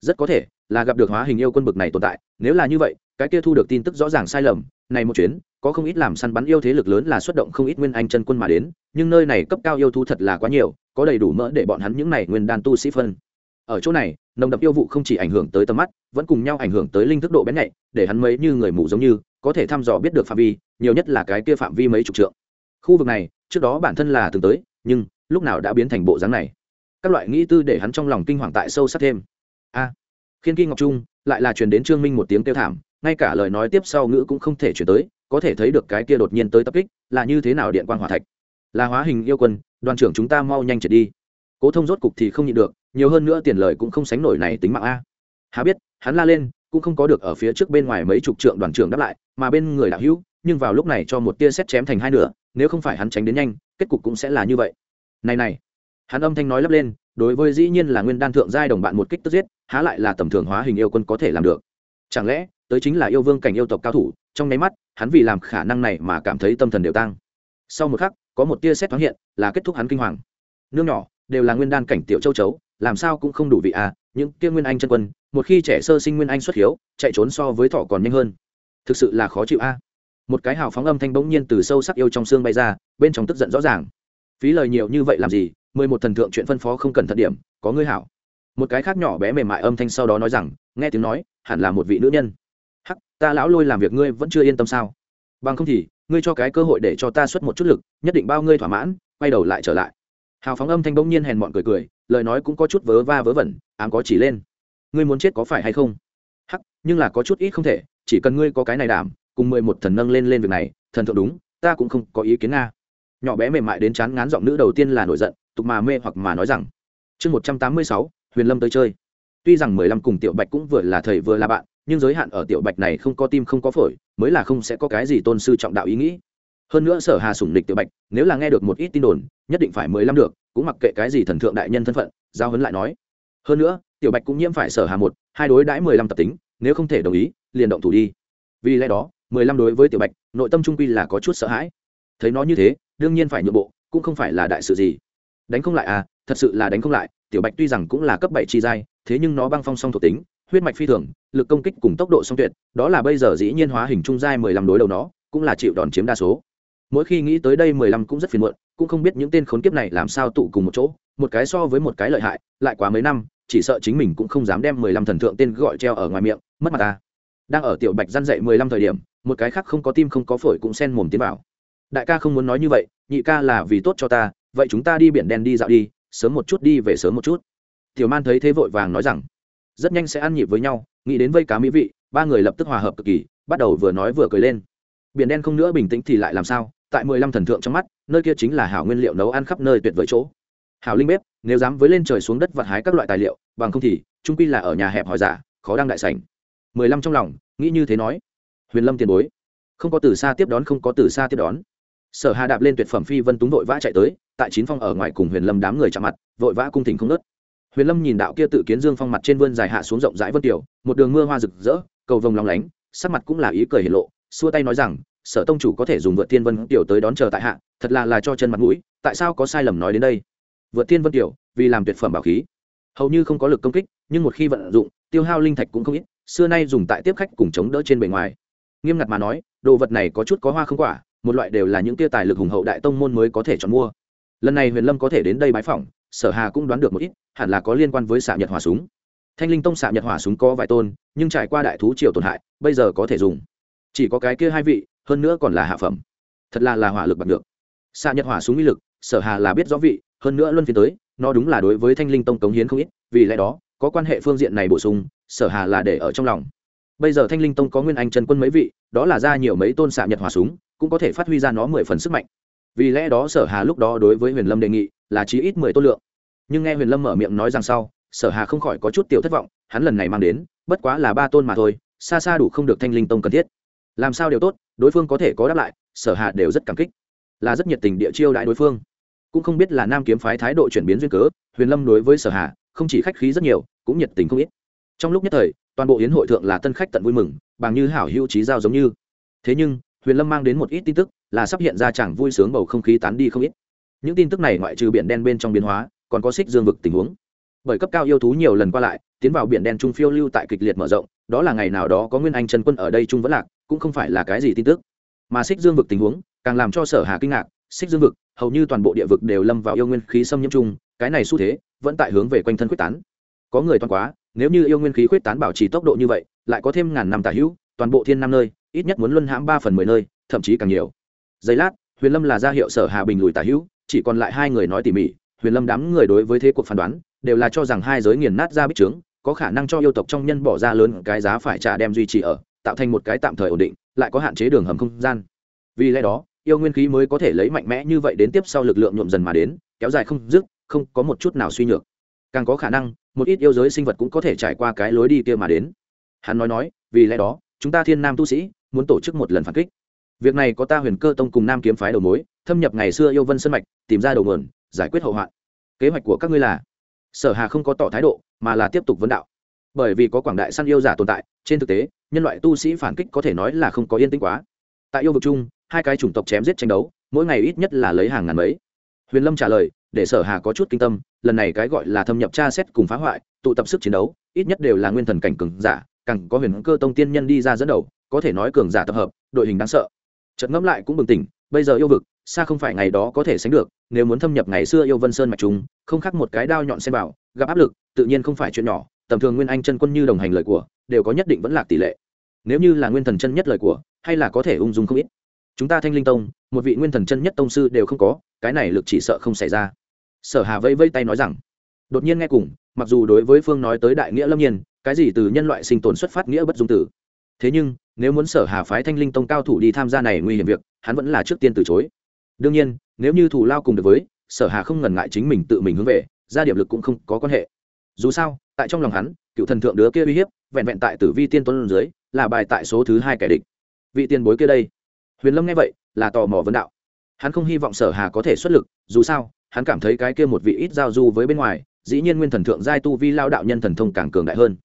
Rất có thể là gặp được hóa hình yêu quân bực này tồn tại, nếu là như vậy, cái kia thu được tin tức rõ ràng sai lầm, này một chuyến, có không ít làm săn bắn yêu thế lực lớn là xuất động không ít nguyên anh chân quân mà đến, nhưng nơi này cấp cao yêu thú thật là quá nhiều, có đầy đủ mỡ để bọn hắn những này nguyên đan tu sĩ phân. Ở chỗ này nồng đậm yêu vụ không chỉ ảnh hưởng tới tầm mắt vẫn cùng nhau ảnh hưởng tới linh thức độ bén nhạy để hắn mấy như người mù giống như có thể thăm dò biết được phạm vi nhiều nhất là cái kia phạm vi mấy chục trượng. Khu vực này trước đó bản thân là từng tới nhưng lúc nào đã biến thành bộ dáng này? Các loại nghĩ tư để hắn trong lòng kinh hoàng tại sâu sắc thêm. A. À, khiên kinh ngọc trung lại là truyền đến trương minh một tiếng kêu thảm ngay cả lời nói tiếp sau ngữ cũng không thể chuyển tới có thể thấy được cái kia đột nhiên tới tập kích là như thế nào điện quan hỏa thạch. Là hóa hình yêu quân đoàn trưởng chúng ta mau nhanh trở đi. Cố thông rốt cục thì không nhịn được nhiều hơn nữa tiền lời cũng không sánh nổi này tính mạng a. Há biết, hắn la lên, cũng không có được ở phía trước bên ngoài mấy chục trượng đoàn trưởng đáp lại, mà bên người đạo hữu, nhưng vào lúc này cho một tia xét chém thành hai nửa, nếu không phải hắn tránh đến nhanh, kết cục cũng sẽ là như vậy. Này này, hắn âm thanh nói lấp lên, đối với dĩ nhiên là nguyên đan thượng giai đồng bạn một kích tức giết, há lại là tầm thường hóa hình yêu quân có thể làm được. Chẳng lẽ, tới chính là yêu vương cảnh yêu tộc cao thủ, trong nháy mắt, hắn vì làm khả năng này mà cảm thấy tâm thần đều tăng sau một khắc, có một tia xét thoáng hiện, là kết thúc hắn kinh hoàng. Nương nhỏ, đều là nguyên đan cảnh tiểu châu chấu làm sao cũng không đủ vị à những kia nguyên anh chân quân, một khi trẻ sơ sinh nguyên anh xuất hiếu, chạy trốn so với thọ còn nhanh hơn. Thực sự là khó chịu a. Một cái hào phóng âm thanh bỗng nhiên từ sâu sắc yêu trong xương bay ra, bên trong tức giận rõ ràng. Phí lời nhiều như vậy làm gì, mười một thần thượng chuyện phân phó không cần thận điểm, có ngươi hảo. Một cái khác nhỏ bé mềm mại âm thanh sau đó nói rằng, nghe tiếng nói, hẳn là một vị nữ nhân. Hắc, ta lão lôi làm việc ngươi vẫn chưa yên tâm sao? Bằng không thì, ngươi cho cái cơ hội để cho ta xuất một chút lực, nhất định bao ngươi thỏa mãn, quay đầu lại trở lại. Hào phóng âm thanh bỗng nhiên hèn mọn cười cười lời nói cũng có chút vớ va vớ vẩn, ám có chỉ lên. Ngươi muốn chết có phải hay không? Hắc, nhưng là có chút ít không thể, chỉ cần ngươi có cái này đảm, cùng mười một thần nâng lên lên việc này, thần thượng đúng, ta cũng không có ý kiến nga. Nhỏ bé mềm mại đến chán ngán giọng nữ đầu tiên là nổi giận, tục mà mê hoặc mà nói rằng, chương một trăm tám mươi sáu, huyền lâm tới chơi. Tuy rằng mười lăm cùng tiểu bạch cũng vừa là thầy vừa là bạn, nhưng giới hạn ở tiểu bạch này không có tim không có phổi, mới là không sẽ có cái gì tôn sư trọng đạo ý nghĩ. Hơn nữa sở hà sủng lịch tiểu bạch, nếu là nghe được một ít tin đồn, nhất định phải mười lăm được cũng mặc kệ cái gì thần thượng đại nhân thân phận giao hấn lại nói. Hơn nữa, tiểu bạch cũng nhiễm phải sở hà một, hai đối đãi mười lăm tập tính, nếu không thể đồng ý, liền động thủ đi. Vì lẽ đó, mười lăm đối với tiểu bạch, nội tâm trung quy là có chút sợ hãi. Thấy nó như thế, đương nhiên phải nhượng bộ, cũng không phải là đại sự gì. Đánh không lại à thật sự là đánh không lại, tiểu bạch tuy rằng cũng là cấp bảy chi giai, thế nhưng nó băng phong song thuộc tính, huyết mạch phi thường, lực công kích cùng tốc độ song tuyệt, đó là bây giờ dĩ nhiên hóa hình trung giai mười lăm đối đầu nó, cũng là chịu đòn chiếm đa số. Mỗi khi nghĩ tới đây mười lăm cũng rất phiền muộn cũng không biết những tên khốn kiếp này làm sao tụ cùng một chỗ, một cái so với một cái lợi hại, lại quá mấy năm, chỉ sợ chính mình cũng không dám đem mười lăm thần thượng tên gọi treo ở ngoài miệng, mất mặt ta. Đang ở tiểu bạch gian dậy mười lăm thời điểm, một cái khác không có tim không có phổi cũng xen mồm tiến vào. Đại ca không muốn nói như vậy, nhị ca là vì tốt cho ta, vậy chúng ta đi biển đen đi dạo đi, sớm một chút đi về sớm một chút. Tiểu man thấy thế vội vàng nói rằng, rất nhanh sẽ ăn nhịp với nhau, nghĩ đến vây cá mỹ vị, ba người lập tức hòa hợp cực kỳ, bắt đầu vừa nói vừa cười lên. Biển đen không nữa bình tĩnh thì lại làm sao? Tại mười lăm thần thượng trong mắt, nơi kia chính là hảo nguyên liệu nấu ăn khắp nơi tuyệt vời chỗ. Hảo linh bếp, nếu dám với lên trời xuống đất vặt hái các loại tài liệu, bằng không thì, trung quy là ở nhà hẹp hỏi giả, khó đang đại sảnh. Mười lăm trong lòng, nghĩ như thế nói. Huyền lâm tiền bối, không có từ xa tiếp đón, không có từ xa tiếp đón. Sở hà đạp lên tuyệt phẩm phi vân túng vội vã chạy tới, tại chín phong ở ngoài cùng huyền lâm đám người chạm mặt, vội vã cung thỉnh không nớt. Huyền lâm nhìn đạo kia tự kiến dương phong mặt trên vươn dài hạ xuống rộng rãi vân tiểu, một đường mưa hoa rực rỡ, cầu vồng lóng lánh, sắc mặt cũng là ý cười hiển lộ, xua tay nói rằng sở tông chủ có thể dùng vượt thiên vân tiểu tới đón chờ tại hạ, thật là là cho chân mặt mũi, tại sao có sai lầm nói đến đây? Vượt thiên vân tiểu, vì làm tuyệt phẩm bảo khí. Hầu như không có lực công kích, nhưng một khi vận dụng, tiêu hao linh thạch cũng không ít, xưa nay dùng tại tiếp khách cùng chống đỡ trên bề ngoài. Nghiêm ngặt mà nói, đồ vật này có chút có hoa không quả, một loại đều là những tia tài lực hùng hậu đại tông môn mới có thể chọn mua. Lần này huyền lâm có thể đến đây bái phỏng, sở hà cũng đoán được một ít, hẳn là có liên quan với xạ nhật hỏa súng. Thanh linh tông xạ nhật hỏa súng có vài tôn, nhưng trải qua đại thú triều tổn hại, bây giờ có thể dùng. Chỉ có cái kia hai vị hơn nữa còn là hạ phẩm. Thật là là hỏa lực bằng được. Xạ nhật hỏa súng uy lực, sở hà là biết rõ vị, hơn nữa luân phiên tới, nó đúng là đối với thanh linh tông cống hiến không ít, vì lẽ đó, có quan hệ phương diện này bổ sung, sở hà là để ở trong lòng. Bây giờ thanh linh tông có nguyên anh trần quân mấy vị, đó là ra nhiều mấy tôn xạ nhật hỏa súng, cũng có thể phát huy ra nó mười phần sức mạnh. Vì lẽ đó sở hà lúc đó đối với huyền lâm đề nghị là chí ít mười tôn lượng. Nhưng nghe huyền lâm mở miệng nói rằng sau, sở hà không khỏi có chút tiểu thất vọng, hắn lần này mang đến, bất quá là ba tôn mà thôi, xa xa đủ không được thanh linh tông cần thiết. Làm sao đều tốt đối phương có thể có đáp lại, sở hà đều rất cảm kích. Là rất nhiệt tình địa chiêu đại đối phương. Cũng không biết là nam kiếm phái thái độ chuyển biến duyên cớ, huyền lâm đối với sở hà, không chỉ khách khí rất nhiều, cũng nhiệt tình không ít. Trong lúc nhất thời, toàn bộ hiến hội thượng là tân khách tận vui mừng, bằng như hảo hữu trí giao giống như. Thế nhưng, huyền lâm mang đến một ít tin tức, là sắp hiện ra chẳng vui sướng bầu không khí tán đi không ít. Những tin tức này ngoại trừ biển đen bên trong biến hóa, còn có xích dương vực tình huống bởi cấp cao yêu thú nhiều lần qua lại, tiến vào biển đen trung phiêu lưu tại kịch liệt mở rộng, đó là ngày nào đó có nguyên anh trần quân ở đây trung vẫn lạc, cũng không phải là cái gì tin tức. Mà xích dương vực tình huống, càng làm cho sở hà kinh ngạc xích dương vực, hầu như toàn bộ địa vực đều lâm vào yêu nguyên khí xâm nhiễm chung, cái này xu thế, vẫn tại hướng về quanh thân quyết tán. Có người toàn quá, nếu như yêu nguyên khí quyết tán bảo trì tốc độ như vậy, lại có thêm ngàn năm tả hữu, toàn bộ thiên năm nơi, ít nhất muốn luân hãm ba phần mười nơi, thậm chí càng nhiều. Giây lát, huyền lâm là ra hiệu sở hà bình lùi tả hữu, chỉ còn lại hai người nói tỉ mỉ, huyền lâm đám người đối với thế cuộc phán đoán đều là cho rằng hai giới nghiền nát ra bích trướng, có khả năng cho yêu tộc trong nhân bỏ ra lớn cái giá phải trả đem duy trì ở, tạo thành một cái tạm thời ổn định, lại có hạn chế đường hầm không gian. Vì lẽ đó, yêu nguyên khí mới có thể lấy mạnh mẽ như vậy đến tiếp sau lực lượng nhuộm dần mà đến, kéo dài không dứt, không có một chút nào suy nhược. Càng có khả năng, một ít yêu giới sinh vật cũng có thể trải qua cái lối đi kia mà đến. Hắn nói nói, vì lẽ đó, chúng ta thiên nam tu sĩ muốn tổ chức một lần phản kích. Việc này có ta huyền cơ tông cùng nam kiếm phái đầu mối, thâm nhập ngày xưa yêu vân sân mạch, tìm ra đầu nguồn, giải quyết hậu hoạn. Kế hoạch của các ngươi là sở hà không có tỏ thái độ, mà là tiếp tục vấn đạo. Bởi vì có quảng đại săn yêu giả tồn tại, trên thực tế, nhân loại tu sĩ phản kích có thể nói là không có yên tĩnh quá. Tại yêu vực chung, hai cái chủng tộc chém giết tranh đấu, mỗi ngày ít nhất là lấy hàng ngàn mấy. Huyền lâm trả lời, để sở hà có chút kinh tâm, lần này cái gọi là thâm nhập tra xét cùng phá hoại, tụ tập sức chiến đấu, ít nhất đều là nguyên thần cảnh cường giả, càng có huyền cơ tông tiên nhân đi ra dẫn đầu, có thể nói cường giả tập hợp, đội hình đáng sợ. Chợt ngẫm lại cũng bừng tỉnh, bây giờ yêu vực xa không phải ngày đó có thể sánh được, nếu muốn thâm nhập ngày xưa yêu vân sơn mạch chúng, không khác một cái đao nhọn xem bảo gặp áp lực, tự nhiên không phải chuyện nhỏ, tầm thường nguyên anh chân quân như đồng hành lời của, đều có nhất định vẫn lạc tỷ lệ. Nếu như là nguyên thần chân nhất lời của, hay là có thể ung dung không ít. Chúng ta thanh linh tông, một vị nguyên thần chân nhất tông sư đều không có, cái này lực chỉ sợ không xảy ra. Sở hà vây vây tay nói rằng, đột nhiên nghe cùng, mặc dù đối với phương nói tới đại nghĩa lâm nhiên, cái gì từ nhân loại sinh tồn xuất phát nghĩa bất dung tử. Thế nhưng, nếu muốn sở hà phái thanh linh tông cao thủ đi tham gia này nguy hiểm việc, hắn vẫn là trước tiên từ chối đương nhiên, nếu như thủ lao cùng được với, sở hà không ngần ngại chính mình tự mình hướng về, ra điểm lực cũng không có quan hệ. Dù sao, tại trong lòng hắn, cựu thần thượng đứa kia uy hiếp, vẹn vẹn tại tử vi tiên tuấn dưới, là bài tại số thứ hai kẻ địch. Vị tiền bối kia đây. Huyền lâm nghe vậy, là tò mò vấn đạo. Hắn không hy vọng sở hà có thể xuất lực, dù sao, hắn cảm thấy cái kia một vị ít giao du với bên ngoài, dĩ nhiên nguyên thần thượng giai tu vi lao đạo nhân thần thông càng cường đại hơn.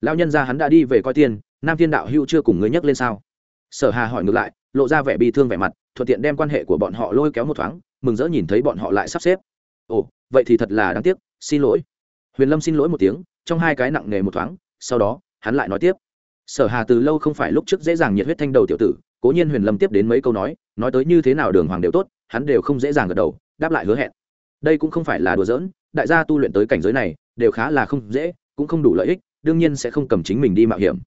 Lao nhân ra hắn đã đi về coi tiên, nam thiên đạo hưu chưa cùng người nhắc lên sao? Sở hà hỏi ngược lại lộ ra vẻ bi thương vẻ mặt, thuận tiện đem quan hệ của bọn họ lôi kéo một thoáng, mừng rỡ nhìn thấy bọn họ lại sắp xếp. Ồ, vậy thì thật là đáng tiếc, xin lỗi. Huyền lâm xin lỗi một tiếng, trong hai cái nặng nề một thoáng, sau đó, hắn lại nói tiếp. Sở hà từ lâu không phải lúc trước dễ dàng nhiệt huyết thanh đầu tiểu tử, cố nhiên huyền lâm tiếp đến mấy câu nói nói tới như thế nào đường hoàng đều tốt, hắn đều không dễ dàng gật đầu, đáp lại hứa hẹn. Đây cũng không phải là đùa giỡn, đại gia tu luyện tới cảnh giới này, đều khá là không dễ, cũng không đủ lợi ích, đương nhiên sẽ không cầm chính mình đi mạo hiểm.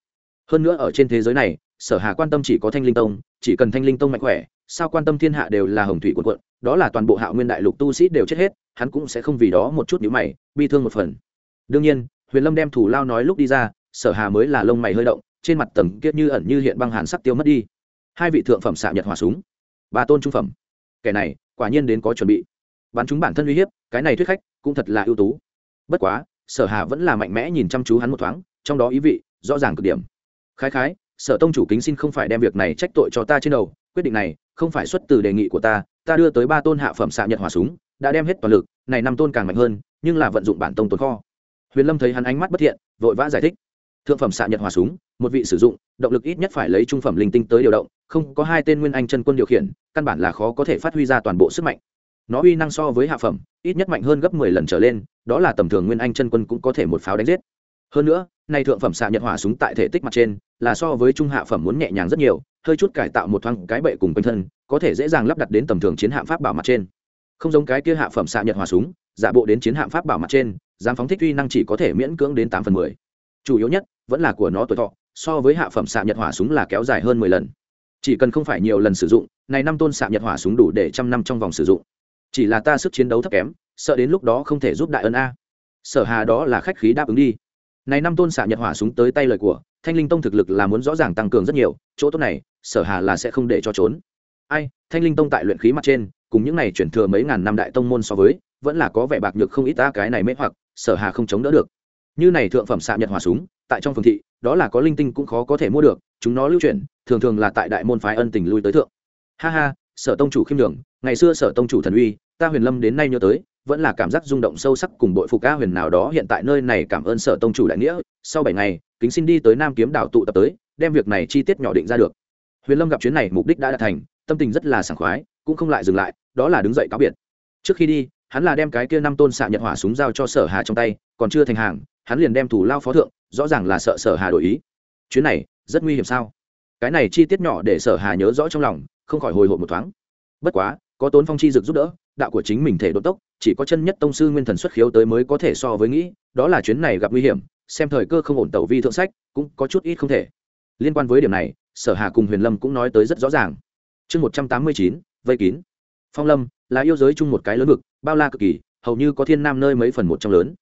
Hơn nữa ở trên thế giới này, sở hà quan tâm chỉ có thanh linh tông chỉ cần thanh linh tông mạnh khỏe, sao quan tâm thiên hạ đều là hồng thủy quần quận, đó là toàn bộ hạo nguyên đại lục tu sĩ đều chết hết, hắn cũng sẽ không vì đó một chút nhữ mày, bi thương một phần. Đương nhiên, huyền lâm đem thủ lao nói lúc đi ra, sở hà mới là lông mày hơi động, trên mặt tầng kiết như ẩn như hiện băng hàn sắc tiêu mất đi. Hai vị thượng phẩm xạ nhật hỏa súng, ba tôn trung phẩm. Kẻ này, quả nhiên đến có chuẩn bị. Bắn chúng bản thân uy hiếp, cái này thuyết khách cũng thật là ưu tú. Bất quá, sở hà vẫn là mạnh mẽ nhìn chăm chú hắn một thoáng, trong đó ý vị rõ ràng cực điểm. Khái khái sở tông chủ kính xin không phải đem việc này trách tội cho ta trên đầu, quyết định này không phải xuất từ đề nghị của ta ta đưa tới ba tôn hạ phẩm xạ nhật hỏa súng, đã đem hết toàn lực, này năm tôn càng mạnh hơn, nhưng là vận dụng bản tông tồn kho. Huyền lâm thấy hắn ánh mắt bất thiện, vội vã giải thích. Thượng phẩm xạ nhật hỏa súng, một vị sử dụng, động lực ít nhất phải lấy trung phẩm linh tinh tới điều động, không có hai tên nguyên anh chân quân điều khiển, căn bản là khó có thể phát huy ra toàn bộ sức mạnh. Nó uy năng so với hạ phẩm, ít nhất mạnh hơn gấp mười lần trở lên, đó là tầm thường nguyên anh chân quân cũng có thể một pháo đánh giết. Hơn nữa nay thượng phẩm xạ nhật hỏa súng tại thể tích mặt trên là so với trung hạ phẩm muốn nhẹ nhàng rất nhiều, hơi chút cải tạo một thoáng cái bệ cùng quanh thân, có thể dễ dàng lắp đặt đến tầm thường chiến hạm pháp bảo mặt trên. Không giống cái kia hạ phẩm xạ nhật hỏa súng, giả bộ đến chiến hạm pháp bảo mặt trên, dám phóng thích uy năng chỉ có thể miễn cưỡng đến tám phần mười. Chủ yếu nhất, vẫn là của nó tuổi thọ, so với hạ phẩm xạ nhật hỏa súng là kéo dài hơn mười lần. Chỉ cần không phải nhiều lần sử dụng, này năm tôn xạ nhật hỏa súng đủ để trăm năm trong vòng sử dụng. Chỉ là ta sức chiến đấu thấp kém, sợ đến lúc đó không thể giúp đại ân a. Sở hà đó là khách khí đáp ứng đi này năm tôn xạ nhật hỏa súng tới tay lời của, thanh linh tông thực lực là muốn rõ ràng tăng cường rất nhiều, chỗ tốt này, sở hà là sẽ không để cho trốn. Ai, thanh linh tông tại luyện khí mặt trên, cùng những này chuyển thừa mấy ngàn năm đại tông môn so với, vẫn là có vẻ bạc nhược không ít ta cái này mê hoặc, sở hà không chống đỡ được. Như này thượng phẩm xạ nhật hỏa súng, tại trong phường thị, đó là có linh tinh cũng khó có thể mua được, chúng nó lưu chuyển, thường thường là tại đại môn phái ân tình lui tới thượng. Ha ha, sở tông chủ khiêm đường ngày xưa sở tông chủ thần uy, ta huyền lâm đến nay nhớ tới vẫn là cảm giác rung động sâu sắc cùng bội phục ca huyền nào đó hiện tại nơi này cảm ơn sở tông chủ đại nghĩa, sau bảy ngày, kính xin đi tới nam kiếm đảo tụ tập tới, đem việc này chi tiết nhỏ định ra được. Huyền lâm gặp chuyến này mục đích đã đạt thành, tâm tình rất là sảng khoái, cũng không lại dừng lại, đó là đứng dậy cáo biệt. Trước khi đi, hắn là đem cái kia năm tôn xạ nhật hỏa súng giao cho sở hà trong tay, còn chưa thành hàng, hắn liền đem thủ lao phó thượng, rõ ràng là sợ sở hà đổi ý. Chuyến này, rất nguy hiểm sao? Cái này chi tiết nhỏ để sở hà nhớ rõ trong lòng, không khỏi hồi hộp một thoáng. Bất quá, có tốn phong chi dực giúp đỡ, đạo của chính mình thể đột tốc chỉ có chân nhất tông sư nguyên thần xuất khiếu tới mới có thể so với nghĩ, đó là chuyến này gặp nguy hiểm, xem thời cơ không ổn tẩu vi thượng sách, cũng có chút ít không thể. Liên quan với điểm này, sở hà cùng huyền lâm cũng nói tới rất rõ ràng. Chương một trăm tám mươi chín, vây kín. Phong lâm, là yêu giới chung một cái lớn vực, bao la cực kỳ, hầu như có thiên nam nơi mấy phần một trong lớn.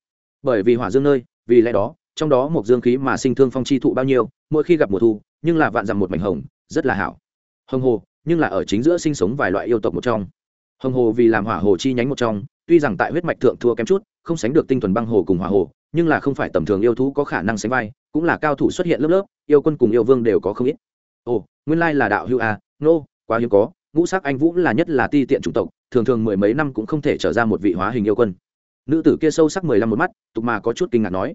Bởi vì hỏa dương nơi, vì lẽ đó, trong đó một dương khí mà sinh thương phong chi thụ bao nhiêu, mỗi khi gặp mùa thu, nhưng là vạn dặm một mảnh hồng, rất là hảo. Hồng hồ, nhưng là ở chính giữa sinh sống vài loại yêu tộc một trong. Hồng hồ vì làm hỏa hồ chi nhánh một trong tuy rằng tại huyết mạch thượng thua kém chút không sánh được tinh thuần băng hồ cùng hỏa hồ nhưng là không phải tầm thường yêu thú có khả năng sánh vai cũng là cao thủ xuất hiện lớp lớp yêu quân cùng yêu vương đều có không ít. Ồ nguyên lai là đạo hữu a à, nô quá hiếm có ngũ sắc anh vũ là nhất là ti tiện chủng tộc thường thường mười mấy năm cũng không thể trở ra một vị hóa hình yêu quân. Nữ tử kia sâu sắc mười lăm một mắt tục mà có chút kinh ngạc nói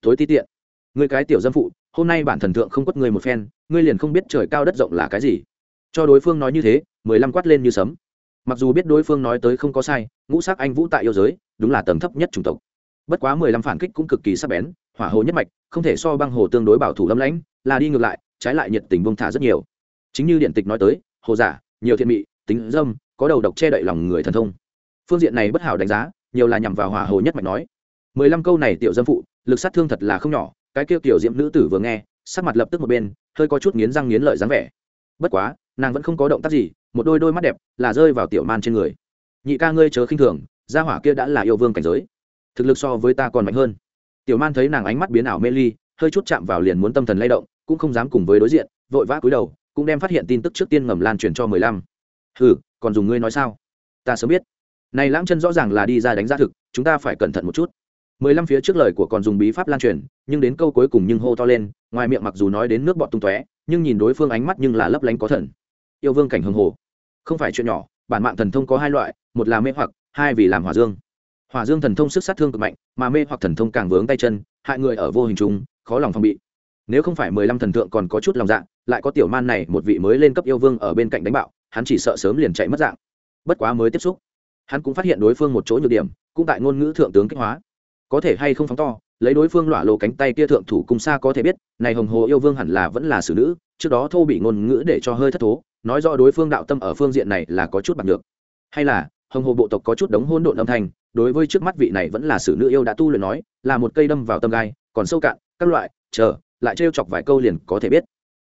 tối ti tiện người cái tiểu dân phụ hôm nay bản thần thượng không quất người một phen ngươi liền không biết trời cao đất rộng là cái gì. Cho đối phương nói như thế mười lăm quát lên như sấm mặc dù biết đối phương nói tới không có sai, ngũ sắc anh vũ tại yêu giới, đúng là tầng thấp nhất chủng tộc. Bất quá mười lăm phản kích cũng cực kỳ sắc bén, hỏa hồ nhất mạch, không thể so băng hồ tương đối bảo thủ lâm lãnh, là đi ngược lại, trái lại nhiệt tình bông thả rất nhiều. Chính như điện tịch nói tới, hồ giả, nhiều thiện mị, tính dâm, có đầu độc che đậy lòng người thần thông. Phương diện này bất hảo đánh giá, nhiều là nhằm vào hỏa hồ nhất mạch nói. Mười lăm câu này tiểu dâm phụ, lực sát thương thật là không nhỏ, cái kêu tiểu diệm nữ tử vừa nghe, sắc mặt lập tức một bên, hơi có chút nghiến răng nghiến lợi dáng vẻ. Bất quá, nàng vẫn không có động tác gì một đôi đôi mắt đẹp là rơi vào tiểu man trên người. Nhị ca ngươi chớ khinh thường, gia hỏa kia đã là yêu vương cảnh giới. Thực lực so với ta còn mạnh hơn. Tiểu man thấy nàng ánh mắt biến ảo mê ly, hơi chút chạm vào liền muốn tâm thần lay động, cũng không dám cùng với đối diện, vội vã cúi đầu, cũng đem phát hiện tin tức trước tiên ngầm lan truyền cho mười lăm. Hừ, còn dùng ngươi nói sao? Ta sớm biết. Này lãng chân rõ ràng là đi ra đánh giá thực, chúng ta phải cẩn thận một chút. Mười lăm phía trước lời của còn dùng bí pháp lan truyền, nhưng đến câu cuối cùng nhưng hô to lên, ngoài miệng mặc dù nói đến nước bọt tung tóe, nhưng nhìn đối phương ánh mắt nhưng là lấp lánh có thần. Yêu vương cảnh hưng hồ không phải chuyện nhỏ, bản mạng thần thông có hai loại, một là mê hoặc, hai vì làm hỏa dương. Hỏa dương thần thông sức sát thương cực mạnh, mà mê hoặc thần thông càng vướng tay chân, hại người ở vô hình chung, khó lòng phòng bị. Nếu không phải mười lăm thần tượng còn có chút lòng dạ lại có tiểu man này một vị mới lên cấp yêu vương ở bên cạnh đánh bạo, hắn chỉ sợ sớm liền chạy mất dạng. Bất quá mới tiếp xúc, hắn cũng phát hiện đối phương một chỗ nhược điểm, cũng tại ngôn ngữ thượng tướng kích hóa. Có thể hay không phóng to, lấy đối phương lọa lộ cánh tay kia thượng thủ cùng xa có thể biết, này hồng hồ yêu vương hẳn là vẫn là xử nữ, trước đó thô bị ngôn ngữ để cho hơi thất thố nói rõ đối phương đạo tâm ở phương diện này là có chút bạc được hay là, hồng hồ bộ tộc có chút đống hôn độn âm thanh, đối với trước mắt vị này vẫn là xử nữ yêu đã tu luyện nói, là một cây đâm vào tâm gai, còn sâu cạn, các loại, chờ, lại trêu chọc vài câu liền có thể biết.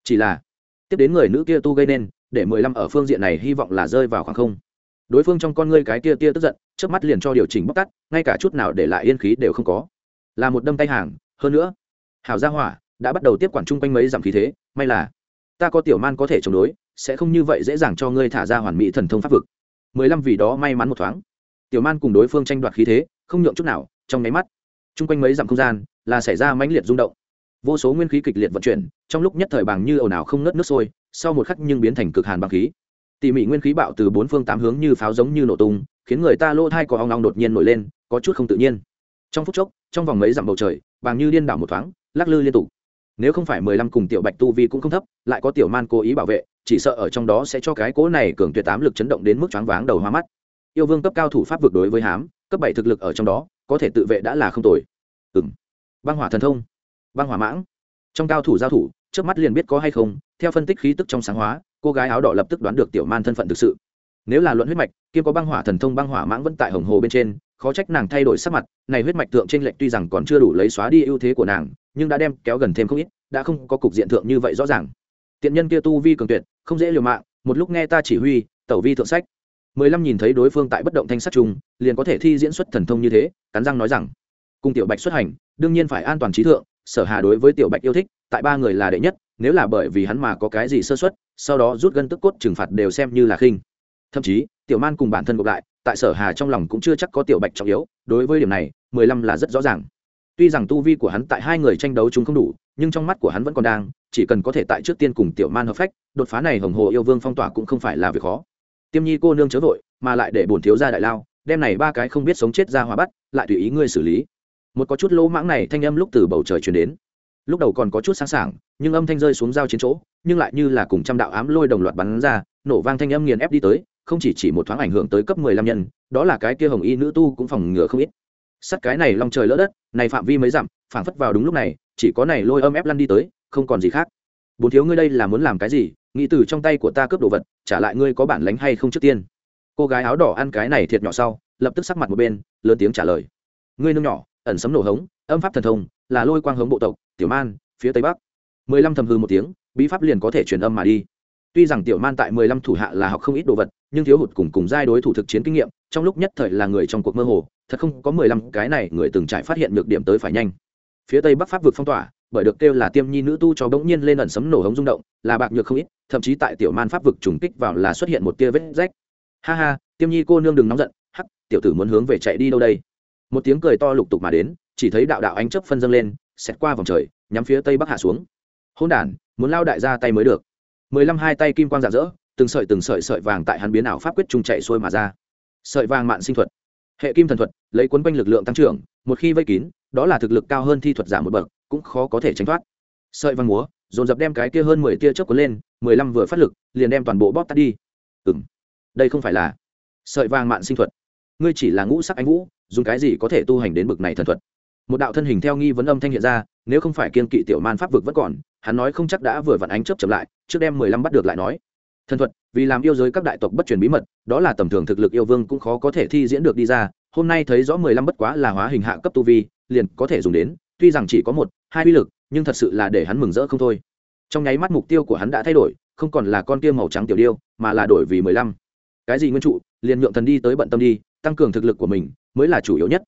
Chỉ là, tiếp đến người nữ kia tu gây nên, để mười lăm ở phương diện này hy vọng là rơi vào khoảng không. Đối phương trong con ngươi cái kia tia tức giận, trước mắt liền cho điều chỉnh bóc tắt ngay cả chút nào để lại yên khí đều không có. Là một đâm tay hàng, hơn nữa, hảo gia hỏa, đã bắt đầu tiếp quản chung quanh mấy dặm khí thế, may là, ta có tiểu man có thể chống đối sẽ không như vậy dễ dàng cho ngươi thả ra hoàn mỹ thần thông pháp vực. Mười lăm vì đó may mắn một thoáng. Tiểu man cùng đối phương tranh đoạt khí thế, không nhượng chút nào, trong nháy mắt, chung quanh mấy dặm không gian là xảy ra mãnh liệt rung động. Vô số nguyên khí kịch liệt vận chuyển, trong lúc nhất thời bàng như ồn ào không ngớt nước sôi, sau một khắc nhưng biến thành cực hàn bằng khí. Tỉ mỉ nguyên khí bạo từ bốn phương tám hướng như pháo giống như nổ tung, khiến người ta lỗ thai có ong ong đột nhiên nổi lên, có chút không tự nhiên. Trong phút chốc, trong vòng mấy dặm bầu trời, bàng như điên đảo một thoáng, lắc lư liên tục nếu không phải mười lăm cùng tiểu bạch tu vi cũng không thấp, lại có tiểu man cố ý bảo vệ, chỉ sợ ở trong đó sẽ cho cái cố này cường tuyệt tám lực chấn động đến mức choáng váng đầu hoa mắt. Yêu vương cấp cao thủ pháp vượt đối với hám, cấp bảy thực lực ở trong đó, có thể tự vệ đã là không tồi. Ừng băng hỏa thần thông. Băng hỏa mãng. Trong cao thủ giao thủ, trước mắt liền biết có hay không, theo phân tích khí tức trong sáng hóa, cô gái áo đỏ lập tức đoán được tiểu man thân phận thực sự. Nếu là luận huyết mạch kiêm có băng hỏa thần thông, băng hỏa mãng vẫn tại hồng hồ bên trên, khó trách nàng thay đổi sắc mặt, này huyết mạch thượng trên lệnh tuy rằng còn chưa đủ lấy xóa đi ưu thế của nàng nhưng đã đem kéo gần thêm không ít, đã không có cục diện thượng như vậy rõ ràng. Tiện nhân kia tu vi cường tuyệt, không dễ liều mạng, một lúc nghe ta chỉ huy, tẩu vi thượng sách. Mười lăm nhìn thấy đối phương tại bất động thanh sát chung, liền có thể thi diễn xuất thần thông như thế, cắn răng nói rằng, cùng tiểu bạch xuất hành, đương nhiên phải an toàn trí thượng, sở hà đối với tiểu bạch yêu thích, tại ba người là đệ nhất, nếu là bởi vì hắn mà có cái gì sơ xuất sau đó rút gân tức cốt trừng phạt đều xem như là khinh. Thậm chí, tiểu man cùng bản thân gộp lại, tại sở hà trong lòng cũng chưa chắc có tiểu bạch trọng yếu, đối với điểm này, mười lăm là rất rõ ràng tuy rằng tu vi của hắn tại hai người tranh đấu chúng không đủ, nhưng trong mắt của hắn vẫn còn đang, chỉ cần có thể tại trước tiên cùng tiểu man hợp phách, đột phá này hồng hồ yêu vương phong tỏa cũng không phải là việc khó. Tiêm nhi cô nương chớ vội, mà lại để bổn thiếu ra đại lao, đem này ba cái không biết sống chết ra hóa bắt, lại tùy ý ngươi xử lý. Một có chút lỗ mãng này thanh âm lúc từ bầu trời truyền đến. Lúc đầu còn có chút sáng sảng, nhưng âm thanh rơi xuống giao chiến chỗ, nhưng lại như là cùng trăm đạo ám lôi đồng loạt bắn ra, nổ vang thanh âm nghiền ép đi tới, không chỉ chỉ một thoáng ảnh hưởng tới cấp mười lăm nhân, đó là cái kia hồng y nữ tu cũng phòng ngừa không ít sắt cái này long trời lỡ đất, này phạm vi mới dặm, phảng phất vào đúng lúc này, chỉ có này lôi âm ép lăn đi tới, không còn gì khác. Bốn thiếu ngươi đây là muốn làm cái gì? Nghĩ từ trong tay của ta cướp đồ vật, trả lại ngươi có bản lánh hay không trước tiên? Cô gái áo đỏ ăn cái này thiệt nhỏ sau, lập tức sắc mặt một bên, lớn tiếng trả lời. Ngươi nương nhỏ, ẩn sấm nổ hống, âm pháp thần thông, là lôi quang hống bộ tộc, tiểu man, phía tây bắc. Mười lăm thầm hư một tiếng, bí pháp liền có thể truyền âm mà đi. Tuy rằng tiểu man tại mười lăm thủ hạ là học không ít đồ vật, nhưng thiếu hụt cùng cùng giai đối thủ thực chiến kinh nghiệm trong lúc nhất thời là người trong cuộc mơ hồ, thật không có mười lăm cái này người từng trải phát hiện được điểm tới phải nhanh. Phía tây bắc pháp vực phong tỏa, bởi được kêu là tiêm nhi nữ tu cho bỗng nhiên lên ẩn sấm nổ hống rung động, là bạc nhược không ít, thậm chí tại tiểu man pháp vực trùng kích vào là xuất hiện một tia vết rách. Ha ha, tiêm nhi cô nương đừng nóng giận, hắc, tiểu tử muốn hướng về chạy đi đâu đây? Một tiếng cười to lục tục mà đến, chỉ thấy đạo đạo ánh chớp phân dâng lên, xẹt qua vòng trời, nhắm phía tây bắc hạ xuống. Hôn đản, muốn lao đại ra tay mới được. Mười lăm hai tay kim quang rạng rỡ, từng sợi từng sợi sợi vàng tại hắn biến ảo pháp quyết trung chạy xuôi mà ra sợi vàng mạn sinh thuật. Hệ kim thần thuật, lấy quấn quanh lực lượng tăng trưởng, một khi vây kín, đó là thực lực cao hơn thi thuật giảm một bậc, cũng khó có thể tránh thoát. Sợi vàng múa, dồn dập đem cái kia hơn mười tia chớp cuốn lên, mười lăm vừa phát lực, liền đem toàn bộ bóp tắt đi. Ừ m đây không phải là sợi vàng mạn sinh thuật. Ngươi chỉ là ngũ sắc anh vũ, dùng cái gì có thể tu hành đến bậc này thần thuật? Một đạo thân hình theo nghi vấn âm thanh hiện ra, nếu không phải kiên kỵ tiểu man pháp vực vẫn còn, hắn nói không chắc đã vừa vặn ánh chớp chậm lại, trước đem mười lăm bắt được lại nói thần thuật, vì làm yêu giới các đại tộc bất truyền bí mật, đó là tầm thường thực lực yêu vương cũng khó có thể thi diễn được đi ra. Hôm nay thấy rõ mười lăm bất quá là hóa hình hạ cấp tu vi, liền có thể dùng đến. Tuy rằng chỉ có một, hai uy lực, nhưng thật sự là để hắn mừng rỡ không thôi. Trong nháy mắt mục tiêu của hắn đã thay đổi, không còn là con kia màu trắng tiểu điêu, mà là đổi vì mười lăm. Cái gì nguyên trụ? Liền nhượng thần đi tới bận tâm đi, tăng cường thực lực của mình mới là chủ yếu nhất.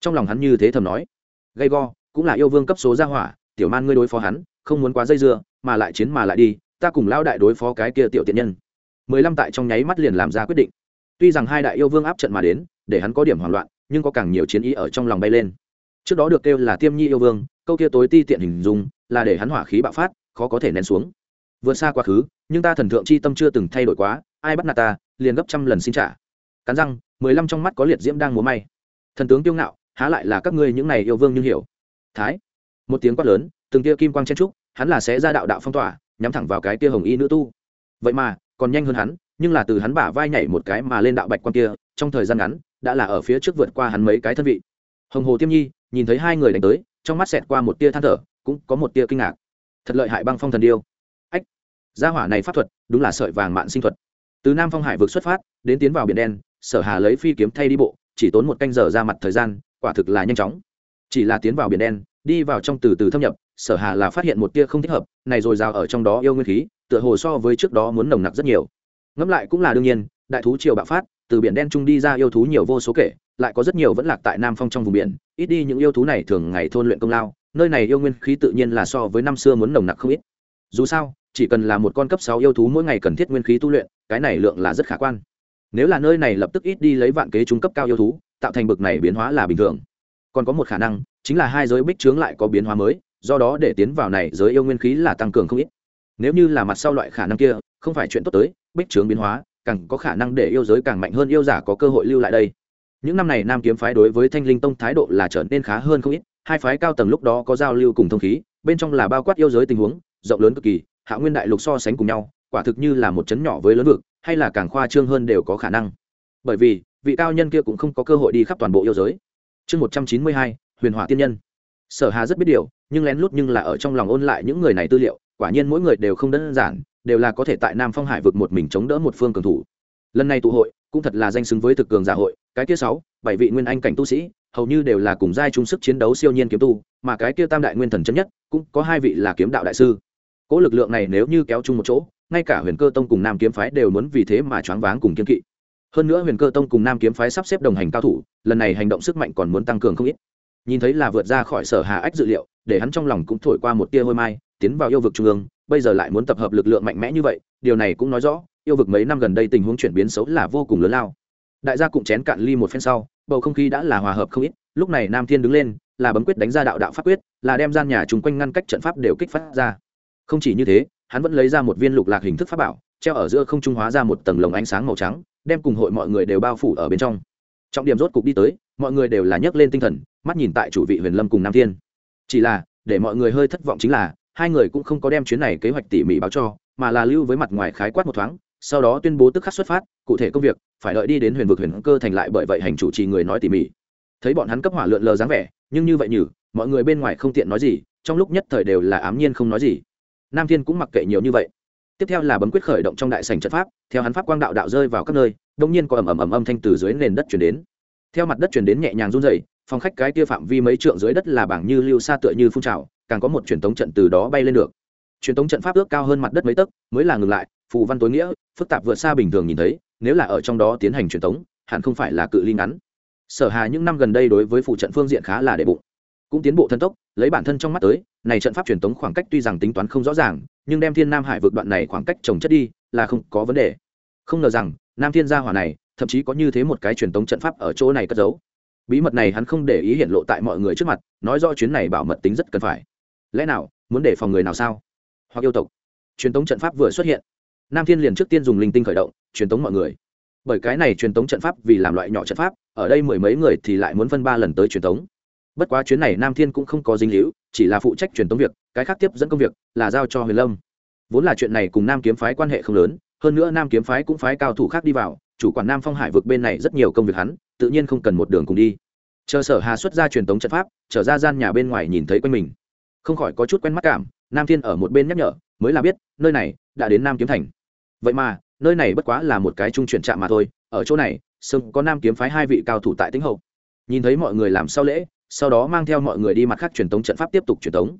Trong lòng hắn như thế thầm nói. Gay go, cũng là yêu vương cấp số gia hỏa, tiểu man ngươi đối phó hắn, không muốn quá dây dưa, mà lại chiến mà lại đi ta cùng lao đại đối phó cái kia tiểu tiện nhân. Mười lăm tại trong nháy mắt liền làm ra quyết định. Tuy rằng hai đại yêu vương áp trận mà đến, để hắn có điểm hoảng loạn, nhưng có càng nhiều chiến ý ở trong lòng bay lên. Trước đó được kêu là tiêm nhi yêu vương, câu kia tối ti tiện hình dung, là để hắn hỏa khí bạo phát, khó có thể nén xuống. Vượt xa quá khứ, nhưng ta thần thượng chi tâm chưa từng thay đổi quá, ai bắt nạt ta, liền gấp trăm lần xin trả. Cắn răng, mười lăm trong mắt có liệt diễm đang múa may. Thần tướng tiêu ngạo, há lại là các ngươi những này yêu vương như hiểu. Thái, một tiếng quát lớn, từng tia kim quang chen trúc, hắn là sẽ ra đạo đạo phong tỏa nhắm thẳng vào cái tia hồng y nữ tu. Vậy mà, còn nhanh hơn hắn, nhưng là từ hắn bả vai nhảy một cái mà lên đạo bạch quan kia, trong thời gian ngắn, đã là ở phía trước vượt qua hắn mấy cái thân vị. Hồng hồ tiêm nhi, nhìn thấy hai người đánh tới, trong mắt xẹt qua một tia than thở, cũng có một tia kinh ngạc. Thật lợi hại băng phong thần điêu. Ách, gia hỏa này pháp thuật, đúng là sợi vàng mạn sinh thuật. Từ nam phong hải vực xuất phát, đến tiến vào biển đen, sở hà lấy phi kiếm thay đi bộ, chỉ tốn một canh giờ ra mặt thời gian, quả thực là nhanh chóng. Chỉ là tiến vào biển đen, đi vào trong từ từ thâm nhập sở hà là phát hiện một tia không thích hợp, này rồi rào ở trong đó yêu nguyên khí, tựa hồ so với trước đó muốn nồng nặc rất nhiều. Ngẫm lại cũng là đương nhiên, đại thú triều bạo phát, từ biển đen trung đi ra yêu thú nhiều vô số kể, lại có rất nhiều vẫn lạc tại nam phong trong vùng biển, ít đi những yêu thú này thường ngày thôn luyện công lao, nơi này yêu nguyên khí tự nhiên là so với năm xưa muốn nồng nặc không ít. Dù sao, chỉ cần là một con cấp sáu yêu thú mỗi ngày cần thiết nguyên khí tu luyện, cái này lượng là rất khả quan. Nếu là nơi này lập tức ít đi lấy vạn kế trung cấp cao yêu thú, tạo thành bực này biến hóa là bình thường. Còn có một khả năng, chính là hai giới bích trướng lại có biến hóa mới do đó để tiến vào này giới yêu nguyên khí là tăng cường không ít. Nếu như là mặt sau loại khả năng kia, không phải chuyện tốt tới, bích trướng biến hóa, càng có khả năng để yêu giới càng mạnh hơn yêu giả có cơ hội lưu lại đây. Những năm này nam kiếm phái đối với thanh linh tông thái độ là trở nên khá hơn không ít, hai phái cao tầng lúc đó có giao lưu cùng thông khí, bên trong là bao quát yêu giới tình huống, rộng lớn cực kỳ, hạ nguyên đại lục so sánh cùng nhau, quả thực như là một chấn nhỏ với lớn vực, hay là càng khoa trương hơn đều có khả năng. Bởi vì, vị cao nhân kia cũng không có cơ hội đi khắp toàn bộ yêu giới. Chương một trăm chín mươi hai, huyền hỏa tiên nhân. Sở hà rất biết điều nhưng lén lút nhưng là ở trong lòng ôn lại những người này tư liệu, quả nhiên mỗi người đều không đơn giản, đều là có thể tại nam phong hải vực một mình chống đỡ một phương cường thủ. Lần này tụ hội, cũng thật là danh xứng với thực cường giả hội, cái kia sáu, bảy vị nguyên anh cảnh tu sĩ, hầu như đều là cùng giai trung sức chiến đấu siêu nhiên kiếm tu, mà cái kia tam đại nguyên thần chân nhất, cũng có hai vị là kiếm đạo đại sư. Cỗ lực lượng này nếu như kéo chung một chỗ, ngay cả huyền cơ tông cùng nam kiếm phái đều muốn vì thế mà choáng váng cùng kiếm kỵ. Hơn nữa huyền cơ tông cùng nam kiếm phái sắp xếp đồng hành cao thủ, lần này hành động sức mạnh còn muốn tăng cường không ít. Nhìn thấy là vượt ra khỏi sở hà ách dự liệu để hắn trong lòng cũng thổi qua một tia hôi mai, tiến vào yêu vực trung ương, bây giờ lại muốn tập hợp lực lượng mạnh mẽ như vậy, điều này cũng nói rõ, yêu vực mấy năm gần đây tình huống chuyển biến xấu là vô cùng lớn lao. Đại gia cũng chén cạn ly một phen sau, bầu không khí đã là hòa hợp không ít, lúc này nam thiên đứng lên, là bấm quyết đánh ra đạo đạo pháp quyết, là đem gian nhà chung quanh ngăn cách trận pháp đều kích phát ra. Không chỉ như thế, hắn vẫn lấy ra một viên lục lạc hình thức pháp bảo, treo ở giữa không trung hóa ra một tầng lồng ánh sáng màu trắng, đem cùng hội mọi người đều bao phủ ở bên trong. Trọng điểm rốt cục đi tới, mọi người đều là nhấc lên tinh thần, mắt nhìn tại chủ vị huyền lâm cùng nam thiên chỉ là, để mọi người hơi thất vọng chính là, hai người cũng không có đem chuyến này kế hoạch tỉ mỉ báo cho, mà là lưu với mặt ngoài khái quát một thoáng, sau đó tuyên bố tức khắc xuất phát, cụ thể công việc, phải đợi đi đến huyền vực huyền cơ thành lại bởi vậy hành chủ trì người nói tỉ mỉ. Thấy bọn hắn cấp hỏa lượn lờ dáng vẻ, nhưng như vậy nhử, mọi người bên ngoài không tiện nói gì, trong lúc nhất thời đều là ám nhiên không nói gì. Nam thiên cũng mặc kệ nhiều như vậy. Tiếp theo là bấm quyết khởi động trong đại sành trận pháp, theo hắn pháp quang đạo đạo rơi vào các nơi đông nhiên có ầm ầm ầm âm thanh từ dưới nền đất chuyển đến. Theo mặt đất chuyển đến nhẹ nhàng run dày phòng khách cái kia phạm vi mấy trượng dưới đất là bảng như lưu xa tựa như phun trào, càng có một truyền thống trận từ đó bay lên được. Truyền thống trận pháp ước cao hơn mặt đất mấy tấc, mới là ngừng lại, phù văn tối nghĩa, phức tạp vượt xa bình thường nhìn thấy, nếu là ở trong đó tiến hành truyền thống hẳn không phải là cự ly ngắn. Sở hà những năm gần đây đối với phụ trận phương diện khá là đệ bụng. Cũng tiến bộ thân tốc, lấy bản thân trong mắt tới, này trận pháp truyền thống khoảng cách tuy rằng tính toán không rõ ràng, nhưng đem thiên nam hải vượt đoạn này khoảng cách trồng chất đi, là không có vấn đề. Không ngờ rằng, nam thiên gia hỏa này, thậm chí có như thế một cái truyền thống trận pháp ở chỗ này cất giấu bí mật này hắn không để ý hiện lộ tại mọi người trước mặt, nói rõ chuyến này bảo mật tính rất cần phải. Lẽ nào, muốn để phòng người nào sao? Hoặc yêu tộc. Truyền thống trận pháp vừa xuất hiện, nam thiên liền trước tiên dùng linh tinh khởi động, truyền thống mọi người. Bởi cái này truyền thống trận pháp vì làm loại nhỏ trận pháp, ở đây mười mấy người thì lại muốn phân ba lần tới truyền thống bất quá chuyến này nam thiên cũng không có dinh hữu chỉ là phụ trách truyền thống việc, cái khác tiếp dẫn công việc, là giao cho huyền lâm. Vốn là chuyện này cùng nam kiếm phái quan hệ không lớn hơn nữa nam kiếm phái cũng phái cao thủ khác đi vào, chủ quản nam phong hải vực bên này rất nhiều công việc hắn, tự nhiên không cần một đường cùng đi. Chờ sở hà xuất ra truyền thống trận pháp, trở ra gian nhà bên ngoài nhìn thấy quanh mình. Không khỏi có chút quen mắt cảm, nam thiên ở một bên nhắc nhở, mới là biết, nơi này đã đến nam kiếm thành. Vậy mà, nơi này bất quá là một cái trung chuyển trạm mà thôi, ở chỗ này sưng có nam kiếm phái hai vị cao thủ tại tĩnh hậu. Nhìn thấy mọi người làm sau lễ, sau đó mang theo mọi người đi mặt khác truyền tống trận pháp tiếp tục truyền tống.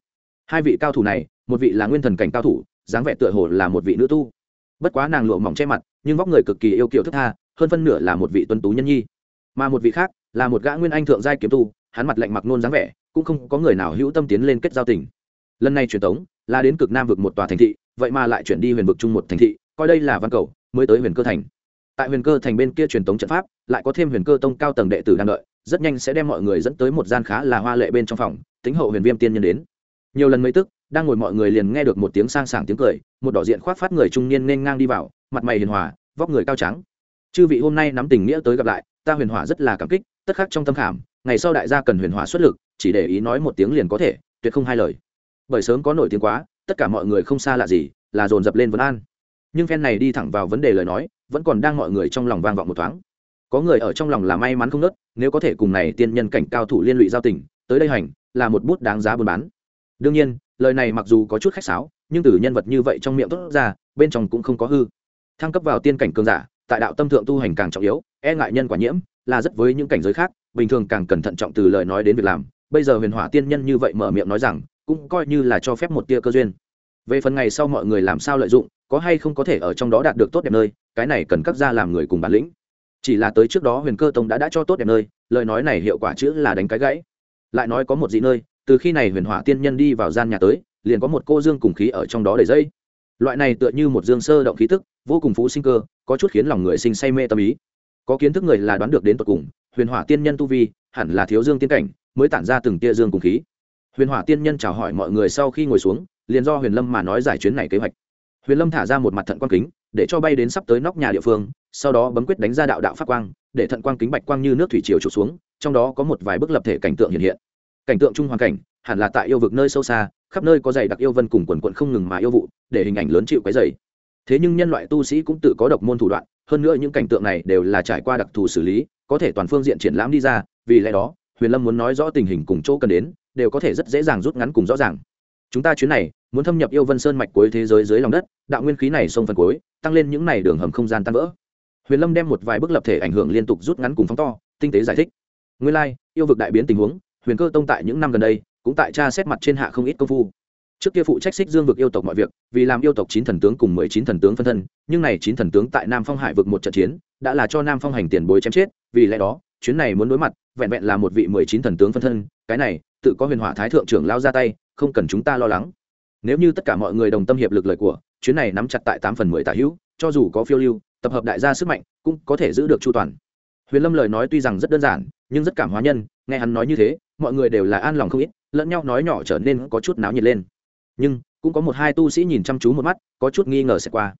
Hai vị cao thủ này, một vị là nguyên thần cảnh cao thủ, dáng vẻ tựa hồ là một vị nữ tu bất quá nàng lụa mỏng che mặt, nhưng vóc người cực kỳ yêu kiều thức tha, hơn phân nửa là một vị tuân tú nhân nhi. Mà một vị khác, là một gã nguyên anh thượng giai kiếm tu, hắn mặt lạnh mặc nôn dáng vẻ, cũng không có người nào hữu tâm tiến lên kết giao tình. Lần này truyền tống, là đến cực nam vực một tòa thành thị, vậy mà lại chuyển đi huyền vực chung một thành thị, coi đây là văn cầu, mới tới huyền cơ thành. Tại huyền cơ thành bên kia truyền tống trận pháp, lại có thêm huyền cơ tông cao tầng đệ tử đang đợi, rất nhanh sẽ đem mọi người dẫn tới một gian khá là hoa lệ bên trong phòng, tính hậu huyền viêm tiên nhân đến. Nhiều lần mấy tức đang ngồi mọi người liền nghe được một tiếng sang sảng tiếng cười, một đỏ diện khoác phát người trung niên nên ngang đi vào, mặt mày hiền hòa, vóc người cao trắng. Chư vị, hôm nay nắm tình nghĩa tới gặp lại, ta huyền hòa rất là cảm kích, tất khắc trong tâm khảm, ngày sau đại gia cần huyền hòa xuất lực, chỉ để ý nói một tiếng liền có thể, tuyệt không hai lời. Bởi sớm có nổi tiếng quá, tất cả mọi người không xa lạ gì, là dồn dập lên vấn an. Nhưng phen này đi thẳng vào vấn đề lời nói, vẫn còn đang mọi người trong lòng vang vọng một thoáng. Có người ở trong lòng là may mắn không nớt, nếu có thể cùng này tiên nhân cảnh cao thủ liên lụy giao tình, tới đây hành, là một bút đáng giá buôn bán đương nhiên, lời này mặc dù có chút khách sáo, nhưng từ nhân vật như vậy trong miệng tốt ra, bên trong cũng không có hư. Thăng cấp vào tiên cảnh cường giả, tại đạo tâm thượng tu hành càng trọng yếu e ngại nhân quả nhiễm, là rất với những cảnh giới khác, bình thường càng cẩn thận trọng từ lời nói đến việc làm. Bây giờ huyền hỏa tiên nhân như vậy mở miệng nói rằng, cũng coi như là cho phép một tia cơ duyên. Về phần ngày sau mọi người làm sao lợi dụng, có hay không có thể ở trong đó đạt được tốt đẹp nơi, cái này cần các gia làm người cùng bản lĩnh. Chỉ là tới trước đó huyền cơ tông đã đã cho tốt đẹp nơi, lời nói này hiệu quả chữ là đánh cái gãy. Lại nói có một dị nơi từ khi này huyền hỏa tiên nhân đi vào gian nhà tới, liền có một cô dương cùng khí ở trong đó đầy dây. Loại này tựa như một dương sơ động khí tức, vô cùng phú sinh cơ, có chút khiến lòng người sinh say mê tâm ý. Có kiến thức người là đoán được đến tột cùng, huyền hỏa tiên nhân tu vi, hẳn là thiếu dương tiên cảnh, mới tản ra từng tia dương cùng khí. Huyền hỏa tiên nhân chào hỏi mọi người sau khi ngồi xuống, liền do huyền lâm mà nói giải chuyến này kế hoạch. Huyền lâm thả ra một mặt thận quang kính, để cho bay đến sắp tới nóc nhà địa phương, sau đó bấm quyết đánh ra đạo đạo pháp quang, để thận quang kính bạch quang như nước thủy triều trục xuống, trong đó có một vài bức lập thể cảnh tượng hiện hiện cảnh tượng trung hoàn cảnh hẳn là tại yêu vực nơi sâu xa khắp nơi có dày đặc yêu vân cùng quần quận không ngừng mà yêu vụ để hình ảnh lớn chịu cái dày thế nhưng nhân loại tu sĩ cũng tự có độc môn thủ đoạn hơn nữa những cảnh tượng này đều là trải qua đặc thù xử lý có thể toàn phương diện triển lãm đi ra vì lẽ đó huyền lâm muốn nói rõ tình hình cùng chỗ cần đến đều có thể rất dễ dàng rút ngắn cùng rõ ràng. Chúng ta chuyến này muốn thâm nhập yêu vân sơn mạch cuối thế giới dưới lòng đất đạo nguyên khí này sông phần cuối tăng lên những này đường hầm không gian tan vỡ. Huyền lâm đem một vài bức lập thể ảnh hưởng liên tục rút ngắn cùng phóng to tinh tế giải thích. Nguyên lai、like, yêu vực đại biến tình huống huyền cơ tông tại những năm gần đây, cũng tại tra xét mặt trên hạ không ít công phu. Trước kia phụ trách xích dương vực yêu tộc mọi việc, vì làm yêu tộc chín thần tướng cùng mười chín thần tướng phân thân, nhưng này chín thần tướng tại nam phong hải vực một trận chiến, đã là cho nam phong hành tiền bối chém chết, vì lẽ đó, chuyến này muốn đối mặt, vẹn vẹn là một vị mười chín thần tướng phân thân, cái này, tự có huyền hỏa thái thượng trưởng lao ra tay, không cần chúng ta lo lắng. Nếu như tất cả mọi người đồng tâm hiệp lực lời của, chuyến này nắm chặt tại tám phần mười tả hữu, cho dù có phiêu lưu, tập hợp đại gia sức mạnh, cũng có thể giữ được chu toàn. Huyền lâm lời nói tuy rằng rất đơn giản, nhưng rất cảm hóa nhân nghe hắn nói như thế, mọi người đều là an lòng không ít, lẫn nhau nói nhỏ trở nên có chút náo nhiệt lên. Nhưng, cũng có một hai tu sĩ nhìn chăm chú một mắt, có chút nghi ngờ sẽ qua.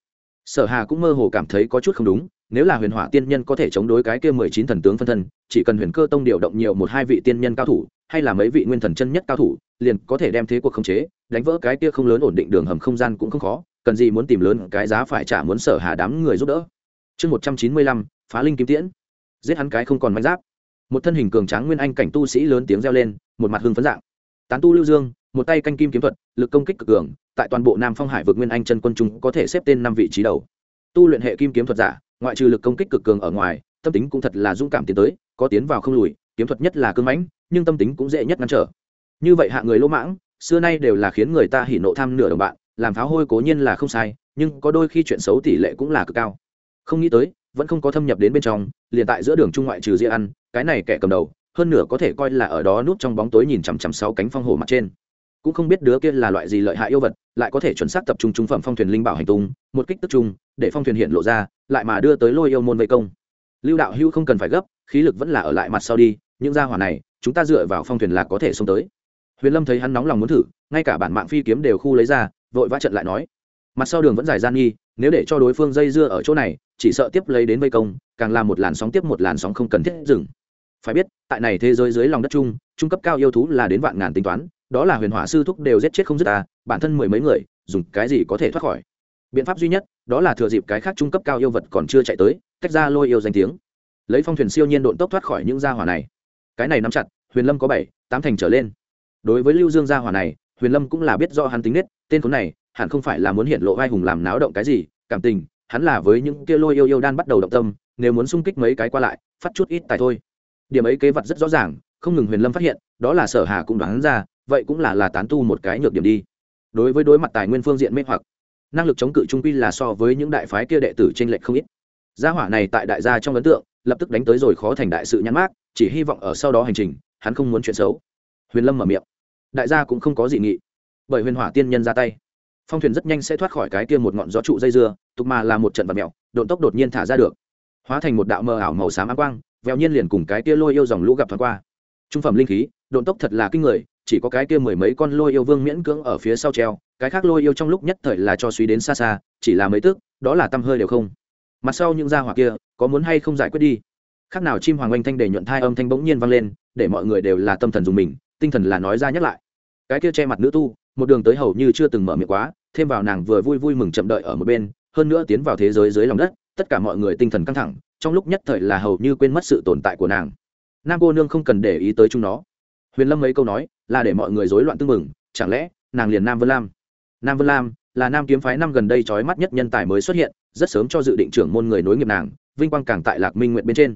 Sở hà cũng mơ hồ cảm thấy có chút không đúng, nếu là huyền hỏa tiên nhân có thể chống đối cái kia mười chín thần tướng phân thân, chỉ cần huyền cơ tông điều động nhiều một hai vị tiên nhân cao thủ, hay là mấy vị nguyên thần chân nhất cao thủ, liền có thể đem thế cuộc khống chế, đánh vỡ cái kia không lớn ổn định đường hầm không gian cũng không khó, cần gì muốn tìm lớn cái giá phải trả muốn sở hà đám người giúp đỡ. Chương một trăm chín mươi lăm, phá linh kim tiễn. Giết hắn cái không còn manh giáp một thân hình cường tráng nguyên anh cảnh tu sĩ lớn tiếng reo lên, một mặt hưng phấn dạng. Tán tu lưu dương, một tay canh kim kiếm thuật, lực công kích cực cường, tại toàn bộ nam phong hải vượt nguyên anh chân quân trung có thể xếp tên năm vị trí đầu. Tu luyện hệ kim kiếm thuật giả, ngoại trừ lực công kích cực cường ở ngoài, tâm tính cũng thật là dũng cảm tiến tới, có tiến vào không lùi, kiếm thuật nhất là cưng mãnh, nhưng tâm tính cũng dễ nhất ngăn trở. Như vậy hạ người lỗ mãng, xưa nay đều là khiến người ta hỉ nộ tham nửa đồng bạn, làm pháo hôi cố nhiên là không sai, nhưng có đôi khi chuyện xấu tỷ lệ cũng là cực cao. Không nghĩ tới vẫn không có thâm nhập đến bên trong, liền tại giữa đường trung ngoại trừ ria ăn cái này kẻ cầm đầu, hơn nửa có thể coi là ở đó núp trong bóng tối nhìn chằm chằm sáu cánh phong hồ mặt trên. Cũng không biết đứa kia là loại gì lợi hại yêu vật, lại có thể chuẩn xác tập trung trung phẩm phong thuyền linh bảo hành tung, một kích tức trung, để phong thuyền hiện lộ ra, lại mà đưa tới lôi yêu môn vây công. Lưu đạo hữu không cần phải gấp, khí lực vẫn là ở lại mặt sau đi, những gia hỏa này, chúng ta dựa vào phong thuyền là có thể xông tới. Huyền lâm thấy hắn nóng lòng muốn thử, ngay cả bản mạng phi kiếm đều khu lấy ra, vội vã trận lại nói, mặt sau đường vẫn dài gian nghi nếu để cho đối phương dây dưa ở chỗ này, chỉ sợ tiếp lấy đến vây công, càng làm một làn sóng tiếp một làn sóng không cần thiết dừng. Phải biết, tại này thế giới dưới lòng đất chung, trung cấp cao yêu thú là đến vạn ngàn tính toán, đó là huyền hỏa sư thúc đều giết chết không dứt ta bản thân mười mấy người, dùng cái gì có thể thoát khỏi? Biện pháp duy nhất, đó là thừa dịp cái khác trung cấp cao yêu vật còn chưa chạy tới, tách ra lôi yêu danh tiếng. Lấy phong thuyền siêu nhiên độn tốc thoát khỏi những gia hỏa này. Cái này nắm chặt, huyền lâm có bảy, tám thành trở lên. Đối với lưu dương gia hỏa này, huyền lâm cũng là biết do hắn tính nết, tên khốn này hẳn không phải là muốn hiện lộ vai hùng làm náo động cái gì, cảm tình, hắn là với những kia lôi yêu yêu đan bắt đầu động tâm, nếu muốn xung kích mấy cái qua lại, phát chút ít tài thôi. Điểm ấy kế vật rất rõ ràng, không ngừng huyền lâm phát hiện, đó là sở hà cũng đoán ra, vậy cũng là là tán tu một cái nhược điểm đi. Đối với đối mặt tài nguyên phương diện mê hoặc, năng lực chống cự trung quy là so với những đại phái kia đệ tử trên lệch không ít. Gia hỏa này tại đại gia trong ấn tượng, lập tức đánh tới rồi khó thành đại sự nhắn mát chỉ hy vọng ở sau đó hành trình, hắn không muốn chuyện xấu. Huyền lâm mở miệng. Đại gia cũng không có dị nghị, bởi huyền hỏa tiên nhân ra tay phong thuyền rất nhanh sẽ thoát khỏi cái kia một ngọn gió trụ dây dưa, tục mà là một trận vật mèo, độn tốc đột nhiên thả ra được. Hóa thành một đạo mờ ảo màu xám ám quang vèo nhiên liền cùng cái kia lôi yêu dòng lũ gặp thoáng qua. Trung phẩm linh khí, độn tốc thật là kinh người, chỉ có cái kia mười mấy con lôi yêu vương miễn cưỡng ở phía sau treo, cái khác lôi yêu trong lúc nhất thời là cho suy đến xa xa, chỉ là mấy tước đó là tăm hơi đều không. Mặt sau những gia hỏa kia, có muốn hay không giải quyết đi? Khác nào chim hoàng oanh thanh để nhuận thai âm thanh bỗng nhiên vang lên, để mọi người đều là tâm thần dùng mình, tinh thần là nói ra nhắc lại. Cái kia che mặt nữ tu một đường tới hầu như chưa từng mở miệng quá, thêm vào nàng vừa vui vui mừng chậm đợi ở một bên, hơn nữa tiến vào thế giới dưới lòng đất, tất cả mọi người tinh thần căng thẳng, trong lúc nhất thời là hầu như quên mất sự tồn tại của nàng. Nam cô nương không cần để ý tới chúng nó. Huyền lâm mấy câu nói, là để mọi người rối loạn tưng mừng chẳng lẽ nàng liền nam vân lam? Nam vân lam là nam kiếm phái năm gần đây trói mắt nhất nhân tài mới xuất hiện, rất sớm cho dự định trưởng môn người nối nghiệp nàng, vinh quang càng tại lạc minh nguyện bên trên.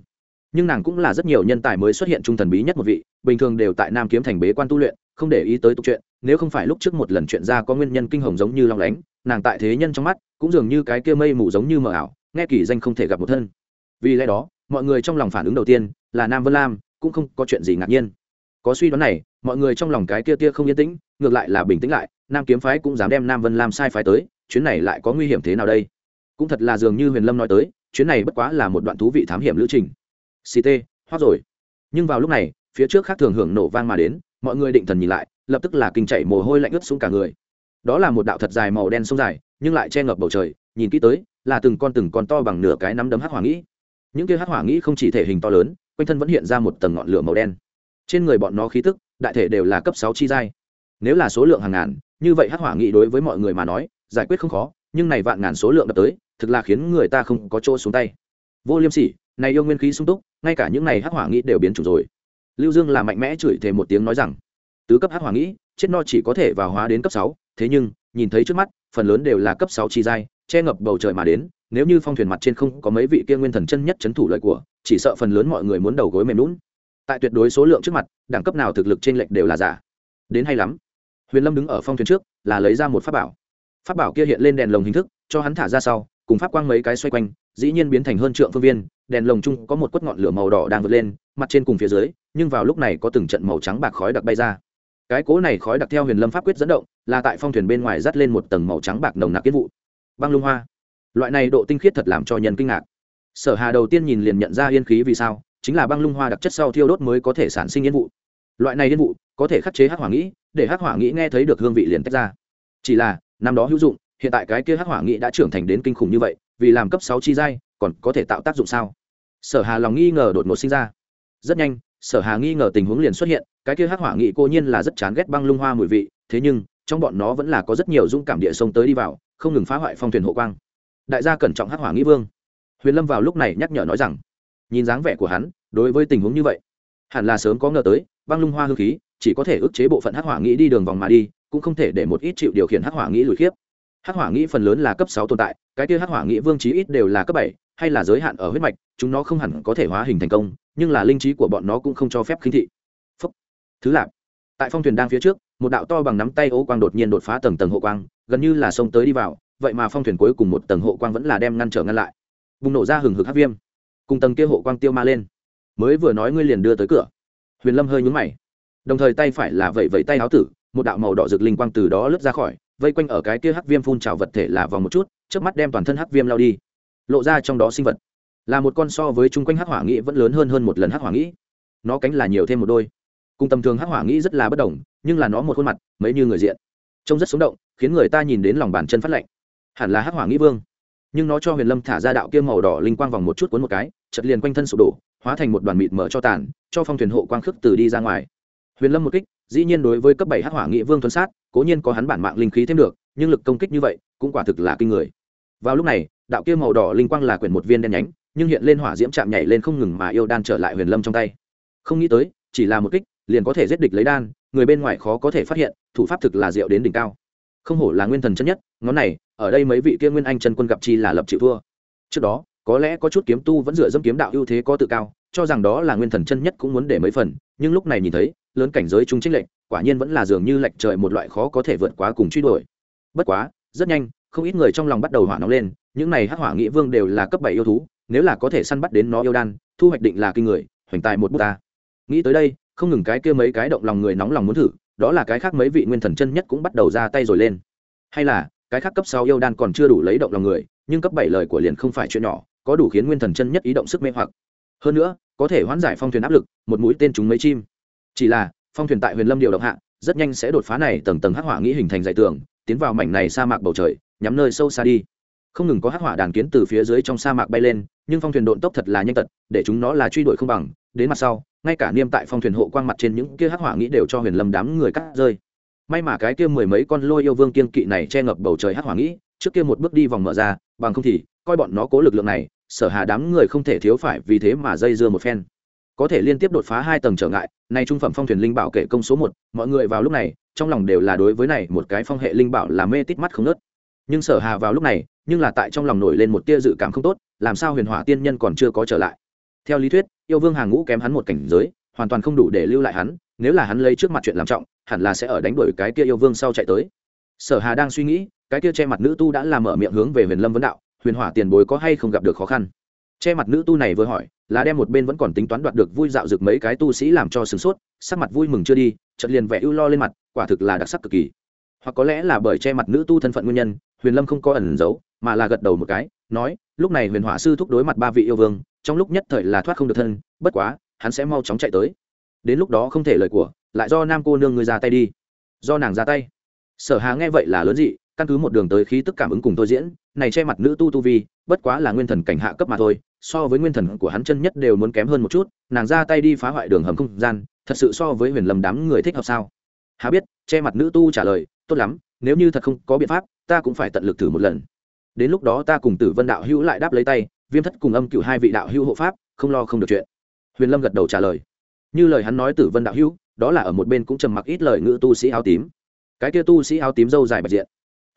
Nhưng nàng cũng là rất nhiều nhân tài mới xuất hiện trung thần bí nhất một vị, bình thường đều tại nam kiếm thành bế quan tu luyện không để ý tới tục chuyện, nếu không phải lúc trước một lần chuyện ra có nguyên nhân kinh hồng giống như long lánh, nàng tại thế nhân trong mắt, cũng dường như cái kia mây mù giống như mờ ảo, nghe kỳ danh không thể gặp một thân. Vì lẽ đó, mọi người trong lòng phản ứng đầu tiên là nam vân lam, cũng không có chuyện gì ngạc nhiên. Có suy đoán này, mọi người trong lòng cái kia tia không yên tĩnh, ngược lại là bình tĩnh lại, nam kiếm phái cũng dám đem nam vân lam sai phái tới, chuyến này lại có nguy hiểm thế nào đây? Cũng thật là dường như huyền lâm nói tới, chuyến này bất quá là một đoạn thú vị thám hiểm lữ trình. Ct hoác rồi. Nhưng vào lúc này, phía trước khác thường hưởng nổ vang mà đến mọi người định thần nhìn lại, lập tức là kinh chạy mồ hôi lạnh ướt xuống cả người. Đó là một đạo thật dài màu đen sông dài, nhưng lại che ngập bầu trời, nhìn kỹ tới, là từng con từng con to bằng nửa cái nắm đấm hắc hỏa nghĩ. Những kia hắc hỏa nghĩ không chỉ thể hình to lớn, quanh thân vẫn hiện ra một tầng ngọn lửa màu đen. Trên người bọn nó khí tức, đại thể đều là cấp sáu chi giai. Nếu là số lượng hàng ngàn, như vậy hắc hỏa nghĩ đối với mọi người mà nói, giải quyết không khó, nhưng này vạn ngàn số lượng đập tới, thực là khiến người ta không có chỗ xuống tay. Vô liêm sỉ, này yêu nguyên khí sung túc, ngay cả những này hắc hỏa nghĩ đều biến chủng rồi lưu dương là mạnh mẽ chửi thề một tiếng nói rằng, tứ cấp hắc hỏa nghĩ, chết no chỉ có thể vào hóa đến cấp sáu, thế nhưng, nhìn thấy trước mắt, phần lớn đều là cấp sáu chi giai, che ngập bầu trời mà đến, nếu như phong thuyền mặt trên không có mấy vị kia nguyên thần chân nhất chấn thủ lợi của, chỉ sợ phần lớn mọi người muốn đầu gối mềm lún tại tuyệt đối số lượng trước mặt, đẳng cấp nào thực lực trên lệch đều là giả. Đến hay lắm. Huyền lâm đứng ở phong thuyền trước, là lấy ra một pháp bảo. Pháp bảo kia hiện lên đèn lồng hình thức, cho hắn thả ra sau, cùng pháp quang mấy cái xoay quanh, dĩ nhiên biến thành hơn trượng phương viên đèn lồng chung có một quất ngọn lửa màu đỏ đang vượt lên, mặt trên cùng phía dưới, nhưng vào lúc này có từng trận màu trắng bạc khói đặc bay ra. Cái cố này khói đặc theo huyền lâm pháp quyết dẫn động, là tại phong thuyền bên ngoài dắt lên một tầng màu trắng bạc nồng nặc kiến vụ. Băng lung hoa. Loại này độ tinh khiết thật làm cho nhân kinh ngạc. Sở hà đầu tiên nhìn liền nhận ra yên khí vì sao, chính là băng lung hoa đặc chất sau thiêu đốt mới có thể sản sinh yên vụ. Loại này yên vụ có thể khắc chế hắc hỏa nghĩ, để hắc hỏa nghĩ nghe thấy được hương vị liền tách ra. Chỉ là, năm đó hữu dụng, hiện tại cái kia hắc hỏa nghĩ đã trưởng thành đến kinh khủng như vậy, vì làm cấp sáu chi giai, còn có thể tạo tác dụng sao? Sở hà lòng nghi ngờ đột ngột sinh ra. Rất nhanh, sở hà nghi ngờ tình huống liền xuất hiện, cái kia hắc hỏa nghị cô nhiên là rất chán ghét băng lung hoa mùi vị, thế nhưng, trong bọn nó vẫn là có rất nhiều dũng cảm địa sông tới đi vào, không ngừng phá hoại phong thuyền hộ quang. Đại gia cẩn trọng hắc hỏa nghĩ vương. Huyền lâm vào lúc này nhắc nhở nói rằng, nhìn dáng vẻ của hắn, đối với tình huống như vậy, hẳn là sớm có ngờ tới, băng lung hoa hư khí chỉ có thể ức chế bộ phận hắc hỏa nghĩ đi đường vòng mà đi, cũng không thể để một ít chịu điều khiển hắc hỏa nghĩ lùi khiếp. Hắc hỏa nghĩ phần lớn là cấp sáu tồn tại, cái kia hắc hỏa nghĩ vương chí ít đều là cấp bảy hay là giới hạn ở huyết mạch, chúng nó không hẳn có thể hóa hình thành công, nhưng là linh trí của bọn nó cũng không cho phép khinh thị. Phúc. thứ lạp. Tại phong thuyền đang phía trước, một đạo to bằng nắm tay ô quang đột nhiên đột phá tầng tầng hộ quang, gần như là sông tới đi vào, vậy mà phong thuyền cuối cùng một tầng hộ quang vẫn là đem ngăn trở ngăn lại. Bùng nổ ra hừng hực hắc viêm. Cùng tầng kia hộ quang tiêu ma lên. Mới vừa nói ngươi liền đưa tới cửa. Huyền lâm hơi nhúng mày. Đồng thời tay phải là vẫy vẫy tay áo tử, một đạo màu đỏ rực linh quang từ đó lướt ra khỏi, vây quanh ở cái kia hắc viêm phun trào vật thể là vòng một chút trước mắt đem toàn thân hắc viêm lao đi lộ ra trong đó sinh vật. Là một con so với chung quanh hắc hỏa nghĩ vẫn lớn hơn hơn một lần hắc hỏa nghĩ. Nó cánh là nhiều thêm một đôi. Cùng tầm thường hắc hỏa nghĩ rất là bất đồng, nhưng là nó một khuôn mặt, mấy như người diện. Trông rất sống động, khiến người ta nhìn đến lòng bàn chân phát lạnh. Hẳn là hắc hỏa nghĩ vương. Nhưng nó cho huyền lâm thả ra đạo kia màu đỏ linh quang vòng một chút cuốn một cái chật liền quanh thân sụp đổ, hóa thành một đoàn mịt mở cho tàn, cho phong thuyền hộ quang khước từ đi ra ngoài. Huyền lâm một kích, dĩ nhiên đối với cấp bảy hắc hỏa nghị vương thuần sát, cố nhiên có hắn bản mạng linh khí thêm được, nhưng lực công kích như vậy, cũng quả thực là kinh người. Vào lúc này đạo kia màu đỏ linh quang là quyển một viên đen nhánh, nhưng hiện lên hỏa diễm chạm nhảy lên không ngừng mà yêu đan trở lại huyền lâm trong tay. Không nghĩ tới, chỉ là một kích, liền có thể giết địch lấy đan, người bên ngoài khó có thể phát hiện, thủ pháp thực là diệu đến đỉnh cao. Không hổ là nguyên thần chân nhất, ngón này, ở đây mấy vị kia nguyên anh chân quân gặp chi là lập chịu thua. Trước đó, có lẽ có chút kiếm tu vẫn dựa dâm kiếm đạo ưu thế có tự cao, cho rằng đó là nguyên thần chân nhất cũng muốn để mấy phần, nhưng lúc này nhìn thấy, lớn cảnh giới trung trích lệnh, quả nhiên vẫn là dường như lệnh trời một loại khó có thể vượt quá cùng truy đuổi. Bất quá, rất nhanh, không ít người trong lòng bắt đầu hỏa nóng lên những này hắc hỏa nghĩa vương đều là cấp bảy yêu thú, nếu là có thể săn bắt đến nó yêu đan, thu hoạch định là kinh người, hoành tài một bút ta. Nghĩ tới đây, không ngừng cái kia mấy cái động lòng người nóng lòng muốn thử, đó là cái khác mấy vị nguyên thần chân nhất cũng bắt đầu ra tay rồi lên. Hay là, cái khác cấp sáu yêu đan còn chưa đủ lấy động lòng người, nhưng cấp bảy lời của liền không phải chuyện nhỏ, có đủ khiến nguyên thần chân nhất ý động sức mê hoặc. Hơn nữa, có thể hoãn giải phong thuyền áp lực, một mũi tên chúng mấy chim. Chỉ là, phong thuyền tại huyền lâm điều động hạ, rất nhanh sẽ đột phá này tầng tầng hắc hỏa nghĩ hình thành dạy tường, tiến vào mảnh này sa mạc bầu trời, nhắm nơi sâu xa đi không ngừng có hắc hỏa đàn kiến từ phía dưới trong sa mạc bay lên, nhưng phong thuyền độn tốc thật là nhanh tật, để chúng nó là truy đuổi không bằng. Đến mặt sau, ngay cả niêm tại phong thuyền hộ quang mặt trên những kia hắc hỏa nghĩ đều cho huyền lâm đám người cắt rơi. May mà cái kia mười mấy con lôi yêu vương kiên kỵ này che ngập bầu trời hắc hỏa nghĩ, trước kia một bước đi vòng mở ra, bằng không thì, coi bọn nó cố lực lượng này, sở hà đám người không thể thiếu phải vì thế mà dây dưa một phen. Có thể liên tiếp đột phá hai tầng trở ngại, nay trung phẩm phong thuyền linh bảo kể công số một, mọi người vào lúc này, trong lòng đều là đối với này một cái phong hệ linh bảo là mê tít mắt không nớt nhưng sở hà vào lúc này nhưng là tại trong lòng nổi lên một tia dự cảm không tốt, làm sao huyền hỏa tiên nhân còn chưa có trở lại? Theo lý thuyết, yêu vương hàng ngũ kém hắn một cảnh giới, hoàn toàn không đủ để lưu lại hắn, nếu là hắn lấy trước mặt chuyện làm trọng, hẳn là sẽ ở đánh đuổi cái kia yêu vương sau chạy tới. Sở hà đang suy nghĩ, cái kia che mặt nữ tu đã làm mở miệng hướng về huyền lâm vấn đạo, huyền hỏa tiền bối có hay không gặp được khó khăn? Che mặt nữ tu này vừa hỏi, là đem một bên vẫn còn tính toán đoạt được vui dạo dực mấy cái tu sĩ làm cho sửng sốt, sắc mặt vui mừng chưa đi, chợt liền vẻ ưu lo lên mặt, quả thực là đặc sắc cực kỳ. Hoặc có lẽ là bởi che mặt nữ tu thân phận nguyên nhân, huyền lâm không có ẩn giấu mà là gật đầu một cái, nói, lúc này huyền hỏa sư thúc đối mặt ba vị yêu vương, trong lúc nhất thời là thoát không được thân, bất quá, hắn sẽ mau chóng chạy tới. Đến lúc đó không thể lời của, lại do nam cô nương người ra tay đi. Do nàng ra tay. Sở hà nghe vậy là lớn dị, căn cứ một đường tới khí tức cảm ứng cùng tôi diễn, này che mặt nữ tu tu vi, bất quá là nguyên thần cảnh hạ cấp mà thôi, so với nguyên thần của hắn chân nhất đều muốn kém hơn một chút, nàng ra tay đi phá hoại đường hầm không gian, thật sự so với huyền lầm đám người thích hợp sao? Hà biết, che mặt nữ tu trả lời, tốt lắm, nếu như thật không có biện pháp, ta cũng phải tận lực thử một lần đến lúc đó ta cùng tử vân đạo hữu lại đáp lấy tay, viêm thất cùng âm cựu hai vị đạo hữu hộ pháp, không lo không được chuyện. Huyền lâm gật đầu trả lời. Như lời hắn nói tử vân đạo hữu, đó là ở một bên cũng trầm mặc ít lời ngữ tu sĩ áo tím. Cái kia tu sĩ áo tím dâu dài bạch diện,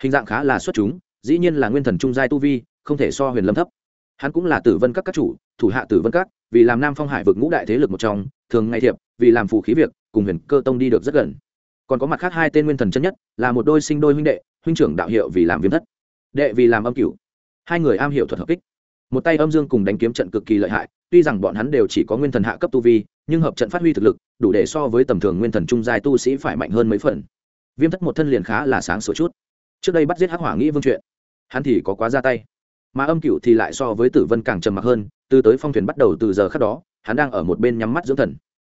hình dạng khá là xuất chúng, dĩ nhiên là nguyên thần trung giai tu vi, không thể so huyền lâm thấp. Hắn cũng là tử vân các các chủ, thủ hạ tử vân các, vì làm nam phong hải vực ngũ đại thế lực một trong, thường ngay thiệp, vì làm phù khí việc, cùng huyền cơ tông đi được rất gần. Còn có mặt khác hai tên nguyên thần chân nhất, là một đôi sinh đôi huynh đệ, huynh trưởng đạo hiệu vì làm viêm thất đệ vì làm âm cửu. Hai người am hiểu thuật hợp kích. Một tay âm dương cùng đánh kiếm trận cực kỳ lợi hại, tuy rằng bọn hắn đều chỉ có nguyên thần hạ cấp tu vi, nhưng hợp trận phát huy thực lực, đủ để so với tầm thường nguyên thần trung giai tu sĩ phải mạnh hơn mấy phần. Viêm thất một thân liền khá là sáng sửa chút. Trước đây bắt giết hắc hỏa nghĩ vương chuyện, hắn thì có quá ra tay. Mà âm cựu thì lại so với tử vân càng trầm mặc hơn, từ tới phong thuyền bắt đầu từ giờ khác đó, hắn đang ở một bên nhắm mắt dưỡng thần.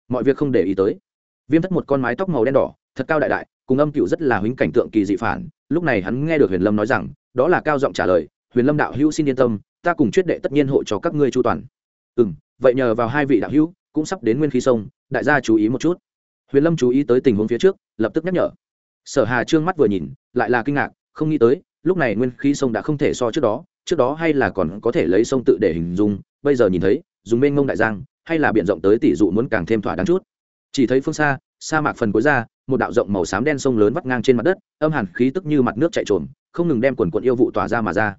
Mọi việc không để ý tới. Viêm thất một con mái tóc màu đen đỏ, thật cao đại đại, cùng âm cựu rất là huynh cảnh tượng kỳ dị phản. Lúc này hắn nghe được huyền lâm nói rằng đó là cao giọng trả lời, huyền lâm đạo hữu xin yên tâm, ta cùng chuyết đệ tất nhiên hộ cho các ngươi chu toàn. Ừ m vậy nhờ vào hai vị đạo hữu, cũng sắp đến nguyên khí sông, đại gia chú ý một chút. Huyền lâm chú ý tới tình huống phía trước, lập tức nhắc nhở. Sở hà trương mắt vừa nhìn, lại là kinh ngạc, không nghĩ tới, lúc này nguyên khí sông đã không thể so trước đó trước đó hay là còn có thể lấy sông tự để hình dung, bây giờ nhìn thấy, dùng mênh ngông đại giang, hay là biện rộng tới tỷ dụ muốn càng thêm thỏa đáng chút. Chỉ thấy phương xa, sa mạc phần cuối ra, một đạo rộng màu xám đen sông lớn vắt ngang trên mặt đất, âm hàn khí tức như mặt nước chạy trồn không ngừng đem quần quận yêu vụ tỏa ra mà ra.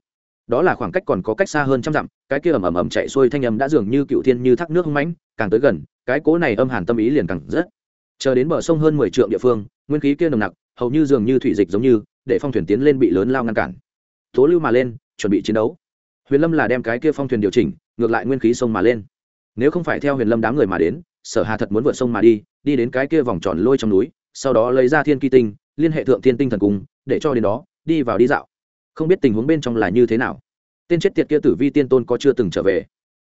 Đó là khoảng cách còn có cách xa hơn trăm dặm, cái kia ầm ầm ầm chạy xuôi thanh âm đã dường như cựu thiên như thác nước hung mãnh, càng tới gần, cái cố này âm hàn tâm ý liền càng rất chờ đến bờ sông hơn mười trượng địa phương, nguyên khí kia nồng nặc, hầu như dường như thủy dịch giống như, để phong thuyền tiến lên bị lớn lao ngăn cản. Tố lưu mà lên, chuẩn bị chiến đấu. Huyền lâm là đem cái kia phong thuyền điều chỉnh, ngược lại nguyên khí sông mà lên. Nếu không phải theo huyền lâm đám người mà đến, sở hà thật muốn vượt sông mà đi đi đến cái kia vòng tròn lôi trong núi, sau đó lấy ra thiên kỳ tinh, liên hệ thượng thiên tinh thần cung, để cho đến đó đi vào đi dạo. Không biết tình huống bên trong là như thế nào. Tên chết tiệt kia tử vi tiên tôn có chưa từng trở về.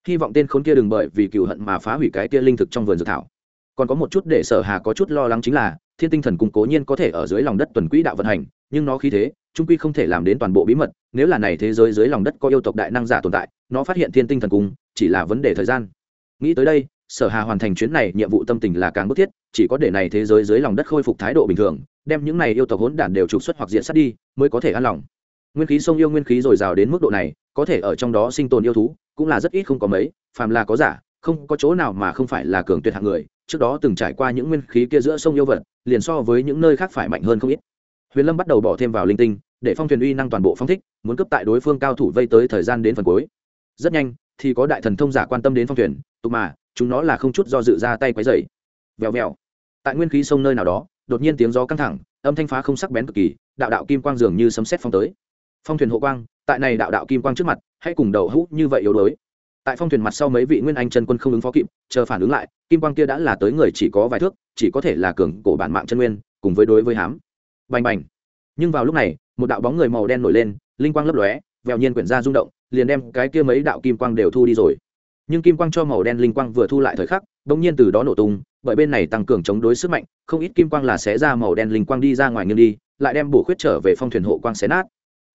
Hy vọng tên khốn kia đừng bởi vì cựu hận mà phá hủy cái kia linh thực trong vườn dược thảo. Còn có một chút để sở hà có chút lo lắng chính là, thiên tinh thần cung cố nhiên có thể ở dưới lòng đất tuần quỹ đạo vận hành, nhưng nó khí thế, trung quy không thể làm đến toàn bộ bí mật. Nếu là này thế giới dưới lòng đất có yêu tộc đại năng giả tồn tại, nó phát hiện thiên tinh thần cung, chỉ là vấn đề thời gian. Nghĩ tới đây sở hà hoàn thành chuyến này, nhiệm vụ tâm tình là càng bức thiết, chỉ có để này thế giới dưới lòng đất khôi phục thái độ bình thường, đem những này yêu tộc hỗn đản đều trục xuất hoặc diện sát đi, mới có thể an lòng. Nguyên khí sông yêu nguyên khí dồi dào đến mức độ này, có thể ở trong đó sinh tồn yêu thú, cũng là rất ít không có mấy, phàm là có giả, không có chỗ nào mà không phải là cường tuyệt hạng người, trước đó từng trải qua những nguyên khí kia giữa sông yêu vật, liền so với những nơi khác phải mạnh hơn không ít. Huyền lâm bắt đầu bỏ thêm vào linh tinh, để phong thuyền uy năng toàn bộ phong thích, muốn cấp tại đối phương cao thủ vây tới thời gian đến phần cuối. Rất nhanh, thì có đại thần thông giả quan tâm đến phong thuyền tục mà chúng nó là không chút do dự ra tay quấy dày vèo vèo. Tại nguyên khí sông nơi nào đó, đột nhiên tiếng gió căng thẳng, âm thanh phá không sắc bén cực kỳ, đạo đạo kim quang dường như sấm xét phong tới. Phong thuyền hộ quang, tại này đạo đạo kim quang trước mặt, hãy cùng đầu hút như vậy yếu đuối. Tại phong thuyền mặt sau mấy vị nguyên anh chân quân không ứng phó kịp, chờ phản ứng lại, kim quang kia đã là tới người chỉ có vài thước, chỉ có thể là cường cổ bản mạng chân nguyên, cùng với đối với hám. Bành bành. Nhưng vào lúc này, một đạo bóng người màu đen nổi lên, linh quang lấp lóe, vèo nhiên quyển ra rung động, liền đem cái kia mấy đạo kim quang đều thu đi rồi nhưng kim quang cho màu đen linh quang vừa thu lại thời khắc bỗng nhiên từ đó nổ tung, bởi bên này tăng cường chống đối sức mạnh, không ít kim quang là xé ra màu đen linh quang đi ra ngoài nghiêng đi, lại đem bổ khuyết trở về phong thuyền hộ quang xé nát.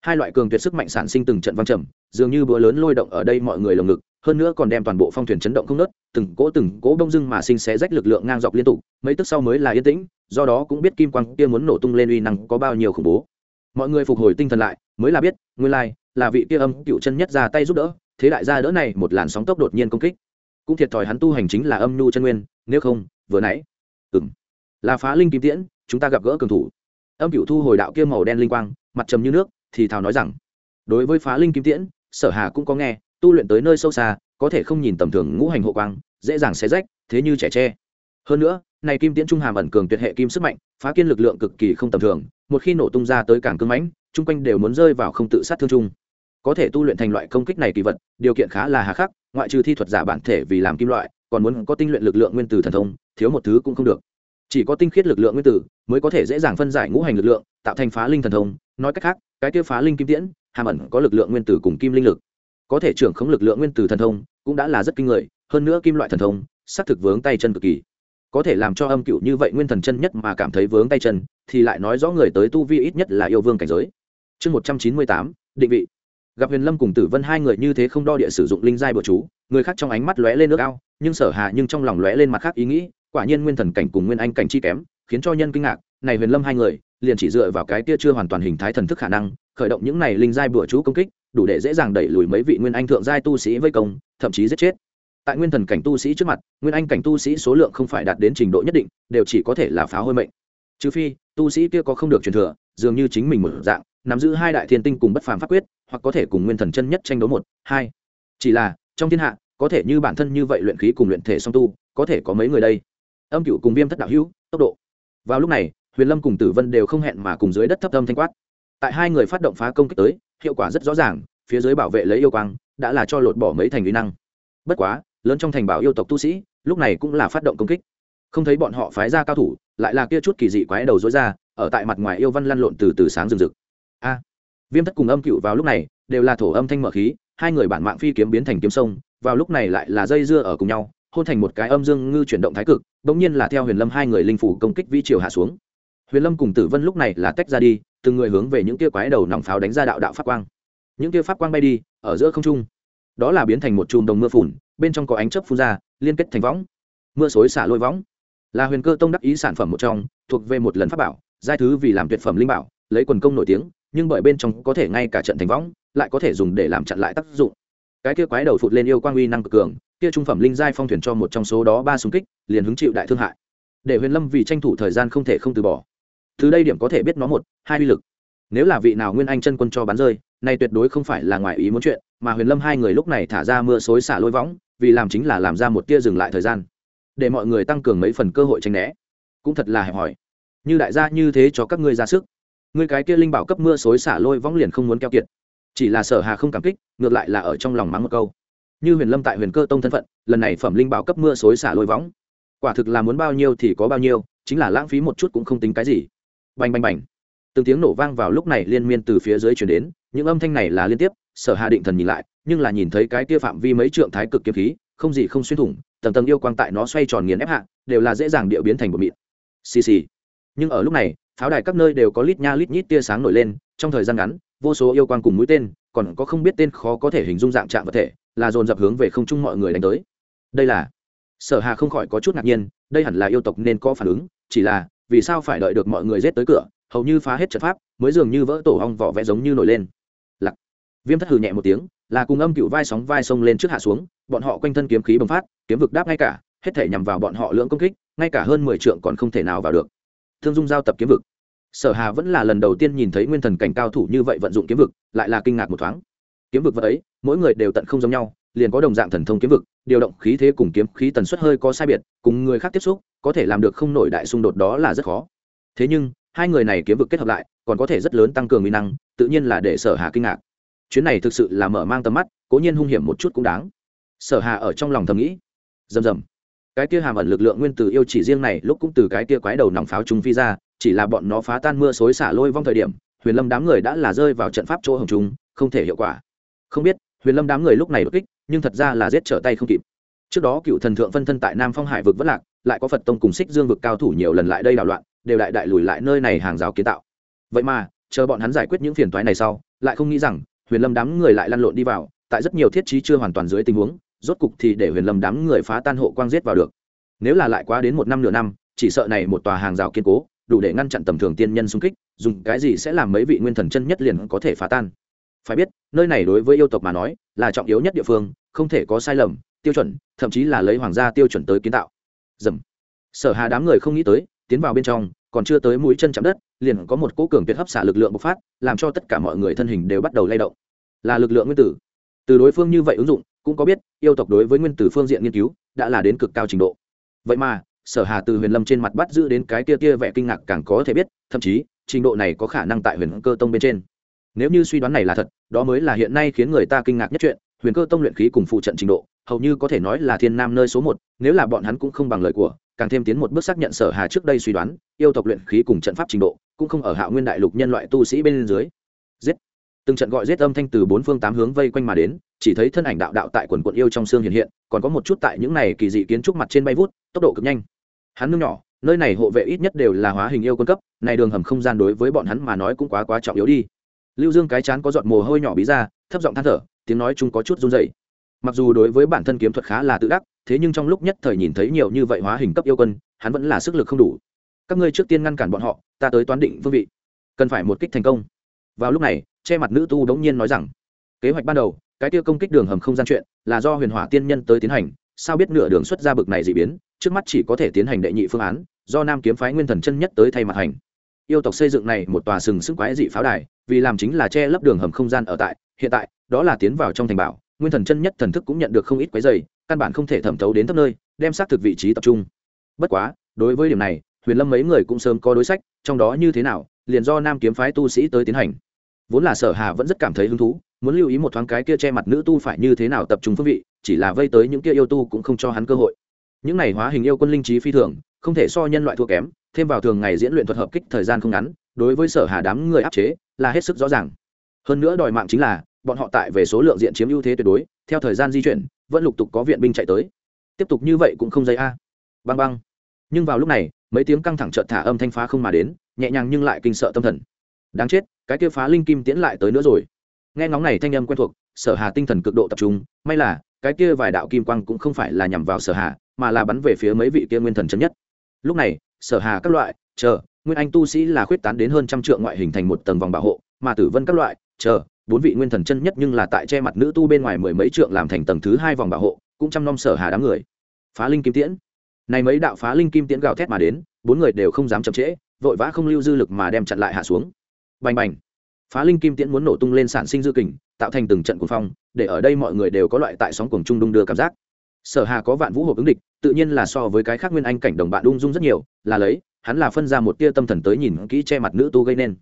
Hai loại cường tuyệt sức mạnh sản sinh từng trận văng trầm, dường như bữa lớn lôi động ở đây mọi người lồng ngực, hơn nữa còn đem toàn bộ phong thuyền chấn động không nớt từng cỗ từng cỗ bông dưng mà sinh xé rách lực lượng ngang dọc liên tục, mấy tức sau mới là yên tĩnh, do đó cũng biết kim quang kia muốn nổ tung lên uy năng có bao nhiêu khủng bố. Mọi người phục hồi tinh thần lại, mới là biết, nguyên lai, là vị kia âm cựu chân nhất ra tay giúp đỡ thế đại gia đỡ này một làn sóng tốc đột nhiên công kích. Cũng thiệt thòi hắn tu hành chính là âm nhu chân nguyên, nếu không, vừa nãy. Ừ m là phá linh kim tiễn, chúng ta gặp gỡ cường thủ. Âm cựu thu hồi đạo kia màu đen linh quang, mặt trầm như nước, thì thào nói rằng, đối với phá linh kim tiễn, sở hà cũng có nghe, tu luyện tới nơi sâu xa, có thể không nhìn tầm thường ngũ hành hộ quang, dễ dàng xé rách, thế như trẻ tre. Hơn nữa, này kim tiễn trung hàm ẩn cường tuyệt hệ kim sức mạnh, phá kiên lực lượng cực kỳ không tầm thường, một khi nổ tung ra tới càng cưng mãnh, chung quanh đều muốn rơi vào không tự sát thương chung có thể tu luyện thành loại công kích này kỳ vật, điều kiện khá là hà khắc, ngoại trừ thi thuật giả bản thể vì làm kim loại, còn muốn có tinh luyện lực lượng nguyên tử thần thông, thiếu một thứ cũng không được. Chỉ có tinh khiết lực lượng nguyên tử mới có thể dễ dàng phân giải ngũ hành lực lượng, tạo thành phá linh thần thông. Nói cách khác, cái kia phá linh kim tiễn, hàm ẩn có lực lượng nguyên tử cùng kim linh lực. Có thể trưởng khống lực lượng nguyên tử thần thông cũng đã là rất kinh người, hơn nữa kim loại thần thông, xác thực vướng tay chân cực kỳ. Có thể làm cho âm cựu như vậy nguyên thần chân nhất mà cảm thấy vướng tay chân, thì lại nói rõ người tới tu vi ít nhất là yêu vương cảnh giới. Chương một trăm chín mươi tám, định vị gặp huyền lâm cùng tử vân hai người như thế không đo địa sử dụng linh giai bừa chú, người khác trong ánh mắt lóe lên nước ao, nhưng sở hạ nhưng trong lòng lóe lên mặt khác ý nghĩ, quả nhiên nguyên thần cảnh cùng nguyên anh cảnh chi kém, khiến cho nhân kinh ngạc, này huyền lâm hai người, liền chỉ dựa vào cái tia chưa hoàn toàn hình thái thần thức khả năng, khởi động những này linh giai bừa chú công kích, đủ để dễ dàng đẩy lùi mấy vị nguyên anh thượng giai tu sĩ vây công, thậm chí giết chết. Tại nguyên thần cảnh tu sĩ trước mặt, nguyên anh cảnh tu sĩ số lượng không phải đạt đến trình độ nhất định, đều chỉ có thể là phá hôi mệnh. Trừ phi tu sĩ kia có không được truyền thừa, dường như chính mình một dạng, nắm giữ hai đại thiên tinh cùng bất phàm pháp quyết, hoặc có thể cùng nguyên thần chân nhất tranh đấu một, hai. Chỉ là, trong thiên hạ, có thể như bản thân như vậy luyện khí cùng luyện thể song tu, có thể có mấy người đây? Âm cựu cùng viêm thất đạo hữu, tốc độ. Vào lúc này, huyền lâm cùng tử vân đều không hẹn mà cùng dưới đất thấp âm thanh quát. Tại hai người phát động phá công kích tới, hiệu quả rất rõ ràng, phía dưới bảo vệ lấy yêu quang, đã là cho lột bỏ mấy thành lý năng. Bất quá, lớn trong thành bảo yêu tộc tu sĩ, lúc này cũng là phát động công kích. Không thấy bọn họ phái ra cao thủ lại là kia chút kỳ dị quái đầu rối ra, ở tại mặt ngoài yêu văn lăn lộn từ từ sáng rừng rực. A, viêm thất cùng âm cựu vào lúc này, đều là thổ âm thanh mở khí, hai người bản mạng phi kiếm biến thành kiếm sông, vào lúc này lại là dây dưa ở cùng nhau, hôn thành một cái âm dương ngư chuyển động thái cực, bỗng nhiên là theo huyền lâm hai người linh phủ công kích vi triều hạ xuống. Huyền lâm cùng tử vân lúc này là tách ra đi, từng người hướng về những tia quái đầu nòng pháo đánh ra đạo đạo pháp quang. Những tia pháp quang bay đi, ở giữa không trung, đó là biến thành một chùm đồng mưa phùn, bên trong có ánh chớp phun ra, liên kết thành võng. Mưa xối xả lôi võng là huyền cơ tông đắc ý sản phẩm một trong, thuộc về một lần pháp bảo, giai thứ vì làm tuyệt phẩm linh bảo, lấy quần công nổi tiếng, nhưng bởi bên trong có thể ngay cả trận thành võng, lại có thể dùng để làm chặn lại tác dụng. Cái kia quái đầu phụt lên yêu quang uy năng cực cường, kia trung phẩm linh giai phong thuyền cho một trong số đó ba xung kích, liền hứng chịu đại thương hại. Để huyền lâm vì tranh thủ thời gian không thể không từ bỏ. Từ đây điểm có thể biết nó một, hai uy lực. Nếu là vị nào nguyên anh chân quân cho bắn rơi, nay tuyệt đối không phải là ngoài ý muốn chuyện, mà huyền lâm hai người lúc này thả ra mưa xối xả lôi võng, vì làm chính là làm ra một tia dừng lại thời gian để mọi người tăng cường mấy phần cơ hội tranh né. Cũng thật là hẹp hòi. Như đại gia như thế cho các ngươi ra sức. Ngươi cái kia linh bảo cấp mưa xối xả lôi võng liền không muốn keo kiệt. Chỉ là sở hà không cảm kích, ngược lại là ở trong lòng mắng một câu. Như huyền lâm tại huyền cơ tông thân phận, lần này phẩm linh bảo cấp mưa xối xả lôi võng quả thực là muốn bao nhiêu thì có bao nhiêu, chính là lãng phí một chút cũng không tính cái gì. Bành bành bành. Từng tiếng nổ vang vào lúc này liên miên từ phía dưới chuyển đến, những âm thanh này là liên tiếp, sở hà định thần nhìn lại, nhưng là nhìn thấy cái kia phạm vi mấy trượng thái cực kiếm khí, không gì không xuyên thủng tầng tầng yêu quang tại nó xoay tròn nghiền ép hạ, đều là dễ dàng điệu biến thành một mịn. Xì xì. Nhưng ở lúc này, pháo đài các nơi đều có lít nha lít nhít tia sáng nổi lên, trong thời gian ngắn, vô số yêu quang cùng mũi tên, còn có không biết tên khó có thể hình dung dạng trạng vật thể, là dồn dập hướng về không trung mọi người đánh tới. Đây là, sở hà không khỏi có chút ngạc nhiên, đây hẳn là yêu tộc nên có phản ứng, chỉ là, vì sao phải đợi được mọi người rết tới cửa, hầu như phá hết trận pháp, mới dường như vỡ tổ hong vỏ vẽ giống như nổi lên. Lặc viêm thất hừ nhẹ một tiếng là cùng âm cựu vai sóng vai sông lên trước hạ xuống, bọn họ quanh thân kiếm khí bùng phát, kiếm vực đáp ngay cả, hết thể nhằm vào bọn họ lưỡng công kích, ngay cả hơn mười trượng còn không thể nào vào được. Thương dung giao tập kiếm vực. Sở hà vẫn là lần đầu tiên nhìn thấy nguyên thần cảnh cao thủ như vậy vận dụng kiếm vực, lại là kinh ngạc một thoáng. Kiếm vực vật ấy, mỗi người đều tận không giống nhau, liền có đồng dạng thần thông kiếm vực, điều động khí thế cùng kiếm khí tần suất hơi có sai biệt, cùng người khác tiếp xúc, có thể làm được không nổi đại xung đột đó là rất khó. Thế nhưng, hai người này kiếm vực kết hợp lại, còn có thể rất lớn tăng cường uy năng, tự nhiên là để sở hà kinh ngạc chuyến này thực sự là mở mang tầm mắt cố nhiên hung hiểm một chút cũng đáng. Sở hà ở trong lòng thầm nghĩ. Rầm rầm. Cái kia hàm ẩn lực lượng nguyên tử yêu chỉ riêng này lúc cũng từ cái kia quái đầu nòng pháo trung phi ra chỉ là bọn nó phá tan mưa xối xả lôi vong thời điểm huyền lâm đám người đã là rơi vào trận pháp chỗ hồng chúng, không thể hiệu quả. Không biết huyền lâm đám người lúc này đột kích nhưng thật ra là giết trở tay không kịp. Trước đó cựu thần thượng phân thân tại nam phong hải vực vất lạc lại có phật tông cùng xích dương vực cao thủ nhiều lần lại đây đảo loạn đều đại đại lùi lại nơi này hàng rào kiến tạo. Vậy mà chờ bọn hắn giải quyết những phiền toái này sau lại không nghĩ rằng huyền lâm đám người lại lăn lộn đi vào, tại rất nhiều thiết trí chưa hoàn toàn dưới tình huống, rốt cục thì để huyền lâm đám người phá tan hộ quang giết vào được. Nếu là lại quá đến một năm nửa năm, chỉ sợ này một tòa hàng rào kiên cố, đủ để ngăn chặn tầm thường tiên nhân xung kích, dùng cái gì sẽ làm mấy vị nguyên thần chân nhất liền có thể phá tan. Phải biết, nơi này đối với yêu tộc mà nói, là trọng yếu nhất địa phương, không thể có sai lầm, tiêu chuẩn, thậm chí là lấy hoàng gia tiêu chuẩn tới kiến tạo. Dầm. Sở hà đám người không nghĩ tới, tiến vào bên trong còn chưa tới mũi chân chạm đất, liền có một cỗ cường tuyệt hấp xả lực lượng bộc phát, làm cho tất cả mọi người thân hình đều bắt đầu lay động. Là lực lượng nguyên tử. Từ đối phương như vậy ứng dụng, cũng có biết, yêu tộc đối với nguyên tử phương diện nghiên cứu, đã là đến cực cao trình độ. Vậy mà, sở hà từ huyền lâm trên mặt bắt giữ đến cái tia tia vẻ kinh ngạc càng có thể biết, thậm chí, trình độ này có khả năng tại huyền cơ tông bên trên. Nếu như suy đoán này là thật, đó mới là hiện nay khiến người ta kinh ngạc nhất chuyện huyền cơ tông luyện khí cùng phụ trận trình độ, hầu như có thể nói là thiên nam nơi số một, nếu là bọn hắn cũng không bằng lời của, càng thêm tiến một bước xác nhận sở hà trước đây suy đoán, yêu tộc luyện khí cùng trận pháp trình độ, cũng không ở hạ nguyên đại lục nhân loại tu sĩ bên dưới. Giết. Từng trận gọi giết âm thanh từ bốn phương tám hướng vây quanh mà đến, chỉ thấy thân ảnh đạo đạo tại quần quận yêu trong xương hiện hiện, còn có một chút tại những này kỳ dị kiến trúc mặt trên bay vút, tốc độ cực nhanh. Hắn nương nhỏ, nơi này hộ vệ ít nhất đều là hóa hình yêu quân cấp, này đường hầm không gian đối với bọn hắn mà nói cũng quá quá trọng yếu đi. Lưu dương cái chán có giọt mồ hôi nhỏ bí ra, thấp giọng than thở tiếng nói chung có chút run dậy mặc dù đối với bản thân kiếm thuật khá là tự đắc, thế nhưng trong lúc nhất thời nhìn thấy nhiều như vậy hóa hình cấp yêu quân, hắn vẫn là sức lực không đủ. Các ngươi trước tiên ngăn cản bọn họ, ta tới toán định vương vị. Cần phải một kích thành công. Vào lúc này, che mặt nữ tu đống nhiên nói rằng, kế hoạch ban đầu, cái tiêu công kích đường hầm không gian chuyện là do huyền hỏa tiên nhân tới tiến hành, sao biết nửa đường xuất ra bực này dị biến, trước mắt chỉ có thể tiến hành đệ nhị phương án, do nam kiếm phái nguyên thần chân nhất tới thay mặt hành. Yêu tộc xây dựng này một tòa sừng sức quái dị pháo đài, vì làm chính là che lấp đường hầm không gian ở tại, hiện tại đó là tiến vào trong thành bảo, nguyên thần chân nhất thần thức cũng nhận được không ít quái dày căn bản không thể thẩm thấu đến thấp nơi, đem xác thực vị trí tập trung. Bất quá, đối với điểm này, huyền lâm mấy người cũng sớm có đối sách, trong đó như thế nào, liền do nam kiếm phái tu sĩ tới tiến hành. Vốn là sở hà vẫn rất cảm thấy hứng thú, muốn lưu ý một thoáng cái kia che mặt nữ tu phải như thế nào tập trung phương vị, chỉ là vây tới những kia yêu tu cũng không cho hắn cơ hội. Những này hóa hình yêu quân linh trí phi thường, không thể so nhân loại thua kém, thêm vào thường ngày diễn luyện thuật hợp kích thời gian không ngắn, đối với sở hà đám người áp chế, là hết sức rõ ràng. Hơn nữa đòi mạng chính là bọn họ tại về số lượng diện chiếm ưu thế tuyệt đối, theo thời gian di chuyển, vẫn lục tục có viện binh chạy tới. Tiếp tục như vậy cũng không dây a. Băng băng. Nhưng vào lúc này, mấy tiếng căng thẳng trợn thả âm thanh phá không mà đến, nhẹ nhàng nhưng lại kinh sợ tâm thần. Đáng chết, cái kia phá linh kim tiễn lại tới nữa rồi. Nghe ngóng này thanh âm quen thuộc, sở hà tinh thần cực độ tập trung, may là, cái kia vài đạo kim quang cũng không phải là nhằm vào sở hà, mà là bắn về phía mấy vị kia nguyên thần chấm nhất. Lúc này, sở hà các loại, chờ, nguyên anh tu sĩ là khuyết tán đến hơn trăm trượng ngoại hình thành một tầng vòng bảo hộ, mà tử vân các loại, chờ bốn vị nguyên thần chân nhất nhưng là tại che mặt nữ tu bên ngoài mười mấy trượng làm thành tầng thứ hai vòng bảo hộ, cũng chăm nom sở hà đám người. Phá linh kim tiễn. Này mấy đạo phá linh kim tiễn gào thét mà đến, bốn người đều không dám chậm trễ, vội vã không lưu dư lực mà đem chặn lại hạ xuống. Bành bành. Phá linh kim tiễn muốn nổ tung lên sản sinh dư kình, tạo thành từng trận cuồng phong, để ở đây mọi người đều có loại tại sóng cuồng trung đung đưa cảm giác. Sở hà có vạn vũ hộp ứng địch, tự nhiên là so với cái khác nguyên anh cảnh đồng bạn ung dung rất nhiều, là lấy, hắn là phân ra một tia tâm thần tới nhìn kỹ che mặt nữ tu gây nên.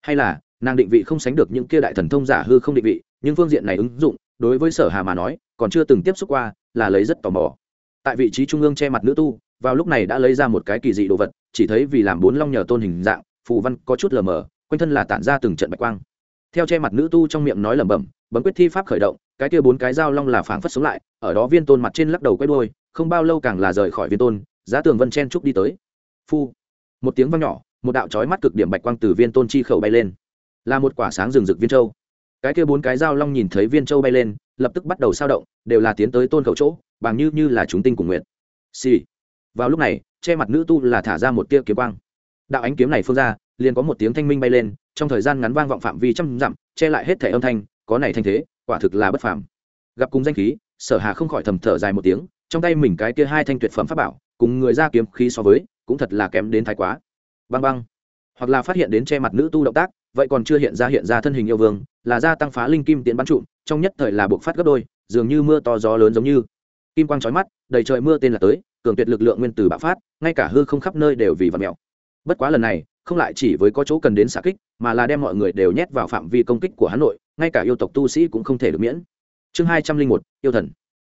Hay là nàng định vị không sánh được những kia đại thần thông giả hư không định vị, nhưng phương diện này ứng dụng, đối với sở hà mà nói, còn chưa từng tiếp xúc qua, là lấy rất tò mò. Tại vị trí trung ương che mặt nữ tu, vào lúc này đã lấy ra một cái kỳ dị đồ vật, chỉ thấy vì làm bốn long nhờ tôn hình dạng, phù văn có chút lờ mờ, quanh thân là tản ra từng trận bạch quang. Theo che mặt nữ tu trong miệng nói lẩm bẩm, bấm quyết thi pháp khởi động, cái kia bốn cái dao long là phảng phất sống lại, ở đó viên tôn mặt trên lắc đầu quay đuôi, không bao lâu càng là rời khỏi viên tôn, giá tường vân chen trúc đi tới. Phu, một tiếng vang nhỏ, một đạo chói mắt cực điểm bạch quang từ viên tôn chi khẩu bay lên là một quả sáng rừng rực viên châu. Cái kia bốn cái dao long nhìn thấy viên châu bay lên, lập tức bắt đầu sao động, đều là tiến tới tôn khẩu chỗ, bằng như như là chúng tinh cùng nguyện xì、sì. vào lúc này, che mặt nữ tu là thả ra một tia kiếm quang. Đạo ánh kiếm này phương ra, liền có một tiếng thanh minh bay lên, trong thời gian ngắn vang vọng phạm vi trăm dặm, che lại hết thẻ âm thanh, có này thanh thế, quả thực là bất phàm. Gặp cùng danh khí, sở hà không khỏi thầm thở dài một tiếng, trong tay mình cái kia hai thanh tuyệt phẩm pháp bảo, cùng người ra kiếm khí so với, cũng thật là kém đến thái quá. Băng băng. Hoặc là phát hiện đến che mặt nữ tu động tác vậy còn chưa hiện ra hiện ra thân hình yêu vương, là gia tăng phá linh kim tiến bắn trụm, trong nhất thời là buộc phát gấp đôi, dường như mưa to gió lớn giống như. Kim quang trói mắt, đầy trời mưa tên là tới, cường tuyệt lực lượng nguyên tử bạo phát, ngay cả hư không khắp nơi đều vì vật mèo. Bất quá lần này, không lại chỉ với có chỗ cần đến xạ kích, mà là đem mọi người đều nhét vào phạm vi công kích của hà nội, ngay cả yêu tộc tu sĩ cũng không thể được miễn. Chương hai trăm linh một, yêu thần.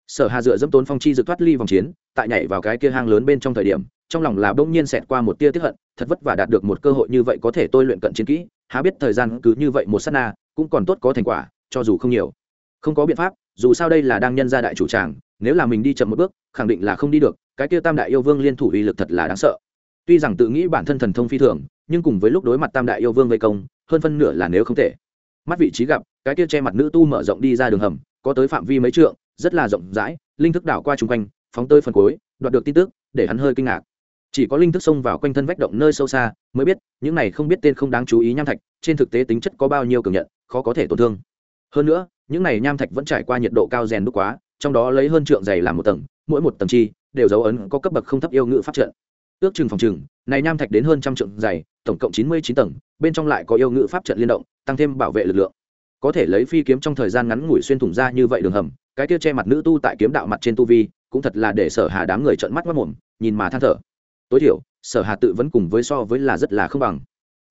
Sở hà dựa dẫm tốn phong chi dự thoát ly vòng chiến, tại nhảy vào cái kia hang lớn bên trong thời điểm, trong lòng là bỗng nhiên xẹt qua một tia tiếp hận, thật vất vả đạt được một cơ hội như vậy có thể tôi luyện cận chiến kỹ há biết thời gian cứ như vậy một sát na, cũng còn tốt có thành quả, cho dù không nhiều. Không có biện pháp, dù sao đây là đang nhân gia đại chủ tràng, nếu là mình đi chậm một bước, khẳng định là không đi được, cái kia tam đại yêu vương liên thủ uy lực thật là đáng sợ. Tuy rằng tự nghĩ bản thân thần thông phi thường, nhưng cùng với lúc đối mặt tam đại yêu vương vây công, hơn phân nửa là nếu không thể. Mắt vị trí gặp, cái kia che mặt nữ tu mở rộng đi ra đường hầm, có tới phạm vi mấy trượng, rất là rộng rãi, linh thức đảo qua chung quanh, phóng tơi phần cuối, đoạt được tin tức, để hắn hơi kinh ngạc chỉ có linh thức xông vào quanh thân vách động nơi sâu xa mới biết những này không biết tên không đáng chú ý nham thạch trên thực tế tính chất có bao nhiêu cường nhận, khó có thể tổn thương. Hơn nữa, những này nham thạch vẫn trải qua nhiệt độ cao rèn đúc quá, trong đó lấy hơn trượng dày làm một tầng, mỗi một tầng chi đều dấu ấn có cấp bậc không thấp yêu ngữ pháp trận. Ước chừng phòng chừng này nham thạch đến hơn trăm trượng dày, tổng cộng chín mươi chín tầng, bên trong lại có yêu ngữ pháp trận liên động, tăng thêm bảo vệ lực lượng. Có thể lấy phi kiếm trong thời gian ngắn ngủi xuyên thủng ra như vậy đường hầm, cái kia che mặt nữ tu tại kiếm đạo mặt trên tu vi, cũng thật là để sở hà đám người trợn mắt mất mồm, nhìn mà than thở tối thiểu, sở hà tự vẫn cùng với so với là rất là không bằng.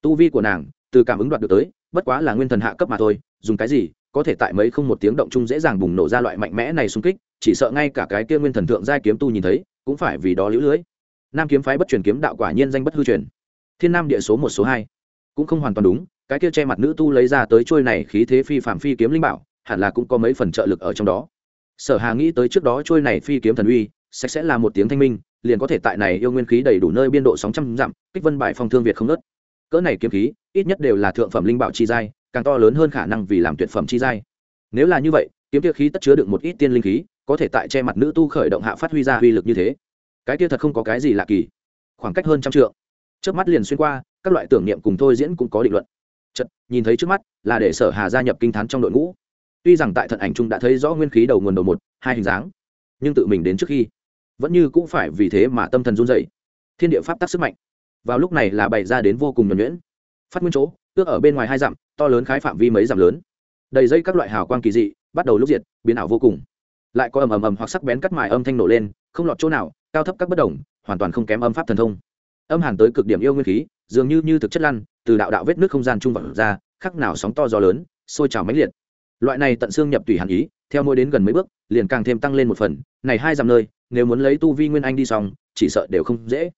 Tu vi của nàng, từ cảm ứng đoạt được tới, bất quá là nguyên thần hạ cấp mà thôi, dùng cái gì, có thể tại mấy không một tiếng động chung dễ dàng bùng nổ ra loại mạnh mẽ này xung kích, chỉ sợ ngay cả cái kia nguyên thần thượng giai kiếm tu nhìn thấy, cũng phải vì đó lũ lưới. Nam kiếm phái bất truyền kiếm đạo quả nhiên danh bất hư truyền. Thiên nam địa số một, số hai. Cũng không hoàn toàn đúng, cái kia che mặt nữ tu lấy ra tới trôi này khí thế phi phạm phi kiếm linh bảo, hẳn là cũng có mấy phần trợ lực ở trong đó. Sở hà nghĩ tới trước đó trôi này phi kiếm thần uy, sẽ sẽ là một tiếng thanh minh liền có thể tại này yêu nguyên khí đầy đủ nơi biên độ sóng trăm dặm, kích vân bài phong thương việt không nớt. Cỡ này kiếm khí, ít nhất đều là thượng phẩm linh bảo chi giai, càng to lớn hơn khả năng vì làm tuyệt phẩm chi giai. Nếu là như vậy, kiếm kia khí tất chứa được một ít tiên linh khí, có thể tại che mặt nữ tu khởi động hạ phát huy ra uy lực như thế. Cái kia thật không có cái gì lạ kỳ. Khoảng cách hơn trăm trượng. Trước mắt liền xuyên qua, các loại tưởng niệm cùng thôi diễn cũng có định luận. Chật nhìn thấy trước mắt, là để sở hà gia nhập kinh thán trong đội ngũ. Tuy rằng tại thận ảnh trung đã thấy rõ nguyên khí đầu nguồn đầu một, hai hình dáng, nhưng tự mình đến trước khi vẫn như cũng phải vì thế mà tâm thần run dậy thiên địa pháp tắc sức mạnh. Vào lúc này là bày ra đến vô cùng nhuẩn nhuyễn. Phát nguyên chỗ, ước ở bên ngoài hai dặm, to lớn khái phạm vi mấy dặm lớn. Đầy dây các loại hào quang kỳ dị, bắt đầu lúc diệt, biến ảo vô cùng. Lại có ầm ầm ầm hoặc sắc bén cắt mài âm thanh nổ lên, không lọt chỗ nào, cao thấp các bất đồng, hoàn toàn không kém âm pháp thần thông. Âm hàn tới cực điểm yêu nguyên khí, dường như như thực chất lăn, từ đạo đạo vết nước không gian trung vật ra, khắc nào sóng to gió lớn, sôi trào mãnh liệt. Loại này tận xương nhập tùy hàn ý, theo mỗi đến gần mấy bước, liền càng thêm tăng lên một phần, này hai dặm nơi nếu muốn lấy tu vi nguyên anh đi xong, chỉ sợ đều không dễ.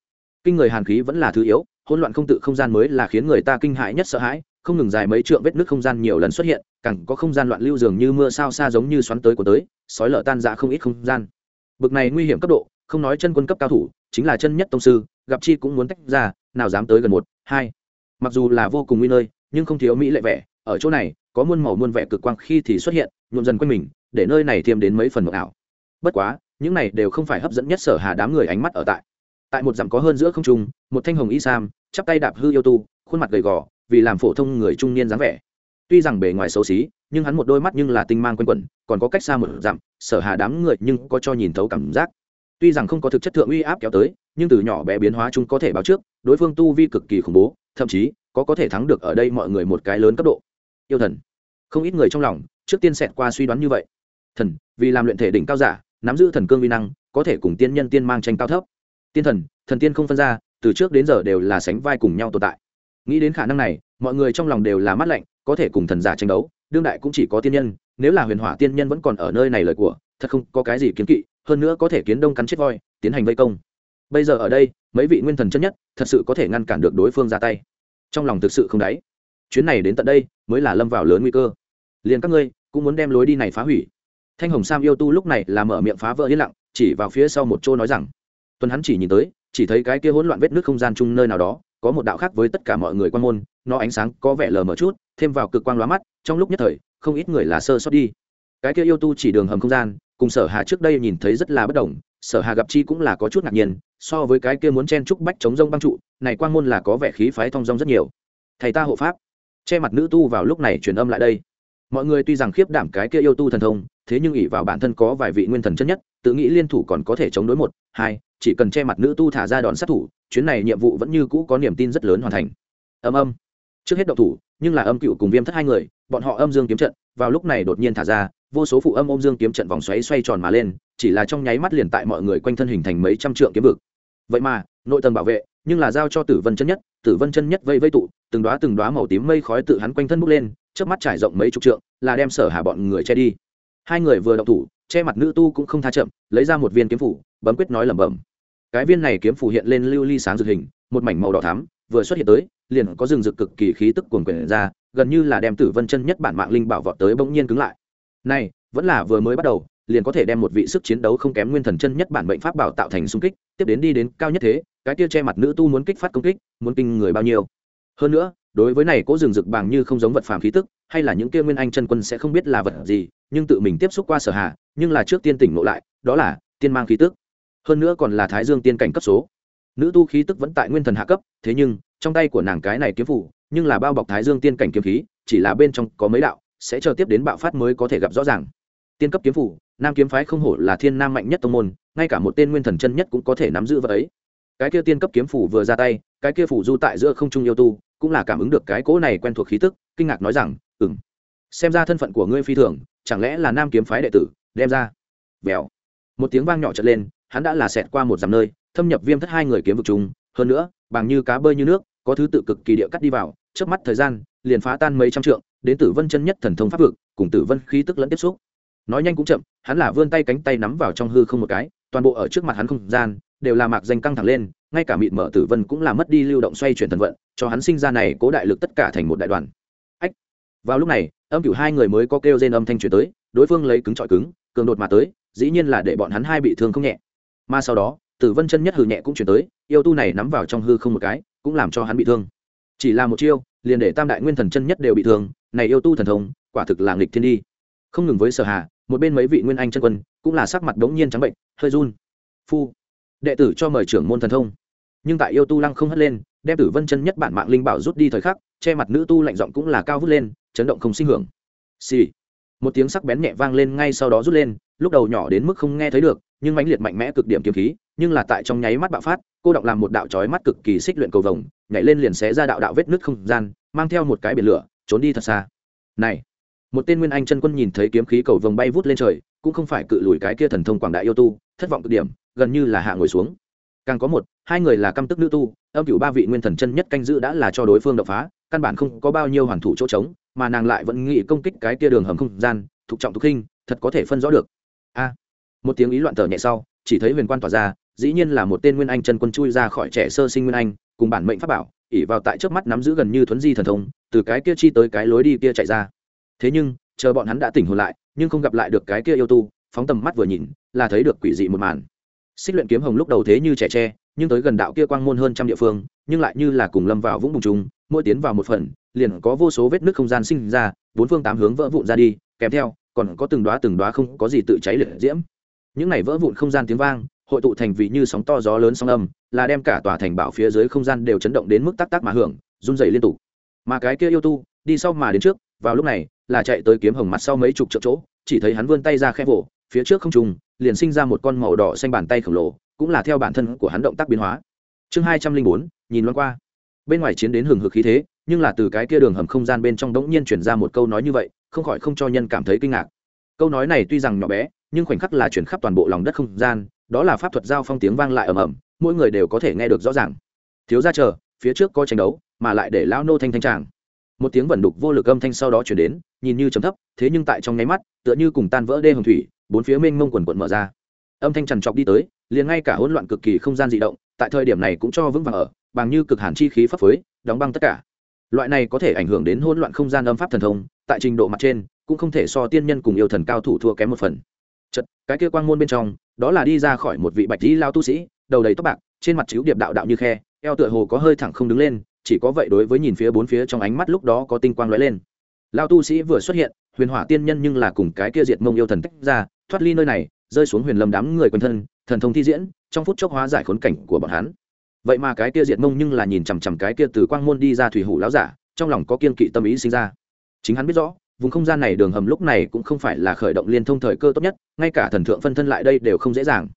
Kinh người hàn khí vẫn là thứ yếu, hỗn loạn không tự không gian mới là khiến người ta kinh hãi nhất sợ hãi, không ngừng dài mấy trượng vết nước không gian nhiều lần xuất hiện, càng có không gian loạn lưu dường như mưa sao xa giống như xoắn tới của tới, sói lở tan ra không ít không gian. Bực này nguy hiểm cấp độ, không nói chân quân cấp cao thủ, chính là chân nhất tông sư, gặp chi cũng muốn tách ra, nào dám tới gần một, hai. Mặc dù là vô cùng nguy nơi, nhưng không thiếu mỹ lệ vẻ, ở chỗ này, có muôn màu muôn vẻ cực quang khi thì xuất hiện, nhuộm dần quanh mình, để nơi này thêm đến mấy phần mộng ảo. Bất quá những này đều không phải hấp dẫn nhất sở hà đám người ánh mắt ở tại. Tại một dặm có hơn giữa không trung, một thanh hồng y sam, chắp tay đạp hư yêu tu, khuôn mặt gầy gò, vì làm phổ thông người trung niên dáng vẻ. Tuy rằng bề ngoài xấu xí, nhưng hắn một đôi mắt nhưng là tinh mang quanh quẩn, còn có cách xa một dặm, sở hà đám người nhưng có cho nhìn thấu cảm giác. Tuy rằng không có thực chất thượng uy áp kéo tới, nhưng từ nhỏ bé biến hóa chúng có thể báo trước, đối phương tu vi cực kỳ khủng bố, thậm chí có có thể thắng được ở đây mọi người một cái lớn cấp độ. Yêu thần. Không ít người trong lòng, trước tiên xẹt qua suy đoán như vậy. Thần, vì làm luyện thể đỉnh cao giả nắm giữ thần cương vi năng, có thể cùng tiên nhân tiên mang tranh cao thấp. Tiên thần thần tiên không phân ra, từ trước đến giờ đều là sánh vai cùng nhau tồn tại. Nghĩ đến khả năng này, mọi người trong lòng đều là mắt lạnh, có thể cùng thần giả tranh đấu, đương đại cũng chỉ có tiên nhân, nếu là huyền hỏa tiên nhân vẫn còn ở nơi này lời của, thật không có cái gì kiến kỵ, hơn nữa có thể kiến đông cắn chết voi, tiến hành vây công. Bây giờ ở đây, mấy vị nguyên thần chân nhất, thật sự có thể ngăn cản được đối phương ra tay. Trong lòng thực sự không đáy. Chuyến này đến tận đây, mới là lâm vào lớn nguy cơ. Liền các ngươi, cũng muốn đem lối đi này phá hủy thanh hồng sam yêu tu lúc này là mở miệng phá vỡ yên lặng, chỉ vào phía sau một chỗ nói rằng, tuần hắn chỉ nhìn tới, chỉ thấy cái kia hỗn loạn vết nước không gian chung nơi nào đó, có một đạo khác với tất cả mọi người quan môn, nó ánh sáng có vẻ lờ mờ chút, thêm vào cực quang lóa mắt, trong lúc nhất thời, không ít người là sơ sót đi. Cái kia yêu tu chỉ đường hầm không gian, cùng sở hà trước đây nhìn thấy rất là bất đồng, sở hà gặp chi cũng là có chút ngạc nhiên, so với cái kia muốn chen trúc bách chống rông băng trụ, này quang môn là có vẻ khí phái thong rông rất nhiều. Thầy ta hộ pháp. Che mặt nữ tu vào lúc này truyền âm lại đây mọi người tuy rằng khiếp đảm cái kia yêu tu thần thông, thế nhưng ỷ vào bản thân có vài vị nguyên thần chân nhất, tự nghĩ liên thủ còn có thể chống đối một, hai, chỉ cần che mặt nữ tu thả ra đòn sát thủ, chuyến này nhiệm vụ vẫn như cũ có niềm tin rất lớn hoàn thành. Âm âm. Trước hết độc thủ, nhưng là âm cựu cùng viêm thất hai người, bọn họ âm dương kiếm trận, vào lúc này đột nhiên thả ra, vô số phụ âm ôm dương kiếm trận vòng xoáy xoay tròn mà lên, chỉ là trong nháy mắt liền tại mọi người quanh thân hình thành mấy trăm trượng kiếm vực. Vậy mà, nội tầng bảo vệ, nhưng là giao cho tử vân chân nhất, tử vân chân nhất vây vây tụ, từng đoá từng đoá màu tím mây khói tự hắn quanh thân bốc lên trước mắt trải rộng mấy chục trượng, là đem sở hà bọn người che đi. Hai người vừa động thủ, che mặt nữ tu cũng không tha chậm, lấy ra một viên kiếm phủ, bấm quyết nói lẩm bẩm. Cái viên này kiếm phủ hiện lên lưu ly sáng rực hình, một mảnh màu đỏ thắm, vừa xuất hiện tới, liền có rừng rực cực kỳ khí tức cuồn quyển ra, gần như là đem tử vân chân nhất bản mạng linh bảo vọt tới bỗng nhiên cứng lại. Này, vẫn là vừa mới bắt đầu, liền có thể đem một vị sức chiến đấu không kém nguyên thần chân nhất bản mệnh pháp bảo tạo thành xung kích, tiếp đến đi đến cao nhất thế, cái kia che mặt nữ tu muốn kích phát công kích, muốn kinh người bao nhiêu. Hơn nữa đối với này cố rừng rực bằng như không giống vật phàm khí tức, hay là những kia nguyên anh chân quân sẽ không biết là vật gì, nhưng tự mình tiếp xúc qua sở hạ nhưng là trước tiên tỉnh ngộ lại, đó là tiên mang khí tức. Hơn nữa còn là thái dương tiên cảnh cấp số. Nữ tu khí tức vẫn tại nguyên thần hạ cấp, thế nhưng, trong tay của nàng cái này kiếm phủ nhưng là bao bọc thái dương tiên cảnh kiếm khí, chỉ là bên trong có mấy đạo, sẽ chờ tiếp đến bạo phát mới có thể gặp rõ ràng. Tiên cấp kiếm phủ nam kiếm phái không hổ là thiên nam mạnh nhất tông môn, ngay cả một tên nguyên thần chân nhất cũng có thể nắm giữ vật ấy. Cái kia tiên cấp kiếm phủ vừa ra tay, cái kia phủ du tại giữa không trung yêu tu cũng là cảm ứng được cái cỗ này quen thuộc khí tức, kinh ngạc nói rằng ừng xem ra thân phận của ngươi phi thường, chẳng lẽ là nam kiếm phái đệ tử, đem ra? Vèo. Một tiếng vang nhỏ trở lên, hắn đã là xẹt qua một dặm nơi, thâm nhập viêm thất hai người kiếm vực chúng hơn nữa, bằng như cá bơi như nước, có thứ tự cực kỳ địa cắt đi vào trước mắt thời gian, liền phá tan mấy trăm trượng, đến tử vân chân nhất thần thông pháp vực, cùng tử vân khí tức lẫn tiếp xúc. Nói nhanh cũng chậm, hắn là vươn tay cánh tay nắm vào trong hư không một cái, toàn bộ ở trước mặt hắn không gian, đều là mạc danh căng thẳng lên, ngay cả mịt mở tử vân cũng là mất đi lưu động xoay chuyển thần vận cho hắn sinh ra này cố đại lực tất cả thành một đại đoàn. Ách, vào lúc này, âm cửu hai người mới có kêu rên âm thanh truyền tới, đối phương lấy cứng trọi cứng, cường đột mà tới, dĩ nhiên là để bọn hắn hai bị thương không nhẹ. Mà sau đó, tử vân chân nhất hừ nhẹ cũng chuyển tới, yêu tu này nắm vào trong hư không một cái, cũng làm cho hắn bị thương. Chỉ là một chiêu, liền để tam đại nguyên thần chân nhất đều bị thương, này yêu tu thần thông, quả thực là nghịch thiên đi. Không ngừng với sở hà, một bên mấy vị nguyên anh chân quân, cũng là sắc mặt đống nhiên trắng bệnh, hơi run. Phu, đệ tử cho mời trưởng môn thần thông. Nhưng tại yêu tu lăng không hất lên đem tử vân chân nhất bản mạng linh bảo rút đi thời khắc, che mặt nữ tu lạnh giọng cũng là cao vút lên, chấn động không sinh hưởng. Xì、sì. một tiếng sắc bén nhẹ vang lên ngay sau đó rút lên, lúc đầu nhỏ đến mức không nghe thấy được, nhưng mãnh liệt mạnh mẽ cực điểm kiếm khí, nhưng là tại trong nháy mắt bạo phát, cô động làm một đạo trói mắt cực kỳ xích luyện cầu vồng, nhảy lên liền xé ra đạo đạo vết nứt không gian, mang theo một cái biển lửa, trốn đi thật xa. Này. Một tên nguyên anh chân quân nhìn thấy kiếm khí cầu vồng bay vút lên trời, cũng không phải cự lùi cái kia thần thông quảng đại yêu tu, thất vọng cực điểm, gần như là hạ ngồi xuống. Càng có một, hai người là căm tức nữ tu âm cựu ba vị nguyên thần chân nhất canh giữ đã là cho đối phương đập phá, căn bản không có bao nhiêu hoàn thủ chỗ trống, mà nàng lại vẫn nghĩ công kích cái kia đường hầm không gian thục trọng thục khinh, thật có thể phân rõ được. A. Một tiếng ý loạn thở nhẹ sau, chỉ thấy huyền quan tỏa ra, dĩ nhiên là một tên nguyên anh chân quân chui ra khỏi trẻ sơ sinh nguyên anh, cùng bản mệnh pháp bảo ỉ vào tại trước mắt nắm giữ gần như thuấn di thần thông, từ cái kia chi tới cái lối đi kia chạy ra. Thế nhưng, chờ bọn hắn đã tỉnh hồn lại, nhưng không gặp lại được cái kia yêu tu, phóng tầm mắt vừa nhìn, là thấy được quỷ dị một màn xích luyện kiếm hồng lúc đầu thế như trẻ tre, nhưng tới gần đạo kia quang môn hơn trăm địa phương, nhưng lại như là cùng lâm vào vũng bùng trùng, mỗi tiến vào một phần, liền có vô số vết nước không gian sinh ra, bốn phương tám hướng vỡ vụn ra đi, kèm theo, còn có từng đoá từng đoá không có gì tự cháy liệt diễm. Những này vỡ vụn không gian tiếng vang, hội tụ thành vị như sóng to gió lớn sóng âm, là đem cả tòa thành bảo phía dưới không gian đều chấn động đến mức tắc tắc mà hưởng, run dày liên tục. Mà cái kia yêu tu, đi sau mà đến trước, vào lúc này, là chạy tới kiếm hồng mặt sau mấy chục triệu chỗ, chỉ thấy hắn vươn tay ra khe vỗ, phía trước không trùng liền sinh ra một con màu đỏ xanh bàn tay khổng lồ, cũng là theo bản thân của hắn động tác biến hóa. Chương hai trăm linh bốn, nhìn loan qua. Bên ngoài chiến đến hừng hực khí thế, nhưng là từ cái kia đường hầm không gian bên trong đống nhiên chuyển ra một câu nói như vậy, không khỏi không cho nhân cảm thấy kinh ngạc. Câu nói này tuy rằng nhỏ bé, nhưng khoảnh khắc là chuyển khắp toàn bộ lòng đất không gian, đó là pháp thuật giao phong tiếng vang lại ầm ầm, mỗi người đều có thể nghe được rõ ràng. Thiếu ra chờ, phía trước có tranh đấu, mà lại để lão nô thanh thanh tràng. Một tiếng vẩn đục vô lực âm thanh sau đó chuyển đến, nhìn như chấm thấp, thế nhưng tại trong nháy mắt, tựa như cùng tan vỡ đê hồng thủy bốn phía mênh mông quần quận mở ra. Âm thanh trằn trọc đi tới, liền ngay cả hỗn loạn cực kỳ không gian dị động, tại thời điểm này cũng cho vững vàng ở, bằng như cực hàn chi khí phấp phới đóng băng tất cả. Loại này có thể ảnh hưởng đến hỗn loạn không gian âm pháp thần thông, tại trình độ mặt trên, cũng không thể so tiên nhân cùng yêu thần cao thủ thua kém một phần. Chật cái kia quang môn bên trong, đó là đi ra khỏi một vị bạch dĩ lao tu sĩ, đầu đầy tóc bạc, trên mặt chiếu điệp đạo đạo như khe, eo tựa hồ có hơi thẳng không đứng lên, chỉ có vậy đối với nhìn phía bốn phía trong ánh mắt lúc đó có tinh quang lóe lên. Lao tu sĩ vừa xuất hiện, huyền hỏa tiên nhân nhưng là cùng cái kia diệt mông yêu thần tách ra thoát ly nơi này, rơi xuống huyền lâm đám người quanh thân, thần thông thi diễn, trong phút chốc hóa giải khốn cảnh của bọn hắn. Vậy mà cái kia diệt mông nhưng là nhìn chằm chằm cái kia từ quang môn đi ra thủy hủ láo giả, trong lòng có kiên kỵ tâm ý sinh ra. Chính hắn biết rõ, vùng không gian này đường hầm lúc này cũng không phải là khởi động liên thông thời cơ tốt nhất, ngay cả thần thượng phân thân lại đây đều không dễ dàng.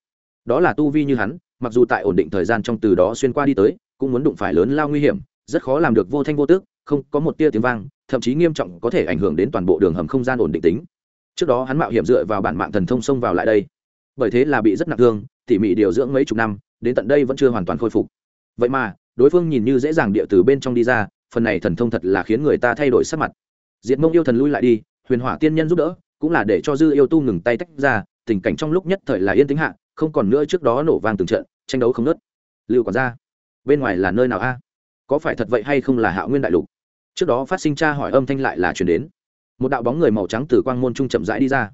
Đó là tu vi như hắn, mặc dù tại ổn định thời gian trong từ đó xuyên qua đi tới, cũng muốn đụng phải lớn lao nguy hiểm, rất khó làm được vô thanh vô tước không có một tia tiếng vang, thậm chí nghiêm trọng có thể ảnh hưởng đến toàn bộ đường hầm không gian ổn định tính trước đó hắn mạo hiểm dựa vào bản mạng thần thông xông vào lại đây. Bởi thế là bị rất nặng thương, tỉ mỉ điều dưỡng mấy chục năm, đến tận đây vẫn chưa hoàn toàn khôi phục. Vậy mà, đối phương nhìn như dễ dàng địa từ bên trong đi ra, phần này thần thông thật là khiến người ta thay đổi sắc mặt. Diệt mông yêu thần lui lại đi, huyền hỏa tiên nhân giúp đỡ, cũng là để cho dư yêu tu ngừng tay tách ra, tình cảnh trong lúc nhất thời là yên tĩnh hạ, không còn nữa trước đó nổ vang từng trận, tranh đấu không nớt lưu còn ra bên ngoài là nơi nào a? Có phải thật vậy hay không là hạo nguyên đại lục? Trước đó phát sinh tra hỏi âm thanh lại là chuyển đến một đạo bóng người màu trắng từ quang môn trung chậm rãi đi ra.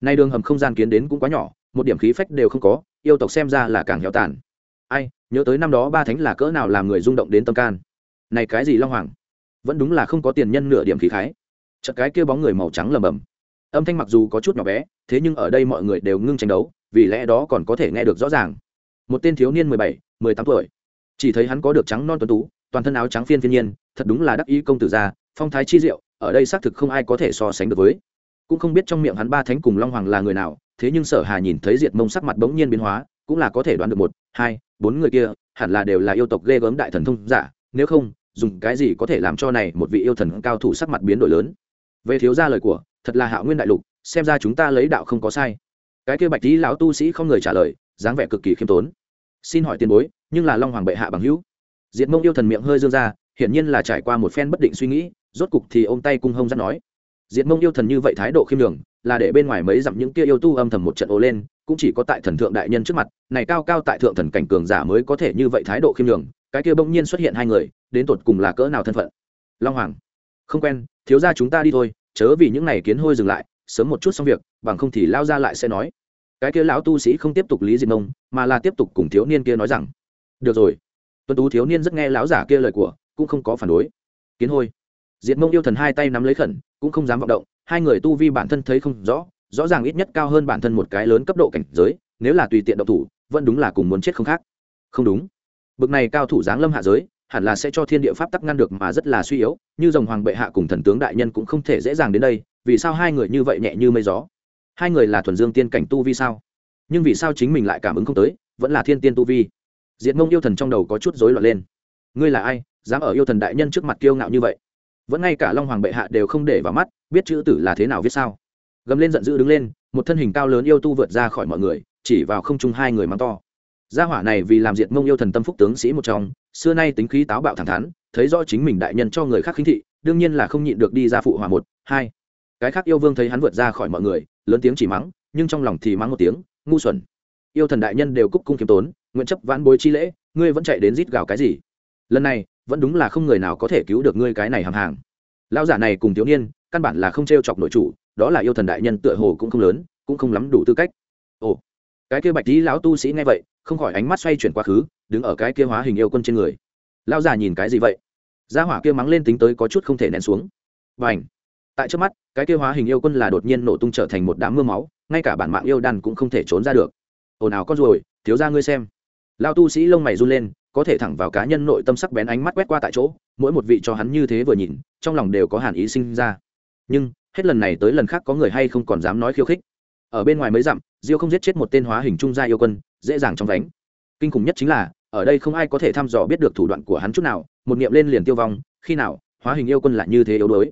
Nay đường hầm không gian kiến đến cũng quá nhỏ, một điểm khí phách đều không có, yêu tộc xem ra là càng héo tàn. Ai, nhớ tới năm đó ba thánh là cỡ nào làm người rung động đến tâm can. Này cái gì long hoàng? Vẫn đúng là không có tiền nhân nửa điểm khí khái. Chợt cái kia bóng người màu trắng lầm bầm. Âm thanh mặc dù có chút nhỏ bé, thế nhưng ở đây mọi người đều ngưng tranh đấu, vì lẽ đó còn có thể nghe được rõ ràng. Một tên thiếu niên mười bảy, mười tám tuổi. Chỉ thấy hắn có được trắng non tuấn tú, toàn thân áo trắng phiên phiên nhiên, thật đúng là đắc ý công tử gia, phong thái chi diệu ở đây xác thực không ai có thể so sánh được với. Cũng không biết trong miệng hắn ba thánh cùng long hoàng là người nào, thế nhưng sở hà nhìn thấy diệt mông sắc mặt bỗng nhiên biến hóa, cũng là có thể đoán được một, hai, bốn người kia, hẳn là đều là yêu tộc ghê gớm đại thần thông giả, nếu không, dùng cái gì có thể làm cho này một vị yêu thần cao thủ sắc mặt biến đổi lớn? Về thiếu gia lời của, thật là hạo nguyên đại lục, xem ra chúng ta lấy đạo không có sai. Cái kia bạch tí lão tu sĩ không người trả lời, dáng vẻ cực kỳ khiêm tốn. Xin hỏi tiền bối, nhưng là long hoàng bệ hạ bằng hữu? Diệt mông yêu thần miệng hơi dương ra hiển nhiên là trải qua một phen bất định suy nghĩ, rốt cục thì ôm tay cung hông dắt nói. Diệt mông yêu thần như vậy thái độ khiêm đường là để bên ngoài mấy dặm những kia yêu tu âm thầm một trận ồ lên, cũng chỉ có tại thần thượng đại nhân trước mặt, này cao cao tại thượng thần cảnh cường giả mới có thể như vậy thái độ khiêm đường cái kia bỗng nhiên xuất hiện hai người, đến tột cùng là cỡ nào thân phận? Long hoàng, không quen, thiếu ra chúng ta đi thôi, chớ vì những này kiến hôi dừng lại, sớm một chút xong việc, bằng không thì lao ra lại sẽ nói. Cái kia lão tu sĩ không tiếp tục lý diệt mông, mà là tiếp tục cùng thiếu niên kia nói rằng, được rồi. Tuân tú thiếu niên rất nghe lão giả kia lời của cũng không có phản đối. Kiến hôi. Diệt mông yêu thần hai tay nắm lấy khẩn, cũng không dám vọng động, hai người tu vi bản thân thấy không rõ rõ ràng ít nhất cao hơn bản thân một cái lớn cấp độ cảnh giới, nếu là tùy tiện động thủ, vẫn đúng là cùng muốn chết không khác. Không đúng. Bực này cao thủ giáng lâm hạ giới, hẳn là sẽ cho thiên địa pháp tắc ngăn được mà rất là suy yếu, như dòng hoàng bệ hạ cùng thần tướng đại nhân cũng không thể dễ dàng đến đây, vì sao hai người như vậy nhẹ như mây gió? Hai người là thuần dương tiên cảnh tu vi sao? Nhưng vì sao chính mình lại cảm ứng không tới, vẫn là thiên tiên tu vi? Diệt mông yêu thần trong đầu có chút rối loạn lên. Ngươi là ai? Dám ở yêu thần đại nhân trước mặt kiêu ngạo như vậy. Vẫn ngay cả long hoàng bệ hạ đều không để vào mắt, biết chữ tử là thế nào viết sao? Gầm lên giận dữ đứng lên, một thân hình cao lớn yêu tu vượt ra khỏi mọi người, chỉ vào không trung hai người mắng to. Gia hỏa này vì làm diệt mông yêu thần tâm phúc tướng sĩ một trong, xưa nay tính khí táo bạo thẳng thắn, thấy rõ chính mình đại nhân cho người khác khinh thị, đương nhiên là không nhịn được đi ra phụ hòa một, hai. Cái khác yêu vương thấy hắn vượt ra khỏi mọi người, lớn tiếng chỉ mắng, nhưng trong lòng thì mắng một tiếng, ngu xuẩn. Yêu thần đại nhân đều cúc cung kiếm tốn, nguyện chấp vãn bối chi lễ, ngươi vẫn chạy đến rít gào cái gì? Lần này vẫn đúng là không người nào có thể cứu được ngươi cái này hàm hàng. Lão giả này cùng thiếu niên, căn bản là không t r e o chọc nội chủ, đó là yêu thần đại nhân tựa hồ cũng không lớn, cũng không lắm đủ tư cách. Ồ, cái kia bạch tí lão tu sĩ nghe vậy, không khỏi ánh mắt xoay chuyển quá khứ, đứng ở cái kia hóa hình yêu quân trên người. Lão già nhìn cái gì vậy? Gia hỏa kia mắng lên tính tới có chút không thể nén xuống. Và ảnh tại trước mắt, cái kia hóa hình yêu quân là đột nhiên nổ tung trở thành một đám mưa máu, ngay cả bản mạng yêu đan cũng không thể trốn ra được. Ồn ào con ruồi, thiếu ra ngươi xem. Lao tu sĩ lông mày run lên có thể thẳng vào cá nhân nội tâm sắc bén ánh mắt quét qua tại chỗ, mỗi một vị cho hắn như thế vừa nhìn, trong lòng đều có hàn ý sinh ra. Nhưng, hết lần này tới lần khác có người hay không còn dám nói khiêu khích. Ở bên ngoài mấy dặm, diêu không giết chết một tên hóa hình trung gia yêu quân, dễ dàng trong đánh kinh khủng nhất chính là, ở đây không ai có thể thăm dò biết được thủ đoạn của hắn chút nào, một niệm lên liền tiêu vong, khi nào, hóa hình yêu quân lại như thế yếu đuối.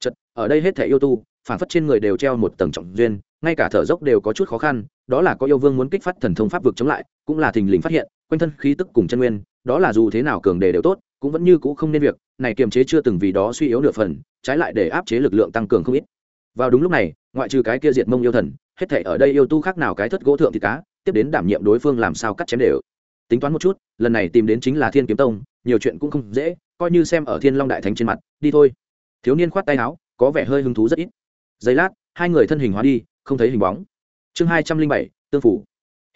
Chật, ở đây hết thể yêu tu phản phất trên người đều treo một tầng trọng duyên, ngay cả thở dốc đều có chút khó khăn đó là có yêu vương muốn kích phát thần thông pháp vực chống lại, cũng là thình lình phát hiện, quanh thân khí tức cùng chân nguyên, đó là dù thế nào cường đề đều tốt, cũng vẫn như cũ không nên việc, này kiềm chế chưa từng vì đó suy yếu nửa phần, trái lại để áp chế lực lượng tăng cường không ít. Vào đúng lúc này, ngoại trừ cái kia diệt mông yêu thần, hết thể ở đây yêu tu khác nào cái thất gỗ thượng thì cá, tiếp đến đảm nhiệm đối phương làm sao cắt chém đều. Tính toán một chút, lần này tìm đến chính là thiên kiếm tông, nhiều chuyện cũng không dễ, coi như xem ở thiên long đại thánh trên mặt, đi thôi. Thiếu niên khoát tay áo, có vẻ hơi hứng thú rất ít. Giây lát, hai người thân hình hóa đi, không thấy hình bóng chương hai trăm linh bảy, tương phủ.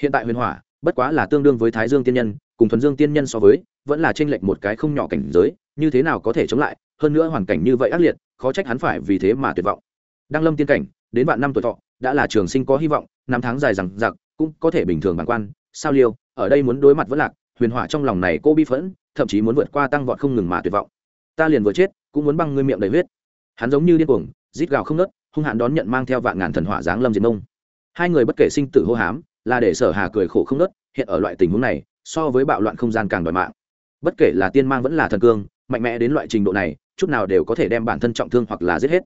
Hiện tại huyền hỏa, bất quá là tương đương với thái dương tiên nhân, cùng thuần dương tiên nhân so với, vẫn là trên lệch một cái không nhỏ cảnh giới, như thế nào có thể chống lại? Hơn nữa hoàn cảnh như vậy ác liệt, khó trách hắn phải vì thế mà tuyệt vọng. Đăng lâm tiên cảnh, đến vạn năm tuổi thọ, đã là trường sinh có hy vọng, năm tháng dài rằng giặc cũng có thể bình thường bản quan. Sao liêu, ở đây muốn đối mặt vẫn lạc, huyền hỏa trong lòng này cô bi phẫn, thậm chí muốn vượt qua tăng vọt không ngừng mà tuyệt vọng. Ta liền vừa chết, cũng muốn băng ngươi miệng đầy huyết. Hắn giống như điên cuồng, rít gào không nớt hung hạn đón nhận mang theo vạn ngàn thần hỏa giáng lâm diệt mông hai người bất kể sinh tử hô hám, là để sở hà cười khổ không nớt, hiện ở loại tình huống này, so với bạo loạn không gian càng đòi mạng. Bất kể là tiên mang vẫn là thần cương, mạnh mẽ đến loại trình độ này, chút nào đều có thể đem bản thân trọng thương hoặc là giết hết.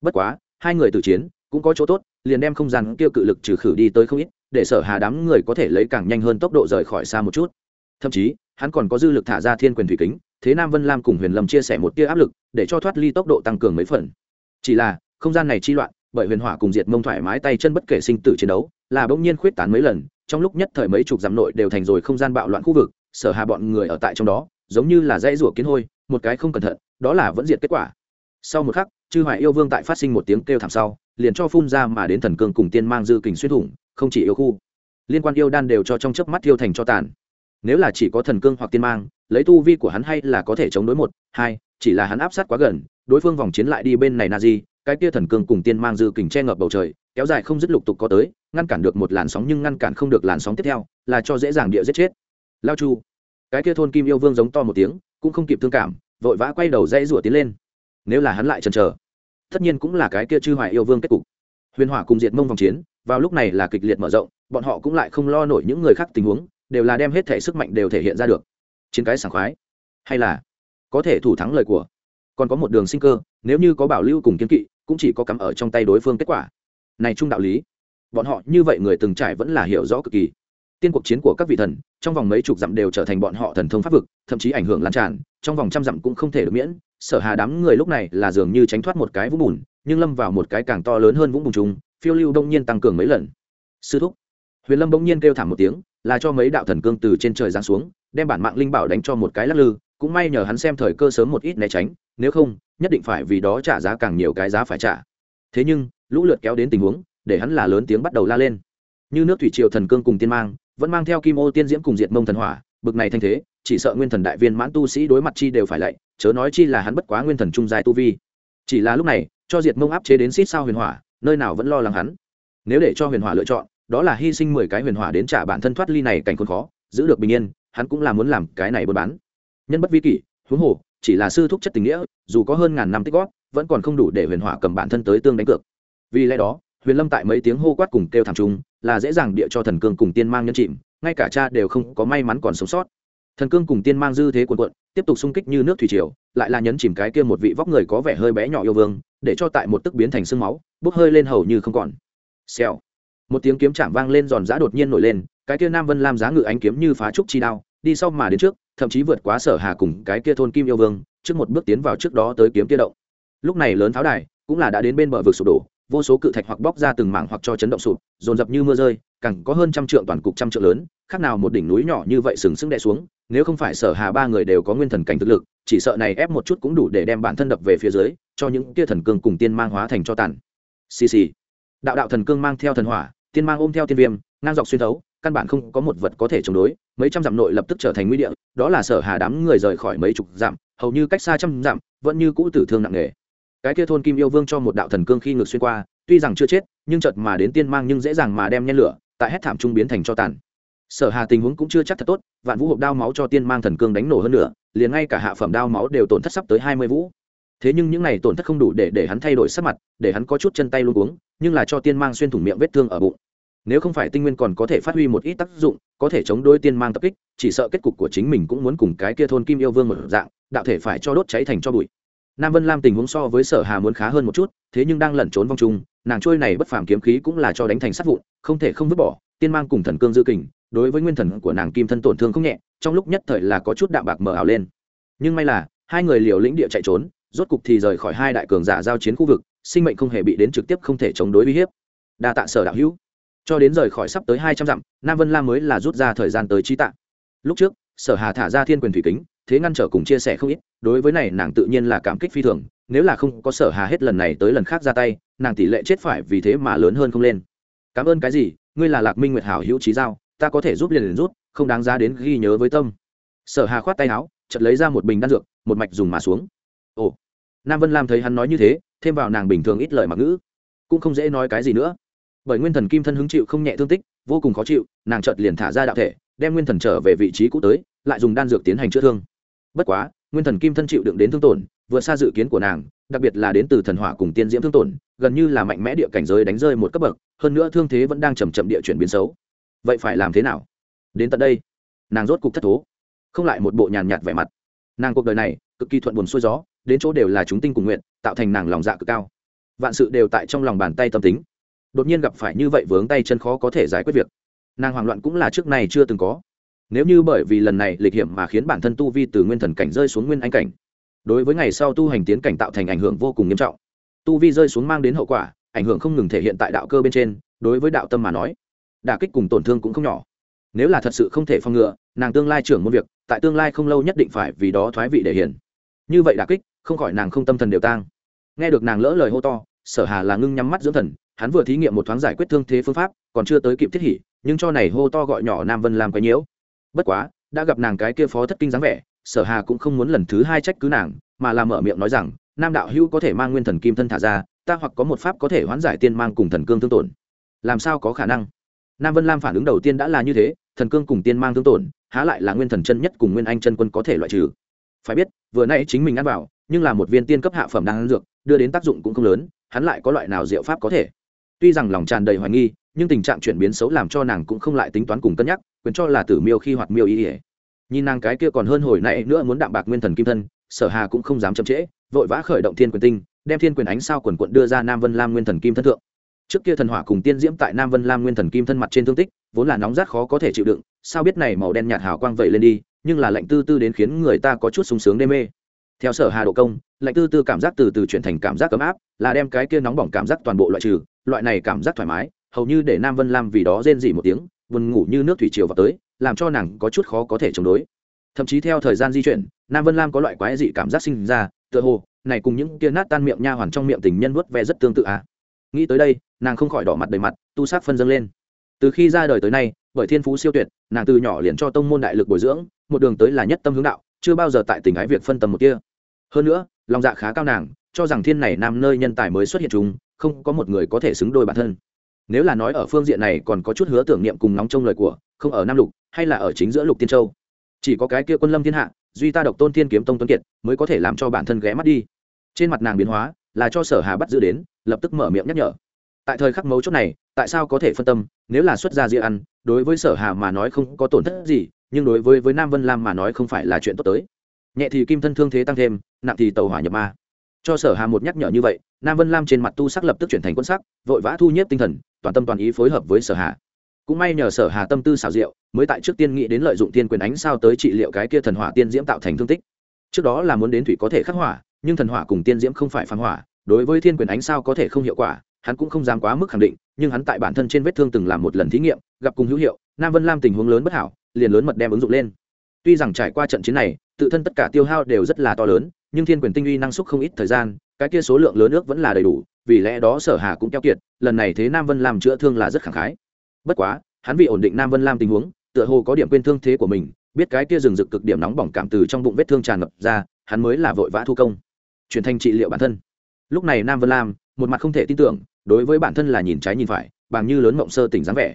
Bất quá, hai người tử chiến, cũng có chỗ tốt, liền đem không gian tiêu cự lực trừ khử đi tới không ít, để sở hà đám người có thể lấy càng nhanh hơn tốc độ rời khỏi xa một chút. Thậm chí, hắn còn có dư lực thả ra thiên quyền thủy kính, thế nam vân lam cùng huyền lâm chia sẻ một tia áp lực, để cho thoát ly tốc độ tăng cường mấy phần. Chỉ là, không gian này chi loạn bởi huyền hỏa cùng diệt mông thoải mái tay chân bất kể sinh tử chiến đấu, là bỗng nhiên khuyết tán mấy lần, trong lúc nhất thời mấy chục dặm nội đều thành rồi không gian bạo loạn khu vực, sở hà bọn người ở tại trong đó, giống như là dãy rủa kiến hôi, một cái không cẩn thận, đó là vẫn diệt kết quả. Sau một khắc, chư hoài yêu vương tại phát sinh một tiếng kêu thảm sau, liền cho phun ra mà đến thần cương cùng tiên mang dư kình xuyên thủng, không chỉ yêu khu, liên quan yêu đan đều cho trong chớp mắt thiêu thành cho tàn. Nếu là chỉ có thần cương hoặc tiên mang, lấy tu vi của hắn hay là có thể chống đối một, hai, chỉ là hắn áp sát quá gần, đối phương vòng chiến lại đi bên này na di cái kia thần cương cùng tiên mang dư kình che ngập bầu trời, kéo dài không dứt lục tục có tới, ngăn cản được một làn sóng nhưng ngăn cản không được làn sóng tiếp theo, là cho dễ dàng địa giết chết. Lao chu, cái kia thôn kim yêu vương giống to một tiếng, cũng không kịp thương cảm, vội vã quay đầu dãy rủa tiến lên. Nếu là hắn lại chần chờ, tất nhiên cũng là cái kia chư hoài yêu vương kết cục. Huyền hỏa cùng diệt mông vòng chiến, vào lúc này là kịch liệt mở rộng, bọn họ cũng lại không lo nổi những người khác tình huống, đều là đem hết thể sức mạnh đều thể hiện ra được. Chiến cái sảng khoái, hay là có thể thủ thắng lời của còn có một đường sinh cơ, nếu như có bảo lưu cùng kiên kỵ, cũng chỉ có cắm ở trong tay đối phương kết quả. Này chung đạo lý, bọn họ như vậy người từng trải vẫn là hiểu rõ cực kỳ. Tiên cuộc chiến của các vị thần, trong vòng mấy chục dặm đều trở thành bọn họ thần thông pháp vực, thậm chí ảnh hưởng lan tràn, trong vòng trăm dặm cũng không thể được miễn. Sở hà đám người lúc này là dường như tránh thoát một cái vũng bùn, nhưng lâm vào một cái càng to lớn hơn vũng bùn chúng phiêu lưu đông nhiên tăng cường mấy lần. Sư thúc, huyền lâm bỗng nhiên kêu thảm một tiếng, là cho mấy đạo thần cương từ trên trời giáng xuống, đem bản mạng linh bảo đánh cho một cái lắc lư, cũng may nhờ hắn xem thời cơ sớm một ít né tránh nếu không, nhất định phải vì đó trả giá càng nhiều cái giá phải trả. Thế nhưng, lũ lượt kéo đến tình huống, để hắn là lớn tiếng bắt đầu la lên. Như nước thủy triều thần cương cùng tiên mang, vẫn mang theo kim ô tiên diễm cùng diệt mông thần hỏa, bực này thanh thế, chỉ sợ nguyên thần đại viên mãn tu sĩ đối mặt chi đều phải lạy, chớ nói chi là hắn bất quá nguyên thần trung dài tu vi. Chỉ là lúc này, cho diệt mông áp chế đến xít sao huyền hỏa, nơi nào vẫn lo lắng hắn. Nếu để cho huyền hỏa lựa chọn, đó là hy sinh mười cái huyền hỏa đến trả bản thân thoát ly này cảnh khốn khó, giữ được bình yên, hắn cũng là muốn làm cái này buôn bán. Nhân bất vi kỷ, huống hồ chỉ là sư thúc chất tình nghĩa, dù có hơn ngàn năm tích gót vẫn còn không đủ để huyền hỏa cầm bản thân tới tương đánh cược. Vì lẽ đó, huyền lâm tại mấy tiếng hô quát cùng kêu thảm trung, là dễ dàng địa cho thần cương cùng tiên mang nhân chìm, ngay cả cha đều không có may mắn còn sống sót. Thần cương cùng tiên mang dư thế cuộn cuộn, tiếp tục xung kích như nước thủy triều, lại là nhấn chìm cái kia một vị vóc người có vẻ hơi bé nhỏ yêu vương, để cho tại một tức biến thành sương máu, bốc hơi lên hầu như không còn. Xèo. Một tiếng kiếm chạm vang lên giòn giã đột nhiên nổi lên, cái kia nam vân lam giá ngự ánh kiếm như phá trúc chi đao, đi sau mà đến trước thậm chí vượt quá sở hà cùng cái kia thôn kim yêu vương, trước một bước tiến vào trước đó tới kiếm kia động. Lúc này lớn tháo đài cũng là đã đến bên bờ vực sụp đổ, vô số cự thạch hoặc bóc ra từng mảng hoặc cho chấn động sụp, dồn dập như mưa rơi, càng có hơn trăm trượng toàn cục trăm trượng lớn, khác nào một đỉnh núi nhỏ như vậy sừng sững đè xuống, nếu không phải sở hà ba người đều có nguyên thần cảnh thực lực, chỉ sợ này ép một chút cũng đủ để đem bản thân đập về phía dưới, cho những kia thần cương cùng tiên mang hóa thành cho tàn. Xì xì. Đạo đạo thần cương mang theo thần hỏa, tiên mang ôm theo tiên viêm, ngang dọc xuyên thấu, căn bản không có một vật có thể chống đối, mấy trăm dặm nội lập tức trở thành nguy địa đó là sở hà đám người rời khỏi mấy chục dặm, hầu như cách xa trăm dặm, vẫn như cũ tử thương nặng nề. Cái kia thôn kim yêu vương cho một đạo thần cương khi ngược xuyên qua, tuy rằng chưa chết, nhưng chợt mà đến tiên mang nhưng dễ dàng mà đem nhen lửa, tại hết thảm trung biến thành cho tàn. Sở hà tình huống cũng chưa chắc thật tốt, vạn vũ hộp đao máu cho tiên mang thần cương đánh nổ hơn nữa liền ngay cả hạ phẩm đao máu đều tổn thất sắp tới hai mươi vũ. Thế nhưng những này tổn thất không đủ để để hắn thay đổi sắc mặt, để hắn có chút chân tay luôn uống, nhưng là cho tiên mang xuyên thủng miệng vết thương ở bụng nếu không phải tinh nguyên còn có thể phát huy một ít tác dụng, có thể chống đối tiên mang tập kích, chỉ sợ kết cục của chính mình cũng muốn cùng cái kia thôn kim yêu vương một dạng, đạo thể phải cho đốt cháy thành cho bụi. Nam vân lam tình huống so với sở hà muốn khá hơn một chút, thế nhưng đang lẩn trốn vong trung nàng trôi này bất phàm kiếm khí cũng là cho đánh thành sát vụn, không thể không vứt bỏ, tiên mang cùng thần cương dư kình, đối với nguyên thần của nàng kim thân tổn thương không nhẹ, trong lúc nhất thời là có chút đạm bạc mờ ảo lên. Nhưng may là, hai người liều lĩnh địa chạy trốn, rốt cục thì rời khỏi hai đại cường giả giao chiến khu vực, sinh mệnh không hề bị đến trực tiếp không thể chống đối uy hiếp. Đa tạ sở đạo hữu cho đến rời khỏi sắp tới hai trăm dặm, nam vân lam mới là rút ra thời gian tới trí tạ. Lúc trước, sở hà thả ra thiên quyền thủy kính, thế ngăn trở cùng chia sẻ không ít, đối với này nàng tự nhiên là cảm kích phi thường, nếu là không có sở hà hết lần này tới lần khác ra tay, nàng tỷ lệ chết phải vì thế mà lớn hơn không lên. Cảm ơn cái gì, ngươi là lạc minh nguyệt hảo hữu trí giao, ta có thể giúp liền liền rút không đáng giá đến ghi nhớ với tâm. Sở hà khoát tay áo, chợt lấy ra một bình đan dược, một mạch dùng mà xuống. Ồ. Nam vân lam thấy hắn nói như thế, thêm vào nàng bình thường ít lời mặc ngữ, cũng không dễ nói cái gì nữa bởi nguyên thần kim thân hứng chịu không nhẹ thương tích, vô cùng khó chịu, nàng chợt liền thả ra đạo thể, đem nguyên thần trở về vị trí cũ tới, lại dùng đan dược tiến hành chữa thương. Bất quá, nguyên thần kim thân chịu đựng đến thương tổn, vượt xa dự kiến của nàng, đặc biệt là đến từ thần hỏa cùng tiên diễm thương tổn, gần như là mạnh mẽ địa cảnh giới đánh rơi một cấp bậc, hơn nữa thương thế vẫn đang chầm chậm địa chuyển biến xấu. Vậy phải làm thế nào? Đến tận đây, nàng rốt cục thất thố. Không lại một bộ nhàn nhạt vẻ mặt. Nàng cuộc đời này, cực kỳ thuận buồn xuôi gió, đến chỗ đều là chúng tinh cùng nguyện, tạo thành nàng lòng dạ cực cao. Vạn sự đều tại trong lòng bàn tay tâm tính đột nhiên gặp phải như vậy vướng tay chân khó có thể giải quyết việc. Nàng hoảng loạn cũng là trước này chưa từng có. Nếu như bởi vì lần này lịch hiểm mà khiến bản thân tu vi từ nguyên thần cảnh rơi xuống nguyên anh cảnh, đối với ngày sau tu hành tiến cảnh tạo thành ảnh hưởng vô cùng nghiêm trọng. Tu vi rơi xuống mang đến hậu quả, ảnh hưởng không ngừng thể hiện tại đạo cơ bên trên, đối với đạo tâm mà nói, đả kích cùng tổn thương cũng không nhỏ. Nếu là thật sự không thể phòng ngừa, nàng tương lai trưởng môn việc, tại tương lai không lâu nhất định phải vì đó thoái vị để hiển như vậy đả kích, không khỏi nàng không tâm thần đều tang. Nghe được nàng lỡ lời hô to, sở hà là ngưng nhắm mắt dưỡng thần hắn vừa thí nghiệm một thoáng giải quyết thương thế phương pháp, còn chưa tới kịp thiết hỉ, nhưng cho này hô to gọi nhỏ nam vân làm quấy nhiễu. Bất quá, đã gặp nàng cái kia phó thất kinh dáng vẻ, sở hà cũng không muốn lần thứ hai trách cứ nàng, mà là mở miệng nói rằng, nam đạo hữu có thể mang nguyên thần kim thân thả ra, ta hoặc có một pháp có thể hoán giải tiên mang cùng thần cương tương tổn. Làm sao có khả năng? Nam vân lam phản ứng đầu tiên đã là như thế, thần cương cùng tiên mang tương tổn, há lại là nguyên thần chân nhất cùng nguyên anh chân quân có thể loại trừ. Phải biết, vừa nãy chính mình ăn vào, nhưng là một viên tiên cấp hạ phẩm đang ăn dược, đưa đến tác dụng cũng không lớn, hắn lại có loại nào diệu pháp có thể? Tuy rằng lòng tràn đầy hoài nghi, nhưng tình trạng chuyển biến xấu làm cho nàng cũng không lại tính toán cùng cân nhắc, quyền cho là tử miêu khi hoạt miêu ý ỉa nhìn nàng cái kia còn hơn hồi nãy nữa muốn đạm bạc nguyên thần kim thân, sở hà cũng không dám chậm trễ, vội vã khởi động thiên quyền tinh, đem thiên quyền ánh sao quần quận đưa ra nam vân lam nguyên thần kim thân thượng. Trước kia thần hỏa cùng tiên diễm tại nam vân lam nguyên thần kim thân mặt trên thương tích, vốn là nóng rát khó có thể chịu đựng, sao biết này màu đen nhạt hào quang vậy lên đi, nhưng là lạnh tư tư đến khiến người ta có chút sung sướng đê mê. Theo sở hà độ công, lạnh tư tư cảm giác từ từ chuyển thành cảm giác ấm áp, là đem cái kia nóng bỏng cảm giác toàn bộ loại trừ loại này cảm giác thoải mái, hầu như để nam vân lam vì đó rên dỉ một tiếng, buồn ngủ như nước thủy triều vào tới, làm cho nàng có chút khó có thể chống đối. Thậm chí theo thời gian di chuyển, nam vân lam có loại quái dị cảm giác sinh ra, tựa hồ, này cùng những kia nát tan miệng nha hoàn trong miệng tình nhân vuốt ve rất tương tự à. nghĩ tới đây, nàng không khỏi đỏ mặt đầy mặt, tu sắc phân dâng lên. Từ khi ra đời tới nay, bởi thiên phú siêu tuyệt, nàng từ nhỏ liền cho tông môn đại lực bồi dưỡng, một đường tới là nhất tâm hướng đạo, chưa bao giờ tại tình ái việc phân tầm một kia. Hơn nữa, lòng dạ khá cao nàng, cho rằng thiên này nam nơi nhân tài mới xuất hiện chúng không có một người có thể xứng đôi bản thân. Nếu là nói ở phương diện này còn có chút hứa tưởng niệm cùng nóng trong lời của, không ở nam lục, hay là ở chính giữa lục tiên châu. Chỉ có cái kia quân lâm thiên hạ, duy ta độc tôn thiên kiếm tông tuấn kiệt, mới có thể làm cho bản thân ghé mắt đi. Trên mặt nàng biến hóa, là cho sở hà bắt giữ đến, lập tức mở miệng nhắc nhở. Tại thời khắc mấu chốt này, tại sao có thể phân tâm, nếu là xuất gia ria ăn, đối với sở hà mà nói không có tổn thất gì, nhưng đối với với nam vân lam mà nói không phải là chuyện tốt tới. Nhẹ thì kim thân thương thế tăng thêm, nặng thì tàu hỏa nhập ma. Cho sở hà một nhắc nhở như vậy nam vân lam trên mặt tu sắc lập tức chuyển thành quân sắc, vội vã thu nhếp tinh thần, toàn tâm toàn ý phối hợp với sở hà. Cũng may nhờ sở hà tâm tư xảo diệu, mới tại trước tiên nghĩ đến lợi dụng tiên quyền ánh sao tới trị liệu cái kia thần hỏa tiên diễm tạo thành thương tích. Trước đó là muốn đến thủy có thể khắc hỏa, nhưng thần hỏa cùng tiên diễm không phải phán hỏa, đối với thiên quyền ánh sao có thể không hiệu quả, hắn cũng không dám quá mức khẳng định, nhưng hắn tại bản thân trên vết thương từng làm một lần thí nghiệm, gặp cùng hữu hiệu, nam vân lam tình huống lớn bất hảo, liền lớn mật đem ứng dụng lên. Tuy rằng trải qua trận chiến này, tự thân tất cả tiêu hao đều rất là to lớn, nhưng thiên quyền tinh uy năng suất không ít thời gian cái kia số lượng lớn nước vẫn là đầy đủ, vì lẽ đó sở hà cũng keo kiệt, lần này thế nam vân lam chữa thương là rất khẳng khái. Bất quá, hắn vì ổn định nam vân lam tình huống, tựa hồ có điểm quên thương thế của mình, biết cái kia rừng rực cực điểm nóng bỏng cảm từ trong bụng vết thương tràn ngập ra, hắn mới là vội vã thu công. Chuyển thành trị liệu bản thân. Lúc này nam vân lam, một mặt không thể tin tưởng, đối với bản thân là nhìn trái nhìn phải, bằng như lớn mộng sơ tỉnh dáng vẻ.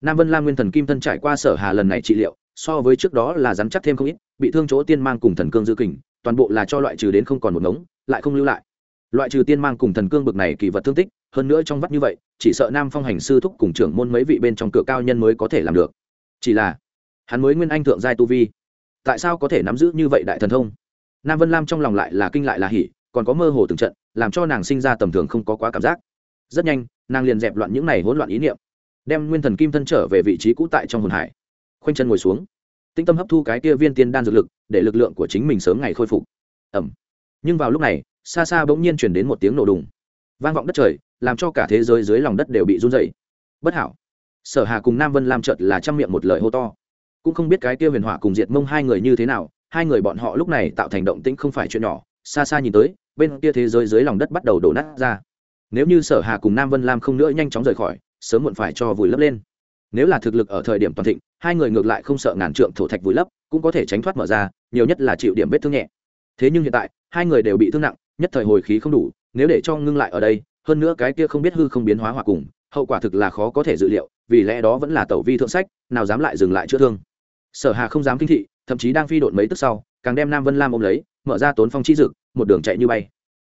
Nam vân lam nguyên thần kim thân trải qua sở hà lần này trị liệu, so với trước đó là rắn chắc thêm không ít, bị thương chỗ tiên mang cùng thần cương dư kình, toàn bộ là cho loại trừ đến không còn một ngống, lại không lưu lại loại trừ tiên mang cùng thần cương bực này kỳ vật thương tích, hơn nữa trong vắt như vậy, chỉ sợ nam phong hành sư thúc cùng trưởng môn mấy vị bên trong cửa cao nhân mới có thể làm được. Chỉ là, hắn mới nguyên anh thượng giai tu vi, tại sao có thể nắm giữ như vậy đại thần thông? Nam vân lam trong lòng lại là kinh lại là hỉ, còn có mơ hồ từng trận, làm cho nàng sinh ra tầm thường không có quá cảm giác. Rất nhanh, nàng liền dẹp loạn những này hỗn loạn ý niệm, đem nguyên thần kim thân trở về vị trí cũ tại trong hồn hải. Khoanh chân ngồi xuống tinh tâm hấp thu cái kia viên tiên đan dược lực, để lực lượng của chính mình sớm ngày khôi phục. Ẩm. Nhưng vào lúc này xa xa bỗng nhiên chuyển đến một tiếng nổ đùng. Vang vọng đất trời, làm cho cả thế giới dưới lòng đất đều bị run dậy bất hảo. Sở hà cùng nam vân làm trợt là chăm miệng một lời hô to. Cũng không biết cái kia huyền hỏa cùng diệt mông hai người như thế nào, hai người bọn họ lúc này tạo thành động tĩnh không phải chuyện nhỏ, xa xa nhìn tới, bên kia thế giới dưới lòng đất bắt đầu đổ nát ra. Nếu như sở hà cùng nam vân lam không nữa nhanh chóng rời khỏi, sớm muộn phải cho vùi lấp lên. Nếu là thực lực ở thời điểm toàn thịnh, hai người ngược lại không sợ ngàn trượng thổ thạch vùi lấp, cũng có thể tránh thoát mở ra, nhiều nhất là chịu điểm vết thương nhẹ. Thế nhưng hiện tại, hai người đều bị thương nặng nhất thời hồi khí không đủ, nếu để cho ngưng lại ở đây, hơn nữa cái kia không biết hư không biến hóa hòa cùng, hậu quả thực là khó có thể dự liệu, vì lẽ đó vẫn là tẩu vi thượng sách, nào dám lại dừng lại chữa thương. Sở hà không dám kinh thị, thậm chí đang phi độn mấy tức sau, càng đem nam vân lam ôm lấy, mở ra tốn phong chi dực, một đường chạy như bay.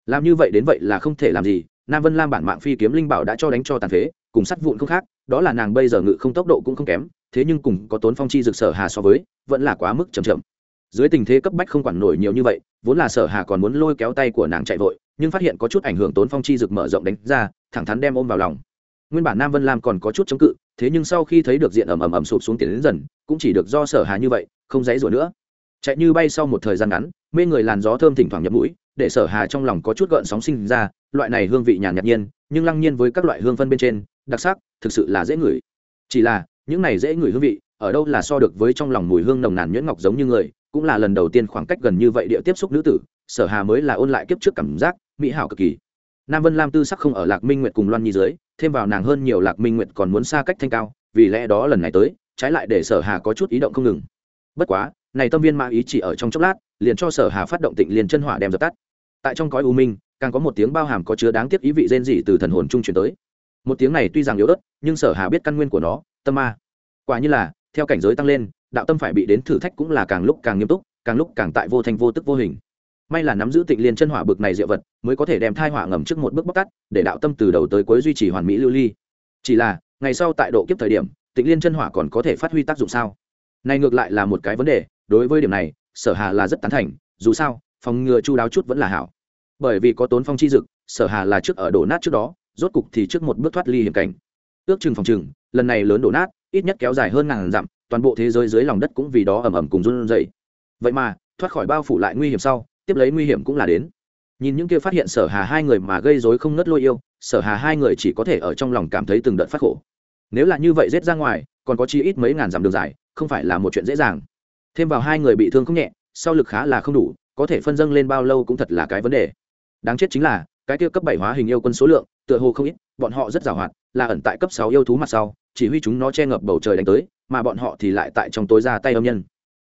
Làm như vậy đến vậy là không thể làm gì, nam vân lam bản mạng phi kiếm linh bảo đã cho đánh cho tàn phế, cùng sắt vụn không khác, đó là nàng bây giờ ngự không tốc độ cũng không kém, thế nhưng cùng có tốn phong chi dực sở hà so với, vẫn là quá mức chậm chậm dưới tình thế cấp bách không quản nổi nhiều như vậy, vốn là sở hà còn muốn lôi kéo tay của nàng chạy vội, nhưng phát hiện có chút ảnh hưởng tốn phong chi dực mở rộng đánh ra, thẳng thắn đem ôm vào lòng. Nguyên bản nam vân lam còn có chút chống cự, thế nhưng sau khi thấy được diện ầm ầm ầm sụp xuống tiền đến dần, cũng chỉ được do sở hà như vậy, không dãy rủa nữa. Chạy như bay sau một thời gian ngắn, mê người làn gió thơm thỉnh thoảng nhập mũi, để sở hà trong lòng có chút gợn sóng sinh ra, loại này hương vị nhàn nhạt nhiên, nhưng lăng nhiên với các loại hương phân bên trên, đặc sắc, thực sự là dễ ngửi. Chỉ là, những này dễ ngửi hương vị, ở đâu là so được với trong lòng mùi hương nồng nàn nhuyễn ngọc giống như người cũng là lần đầu tiên khoảng cách gần như vậy địa tiếp xúc nữ tử, sở hà mới là ôn lại kiếp trước cảm giác, mỹ hảo cực kỳ. Nam vân lam tư sắc không ở lạc minh nguyệt cùng loan nhi dưới, thêm vào nàng hơn nhiều lạc minh nguyệt còn muốn xa cách thanh cao, vì lẽ đó lần này tới, trái lại để sở hà có chút ý động không ngừng. Bất quá, này tâm viên ma ý chỉ ở trong chốc lát, liền cho sở hà phát động tịnh liền chân hỏa đem dập tắt. Tại trong cõi u minh, càng có một tiếng bao hàm có chứa đáng tiếc ý vị rên rỉ từ thần hồn trung truyền tới. Một tiếng này tuy rằng yếu ớt, nhưng sở hà biết căn nguyên của nó, tâm ma. Quả như là, theo cảnh giới tăng lên đạo tâm phải bị đến thử thách cũng là càng lúc càng nghiêm túc, càng lúc càng tại vô thanh vô tức vô hình. May là nắm giữ tịnh liên chân hỏa bực này diệu vật, mới có thể đem thai hỏa ngầm trước một bước bóc tắt để đạo tâm từ đầu tới cuối duy trì hoàn mỹ lưu ly. Chỉ là, ngày sau tại độ kiếp thời điểm, tịnh liên chân hỏa còn có thể phát huy tác dụng sao? Này ngược lại là một cái vấn đề, đối với điểm này, sở hà là rất tán thành, dù sao, phòng ngừa chu đáo chút vẫn là hảo. Bởi vì có tốn phong chi dực, sở hà là trước ở đổ nát trước đó, rốt cục thì trước một bước thoát ly hiểm cảnh. Ước chừng phòng chừng, lần này lớn đổ nát, ít nhất kéo dài hơn ngàn dặm toàn bộ thế giới dưới lòng đất cũng vì đó ầm ầm cùng run rẩy. Vậy mà, thoát khỏi bao phủ lại nguy hiểm sau, tiếp lấy nguy hiểm cũng là đến. Nhìn những kia phát hiện sở hà hai người mà gây rối không ngớt lôi yêu, sở hà hai người chỉ có thể ở trong lòng cảm thấy từng đợt phát khổ. Nếu là như vậy giết ra ngoài, còn có chi ít mấy ngàn dặm đường dài, không phải là một chuyện dễ dàng. Thêm vào hai người bị thương không nhẹ, sau lực khá là không đủ, có thể phân dâng lên bao lâu cũng thật là cái vấn đề. Đáng chết chính là, cái kia cấp bảy hóa hình yêu quân số lượng, tựa hồ không ít, bọn họ rất giàu hoạt là ẩn tại cấp sáu yêu thú mặt sau, chỉ huy chúng nó che ngập bầu trời đánh tới mà bọn họ thì lại tại trong tối ra tay âm nhân.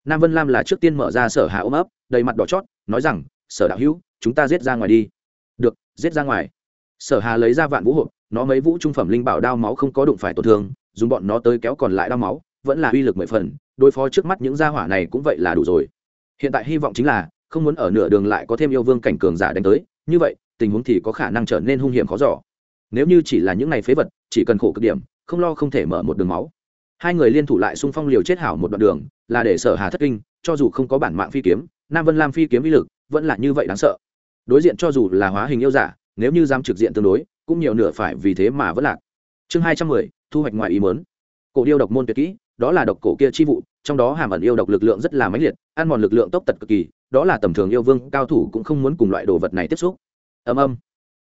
Nam vân lam là trước tiên mở ra sở hạ ôm ấp, đầy mặt đỏ chót, nói rằng, sở đạo hữu, chúng ta giết ra ngoài đi. Được, giết ra ngoài. Sở hà lấy ra vạn vũ hộp, nó mấy vũ trung phẩm linh bảo đao máu không có đụng phải tổn thương, dùng bọn nó tới kéo còn lại đao máu, vẫn là uy lực mười phần, đối phó trước mắt những gia hỏa này cũng vậy là đủ rồi. Hiện tại hy vọng chính là, không muốn ở nửa đường lại có thêm yêu vương cảnh cường giả đánh tới, như vậy, tình huống thì có khả năng trở nên hung hiểm khó giỏ nếu như chỉ là những ngày phế vật, chỉ cần khổ cực điểm, không lo không thể mở một đường máu hai người liên thủ lại xung phong liều chết hảo một đoạn đường, là để sở hà thất kinh, cho dù không có bản mạng phi kiếm, nam vân lam phi kiếm uy lực vẫn là như vậy đáng sợ. Đối diện cho dù là hóa hình yêu giả, nếu như dám trực diện tương đối, cũng nhiều nửa phải vì thế mà vẫn lạc. Chương hai trăm mười, thu hoạch ngoài ý mớn cổ điêu độc môn tuyệt kỹ, đó là độc cổ kia chi vụ, trong đó hàm ẩn yêu độc lực lượng rất là mãnh liệt, ăn mòn lực lượng tốc tật cực kỳ, đó là tầm thường yêu vương, cao thủ cũng không muốn cùng loại đồ vật này tiếp xúc. Âm âm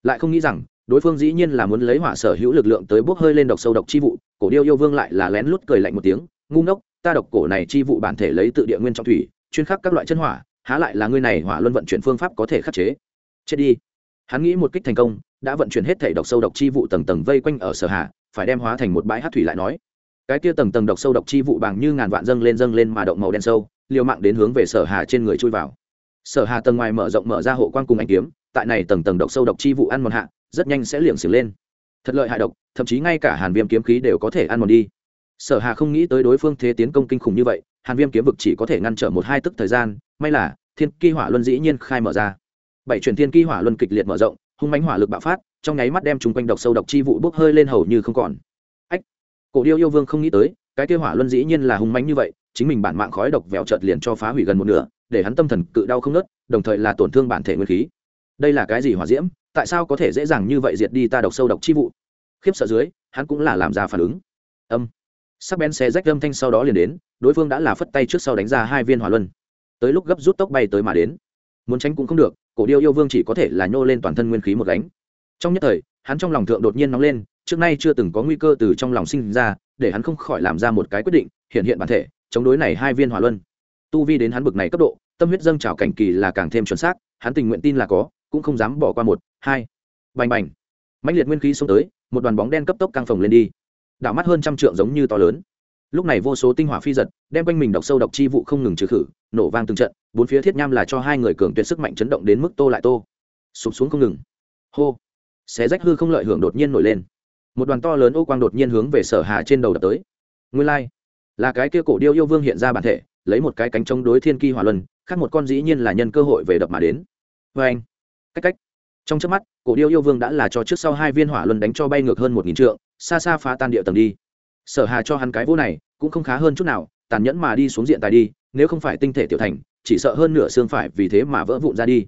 lại không nghĩ rằng đối phương dĩ nhiên là muốn lấy hỏa sở hữu lực lượng tới bốc hơi lên độc sâu độc chi vụ, cổ điêu yêu vương lại là lén lút cười lạnh một tiếng, ngu ngốc, ta độc cổ này chi vụ bản thể lấy tự địa nguyên trong thủy, chuyên khắc các loại chân hỏa, há lại là ngươi này hỏa luân vận chuyển phương pháp có thể khắc chế? Chết đi. Hắn nghĩ một kích thành công, đã vận chuyển hết thể độc sâu độc chi vụ tầng tầng vây quanh ở sở hạ, phải đem hóa thành một bãi hát thủy lại nói. Cái kia tầng tầng độc sâu độc chi vụ bằng như ngàn vạn dâng lên dâng lên mà động màu đen sâu, liều mạng đến hướng về sở hà trên người chui vào. Sở hà tầng ngoài mở rộng mở ra hộ quan cùng anh kiếm, tại này tầng tầng độc sâu độc chi vụ ăn mòn hạ rất nhanh sẽ liệng xỉu lên. Thật lợi hại độc, thậm chí ngay cả hàn viêm kiếm khí đều có thể ăn mòn đi. Sở hà không nghĩ tới đối phương thế tiến công kinh khủng như vậy, hàn viêm kiếm vực chỉ có thể ngăn trở một hai tức thời gian, may là, thiên kỳ hỏa luân dĩ nhiên khai mở ra. Bảy truyền thiên kỳ hỏa luân kịch liệt mở rộng, hung mánh hỏa lực bạo phát, trong nháy mắt đem chúng quanh độc sâu độc chi vụ bốc hơi lên hầu như không còn. Ách! Cổ điêu yêu vương không nghĩ tới, cái kia hỏa luân dĩ nhiên là hung mánh như vậy, chính mình bản mạng khói độc vẹo chợt liền cho phá hủy gần một nửa, để hắn tâm thần cự đau không nớt đồng thời là tổn thương bản thể nguyên khí. Đây là cái gì hỏa diễm? Tại sao có thể dễ dàng như vậy diệt đi ta độc sâu độc chi vụ? Khiếp sợ dưới, hắn cũng là làm ra phản ứng. Âm. Sắc bén xe rách âm thanh sau đó liền đến, đối phương đã là phất tay trước sau đánh ra hai viên hỏa luân. Tới lúc gấp rút tốc bay tới mà đến. Muốn tránh cũng không được, cổ điêu yêu vương chỉ có thể là nhô lên toàn thân nguyên khí một gánh. trong nhất thời, hắn trong lòng thượng đột nhiên nóng lên, trước nay chưa từng có nguy cơ từ trong lòng sinh ra, để hắn không khỏi làm ra một cái quyết định, hiện hiện bản thể, chống đối này hai viên hỏa luân. Tu vi đến hắn bực này cấp độ, tâm huyết dâng trào cảnh kỳ là càng thêm chuẩn xác, hắn tình nguyện tin là có, cũng không dám bỏ qua một hai, bành bành. Mạnh liệt nguyên khí xông tới, một đoàn bóng đen cấp tốc căng phồng lên đi. Đảo mắt hơn trăm trượng giống như to lớn. Lúc này vô số tinh hỏa phi giật, đem quanh mình độc sâu độc chi vụ không ngừng trừ khử, nổ vang từng trận, bốn phía thiết nham là cho hai người cường tuyệt sức mạnh chấn động đến mức tô lại tô. Sụp xuống không ngừng. Hô. Xé rách hư không lợi hưởng đột nhiên nổi lên. Một đoàn to lớn ô quang đột nhiên hướng về sở hà trên đầu đập tới. Nguyên lai、like. là cái kia cổ điêu yêu vương hiện ra bản thể, lấy một cái cánh chống đối thiên kỳ hỏa luân, khác một con dĩ nhiên là nhân cơ hội về đập mà đến. Vê anh cách cách trong trước mắt, cổ điêu yêu vương đã là cho trước sau hai viên hỏa luân đánh cho bay ngược hơn một nghìn trượng, xa xa phá tan địa tầng đi. Sở hà cho hắn cái vô này, cũng không khá hơn chút nào, tàn nhẫn mà đi xuống diện tài đi, nếu không phải tinh thể tiểu thành, chỉ sợ hơn nửa xương phải vì thế mà vỡ vụn ra đi.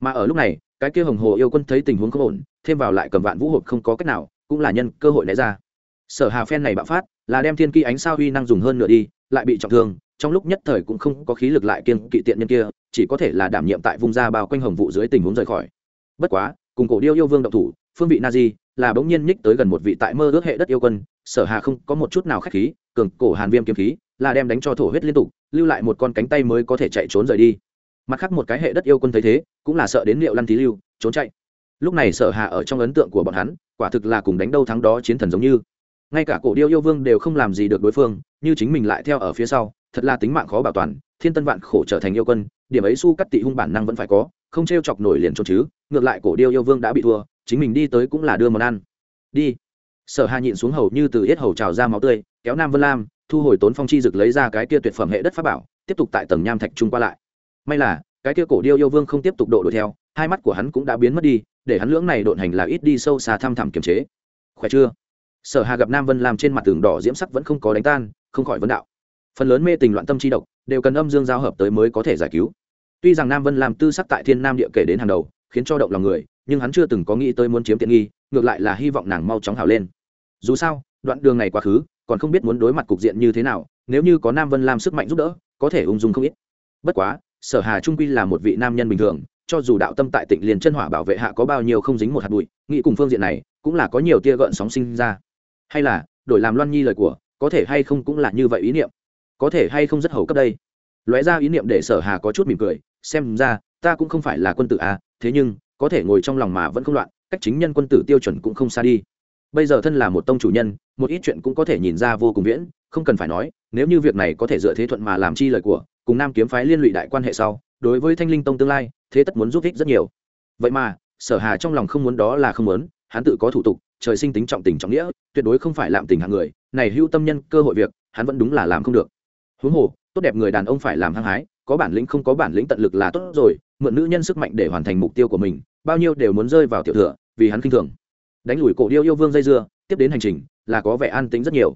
Mà ở lúc này, cái kia hồng hồ yêu quân thấy tình huống không ổn, thêm vào lại cầm vạn vũ hộp không có cách nào, cũng là nhân cơ hội né ra. Sở hà phen này bạo phát, là đem thiên kỳ ánh sao huy năng dùng hơn nửa đi, lại bị trọng thương, trong lúc nhất thời cũng không có khí lực lại kiên kỵ tiện nhân kia, chỉ có thể là đảm nhiệm tại vùng ra bao quanh hồng vụ dưới tình huống rời khỏi bất quá, cùng cổ điêu yêu vương động thủ, phương vị na di là bỗng nhiên nhích tới gần một vị tại mơ ước hệ đất yêu quân, sở hà không có một chút nào khách khí, cường cổ hàn viêm kiếm khí là đem đánh cho thổ huyết liên tục, lưu lại một con cánh tay mới có thể chạy trốn rời đi. Mặt khác một cái hệ đất yêu quân thấy thế, cũng là sợ đến liệu lăn tí lưu, trốn chạy. Lúc này sở hà ở trong ấn tượng của bọn hắn, quả thực là cùng đánh đâu thắng đó chiến thần giống như. Ngay cả cổ điêu yêu vương đều không làm gì được đối phương, như chính mình lại theo ở phía sau, thật là tính mạng khó bảo toàn, thiên tân vạn khổ trở thành yêu quân, điểm ấy su cắt tị hung bản năng vẫn phải có không t r e o chọc nổi liền trốn chứ, ngược lại cổ điêu yêu vương đã bị thua, chính mình đi tới cũng là đưa món ăn. Đi. Sở hà nhịn xuống hầu như từ hết hầu trào ra máu tươi, kéo nam vân lam, thu hồi tốn phong chi dực lấy ra cái kia tuyệt phẩm hệ đất pháp bảo, tiếp tục tại tầng nham thạch trung qua lại. May là, cái kia cổ điêu yêu vương không tiếp tục độ đuổi theo, hai mắt của hắn cũng đã biến mất đi, để hắn lưỡng này độn hành là ít đi sâu xa thăm thẳm kiềm chế. Khỏe chưa? Sở hà gặp nam vân lam trên mặt tường đỏ diễm sắc vẫn không có đánh tan, không khỏi vấn đạo. Phần lớn mê tình loạn tâm chi độc, đều cần âm dương giao hợp tới mới có thể giải cứu tuy rằng nam vân làm tư sắc tại thiên nam địa kể đến hàng đầu, khiến cho động lòng người, nhưng hắn chưa từng có nghĩ tới muốn chiếm tiện nghi, ngược lại là hy vọng nàng mau chóng hảo lên. Dù sao, đoạn đường này quá khứ, còn không biết muốn đối mặt cục diện như thế nào, nếu như có nam vân làm sức mạnh giúp đỡ, có thể ung dung không ít. Bất quá, sở hà trung quy là một vị nam nhân bình thường, cho dù đạo tâm tại tỉnh liền chân hỏa bảo vệ hạ có bao nhiêu không dính một hạt bụi, nghĩ cùng phương diện này, cũng là có nhiều tia gợn sóng sinh ra. Hay là, đổi làm loan nhi lời của, có thể hay không cũng là như vậy ý niệm. Có thể hay không rất hầu cấp đây lóe ra ý niệm để sở hà có chút mỉm cười, xem ra, ta cũng không phải là quân tử à thế nhưng, có thể ngồi trong lòng mà vẫn không loạn, cách chính nhân quân tử tiêu chuẩn cũng không xa đi. Bây giờ thân là một tông chủ nhân, một ít chuyện cũng có thể nhìn ra vô cùng viễn, không cần phải nói, nếu như việc này có thể dựa thế thuận mà làm chi lời của, cùng nam kiếm phái liên lụy đại quan hệ sau, đối với thanh linh tông tương lai, thế tất muốn giúp ích rất nhiều. Vậy mà, sở hà trong lòng không muốn đó là không muốn, hắn tự có thủ tục, trời sinh tính trọng tình trọng nghĩa, tuyệt đối không phải làm tình hạng người, này hưu tâm nhân cơ hội việc, hắn vẫn đúng là làm không được. Huống hồ tốt đẹp người đàn ông phải làm hăng hái, có bản lĩnh không có bản lĩnh tận lực là tốt rồi, mượn nữ nhân sức mạnh để hoàn thành mục tiêu của mình, bao nhiêu đều muốn rơi vào tiểu thừa, vì hắn kinh thường. Đánh lùi cổ điêu yêu vương dây dưa, tiếp đến hành trình, là có vẻ an tính rất nhiều.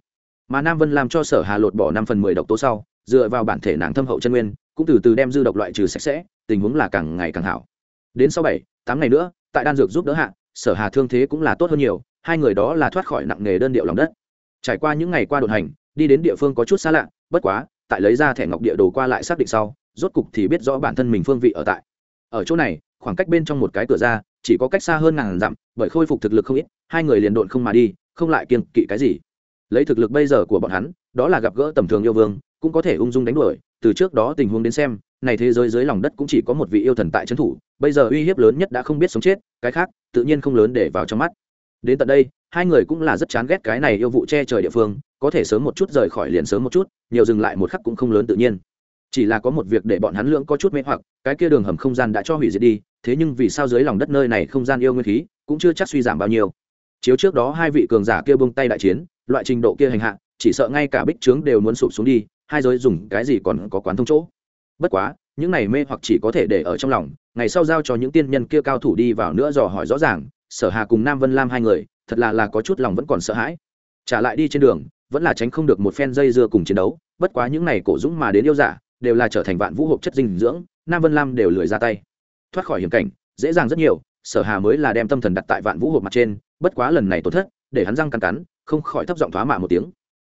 Mà nam vân làm cho sở hà lột bỏ năm phần mười độc tố sau, dựa vào bản thể nàng thâm hậu chân nguyên, cũng từ từ đem dư độc loại trừ sạch sẽ, tình huống là càng ngày càng hảo. Đến sau bảy, tám ngày nữa, tại đan dược giúp đỡ hạ, sở hà thương thế cũng là tốt hơn nhiều, hai người đó là thoát khỏi nặng nghề đơn điệu lòng đất. Trải qua những ngày qua đột hành, đi đến địa phương có chút xa lạ, bất quá tại lấy ra thẻ ngọc địa đồ qua lại xác định sau, rốt cục thì biết rõ bản thân mình phương vị ở tại. Ở chỗ này, khoảng cách bên trong một cái cửa ra, chỉ có cách xa hơn ngàn dặm, bởi khôi phục thực lực không ít, hai người liền độn không mà đi, không lại kiên kỵ cái gì. Lấy thực lực bây giờ của bọn hắn, đó là gặp gỡ tầm thường yêu vương, cũng có thể ung dung đánh đuổi, từ trước đó tình huống đến xem, này thế giới dưới lòng đất cũng chỉ có một vị yêu thần tại trấn thủ, bây giờ uy hiếp lớn nhất đã không biết sống chết, cái khác, tự nhiên không lớn để vào trong mắt đến tận đây, hai người cũng là rất chán ghét cái này yêu vụ che trời địa phương, có thể sớm một chút rời khỏi liền sớm một chút, nhiều dừng lại một khắc cũng không lớn tự nhiên. Chỉ là có một việc để bọn hắn lưỡng có chút mê hoặc, cái kia đường hầm không gian đã cho hủy diệt đi, thế nhưng vì sao dưới lòng đất nơi này không gian yêu nguyên khí cũng chưa chắc suy giảm bao nhiêu. Chiếu trước đó hai vị cường giả kia bông tay đại chiến, loại trình độ kia hành hạ, chỉ sợ ngay cả bích trướng đều muốn sụp xuống đi, hai giới dùng cái gì còn có quán thông chỗ. Bất quá, những này mê hoặc chỉ có thể để ở trong lòng, ngày sau giao cho những tiên nhân kia cao thủ đi vào nữa dò hỏi rõ ràng sở hà cùng nam vân lam hai người, thật là là có chút lòng vẫn còn sợ hãi. Trả lại đi trên đường, vẫn là tránh không được một phen dây dưa cùng chiến đấu, bất quá những này cổ dũng mà đến yêu giả, đều là trở thành vạn vũ hộp chất dinh dưỡng, nam vân lam đều lười ra tay. Thoát khỏi hiểm cảnh, dễ dàng rất nhiều, sở hà mới là đem tâm thần đặt tại vạn vũ hộp mặt trên, bất quá lần này tổn thất, để hắn răng cắn cắn, không khỏi thấp giọng thoá mạ một tiếng.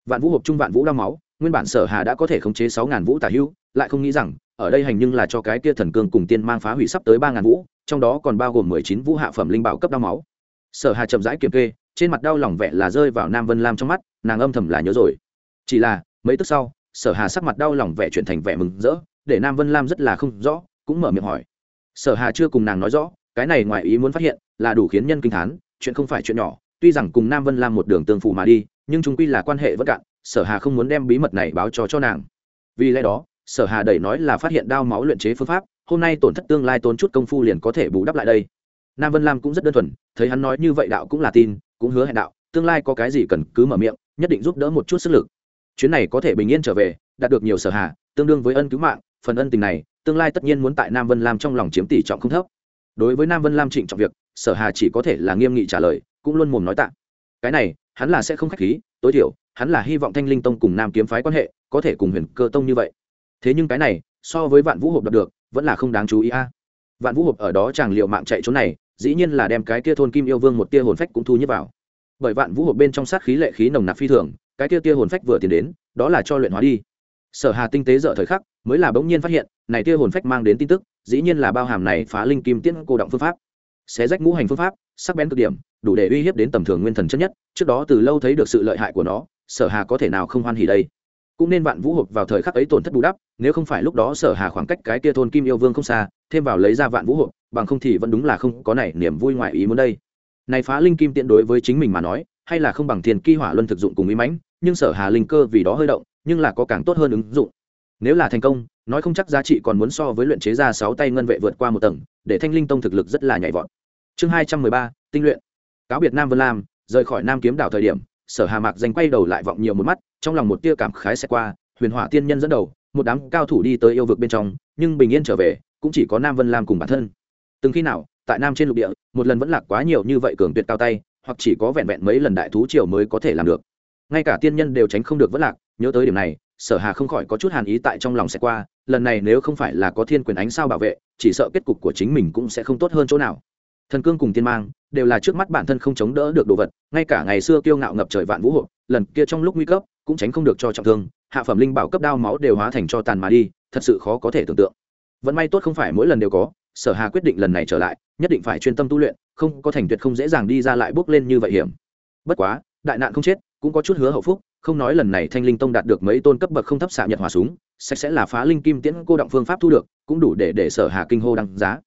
Vạn vũ hộp trung vạn vũ đau máu, nguyên bản sở hà đã có thể khống chế sáu ngàn vũ tả hưu, lại không nghĩ rằng, ở đây hành nhưng là cho cái kia thần cương cùng tiên mang phá hủy sắp tới ba ngàn vũ trong đó còn bao gồm mười chín vũ hạ phẩm linh bảo cấp đau máu. Sở hà chậm rãi kiểm kê, trên mặt đau lòng vẻ là rơi vào nam vân lam trong mắt, nàng âm thầm là nhớ rồi. Chỉ là, mấy tức sau, sở hà sắc mặt đau lòng vẻ chuyển thành vẻ mừng rỡ, để nam vân lam rất là không rõ, cũng mở miệng hỏi. Sở hà chưa cùng nàng nói rõ, cái này ngoài ý muốn phát hiện, là đủ khiến nhân kinh thán, chuyện không phải chuyện nhỏ, tuy rằng cùng nam vân lam một đường tương phụ mà đi, nhưng chúng quy là quan hệ vất cạn sở hà không muốn đem bí mật này báo cho cho nàng. Vì lẽ đó, sở hà đẩy nói là phát hiện đao máu luyện chế phương pháp hôm nay tổn thất tương lai tốn chút công phu liền có thể bù đắp lại đây. Nam vân lam cũng rất đơn thuần, thấy hắn nói như vậy đạo cũng là tin, cũng hứa hẹn đạo, tương lai có cái gì cần cứ mở miệng, nhất định giúp đỡ một chút sức lực. Chuyến này có thể bình yên trở về, đạt được nhiều sở hà, tương đương với ân cứu mạng, phần ân tình này, tương lai tất nhiên muốn tại nam vân lam trong lòng chiếm tỷ trọng không thấp. Đối với nam vân lam trịnh trọng việc, sở hà chỉ có thể là nghiêm nghị trả lời, cũng luôn mồm nói tạ. Cái này, hắn là sẽ không khách khí, tối thiểu, hắn là hy vọng thanh linh tông cùng nam kiếm phái quan hệ có thể cùng huyền cơ tông như vậy. Thế nhưng cái này, so với vạn vũ hộp đạt được vẫn là không đáng chú ý a. Vạn vũ hộp ở đó chàng liệu mạng chạy trốn này, dĩ nhiên là đem cái kia thôn kim yêu vương một tia hồn phách cũng thu nhếp vào. Bởi vạn vũ hộp bên trong sát khí lệ khí nồng nặc phi thường, cái kia tia hồn phách vừa tiến đến, đó là cho luyện hóa đi. Sở hà tinh tế dở thời khắc, mới là bỗng nhiên phát hiện, này tia hồn phách mang đến tin tức, dĩ nhiên là bao hàm này phá linh kim tiễn cô động phương pháp. Xé rách ngũ hành phương pháp, sắc bén cực điểm, đủ để uy hiếp đến tầm thường nguyên thần chất nhất, trước đó từ lâu thấy được sự lợi hại của nó, sở hà có thể nào không hoan hỉ đây? Cũng nên vạn vũ hộp vào thời khắc ấy tổn thất bù đắp, nếu không phải lúc đó sở hà khoảng cách cái kia thôn kim yêu vương không xa, thêm vào lấy ra vạn vũ hộp, bằng không thì vẫn đúng là không có này niềm vui ngoại ý muốn đây. Này phá linh kim tiện đối với chính mình mà nói, hay là không bằng thiền kỳ hỏa luân thực dụng cùng ý mãnh, nhưng sở hà linh cơ vì đó hơi động, nhưng là có càng tốt hơn ứng dụng. Nếu là thành công, nói không chắc giá trị còn muốn so với luyện chế ra sáu tay ngân vệ vượt qua một tầng, để thanh linh tông thực lực rất là nhảy vọt. Chương hai trăm mười ba, tinh luyện. Cáo biệt nam vân lam, rời khỏi nam kiếm đảo thời điểm sở hà mạc danh quay đầu lại vọng nhiều một mắt, trong lòng một tia cảm khái sẽ qua, huyền hỏa tiên nhân dẫn đầu, một đám cao thủ đi tới yêu vực bên trong, nhưng bình yên trở về, cũng chỉ có nam vân lam cùng bản thân. Từng khi nào, tại nam trên lục địa, một lần vẫn lạc quá nhiều như vậy cường tuyệt cao tay, hoặc chỉ có vẹn vẹn mấy lần đại thú triều mới có thể làm được. Ngay cả tiên nhân đều tránh không được vẫn lạc, nhớ tới điểm này, sở hà không khỏi có chút hàn ý tại trong lòng sẽ qua, lần này nếu không phải là có thiên quyền ánh sao bảo vệ, chỉ sợ kết cục của chính mình cũng sẽ không tốt hơn chỗ nào thần cương cùng tiên mang đều là trước mắt bản thân không chống đỡ được đồ vật, ngay cả ngày xưa kiêu ngạo ngập trời vạn vũ hộ, lần kia trong lúc nguy cấp, cũng tránh không được cho trọng thương, hạ phẩm linh bảo cấp đao máu đều hóa thành cho tàn mà đi, thật sự khó có thể tưởng tượng. Vẫn may tốt không phải mỗi lần đều có, sở hà quyết định lần này trở lại, nhất định phải chuyên tâm tu luyện, không có thành tuyệt không dễ dàng đi ra lại bước lên như vậy hiểm. Bất quá, đại nạn không chết, cũng có chút hứa hậu phúc, không nói lần này thanh linh tông đạt được mấy tôn cấp bậc không thấp xạ nhật hỏa súng, sạch sẽ là phá linh kim tiễn cô động phương pháp thu được, cũng đủ để để sở hà kinh hô đăng giá.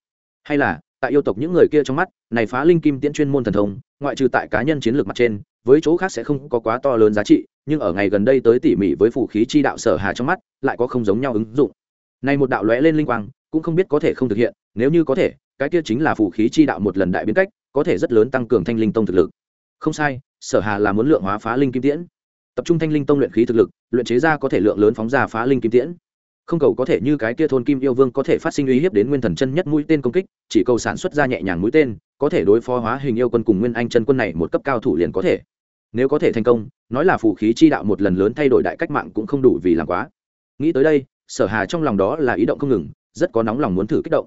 Hay là tại yêu tộc những người kia trong mắt, này phá linh kim tiễn chuyên môn thần thông, ngoại trừ tại cá nhân chiến lược mặt trên, với chỗ khác sẽ không có quá to lớn giá trị, nhưng ở ngày gần đây tới tỉ mỉ với phủ khí chi đạo sở hà trong mắt, lại có không giống nhau ứng dụng. Này một đạo lóe lên linh quang, cũng không biết có thể không thực hiện, nếu như có thể, cái kia chính là phủ khí chi đạo một lần đại biến cách, có thể rất lớn tăng cường thanh linh tông thực lực. Không sai, sở hà là muốn lượng hóa phá linh kim tiễn. Tập trung thanh linh tông luyện khí thực lực, luyện chế ra có thể lượng lớn phóng ra phá linh kim tiễn không cầu có thể như cái kia thôn kim yêu vương có thể phát sinh uy hiếp đến nguyên thần chân nhất mũi tên công kích, chỉ cầu sản xuất ra nhẹ nhàng mũi tên, có thể đối phó hóa hình yêu quân cùng nguyên anh chân quân này một cấp cao thủ liền có thể. Nếu có thể thành công, nói là phù khí chi đạo một lần lớn thay đổi đại cách mạng cũng không đủ vì làm quá. Nghĩ tới đây, sở hà trong lòng đó là ý động không ngừng, rất có nóng lòng muốn thử kích động.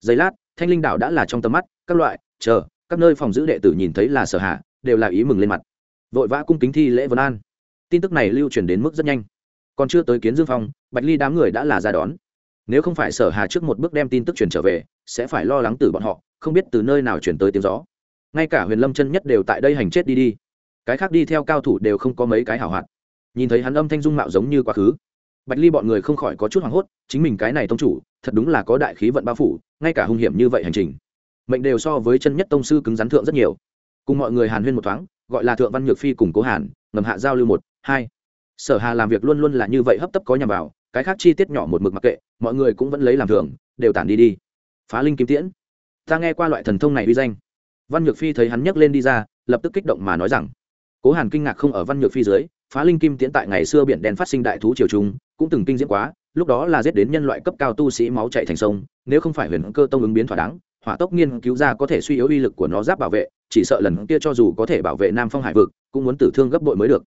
Giây lát, thanh linh đảo đã là trong tầm mắt, các loại, chờ, các nơi phòng giữ đệ tử nhìn thấy là sở hà, đều là ý mừng lên mặt. Vội vã cung kính thi lễ vân an. Tin tức này lưu truyền đến mức rất nhanh còn chưa tới kiến dương phong, bạch ly đám người đã là ra đón. Nếu không phải sở hà trước một bước đem tin tức truyền trở về, sẽ phải lo lắng từ bọn họ, không biết từ nơi nào chuyển tới tiếng gió. Ngay cả huyền lâm chân nhất đều tại đây hành chết đi đi. Cái khác đi theo cao thủ đều không có mấy cái hảo hoạt. Nhìn thấy hắn âm thanh dung mạo giống như quá khứ, bạch ly bọn người không khỏi có chút hoảng hốt, chính mình cái này tông chủ, thật đúng là có đại khí vận bao phủ, ngay cả hung hiểm như vậy hành trình, mệnh đều so với chân nhất tông sư cứng rắn thượng rất nhiều. Cùng mọi người hàn huyên một thoáng, gọi là thượng văn nhược phi cùng cố hàn, ngầm hạ giao lưu một, hai sở hà làm việc luôn luôn là như vậy, hấp tấp có nhằm vào, cái khác chi tiết nhỏ một mực mặc kệ, mọi người cũng vẫn lấy làm thường, đều tản đi đi. Phá linh kiếm tiễn. Ta nghe qua loại thần thông này uy danh. Văn nhược phi thấy hắn nhấc lên đi ra, lập tức kích động mà nói rằng, cố hàn kinh ngạc không ở văn nhược phi dưới, phá linh kim tiễn tại ngày xưa biển đen phát sinh đại thú triều trung cũng từng kinh diễn quá, lúc đó là giết đến nhân loại cấp cao tu sĩ máu chạy thành sông, nếu không phải huyền cơ tông ứng biến thỏa đáng, hỏa tốc nghiên cứu ra có thể suy yếu uy lực của nó giáp bảo vệ, chỉ sợ lần kia cho dù có thể bảo vệ nam phong hải vực, cũng muốn tử thương gấp bội mới được.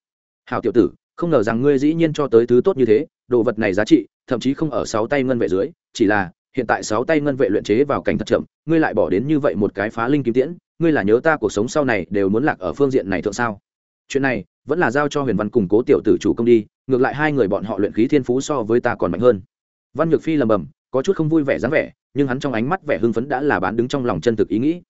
Hào tiểu tử không ngờ rằng ngươi dĩ nhiên cho tới thứ tốt như thế, đồ vật này giá trị, thậm chí không ở sáu tay ngân vệ dưới, chỉ là, hiện tại sáu tay ngân vệ luyện chế vào cảnh thật chậm, ngươi lại bỏ đến như vậy một cái phá linh kim tiễn, ngươi là nhớ ta cuộc sống sau này đều muốn lạc ở phương diện này thượng sao? Chuyện này, vẫn là giao cho huyền văn củng cố tiểu tử chủ công đi, ngược lại hai người bọn họ luyện khí thiên phú so với ta còn mạnh hơn. Văn nhược phi lầm bầm, có chút không vui vẻ dáng vẻ, nhưng hắn trong ánh mắt vẻ hưng phấn đã là bán đứng trong lòng chân thực ý nghĩ.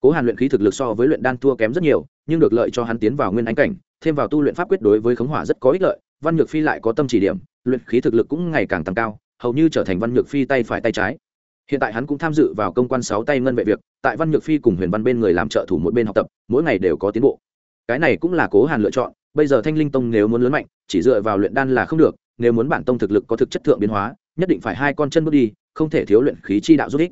Cố hàn luyện khí thực lực so với luyện đan thua kém rất nhiều, nhưng được lợi cho hắn tiến vào nguyên ánh cảnh thêm vào tu luyện pháp quyết đối với khống hỏa rất có ích lợi, văn nhược phi lại có tâm chỉ điểm, luyện khí thực lực cũng ngày càng tăng cao, hầu như trở thành văn nhược phi tay phải tay trái. Hiện tại hắn cũng tham dự vào công quan sáu tay ngân vệ việc, tại văn nhược phi cùng huyền văn bên người làm trợ thủ một bên học tập, mỗi ngày đều có tiến bộ. Cái này cũng là cố hàn lựa chọn, bây giờ thanh linh tông nếu muốn lớn mạnh, chỉ dựa vào luyện đan là không được, nếu muốn bản tông thực lực có thực chất thượng biến hóa, nhất định phải hai con chân bước đi, không thể thiếu luyện khí chi đạo giúp ích.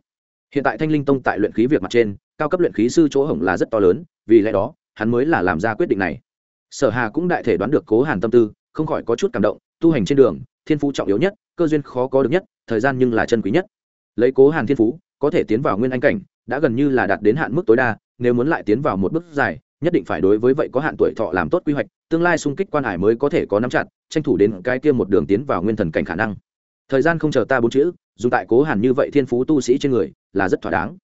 Hiện tại thanh linh tông tại luyện khí việc mặt trên, cao cấp luyện khí sư chỗ hổng là rất to lớn, vì lẽ đó, hắn mới là làm ra quyết định này sở hà cũng đại thể đoán được cố hàn tâm tư, không khỏi có chút cảm động, tu hành trên đường, thiên phú trọng yếu nhất, cơ duyên khó có được nhất, thời gian nhưng là chân quý nhất. Lấy cố hàn thiên phú, có thể tiến vào nguyên anh cảnh, đã gần như là đạt đến hạn mức tối đa, nếu muốn lại tiến vào một bước dài, nhất định phải đối với vậy có hạn tuổi thọ làm tốt quy hoạch, tương lai xung kích quan hải mới có thể có nắm chặt, tranh thủ đến cái kia một đường tiến vào nguyên thần cảnh khả năng. Thời gian không chờ ta bốn chữ, dùng tại cố hàn như vậy thiên phú tu sĩ trên người, là rất thỏa đáng.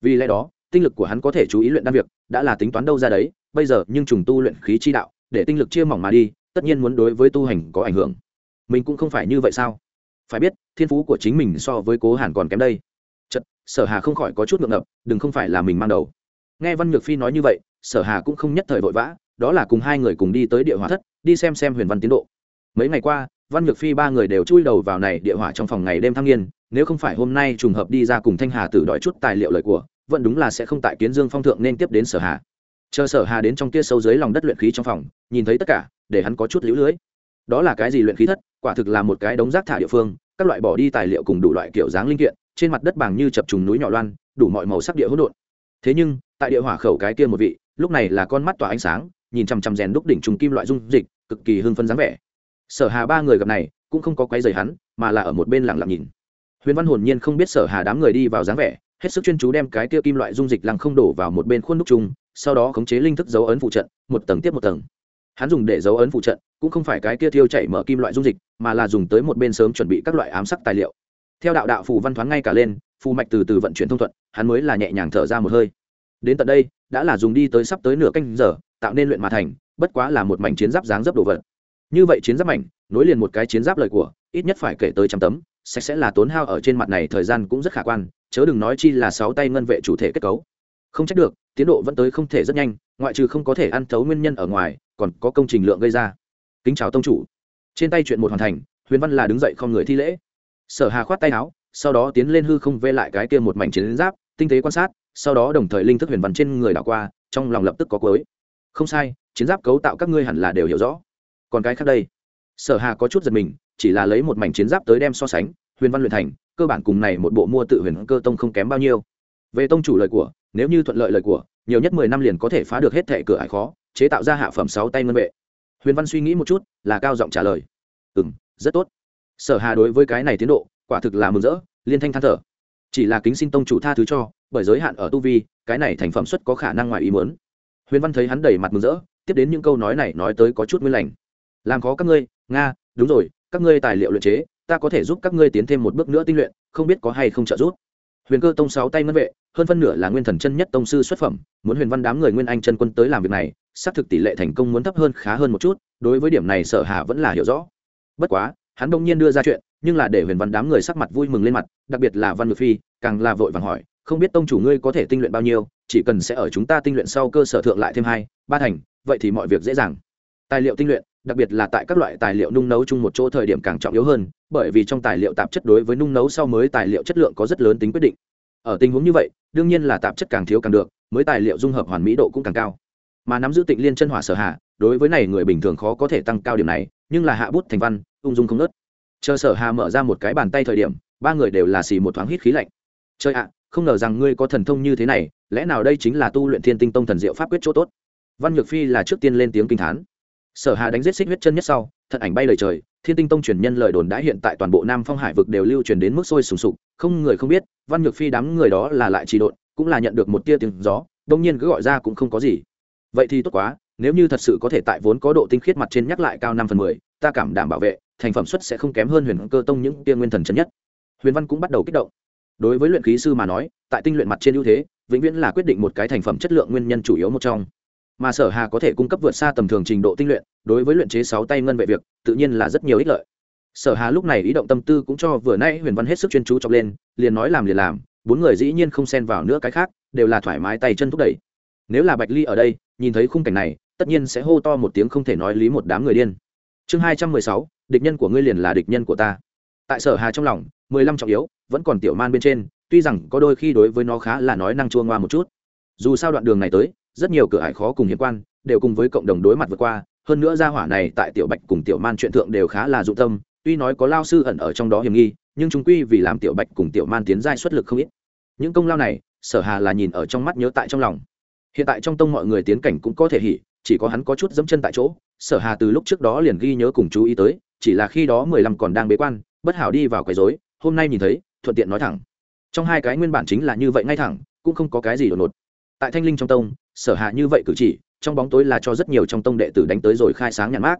Vì lẽ đó, tinh lực của hắn có thể chú ý luyện đan việc, đã là tính toán đâu ra đấy, bây giờ nhưng trùng tu luyện khí chi đạo để tinh lực chia mỏng mà đi, tất nhiên muốn đối với tu hành có ảnh hưởng. Mình cũng không phải như vậy sao? Phải biết, thiên phú của chính mình so với cố hàn còn kém đây. Chật, sở hà không khỏi có chút ngượng ngập, đừng không phải là mình mang đầu. Nghe văn nhược phi nói như vậy, sở hà cũng không nhất thời vội vã, đó là cùng hai người cùng đi tới địa hỏa thất, đi xem xem huyền văn tiến độ. Mấy ngày qua, văn nhược phi ba người đều chui đầu vào này địa hỏa trong phòng ngày đêm thăng nghiên nếu không phải hôm nay trùng hợp đi ra cùng thanh hà tử đòi chút tài liệu lời của, vẫn đúng là sẽ không tại kiến dương phong thượng nên tiếp đến sở hà chờ sở hà đến trong kia sâu dưới lòng đất luyện khí trong phòng, nhìn thấy tất cả, để hắn có chút lũ lưới. Đó là cái gì luyện khí thất? Quả thực là một cái đống rác thả địa phương, các loại bỏ đi tài liệu cùng đủ loại kiểu dáng linh kiện, trên mặt đất bằng như chập trùng núi nhỏ loan, đủ mọi màu sắc địa hỗn độn. Thế nhưng, tại địa hỏa khẩu cái kia một vị, lúc này là con mắt tỏa ánh sáng, nhìn chằm chằm rèn đúc đỉnh trùng kim loại dung dịch, cực kỳ hưng phân dáng vẻ. Sở hà ba người gặp này, cũng không có quấy rầy hắn, mà là ở một bên lặng lặng nhìn. Huyền văn hồn nhiên không biết sở hà đám người đi vào dáng vẻ hết sức chuyên chú đem cái kia kim loại dung dịch lăng không đổ vào một bên khuôn đúc chung, sau đó khống chế linh thức dấu ấn phụ trận, một tầng tiếp một tầng. Hắn dùng để dấu ấn phụ trận, cũng không phải cái kia thiêu chảy mở kim loại dung dịch, mà là dùng tới một bên sớm chuẩn bị các loại ám sắc tài liệu. Theo đạo đạo phù văn thoáng ngay cả lên, phù mạch từ từ vận chuyển thông thuận, hắn mới là nhẹ nhàng thở ra một hơi. Đến tận đây, đã là dùng đi tới sắp tới nửa canh giờ, tạo nên luyện mà thành, bất quá là một mảnh chiến giáp dáng dấp đồ vật. Như vậy chiến giáp mảnh, nối liền một cái chiến giáp lời của, ít nhất phải kể tới trăm tấm, sạch sẽ là tốn hao ở trên mặt này thời gian cũng rất khả quan chớ đừng nói chi là sáu tay ngân vệ chủ thể kết cấu. Không trách được, tiến độ vẫn tới không thể rất nhanh, ngoại trừ không có thể ăn thấu nguyên nhân ở ngoài, còn có công trình lượng gây ra. Kính chào tông chủ. Trên tay chuyện một hoàn thành, huyền văn là đứng dậy không người thi lễ. Sở hà khoát tay áo, sau đó tiến lên hư không vê lại cái kia một mảnh chiến giáp, tinh tế quan sát, sau đó đồng thời linh thức huyền văn trên người đảo qua, trong lòng lập tức có cuối. Không sai, chiến giáp cấu tạo các ngươi hẳn là đều hiểu rõ. Còn cái khác đây. Sở hà có chút giật mình, chỉ là lấy một mảnh chiến giáp tới đem so sánh, huyền văn luyện thành cơ bản cùng này một bộ mua tự huyền cơ tông không kém bao nhiêu. Về tông chủ lời của, nếu như thuận lợi lời của, nhiều nhất mười năm liền có thể phá được hết thệ cửa ải khó, chế tạo ra hạ phẩm sáu tay ngân vệ. Huyền văn suy nghĩ một chút, là cao giọng trả lời. Ừ m rất tốt. Sở hà đối với cái này tiến độ, quả thực là mừng rỡ, liên thanh than thở. Chỉ là kính xin tông chủ tha thứ cho, bởi giới hạn ở tu vi, cái này thành phẩm xuất có khả năng ngoài ý muốn. Huyền văn thấy hắn đầy mặt mừng rỡ, tiếp đến những câu nói này nói tới có chút nguyên lành. Làm khó các ngươi, nga, đúng rồi, các ngươi tài liệu luyện chế ta có thể giúp các ngươi tiến thêm một bước nữa tinh luyện, không biết có hay không trợ giúp. Huyền cơ tông sáu tay ngân vệ, hơn phân nửa là nguyên thần chân nhất tông sư xuất phẩm, muốn huyền văn đám người nguyên anh chân quân tới làm việc này, xác thực tỷ lệ thành công muốn thấp hơn khá hơn một chút, đối với điểm này sở hà vẫn là hiểu rõ. Bất quá, hắn đông nhiên đưa ra chuyện, nhưng là để huyền văn đám người sắc mặt vui mừng lên mặt, đặc biệt là văn ngược phi, càng là vội vàng hỏi, không biết tông chủ ngươi có thể tinh luyện bao nhiêu, chỉ cần sẽ ở chúng ta tinh luyện sau cơ sở thượng lại thêm hai, ba thành, vậy thì mọi việc dễ dàng. Tài liệu tinh luyện đặc biệt là tại các loại tài liệu nung nấu chung một chỗ thời điểm càng trọng yếu hơn, bởi vì trong tài liệu tạp chất đối với nung nấu sau mới tài liệu chất lượng có rất lớn tính quyết định. Ở tình huống như vậy, đương nhiên là tạp chất càng thiếu càng được, mới tài liệu dung hợp hoàn mỹ độ cũng càng cao. Mà nắm giữ tịnh liên chân hỏa sở hạ, đối với này người bình thường khó có thể tăng cao điểm này, nhưng là hạ bút thành văn, ung dung không nớt chờ sở hà mở ra một cái bàn tay thời điểm, ba người đều là xì một thoáng hít khí lạnh. Chơi ạ, không ngờ rằng ngươi có thần thông như thế này, lẽ nào đây chính là tu luyện thiên tinh tông thần diệu pháp quyết chỗ tốt? Văn nhược phi là trước tiên lên tiếng kinh thán sở hà đánh giết xích huyết chân nhất sau thận ảnh bay lời trời, thiên tinh tông truyền nhân lời đồn đã hiện tại toàn bộ nam phong hải vực đều lưu truyền đến mức sôi sùng sục, không người không biết, văn nhược phi đám người đó là lại trì độn, cũng là nhận được một tia tiếng gió đông nhiên cứ gọi ra cũng không có gì. Vậy thì tốt quá, nếu như thật sự có thể tại vốn có độ tinh khiết mặt trên nhắc lại cao năm phần mười, ta cảm đảm bảo vệ, thành phẩm xuất sẽ không kém hơn huyền cơ tông những tia nguyên thần chân nhất. Huyền văn cũng bắt đầu kích động. Đối với luyện khí sư mà nói, tại tinh luyện mặt trên ưu thế, vĩnh viễn là quyết định một cái thành phẩm chất lượng nguyên nhân chủ yếu một trong mà sở hà có thể cung cấp vượt xa tầm thường trình độ tinh luyện, đối với luyện chế sáu tay ngân vệ việc, tự nhiên là rất nhiều ích lợi. Sở hà lúc này ý động tâm tư cũng cho vừa nãy huyền văn hết sức chuyên chú chọc lên, liền nói làm liền làm, bốn người dĩ nhiên không xen vào nữa cái khác, đều là thoải mái tay chân thúc đẩy. Nếu là bạch ly ở đây, nhìn thấy khung cảnh này, tất nhiên sẽ hô to một tiếng không thể nói lý một đám người điên. Chương hai trăm mười sáu, địch nhân của ngươi liền là địch nhân của ta. Tại sở hà trong lòng, mười lăm trọng yếu, vẫn còn tiểu man bên trên, tuy rằng có đôi khi đối với nó khá là nói năng chua ngoa một chút. Dù sao đoạn đường này tới rất nhiều cửa ải khó cùng hiệp quan, đều cùng với cộng đồng đối mặt vượt qua. Hơn nữa gia hỏa này tại tiểu bạch cùng tiểu man chuyện thượng đều khá là dụng tâm, tuy nói có lao sư ẩn ở trong đó hiểm nghi, nhưng chúng quy vì làm tiểu bạch cùng tiểu man tiến giai xuất lực không ít. Những công lao này, sở hà là nhìn ở trong mắt nhớ tại trong lòng. Hiện tại trong tông mọi người tiến cảnh cũng có thể hỉ, chỉ có hắn có chút dẫm chân tại chỗ. Sở hà từ lúc trước đó liền ghi nhớ cùng chú ý tới, chỉ là khi đó mười lăm còn đang bế quan, bất hảo đi vào quấy rối, hôm nay nhìn thấy, thuận tiện nói thẳng. Trong hai cái nguyên bản chính là như vậy ngay thẳng, cũng không có cái gì đột ngột. Tại thanh linh trong tông sở hà như vậy cử chỉ, trong bóng tối là cho rất nhiều trong tông đệ tử đánh tới rồi khai sáng nhãn mát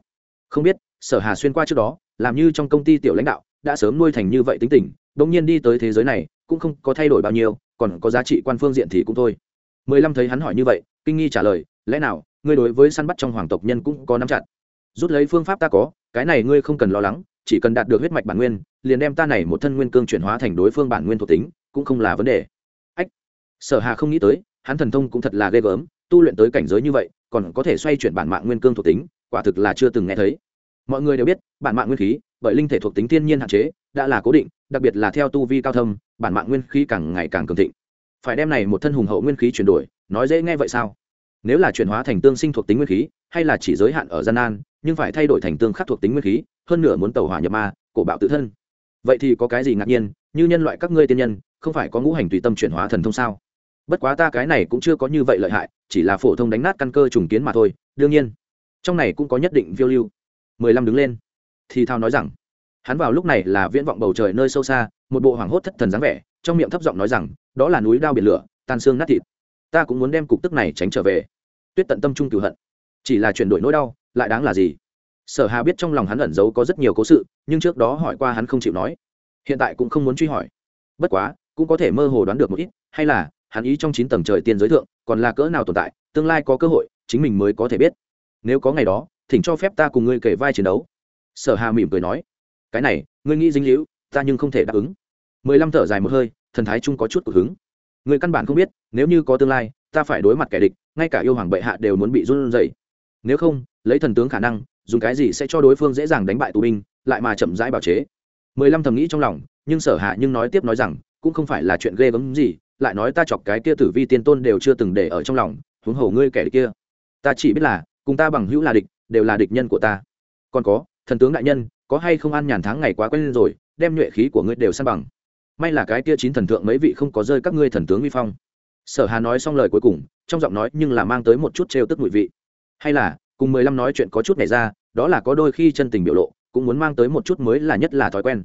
không biết, sở hà xuyên qua trước đó, làm như trong công ty tiểu lãnh đạo, đã sớm nuôi thành như vậy tính tình đống nhiên đi tới thế giới này, cũng không có thay đổi bao nhiêu, còn có giá trị quan phương diện thì cũng thôi. Mười lăm thấy hắn hỏi như vậy, kinh nghi trả lời, lẽ nào, ngươi đối với săn bắt trong hoàng tộc nhân cũng có nắm chặt? Rút lấy phương pháp ta có, cái này ngươi không cần lo lắng, chỉ cần đạt được huyết mạch bản nguyên, liền đem ta này một thân nguyên cương chuyển hóa thành đối phương bản nguyên thuộc tính, cũng không là vấn đề. Ách, sở hà không nghĩ tới hắn thần thông cũng thật là ghê gớm, tu luyện tới cảnh giới như vậy, còn có thể xoay chuyển bản mạng nguyên cương thuộc tính, quả thực là chưa từng nghe thấy. Mọi người đều biết, bản mạng nguyên khí, bởi linh thể thuộc tính thiên nhiên hạn chế, đã là cố định, đặc biệt là theo tu vi cao thâm, bản mạng nguyên khí càng ngày càng cường thịnh. Phải đem này một thân hùng hậu nguyên khí chuyển đổi, nói dễ nghe vậy sao? Nếu là chuyển hóa thành tương sinh thuộc tính nguyên khí, hay là chỉ giới hạn ở gian nan, nhưng phải thay đổi thành tương khắc thuộc tính nguyên khí, hơn nửa muốn tàu hỏa nhập ma, cổ bạo tự thân. Vậy thì có cái gì ngạc nhiên, như nhân loại các ngươi tiên nhân, không phải có ngũ hành tùy tâm chuyển hóa thần thông sao? Bất quá ta cái này cũng chưa có như vậy lợi hại, chỉ là phổ thông đánh nát căn cơ trùng kiến mà thôi, đương nhiên. Trong này cũng có nhất định phiêu lưu. Mười lăm đứng lên. Thì thao nói rằng, hắn vào lúc này là viễn vọng bầu trời nơi sâu xa, một bộ hoảng hốt thất thần dáng vẻ, trong miệng thấp giọng nói rằng, đó là núi đao biển lửa, tan xương nát thịt. Ta cũng muốn đem cục tức này tránh trở về. Tuyết tận tâm trung cửu hận. Chỉ là chuyển đổi nỗi đau, lại đáng là gì? Sở hà biết trong lòng hắn ẩn giấu có rất nhiều cố sự, nhưng trước đó hỏi qua hắn không chịu nói. Hiện tại cũng không muốn truy hỏi. Bất quá, cũng có thể mơ hồ đoán được một ít, hay là hắn ý trong chín tầng trời tiên giới thượng, còn là cỡ nào tồn tại, tương lai có cơ hội, chính mình mới có thể biết. Nếu có ngày đó, thỉnh cho phép ta cùng ngươi kể vai chiến đấu. Sở hà mỉm cười nói. Cái này, ngươi nghĩ dính liễu ta nhưng không thể đáp ứng. Mười lăm thở dài một hơi, thần thái trung có chút cực hứng. Người căn bản không biết, nếu như có tương lai, ta phải đối mặt kẻ địch, ngay cả yêu hoàng bệ hạ đều muốn bị run rẩy. Nếu không, lấy thần tướng khả năng, dùng cái gì sẽ cho đối phương dễ dàng đánh bại tù binh, lại mà chậm rãi bào chế? Mười lăm thầm nghĩ trong lòng, nhưng sở hạ nhưng nói tiếp nói rằng, cũng không phải là chuyện ghê gớm gì lại nói ta chọc cái kia tử vi tiên tôn đều chưa từng để ở trong lòng, huống hồ ngươi kẻ địch kia. Ta chỉ biết là, cùng ta bằng hữu là địch, đều là địch nhân của ta. Còn có, thần tướng đại nhân, có hay không ăn nhàn tháng ngày quá quen rồi, đem nhuệ khí của ngươi đều san bằng. May là cái kia chín thần thượng mấy vị không có rơi các ngươi thần tướng vi phong. Sở hà nói xong lời cuối cùng, trong giọng nói nhưng là mang tới một chút trêu tức ngụy vị. Hay là, cùng mười lăm nói chuyện có chút này ra, đó là có đôi khi chân tình biểu lộ, cũng muốn mang tới một chút mới là nhất là thói quen.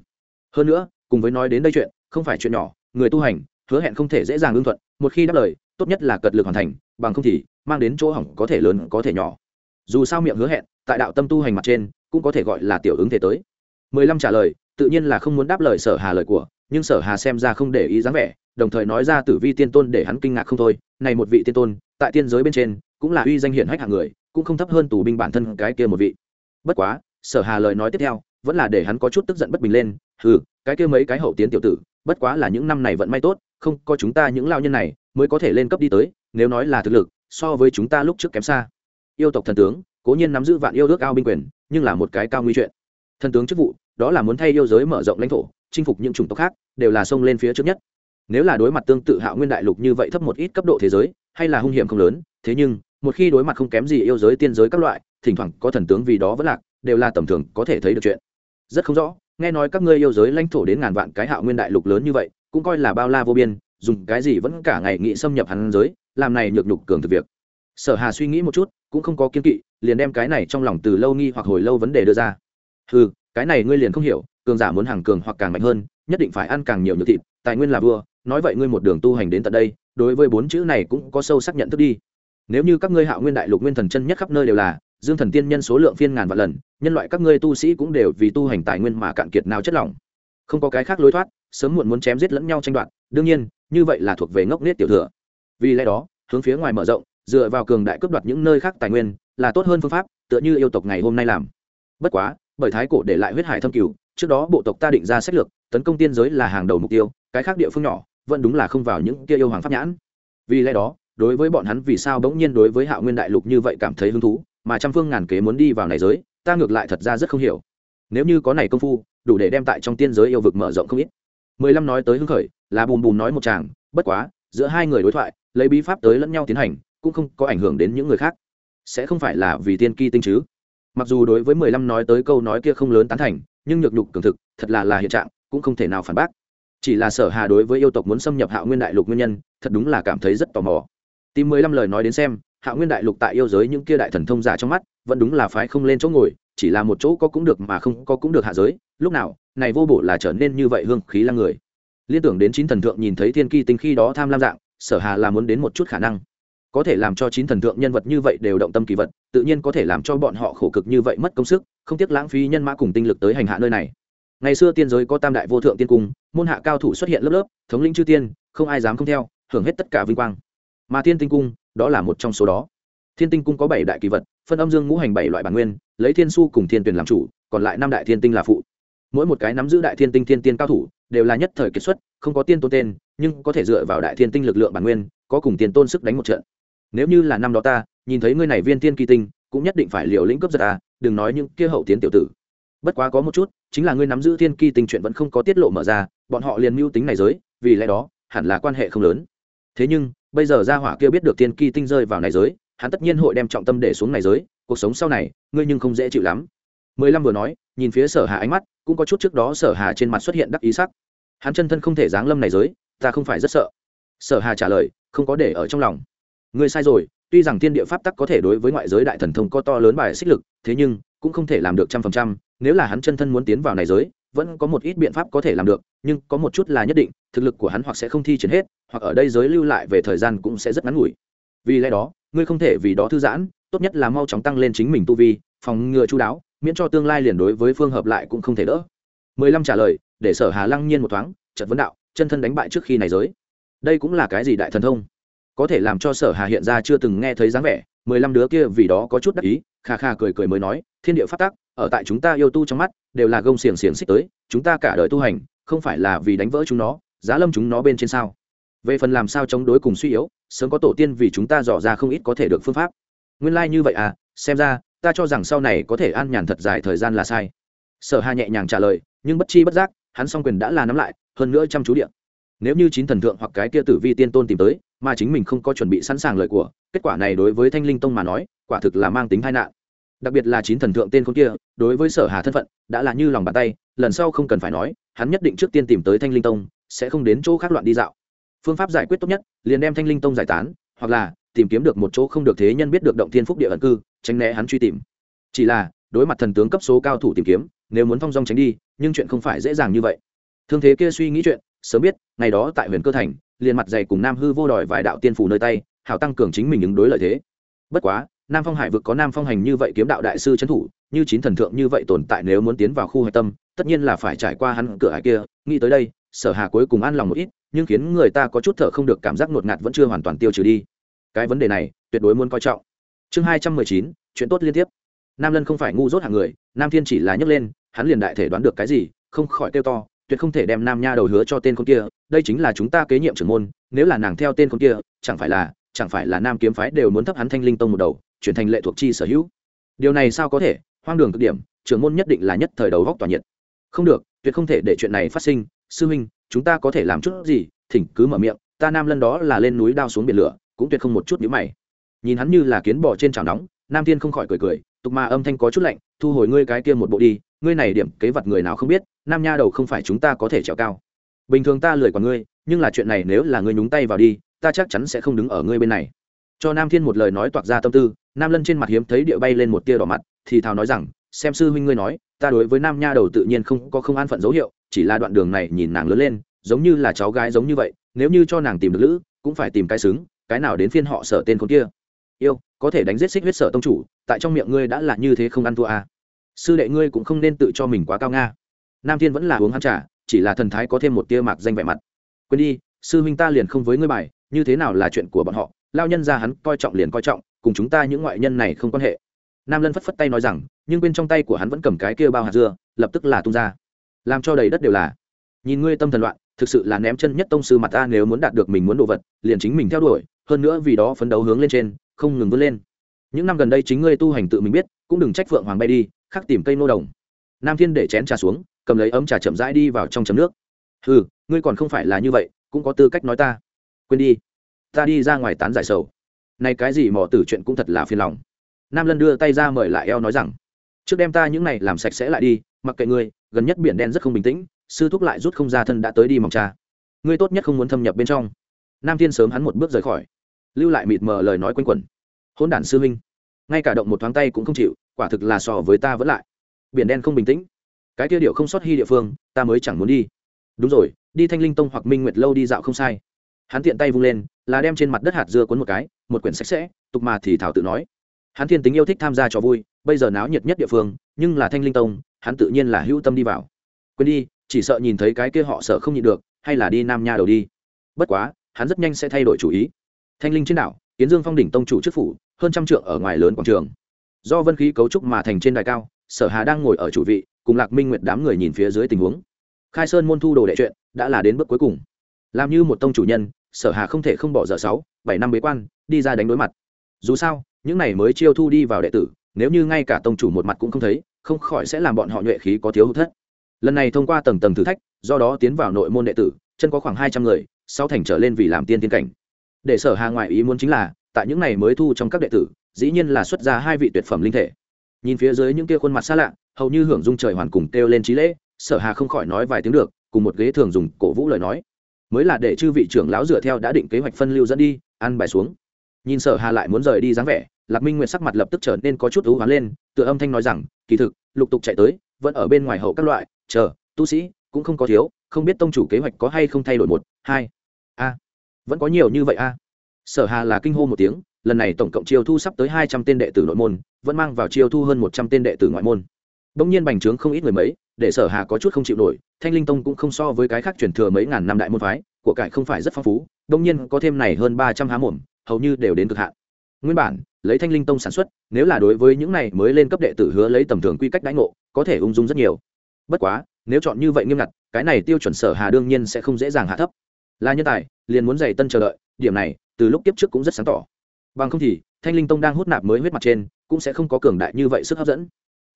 Hơn nữa, cùng với nói đến đây chuyện, không phải chuyện nhỏ, người tu hành hứa hẹn không thể dễ dàng ưng thuận, một khi đáp lời, tốt nhất là cật lực hoàn thành, bằng không thì mang đến chỗ hỏng có thể lớn, có thể nhỏ. Dù sao miệng hứa hẹn, tại đạo tâm tu hành mặt trên, cũng có thể gọi là tiểu ứng thể tới. Mười lăm trả lời, tự nhiên là không muốn đáp lời sở hà lời của, nhưng sở hà xem ra không để ý dáng vẻ, đồng thời nói ra tử vi tiên tôn để hắn kinh ngạc không thôi. Này một vị tiên tôn, tại tiên giới bên trên, cũng là uy danh hiển hách hạng người, cũng không thấp hơn tù binh bản thân cái kia một vị. Bất quá, sở hà lời nói tiếp theo, vẫn là để hắn có chút tức giận bất bình lên. Ừ cái kia mấy cái hậu tiến tiểu tử, bất quá là những năm này vẫn may tốt không có chúng ta những lao nhân này mới có thể lên cấp đi tới, nếu nói là thực lực, so với chúng ta lúc trước kém xa. Yêu tộc thần tướng, cố nhiên nắm giữ vạn yêu ước ao binh quyền, nhưng là một cái cao nguy chuyện. Thần tướng chức vụ, đó là muốn thay yêu giới mở rộng lãnh thổ, chinh phục những chủng tộc khác, đều là xông lên phía trước nhất. Nếu là đối mặt tương tự hạo nguyên đại lục như vậy thấp một ít cấp độ thế giới, hay là hung hiểm không lớn, thế nhưng, một khi đối mặt không kém gì yêu giới tiên giới các loại, thỉnh thoảng có thần tướng vì đó vẫn lạc, đều là tầm thường có thể thấy được chuyện. Rất không rõ, nghe nói các ngươi yêu giới lãnh thổ đến ngàn vạn cái hạo nguyên đại lục lớn như vậy cũng coi là bao la vô biên, dùng cái gì vẫn cả ngày nghị xâm nhập hắn giới, làm này nhược nhục cường thực việc. Sở hà suy nghĩ một chút, cũng không có kiên kỵ, liền đem cái này trong lòng từ lâu nghi hoặc hồi lâu vấn đề đưa ra. Ừ cái này ngươi liền không hiểu, cường giả muốn hàng cường hoặc càng mạnh hơn, nhất định phải ăn càng nhiều nhược thịt, tài nguyên là vua, nói vậy ngươi một đường tu hành đến tận đây, đối với bốn chữ này cũng có sâu sắc nhận thức đi. Nếu như các ngươi hạo nguyên đại lục nguyên thần chân nhất khắp nơi đều là, dương thần tiên nhân số lượng phiên ngàn vạn lần, nhân loại các ngươi tu sĩ cũng đều vì tu hành tài nguyên mà cạn kiệt nào chất lỏng. Không có cái khác lối thoát sớm muộn muốn chém giết lẫn nhau tranh đoạt, đương nhiên, như vậy là thuộc về ngốc nết tiểu thừa. Vì lẽ đó, hướng phía ngoài mở rộng, dựa vào cường đại cướp đoạt những nơi khác tài nguyên, là tốt hơn phương pháp, tựa như yêu tộc ngày hôm nay làm. Bất quá, bởi thái cổ để lại huyết hải thâm cửu, trước đó bộ tộc ta định ra sách lược, tấn công tiên giới là hàng đầu mục tiêu, cái khác địa phương nhỏ, vẫn đúng là không vào những kia yêu hoàng pháp nhãn. Vì lẽ đó, đối với bọn hắn vì sao bỗng nhiên đối với hạo nguyên đại lục như vậy cảm thấy hứng thú, mà trăm phương ngàn kế muốn đi vào này giới, ta ngược lại thật ra rất không hiểu. Nếu như có này công phu, đủ để đem tại trong tiên giới yêu vực mở rộng không ít mười lăm nói tới hứng khởi, là bùm bùm nói một chàng bất quá, giữa hai người đối thoại, lấy bí pháp tới lẫn nhau tiến hành, cũng không có ảnh hưởng đến những người khác. Sẽ không phải là vì tiên ki tinh chứ. Mặc dù đối với mười lăm nói tới câu nói kia không lớn tán thành, nhưng nhược nhục cường thực, thật là là hiện trạng, cũng không thể nào phản bác. Chỉ là sở hà đối với yêu tộc muốn xâm nhập hạo nguyên đại lục nguyên nhân, thật đúng là cảm thấy rất tò mò. Tìm mười lăm lời nói đến xem, hạo nguyên đại lục tại yêu giới những kia đại thần thông giả trong mắt, vẫn đúng là phái không lên chỗ ngồi, chỉ là một chỗ có cũng được mà không có cũng được hạ giới, lúc nào này vô bổ là trở nên như vậy hương khí là người. Liên tưởng đến chín thần thượng nhìn thấy thiên kỳ tinh khi đó tham lam dạng, sở hà là muốn đến một chút khả năng. Có thể làm cho chín thần thượng nhân vật như vậy đều động tâm kỳ vật, tự nhiên có thể làm cho bọn họ khổ cực như vậy mất công sức, không tiếc lãng phí nhân mã cùng tinh lực tới hành hạ nơi này. Ngày xưa tiên giới có tam đại vô thượng tiên cung, môn hạ cao thủ xuất hiện lớp lớp, thống lĩnh chư tiên, không ai dám không theo, hưởng hết tất cả vinh quang. Mà thiên tinh cung, đó là một trong số đó. Thiên tinh cung có bảy đại kỳ vật, phân âm dương ngũ hành bảy loại bản nguyên, lấy thiên su cùng thiên tuyển làm chủ, còn lại năm đại thiên tinh là phụ mỗi một cái nắm giữ đại thiên tinh thiên tiên cao thủ đều là nhất thời kiệt xuất, không có tiên tôn tên, nhưng có thể dựa vào đại thiên tinh lực lượng bản nguyên, có cùng tiền tôn sức đánh một trận. Nếu như là năm đó ta, nhìn thấy ngươi này viên tiên kỳ tinh, cũng nhất định phải liều lĩnh cướp giật ta, đừng nói những kia hậu tiến tiểu tử. Bất quá có một chút, chính là ngươi nắm giữ thiên kỳ tinh chuyện vẫn không có tiết lộ mở ra, bọn họ liền mưu tính này giới, vì lẽ đó, hẳn là quan hệ không lớn. Thế nhưng, bây giờ gia hỏa kia biết được thiên kỳ tinh rơi vào này giới, hắn tất nhiên hội đem trọng tâm để xuống này giới, cuộc sống sau này, ngươi nhưng không dễ chịu lắm mười lăm vừa nói, nhìn phía sở hà ánh mắt, cũng có chút trước đó sở hà trên mặt xuất hiện đắc ý sắc. Hắn chân thân không thể giáng lâm này giới, ta không phải rất sợ. Sở hà trả lời, không có để ở trong lòng. Ngươi sai rồi, tuy rằng thiên địa pháp tắc có thể đối với ngoại giới đại thần thông có to lớn bài xích lực, thế nhưng, cũng không thể làm được trăm phần trăm. Nếu là hắn chân thân muốn tiến vào này giới, vẫn có một ít biện pháp có thể làm được, nhưng có một chút là nhất định, thực lực của hắn hoặc sẽ không thi triển hết, hoặc ở đây giới lưu lại về thời gian cũng sẽ rất ngắn ngủi. Vì lẽ đó, ngươi không thể vì đó thư giãn, tốt nhất là mau chóng tăng lên chính mình tu vi, phòng ngừa chú đáo miễn cho tương lai liền đối với phương hợp lại cũng không thể đỡ. Mười lăm trả lời, để sở hà lăng nhiên một thoáng, chợt vấn đạo, chân thân đánh bại trước khi này giới. Đây cũng là cái gì đại thần thông? Có thể làm cho sở hà hiện ra chưa từng nghe thấy dáng vẻ, mười lăm đứa kia vì đó có chút đắc ý, kha kha cười cười mới nói, thiên địa phát tác ở tại chúng ta yêu tu trong mắt, đều là gông xiềng xiềng xích tới, chúng ta cả đời tu hành, không phải là vì đánh vỡ chúng nó, giá lâm chúng nó bên trên sao? Về phần làm sao chống đối cùng suy yếu, sớm có tổ tiên vì chúng ta dò ra không ít có thể được phương pháp. Nguyên lai như vậy à xem ra ta cho rằng sau này có thể an nhàn thật dài thời gian là sai. Sở hà nhẹ nhàng trả lời, nhưng bất chi bất giác, hắn song quyền đã là nắm lại, hơn nữa chăm chú điện nếu như chín thần thượng hoặc cái kia tử vi tiên tôn tìm tới, mà chính mình không có chuẩn bị sẵn sàng lời của, kết quả này đối với thanh linh tông mà nói, quả thực là mang tính tai nạn. Đặc biệt là chín thần thượng tên con kia, đối với sở hà thân phận, đã là như lòng bàn tay, lần sau không cần phải nói, hắn nhất định trước tiên tìm tới thanh linh tông, sẽ không đến chỗ khác loạn đi dạo. Phương pháp giải quyết tốt nhất, liền đem thanh linh tông giải tán, hoặc là tìm kiếm được một chỗ không được thế nhân biết được động thiên phúc địa ẩn cư tránh né hắn truy tìm. Chỉ là, đối mặt thần tướng cấp số cao thủ tìm kiếm, nếu muốn phong dong tránh đi, nhưng chuyện không phải dễ dàng như vậy. Thương thế kia suy nghĩ chuyện, sớm biết, ngày đó tại huyền cơ thành, liền mặt dày cùng nam hư vô đòi vài đạo tiên phủ nơi tay, hảo tăng cường chính mình ứng đối lợi thế. Bất quá, nam phong hải vực có nam phong hành như vậy kiếm đạo đại sư trấn thủ, như chín thần thượng như vậy tồn tại nếu muốn tiến vào khu hạch tâm, tất nhiên là phải trải qua hắn cửa hải kia, nghĩ tới đây, sở hà cuối cùng an lòng một ít, nhưng khiến người ta có chút thở không được cảm giác ngột ngạt vẫn chưa hoàn toàn tiêu trừ đi. Cái vấn đề này, tuyệt đối muốn coi trọng chương hai trăm mười chín, chuyện tốt liên tiếp. Nam lân không phải ngu dốt hạng người, nam thiên chỉ là nhấc lên, hắn liền đại thể đoán được cái gì, không khỏi kêu to, tuyệt không thể đem nam nha đầu hứa cho tên con kia, đây chính là chúng ta kế nhiệm trưởng môn, nếu là nàng theo tên con kia, chẳng phải là, chẳng phải là nam kiếm phái đều muốn thấp hắn thanh linh tông một đầu, chuyển thành lệ thuộc chi sở hữu. Điều này sao có thể, hoang đường cực điểm, trưởng môn nhất định là nhất thời đầu góc tỏa nhiệt. Không được, tuyệt không thể để chuyện này phát sinh. Sư huynh, chúng ta có thể làm chút gì? Thỉnh cứ mở miệng, ta nam lân đó là lên núi đao xuống biển lửa, cũng tuyệt không một chút nhíu mày nhìn hắn như là kiến bò trên chảo nóng, nam thiên không khỏi cười cười, tục mà âm thanh có chút lạnh, thu hồi ngươi cái kia một bộ đi, ngươi này điểm kế vật người nào không biết, nam nha đầu không phải chúng ta có thể trèo cao. Bình thường ta lười còn ngươi, nhưng là chuyện này nếu là ngươi nhúng tay vào đi, ta chắc chắn sẽ không đứng ở ngươi bên này. Cho nam thiên một lời nói toạc ra tâm tư, nam lân trên mặt hiếm thấy địa bay lên một tia đỏ mặt, thì thào nói rằng, xem sư huynh ngươi nói, ta đối với nam nha đầu tự nhiên không có không an phận dấu hiệu, chỉ là đoạn đường này nhìn nàng lớn lên, giống như là cháu gái giống như vậy, nếu như cho nàng tìm được lữ, cũng phải tìm cái xứng, cái nào đến phiên họ sở tên con kia yêu, có thể đánh giết xích huyết sở tông chủ, tại trong miệng ngươi đã là như thế không ăn thua à. sư đệ ngươi cũng không nên tự cho mình quá cao nga. Nam thiên vẫn là uống hắn trà, chỉ là thần thái có thêm một tia mạc danh vẻ mặt. Quên đi, sư huynh ta liền không với ngươi bài, như thế nào là chuyện của bọn họ, lao nhân ra hắn coi trọng liền coi trọng, cùng chúng ta những ngoại nhân này không quan hệ. Nam lân phất phất tay nói rằng, nhưng bên trong tay của hắn vẫn cầm cái kia bao hạt dưa, lập tức là tung ra. Làm cho đầy đất đều là. Nhìn ngươi tâm thần loạn, thực sự là ném chân nhất tông sư mặt ta nếu muốn đạt được mình muốn đồ vật, liền chính mình theo đuổi, hơn nữa vì đó phấn đấu hướng lên trên không ngừng vươn lên. Những năm gần đây chính ngươi tu hành tự mình biết, cũng đừng trách phượng hoàng bay đi, khắc tìm cây nô đồng. Nam thiên để chén trà xuống, cầm lấy ấm trà chậm rãi đi vào trong chấm nước. Ừ ngươi còn không phải là như vậy, cũng có tư cách nói ta. Quên đi. Ta đi ra ngoài tán giải sầu. Này cái gì mò tử chuyện cũng thật là phiền lòng. Nam lân đưa tay ra mời lại eo nói rằng, trước đem ta những này làm sạch sẽ lại đi, mặc kệ ngươi, gần nhất biển đen rất không bình tĩnh, sư thúc lại rút không ra thân đã tới đi mỏng cha ngươi tốt nhất không muốn thâm nhập bên trong. Nam thiên sớm hắn một bước rời khỏi lưu lại mịt mờ lời nói quanh quẩn. Hôn đản sư huynh, ngay cả động một thoáng tay cũng không chịu, quả thực là so với ta vẫn lại. Biển đen không bình tĩnh. Cái kia điệu không sót hy địa phương, ta mới chẳng muốn đi. Đúng rồi, đi thanh linh tông hoặc minh nguyệt lâu đi dạo không sai. Hắn tiện tay vung lên, là đem trên mặt đất hạt dưa cuốn một cái, một quyển sạch sẽ, tục mà thì thảo tự nói. Hắn thiên tính yêu thích tham gia trò vui, bây giờ náo nhiệt nhất địa phương, nhưng là thanh linh tông, hắn tự nhiên là hữu tâm đi vào. Quên đi, chỉ sợ nhìn thấy cái kia họ sợ không nhịn được, hay là đi nam nha đầu đi. Bất quá, hắn rất nhanh sẽ thay đổi chủ ý thanh linh trên đảo, kiến dương phong đỉnh tông chủ chức phủ, hơn trăm trượng ở ngoài lớn quảng trường. Do vân khí cấu trúc mà thành trên đài cao, sở hà đang ngồi ở chủ vị, cùng lạc minh nguyệt đám người nhìn phía dưới tình huống. Khai sơn môn thu đồ đệ chuyện, đã là đến bước cuối cùng. Làm như một tông chủ nhân, sở hà không thể không bỏ giờ sáu, bảy năm bế quan, đi ra đánh đối mặt. Dù sao, những này mới chiêu thu đi vào đệ tử, nếu như ngay cả tông chủ một mặt cũng không thấy, không khỏi sẽ làm bọn họ nhuệ khí có thiếu hụt thất. Lần này thông qua tầng tầng thử thách, do đó tiến vào nội môn đệ tử, chân có khoảng hai trăm người sau thành trở lên vì làm tiên tiên cảnh để sở hà ngoại ý muốn chính là, tại những này mới thu trong các đệ tử, dĩ nhiên là xuất ra hai vị tuyệt phẩm linh thể. Nhìn phía dưới những kia khuôn mặt xa lạ, hầu như hưởng dung trời hoàn cùng kêu lên trí lễ, sở hà không khỏi nói vài tiếng được, cùng một ghế thường dùng cổ vũ lời nói. Mới là để chư vị trưởng lão dựa theo đã định kế hoạch phân lưu dẫn đi ăn bài xuống. Nhìn sở hà lại muốn rời đi dáng vẻ, lạc minh nguyệt sắc mặt lập tức trở nên có chút ưu hoán lên, tựa âm thanh nói rằng, kỳ thực, lục tục chạy tới, vẫn ở bên ngoài hậu các loại, chờ, tu sĩ cũng không có thiếu, không biết tông chủ kế hoạch có hay không thay đổi một, hai vẫn có nhiều như vậy a sở hà là kinh hô một tiếng lần này tổng cộng chiêu thu sắp tới hai trăm tên đệ tử nội môn vẫn mang vào chiêu thu hơn một trăm tên đệ tử ngoại môn bỗng nhiên bành trướng không ít người mấy, để Sở Hà có chút không chịu nổi, Thanh Linh Tông cũng không so với cái khác truyền thừa mấy ngàn năm đại môn phái, của cải không phải rất phong phú, bỗng nhiên có thêm này hơn ba trăm há mồm, hầu như đều đến cực hạn. Nguyên bản, lấy Thanh Linh Tông sản xuất, nếu là đối với những này mới lên cấp đệ tử hứa lấy tầm thường quy cách đãi ngộ, có thể ung dung rất nhiều. Bất quá, nếu chọn như vậy nghiêm ngặt, cái này tiêu chuẩn Sở Hà đương nhiên sẽ không dễ dàng hạ thấp. Là nhân tài, liền muốn dày tân chờ đợi, điểm này, từ lúc tiếp trước cũng rất sáng tỏ. Bằng không thì, Thanh Linh Tông đang hút nạp mới huyết mặt trên, cũng sẽ không có cường đại như vậy sức hấp dẫn.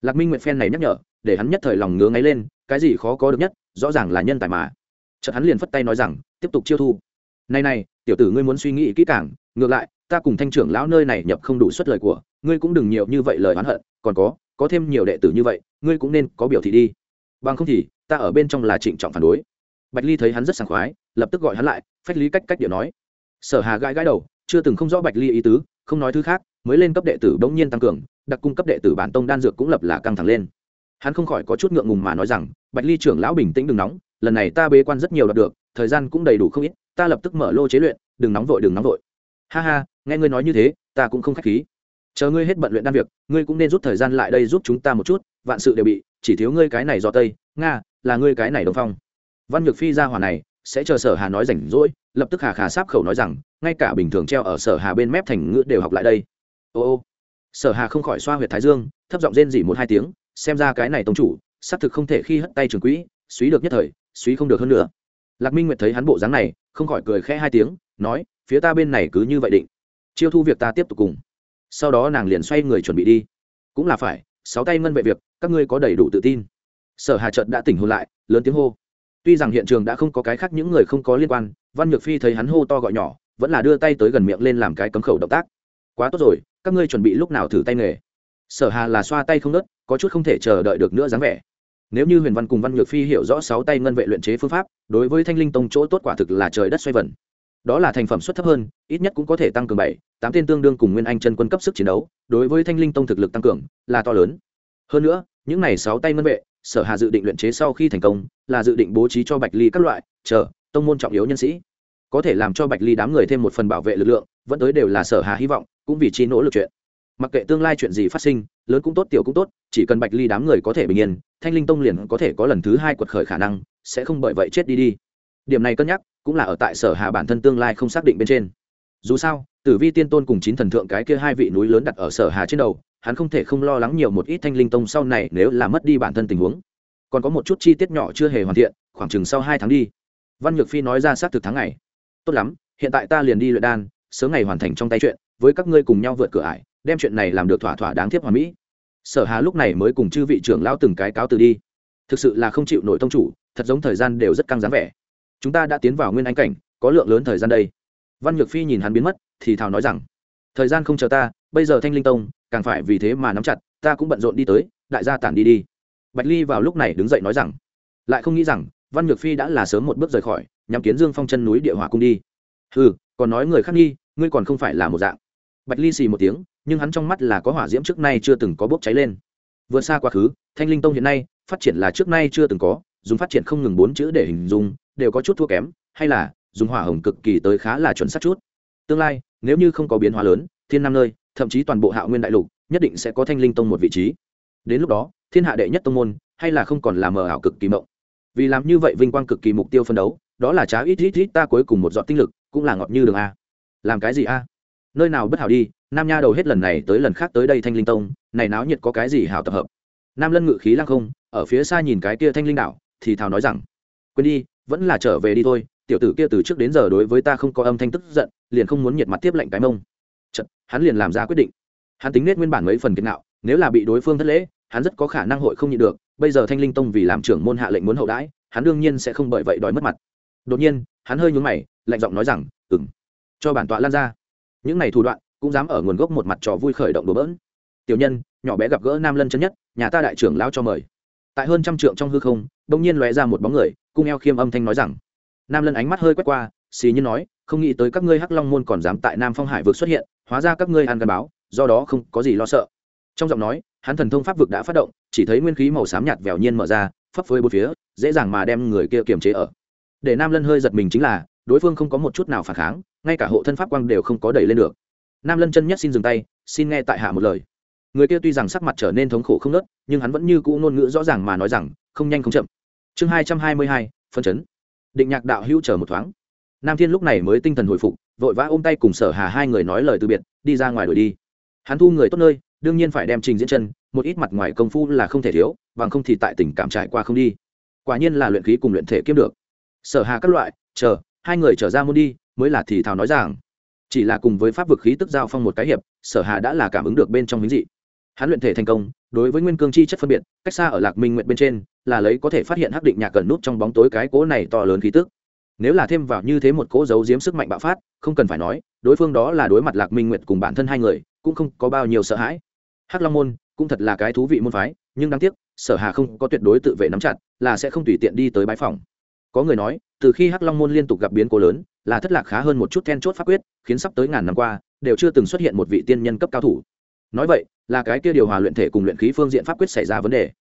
Lạc minh nguyệt phen này nhắc nhở để hắn nhất thời lòng ngứa ngáy lên cái gì khó có được nhất rõ ràng là nhân tài mà. Chợt hắn liền phất tay nói rằng tiếp tục chiêu thu. Này này tiểu tử ngươi muốn suy nghĩ kỹ càng ngược lại ta cùng thanh trưởng lão nơi này nhập không đủ suất lời của ngươi cũng đừng nhiều như vậy lời oán hận còn có có thêm nhiều đệ tử như vậy ngươi cũng nên có biểu thị đi. Bằng không thì ta ở bên trong là trịnh trọng phản đối. Bạch ly thấy hắn rất sảng khoái lập tức gọi hắn lại, phách lý cách cách điệu nói. Sở hà gãi gãi đầu, chưa từng không rõ bạch ly ý tứ, không nói thứ khác, mới lên cấp đệ tử bỗng nhiên tăng cường, đặc cung cấp đệ tử bản tông đan dược cũng lập là căng thẳng lên. Hắn không khỏi có chút ngượng ngùng mà nói rằng, bạch ly trưởng lão bình tĩnh đừng nóng, lần này ta bế quan rất nhiều đạt được, thời gian cũng đầy đủ không ít, ta lập tức mở lô chế luyện, đừng nóng vội, đừng nóng vội. Ha ha, nghe ngươi nói như thế, ta cũng không khách khí. Chờ ngươi hết bận luyện đan việc, ngươi cũng nên rút thời gian lại đây giúp chúng ta một chút, vạn sự đều bị, chỉ thiếu ngươi cái này do tây, nga, là ngươi cái này đồng phong. Văn nhược phi ra hỏa này sẽ chờ sở hà nói rảnh rỗi, lập tức hà khà sáp khẩu nói rằng, ngay cả bình thường treo ở sở hà bên mép thành ngữ đều học lại đây. Ô ô. Sở hà không khỏi xoa huyệt thái dương, thấp giọng rên dỉ một hai tiếng, xem ra cái này tông chủ, xác thực không thể khi hất tay trường quỹ, suý được nhất thời, suý không được hơn nữa. Lạc minh nguyệt thấy hắn bộ dáng này, không khỏi cười khẽ hai tiếng, nói, phía ta bên này cứ như vậy định. Chiêu thu việc ta tiếp tục cùng. Sau đó nàng liền xoay người chuẩn bị đi. Cũng là phải, sáu tay ngân vệ việc, các ngươi có đầy đủ tự tin. Sở hà trận đã tỉnh hôn lại, lớn tiếng hô tuy rằng hiện trường đã không có cái khác những người không có liên quan, văn nhược phi thấy hắn hô to gọi nhỏ, vẫn là đưa tay tới gần miệng lên làm cái cấm khẩu động tác. Quá tốt rồi, các ngươi chuẩn bị lúc nào thử tay nghề? Sở hà là xoa tay không nớt, có chút không thể chờ đợi được nữa dáng vẻ. Nếu như huyền văn cùng văn nhược phi hiểu rõ sáu tay ngân vệ luyện chế phương pháp, đối với thanh linh tông chỗ tốt quả thực là trời đất xoay vần. Đó là thành phẩm suất thấp hơn, ít nhất cũng có thể tăng cường bảy, tám tên tương đương cùng nguyên anh chân quân cấp sức chiến đấu, đối với thanh linh tông thực lực tăng cường là to lớn. Hơn nữa, những này sáu tay ngân vệ sở hà dự định luyện chế sau khi thành công, là dự định bố trí cho bạch ly các loại, chờ, tông môn trọng yếu nhân sĩ. Có thể làm cho bạch ly đám người thêm một phần bảo vệ lực lượng, vẫn tới đều là sở hà hy vọng, cũng vì chi nỗ lực chuyện. Mặc kệ tương lai chuyện gì phát sinh, lớn cũng tốt, tiểu cũng tốt, chỉ cần bạch ly đám người có thể bình yên, thanh linh tông liền có thể có lần thứ hai quật khởi khả năng, sẽ không bởi vậy chết đi đi. Điểm này cân nhắc, cũng là ở tại sở hà bản thân tương lai không xác định bên trên. Dù sao, tử vi tiên tôn cùng chín thần thượng cái kia hai vị núi lớn đặt ở sở hà trên đầu hắn không thể không lo lắng nhiều một ít thanh linh tông sau này nếu là mất đi bản thân tình huống. Còn có một chút chi tiết nhỏ chưa hề hoàn thiện, khoảng chừng sau hai tháng đi. Văn nhược phi nói ra xác thực tháng ngày. Tốt lắm, hiện tại ta liền đi luyện đan, sớm ngày hoàn thành trong tay chuyện, với các ngươi cùng nhau vượt cửa ải, đem chuyện này làm được thỏa thỏa đáng thiếp hòa mỹ. Sở hà lúc này mới cùng chư vị trưởng lao từng cái cáo từ đi. Thực sự là không chịu nổi tông chủ, thật giống thời gian đều rất căng dáng vẻ. Chúng ta đã tiến vào nguyên anh cảnh, có lượng lớn thời gian đây. Văn nhược phi nhìn hắn biến mất, thì thào nói rằng, thời gian không chờ ta, bây giờ thanh linh tông càng phải vì thế mà nắm chặt, ta cũng bận rộn đi tới, đại gia tản đi đi. Bạch ly vào lúc này đứng dậy nói rằng, lại không nghĩ rằng, văn nhược phi đã là sớm một bước rời khỏi nhằm kiến dương phong chân núi địa hỏa cung đi. Ừ còn nói người khác nghi ngươi còn không phải là một dạng. Bạch ly xì một tiếng, nhưng hắn trong mắt là có hỏa diễm trước nay chưa từng có bốc cháy lên. Vượt xa quá khứ, thanh linh tông hiện nay, phát triển là trước nay chưa từng có, dùng phát triển không ngừng bốn chữ để hình dung, đều có chút thua kém, hay là, dùng hỏa hồng cực kỳ tới khá là chuẩn xác chút. Tương lai, nếu như không có biến hóa lớn, thiên nam nơi thậm chí toàn bộ hạo nguyên đại lục nhất định sẽ có thanh linh tông một vị trí. Đến lúc đó, thiên hạ đệ nhất tông môn, hay là không còn là mờ ảo cực kỳ mộng. Vì làm như vậy vinh quang cực kỳ mục tiêu phân đấu, đó là cháo ít ít ít ta cuối cùng một dọn tinh lực, cũng là ngọt như đường a. Làm cái gì a? Nơi nào bất hảo đi, nam nha đầu hết lần này tới lần khác tới đây thanh linh tông, này náo nhiệt có cái gì hảo tập hợp? Nam lân ngự khí lăng không, ở phía xa nhìn cái kia thanh linh đảo, thì thào nói rằng, quên đi, vẫn là trở về đi thôi, tiểu tử kia từ trước đến giờ đối với ta không có âm thanh tức giận, liền không muốn nhiệt mặt tiếp lệnh cái mông hắn liền làm ra quyết định. Hắn tính nết nguyên bản mấy phần kiệt nạo, nếu là bị đối phương thất lễ, hắn rất có khả năng hội không nhịn được, bây giờ thanh linh tông vì làm trưởng môn hạ lệnh muốn hậu đãi, hắn đương nhiên sẽ không bởi vậy đòi mất mặt. Đột nhiên, hắn hơi nhún mày, lạnh giọng nói rằng ừng cho bản tọa lan ra. Những này thủ đoạn, cũng dám ở nguồn gốc một mặt trò vui khởi động đổ bỡn. Tiểu nhân, nhỏ bé gặp gỡ nam lân chân nhất, nhà ta đại trưởng lao cho mời. Tại hơn trăm trượng trong hư không, đông nhiên lóe ra một bóng người, cung eo khiêm âm thanh nói rằng. Nam lân ánh mắt hơi quét qua xì như nói, không nghĩ tới các ngươi hắc long môn còn dám tại nam phong hải vực xuất hiện, hóa ra các ngươi ăn gắn báo, do đó không có gì lo sợ. Trong giọng nói, hắn thần thông pháp vực đã phát động, chỉ thấy nguyên khí màu xám nhạt vẻo nhiên mở ra, phấp phới bốn phía, dễ dàng mà đem người kia kiềm chế ở. Để nam lân hơi giật mình chính là, đối phương không có một chút nào phản kháng, ngay cả hộ thân pháp quang đều không có đẩy lên được. Nam lân chân nhất xin dừng tay, xin nghe tại hạ một lời. Người kia tuy rằng sắc mặt trở nên thống khổ không nớt, nhưng hắn vẫn như cũ ngôn ngữ rõ ràng mà nói rằng, không nhanh không chậm. Chương hai trăm hai mươi hai, phân chấn. Định nhạc đạo hữu chờ một thoáng nam thiên lúc này mới tinh thần hồi phục, vội vã ôm tay cùng sở hà hai người nói lời từ biệt, đi ra ngoài đuổi đi. Hắn thu người tốt nơi, đương nhiên phải đem trình diễn chân, một ít mặt ngoài công phu là không thể thiếu, bằng không thì tại tình cảm trải qua không đi. Quả nhiên là luyện khí cùng luyện thể kiếm được. Sở hà các loại, chờ, hai người trở ra môn đi, mới là thì thào nói rằng, chỉ là cùng với pháp vực khí tức giao phong một cái hiệp, sở hà đã là cảm ứng được bên trong miếng dị. Hắn luyện thể thành công, đối với nguyên cương chi chất phân biệt, cách xa ở lạc minh nguyện bên trên, là lấy có thể phát hiện hắc định nhạc cần nút trong bóng tối cái cố này to lớn khí tức nếu là thêm vào như thế một cỗ dấu diếm sức mạnh bạo phát, không cần phải nói, đối phương đó là đối mặt lạc minh nguyệt cùng bản thân hai người, cũng không có bao nhiêu sợ hãi. Hắc long môn cũng thật là cái thú vị môn phái, nhưng đáng tiếc, sở hà không có tuyệt đối tự vệ nắm chặt, là sẽ không tùy tiện đi tới bãi phòng. Có người nói, từ khi hắc long môn liên tục gặp biến cố lớn, là thất lạc khá hơn một chút then chốt pháp quyết, khiến sắp tới ngàn năm qua, đều chưa từng xuất hiện một vị tiên nhân cấp cao thủ. Nói vậy, là cái kia điều hòa luyện thể cùng luyện khí phương diện pháp quyết xảy ra vấn đề.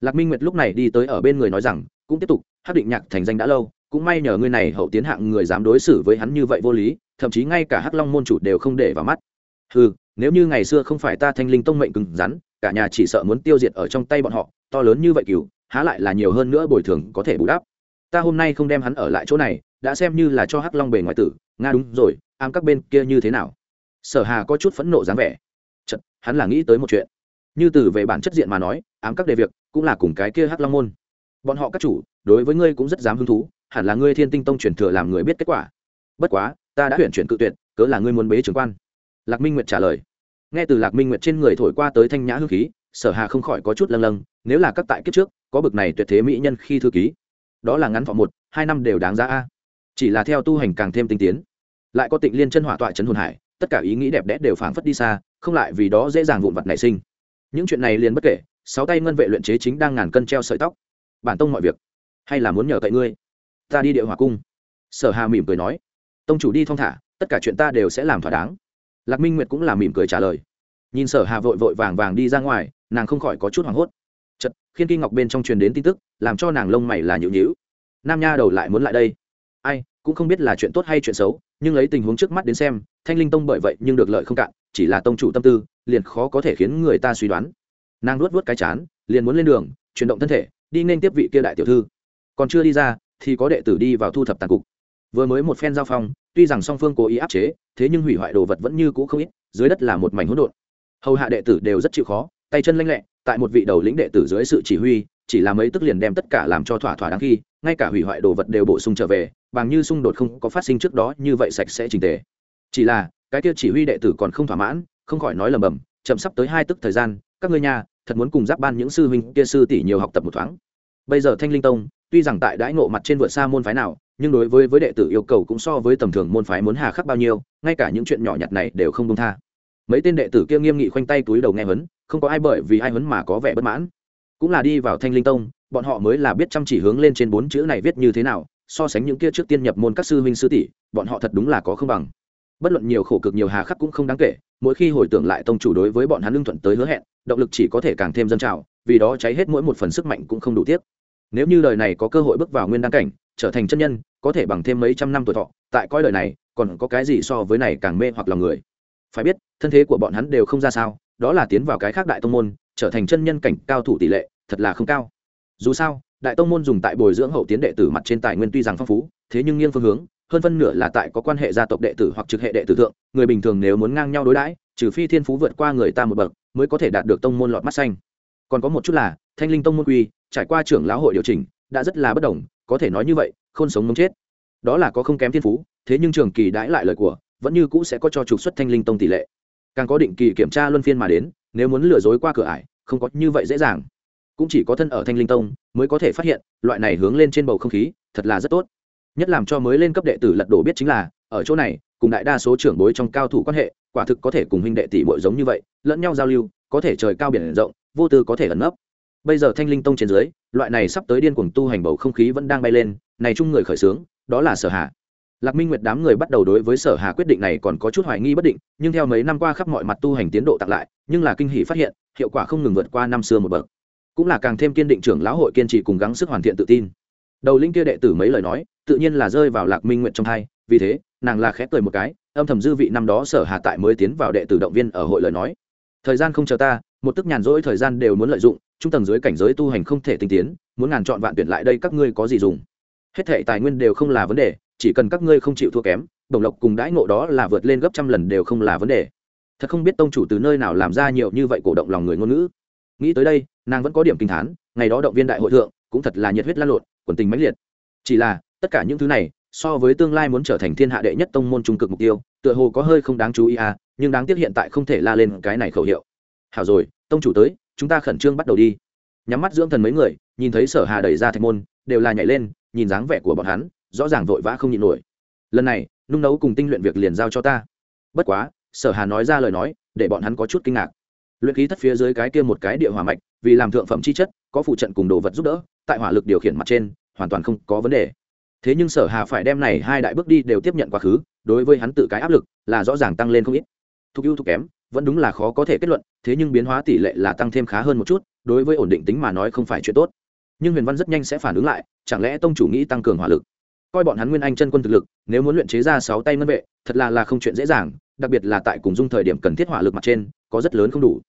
Lạc minh nguyệt lúc này đi tới ở bên người nói rằng, cũng tiếp tục, hắc định nhạc thành danh đã lâu cũng may nhờ ngươi này hậu tiến hạng người dám đối xử với hắn như vậy vô lý thậm chí ngay cả hắc long môn chủ đều không để vào mắt. Ừ nếu như ngày xưa không phải ta thanh linh tông mệnh cứng rắn cả nhà chỉ sợ muốn tiêu diệt ở trong tay bọn họ to lớn như vậy cửu há lại là nhiều hơn nữa bồi thường có thể bù đắp. Ta hôm nay không đem hắn ở lại chỗ này đã xem như là cho hắc long bề ngoại tử nga đúng rồi ám các bên kia như thế nào? Sở hà có chút phẫn nộ dáng vẻ. Chật, hắn là nghĩ tới một chuyện. Như từ về bản chất diện mà nói ám các đề việc cũng là cùng cái kia hắc long môn. Bọn họ các chủ đối với ngươi cũng rất dám hứng thú hẳn là ngươi thiên tinh tông truyền thừa làm người biết kết quả. Bất quá, ta đã tuyển chuyển cự tuyệt, cớ là ngươi muốn bế trưởng quan. Lạc minh nguyệt trả lời. Nghe từ lạc minh nguyệt trên người thổi qua tới thanh nhã hương khí, sở hà không khỏi có chút lâng lâng, nếu là các tại kiếp trước, có bực này tuyệt thế mỹ nhân khi thư ký, đó là ngắn thọ một, hai năm đều đáng giá a. Chỉ là theo tu hành càng thêm tinh tiến, lại có tịnh liên chân hỏa tọa trấn hồn hải, tất cả ý nghĩ đẹp đẽ đều phảng phất đi xa, không lại vì đó dễ dàng vụn vặt nảy sinh. Những chuyện này liền bất kể, sáu tay ngân vệ luyện chế chính đang ngàn cân treo sợi tóc. Bản tông mọi việc, hay là muốn nhờ cậy ngươi? Ta đi địa hỏa cung. Sở hà mỉm cười nói, tông chủ đi thong thả, tất cả chuyện ta đều sẽ làm thỏa đáng. Lạc minh nguyệt cũng là mỉm cười trả lời. Nhìn sở hà vội vội vàng vàng đi ra ngoài, nàng không khỏi có chút hoảng hốt. Chật khiên kinh ngọc bên trong truyền đến tin tức, làm cho nàng lông mày là nhịu nhịu nam nha đầu lại muốn lại đây. Ai, cũng không biết là chuyện tốt hay chuyện xấu, nhưng lấy tình huống trước mắt đến xem, thanh linh tông bởi vậy nhưng được lợi không cạn, chỉ là tông chủ tâm tư, liền khó có thể khiến người ta suy đoán. Nàng luốt vớt cái chán, liền muốn lên đường, chuyển động thân thể, đi nên tiếp vị kia đại tiểu thư. Còn chưa đi ra thì có đệ tử đi vào thu thập tàn cục. Vừa mới một phen giao phong, tuy rằng song phương cố ý áp chế, thế nhưng hủy hoại đồ vật vẫn như cũ không ít, dưới đất là một mảnh hỗn độn. Hầu hạ đệ tử đều rất chịu khó, tay chân lanh lẹ, tại một vị đầu lĩnh đệ tử dưới sự chỉ huy, chỉ làm mấy tức liền đem tất cả làm cho thỏa thỏa đáng khi, ngay cả hủy hoại đồ vật đều bổ sung trở về, bằng như xung đột không có phát sinh trước đó, như vậy sạch sẽ trình tề. Chỉ là, cái kia chỉ huy đệ tử còn không thỏa mãn, không khỏi nói lầm bầm, chậm sắp tới hai tức thời gian, các ngươi nhà, thật muốn cùng giáp ban những sư huynh kia sư tỷ nhiều học tập một thoáng. Bây giờ thanh linh tông tuy rằng tại đãi ngộ mặt trên vượt xa môn phái nào, nhưng đối với với đệ tử yêu cầu cũng so với tầm thường môn phái muốn hà khắc bao nhiêu, ngay cả những chuyện nhỏ nhặt này đều không công tha. Mấy tên đệ tử kia nghiêm nghị khoanh tay túi đầu nghe hấn không có ai bởi vì ai hấn mà có vẻ bất mãn. Cũng là đi vào thanh linh tông, bọn họ mới là biết chăm chỉ hướng lên trên bốn chữ này viết như thế nào, so sánh những kia trước tiên nhập môn các sư huynh sư tỷ, bọn họ thật đúng là có không bằng. Bất luận nhiều khổ cực nhiều hà khắc cũng không đáng kể, mỗi khi hồi tưởng lại tông chủ đối với bọn hắn lương thuận tới hứa hẹn, động lực chỉ có thể càng thêm dân trào, vì đó cháy hết mỗi một phần sức mạnh cũng không đủ tiếc nếu như đời này có cơ hội bước vào nguyên đăng cảnh, trở thành chân nhân, có thể bằng thêm mấy trăm năm tuổi thọ, tại coi đời này, còn có cái gì so với này càng mê hoặc lòng người? Phải biết, thân thế của bọn hắn đều không ra sao, đó là tiến vào cái khác đại tông môn, trở thành chân nhân cảnh cao thủ tỷ lệ, thật là không cao. Dù sao, đại tông môn dùng tại bồi dưỡng hậu tiến đệ tử mặt trên tài nguyên tuy rằng phong phú, thế nhưng nghiêng phương hướng, hơn phân nửa là tại có quan hệ gia tộc đệ tử hoặc trực hệ đệ tử thượng, người bình thường nếu muốn ngang nhau đối đãi, trừ phi thiên phú vượt qua người ta một bậc, mới có thể đạt được tông môn lọt mắt xanh. Còn có một chút là, thanh linh tông môn quy trải qua trưởng lão hội điều chỉnh, đã rất là bất đồng, có thể nói như vậy, khôn sống mống chết. Đó là có không kém thiên phú, thế nhưng trường kỳ đãi lại lời của, vẫn như cũ sẽ có cho trục xuất thanh linh tông tỷ lệ. Càng có định kỳ kiểm tra luân phiên mà đến, nếu muốn lừa dối qua cửa ải, không có như vậy dễ dàng. Cũng chỉ có thân ở thanh linh tông, mới có thể phát hiện, loại này hướng lên trên bầu không khí, thật là rất tốt. Nhất làm cho mới lên cấp đệ tử lật đổ biết chính là, ở chỗ này, cùng đại đa số trưởng bối trong cao thủ quan hệ, quả thực có thể cùng huynh đệ tỷ bội giống như vậy, lẫn nhau giao lưu, có thể trời cao biển rộng, vô tư có thể ẩn nấp bây giờ thanh linh tông trên dưới loại này sắp tới điên cuồng tu hành bầu không khí vẫn đang bay lên này chung người khởi xướng đó là sở hạ lạc minh nguyệt đám người bắt đầu đối với sở hà quyết định này còn có chút hoài nghi bất định nhưng theo mấy năm qua khắp mọi mặt tu hành tiến độ tặng lại nhưng là kinh hỷ phát hiện hiệu quả không ngừng vượt qua năm xưa một bậc. Cũng là càng thêm kiên định trưởng lão hội kiên trì cùng gắng sức hoàn thiện tự tin. Đầu linh kia đệ tử mấy lời nói tự nhiên là rơi vào lạc minh nguyện trong thay, vì thế nàng là khép cười một cái âm thầm dư vị năm đó sở hà tại mới tiến vào đệ tử động viên ở hội lời nói. Thời gian không chờ ta một tức nhàn rỗi thời gian đều muốn lợi dụng trung tầng dưới cảnh giới tu hành không thể tinh tiến, muốn ngàn chọn vạn tuyển lại đây các ngươi có gì dùng? Hết thệ tài nguyên đều không là vấn đề, chỉ cần các ngươi không chịu thua kém, đồng lộc cùng đãi ngộ đó là vượt lên gấp trăm lần đều không là vấn đề. Thật không biết tông chủ từ nơi nào làm ra nhiều như vậy cổ động lòng người ngôn ngữ. Nghĩ tới đây, nàng vẫn có điểm kinh thán, ngày đó động viên đại hội thượng, cũng thật là nhiệt huyết lan lộn, quần tình mãnh liệt. Chỉ là, tất cả những thứ này, so với tương lai muốn trở thành thiên hạ đệ nhất tông môn trung cực mục tiêu, tựa hồ có hơi không đáng chú ý à nhưng đáng tiếc hiện tại không thể la lên cái này khẩu hiệu. Hảo rồi, tông chủ tới chúng ta khẩn trương bắt đầu đi. Nhắm mắt dưỡng thần mấy người, nhìn thấy sở hà đẩy ra thạch môn, đều là nhảy lên, nhìn dáng vẻ của bọn hắn, rõ ràng vội vã không nhịn nổi. Lần này, nung nấu cùng tinh luyện việc liền giao cho ta. Bất quá, sở hà nói ra lời nói, để bọn hắn có chút kinh ngạc. Luyện khí thất phía dưới cái kia một cái địa hỏa mạch, vì làm thượng phẩm chi chất, có phụ trận cùng đồ vật giúp đỡ, tại hỏa lực điều khiển mặt trên, hoàn toàn không có vấn đề. Thế nhưng sở hà phải đem này hai đại bước đi đều tiếp nhận quá khứ, đối với hắn tự cái áp lực là rõ ràng tăng lên không ít. Thục ưu thục kém vẫn đúng là khó có thể kết luận, thế nhưng biến hóa tỷ lệ là tăng thêm khá hơn một chút, đối với ổn định tính mà nói không phải chuyện tốt. Nhưng huyền văn rất nhanh sẽ phản ứng lại, chẳng lẽ tông chủ nghĩ tăng cường hỏa lực? Coi bọn hắn nguyên anh chân quân thực lực, nếu muốn luyện chế ra sáu tay ngân vệ, thật là là không chuyện dễ dàng, đặc biệt là tại cùng dung thời điểm cần thiết hỏa lực mặt trên, có rất lớn không đủ.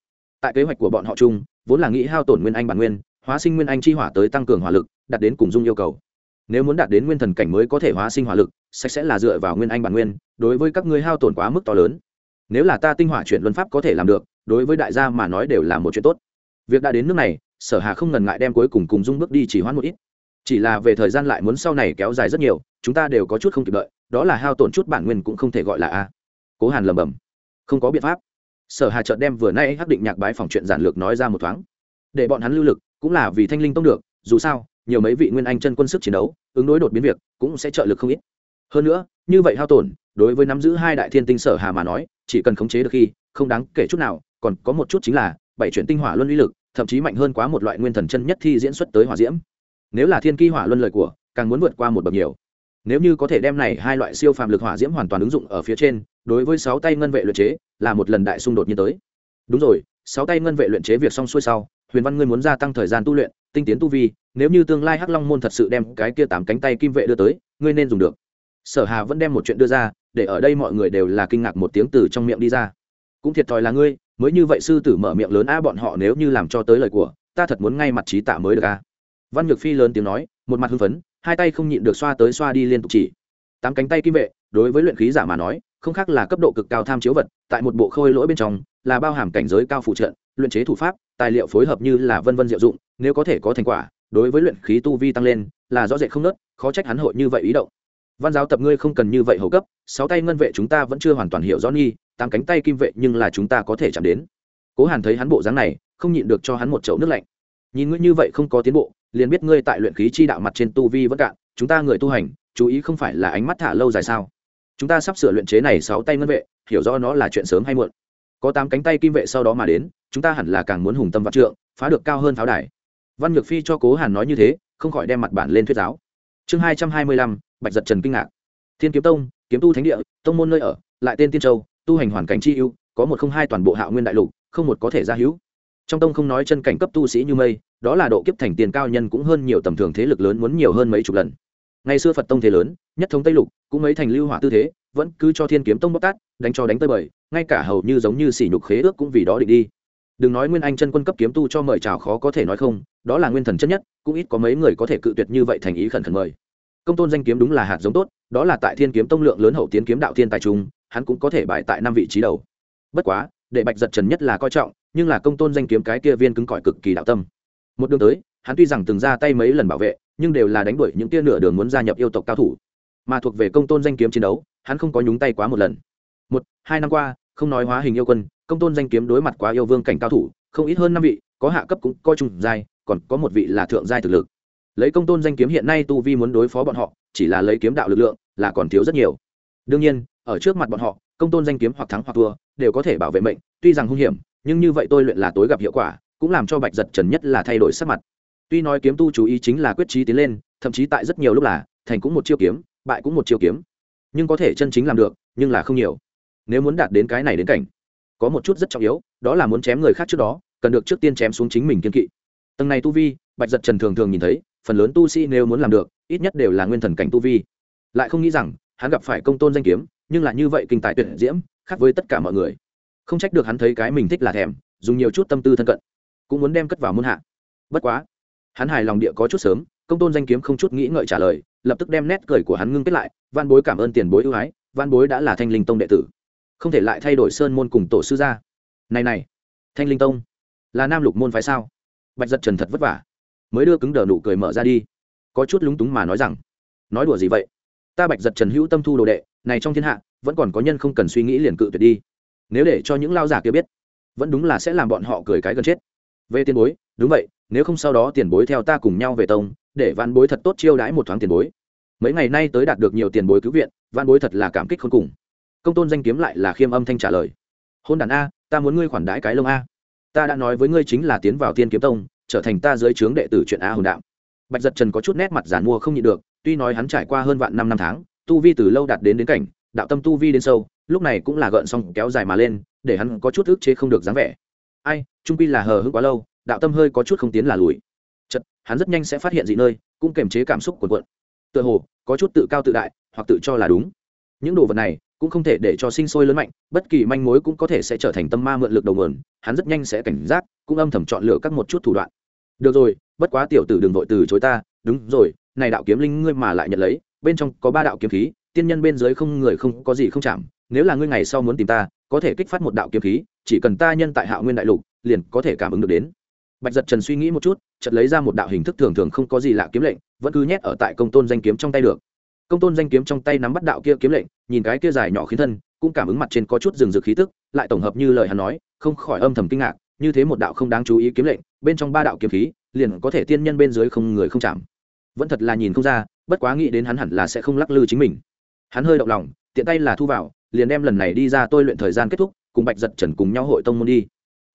Tại kế hoạch của bọn họ chung, vốn là nghĩ hao tổn nguyên anh bản nguyên, hóa sinh nguyên anh chi hỏa tới tăng cường hỏa lực, đạt đến cùng dung yêu cầu. Nếu muốn đạt đến nguyên thần cảnh mới có thể hóa sinh hỏa lực, sạch sẽ là dựa vào nguyên anh bản nguyên, đối với các ngươi hao tổn quá mức to lớn nếu là ta tinh hỏa chuyển luân pháp có thể làm được, đối với đại gia mà nói đều là một chuyện tốt. Việc đã đến nước này, sở hà không ngần ngại đem cuối cùng cùng dung bước đi chỉ hoãn một ít. Chỉ là về thời gian lại muốn sau này kéo dài rất nhiều, chúng ta đều có chút không kịp đợi, đó là hao tổn chút bản nguyên cũng không thể gọi là a. Cố hàn lầm bầm không có biện pháp. Sở hà chợt đem vừa nay hắc định nhạc bái phòng chuyện giản lược nói ra một thoáng. Để bọn hắn lưu lực, cũng là vì thanh linh tông được, dù sao, nhiều mấy vị nguyên anh chân quân sức chiến đấu, ứng đối đột biến việc, cũng sẽ trợ lực không ít. Hơn nữa, như vậy hao tổn đối với nắm giữ hai đại thiên tinh sở hà mà nói, chỉ cần khống chế được khi, không đáng kể chút nào, còn có một chút chính là, bảy chuyển tinh hỏa luân uy lực, thậm chí mạnh hơn quá một loại nguyên thần chân nhất thi diễn xuất tới hỏa diễm. Nếu là thiên kỳ hỏa luân lời của, càng muốn vượt qua một bậc nhiều. Nếu như có thể đem này hai loại siêu phàm lực hỏa diễm hoàn toàn ứng dụng ở phía trên, đối với sáu tay ngân vệ luyện chế, là một lần đại xung đột như tới. Đúng rồi, sáu tay ngân vệ luyện chế việc xong xuôi sau, huyền văn ngươi muốn gia tăng thời gian tu luyện, tinh tiến tu vi, nếu như tương lai hắc long môn thật sự đem cái kia tám cánh tay kim vệ đưa tới, ngươi nên dùng được. Sở hà vẫn đem một chuyện đưa ra để ở đây mọi người đều là kinh ngạc một tiếng từ trong miệng đi ra. Cũng thiệt thòi là ngươi, mới như vậy sư tử mở miệng lớn a bọn họ nếu như làm cho tới lời của, ta thật muốn ngay mặt trí tạ mới được a văn nhược phi lớn tiếng nói, một mặt hưng phấn, hai tay không nhịn được xoa tới xoa đi liên tục chỉ. Tám cánh tay kim vệ, đối với luyện khí giả mà nói, không khác là cấp độ cực cao tham chiếu vật, tại một bộ khôi lỗi bên trong, là bao hàm cảnh giới cao phụ trợ, luyện chế thủ pháp, tài liệu phối hợp như là vân vân diệu dụng, nếu có thể có thành quả, đối với luyện khí tu vi tăng lên, là rõ rệt không nớt, khó trách hắn hội như vậy ý động văn giáo tập ngươi không cần như vậy hầu cấp, sáu tay ngân vệ chúng ta vẫn chưa hoàn toàn hiểu rõ nghi tám cánh tay kim vệ nhưng là chúng ta có thể chạm đến. Cố hàn thấy hắn bộ dáng này, không nhịn được cho hắn một chậu nước lạnh. Nhìn ngươi như vậy không có tiến bộ, liền biết ngươi tại luyện khí chi đạo mặt trên tu vi vẫn cạn, chúng ta người tu hành, chú ý không phải là ánh mắt thả lâu dài sao? Chúng ta sắp sửa luyện chế này sáu tay ngân vệ, hiểu rõ nó là chuyện sớm hay muộn. Có tám cánh tay kim vệ sau đó mà đến, chúng ta hẳn là càng muốn hùng tâm vạn trượng, phá được cao hơn pháo đài. Văn nhược phi cho cố hàn nói như thế, không khỏi đem mặt bản lên thuyết giáo. Chương hai trăm hai mươi lăm bạch giật trần kinh ngạc. Thiên kiếm tông, kiếm tu thánh địa, tông môn nơi ở, lại tên tiên châu, tu hành hoàn cảnh chi ưu, có một không hai toàn bộ hạ nguyên đại lục, không một có thể ra hữu. Trong tông không nói chân cảnh cấp tu sĩ như mây, đó là độ kiếp thành tiền cao nhân cũng hơn nhiều tầm thường thế lực lớn muốn nhiều hơn mấy chục lần. Ngày xưa phật tông thế lớn, nhất thống tây lục, cũng mấy thành lưu hỏa tư thế, vẫn cứ cho thiên kiếm tông bóc tát, đánh cho đánh tơi bời, ngay cả hầu như giống như sỉ nhục khế ước cũng vì đó định đi. Đừng nói nguyên anh chân quân cấp kiếm tu cho mời chào khó có thể nói không, đó là nguyên thần chân nhất, cũng ít có mấy người có thể cự tuyệt như vậy thành ý khẩn khẩn mời công tôn danh kiếm đúng là hạt giống tốt, đó là tại thiên kiếm tông lượng lớn hậu tiến kiếm đạo thiên tài trung hắn cũng có thể bại tại năm vị trí đầu. Bất quá, để bạch giật trần nhất là coi trọng, nhưng là công tôn danh kiếm cái kia viên cứng cỏi cực kỳ đạo tâm. Một đường tới, hắn tuy rằng từng ra tay mấy lần bảo vệ, nhưng đều là đánh đuổi những tia nửa đường muốn gia nhập yêu tộc cao thủ. Mà thuộc về công tôn danh kiếm chiến đấu, hắn không có nhúng tay quá một lần. Một, hai năm qua, không nói hóa hình yêu quân, công tôn danh kiếm đối mặt quá yêu vương cảnh cao thủ, không ít hơn năm vị, có hạ cấp cũng coi trung giai còn có một vị là thượng giai thực lực lấy công tôn danh kiếm hiện nay tu vi muốn đối phó bọn họ, chỉ là lấy kiếm đạo lực lượng là còn thiếu rất nhiều. Đương nhiên, ở trước mặt bọn họ, công tôn danh kiếm hoặc thắng hoặc thua đều có thể bảo vệ mệnh, tuy rằng hung hiểm, nhưng như vậy tôi luyện là tối gặp hiệu quả, cũng làm cho bạch giật trần nhất là thay đổi sắc mặt. Tuy nói kiếm tu chú ý chính là quyết trí tiến lên, thậm chí tại rất nhiều lúc là, thành cũng một chiêu kiếm, bại cũng một chiêu kiếm. Nhưng có thể chân chính làm được, nhưng là không nhiều. Nếu muốn đạt đến cái này đến cảnh, có một chút rất trọng yếu, đó là muốn chém người khác trước đó, cần được trước tiên chém xuống chính mình kiên kỵ. Tầng này tu vi, bạch giật trần thường thường nhìn thấy phần lớn tu sĩ nếu muốn làm được, ít nhất đều là nguyên thần cảnh tu vi. Lại không nghĩ rằng, hắn gặp phải công tôn danh kiếm, nhưng là như vậy kinh tài tuyệt diễm, khác với tất cả mọi người. Không trách được hắn thấy cái mình thích là thèm, dùng nhiều chút tâm tư thân cận, cũng muốn đem cất vào môn hạ. Bất quá, hắn hài lòng địa có chút sớm, công tôn danh kiếm không chút nghĩ ngợi trả lời, lập tức đem nét cười của hắn ngưng kết lại van bối cảm ơn tiền bối ưu ái van bối đã là thanh linh tông đệ tử. Không thể lại thay đổi sơn môn cùng tổ sư gia. Này này, thanh linh tông, là nam lục môn phải sao? Bạch giật trần thật vất vả mới đưa cứng đờ nụ cười mở ra đi. Có chút lúng túng mà nói rằng, nói đùa gì vậy? Ta bạch giật trần hữu tâm thu đồ đệ, này trong thiên hạ, vẫn còn có nhân không cần suy nghĩ liền cự tuyệt đi. Nếu để cho những lao giả kia biết, vẫn đúng là sẽ làm bọn họ cười cái gần chết. Về tiền bối, đúng vậy, nếu không sau đó tiền bối theo ta cùng nhau về tông, để văn bối thật tốt chiêu đãi một thoáng tiền bối. Mấy ngày nay tới đạt được nhiều tiền bối cứu viện văn bối thật là cảm kích khôn cùng. Công tôn danh kiếm lại là khiêm âm thanh trả lời. Hôn đàn a, ta muốn ngươi khoản đãi cái lông a. Ta đã nói với ngươi chính là tiến vào tiên kiếm tông trở thành ta dưới trướng đệ tử chuyện a hồn đạo. Bạch giật trần có chút nét mặt giản mua không nhịn được, tuy nói hắn trải qua hơn vạn năm năm tháng, tu vi từ lâu đạt đến đến cảnh, đạo tâm tu vi đến sâu, lúc này cũng là gợn xong kéo dài mà lên, để hắn có chút ức chế không được dáng vẻ. Ai, trung pi là hờ hững quá lâu, đạo tâm hơi có chút không tiến là lùi. Chật hắn rất nhanh sẽ phát hiện dị nơi, cũng kềm chế cảm xúc của quận tựa hồ, có chút tự cao tự đại, hoặc tự cho là đúng. Những đồ vật này, cũng không thể để cho sinh sôi lớn mạnh, bất kỳ manh mối cũng có thể sẽ trở thành tâm ma mượn lực đầu nguồn, hắn rất nhanh sẽ cảnh giác, cũng âm thầm chọn lựa các một chút thủ đoạn được rồi, bất quá tiểu tử đừng vội từ chối ta. Đúng rồi, này đạo kiếm linh ngươi mà lại nhận lấy, bên trong có ba đạo kiếm khí, tiên nhân bên dưới không người không có gì không chạm. Nếu là ngươi ngày sau muốn tìm ta, có thể kích phát một đạo kiếm khí, chỉ cần ta nhân tại hạ nguyên đại lục, liền có thể cảm ứng được đến. Bạch giật trần suy nghĩ một chút, chợt lấy ra một đạo hình thức thường thường không có gì lạ kiếm lệnh, vẫn cứ nhét ở tại công tôn danh kiếm trong tay được. Công tôn danh kiếm trong tay nắm bắt đạo kia kiếm lệnh, nhìn cái kia dài nhỏ khiến thân, cũng cảm ứng mặt trên có chút rừng rực khí tức, lại tổng hợp như lời hắn nói, không khỏi âm thầm kinh ngạc như thế một đạo không đáng chú ý kiếm lệnh, bên trong ba đạo kiếm khí, liền có thể tiên nhân bên dưới không người không chạm. Vẫn thật là nhìn không ra, bất quá nghĩ đến hắn hẳn là sẽ không lắc lư chính mình. Hắn hơi động lòng, tiện tay là thu vào, liền đem lần này đi ra tôi luyện thời gian kết thúc, cùng bạch giật trần cùng nhau hội tông môn đi.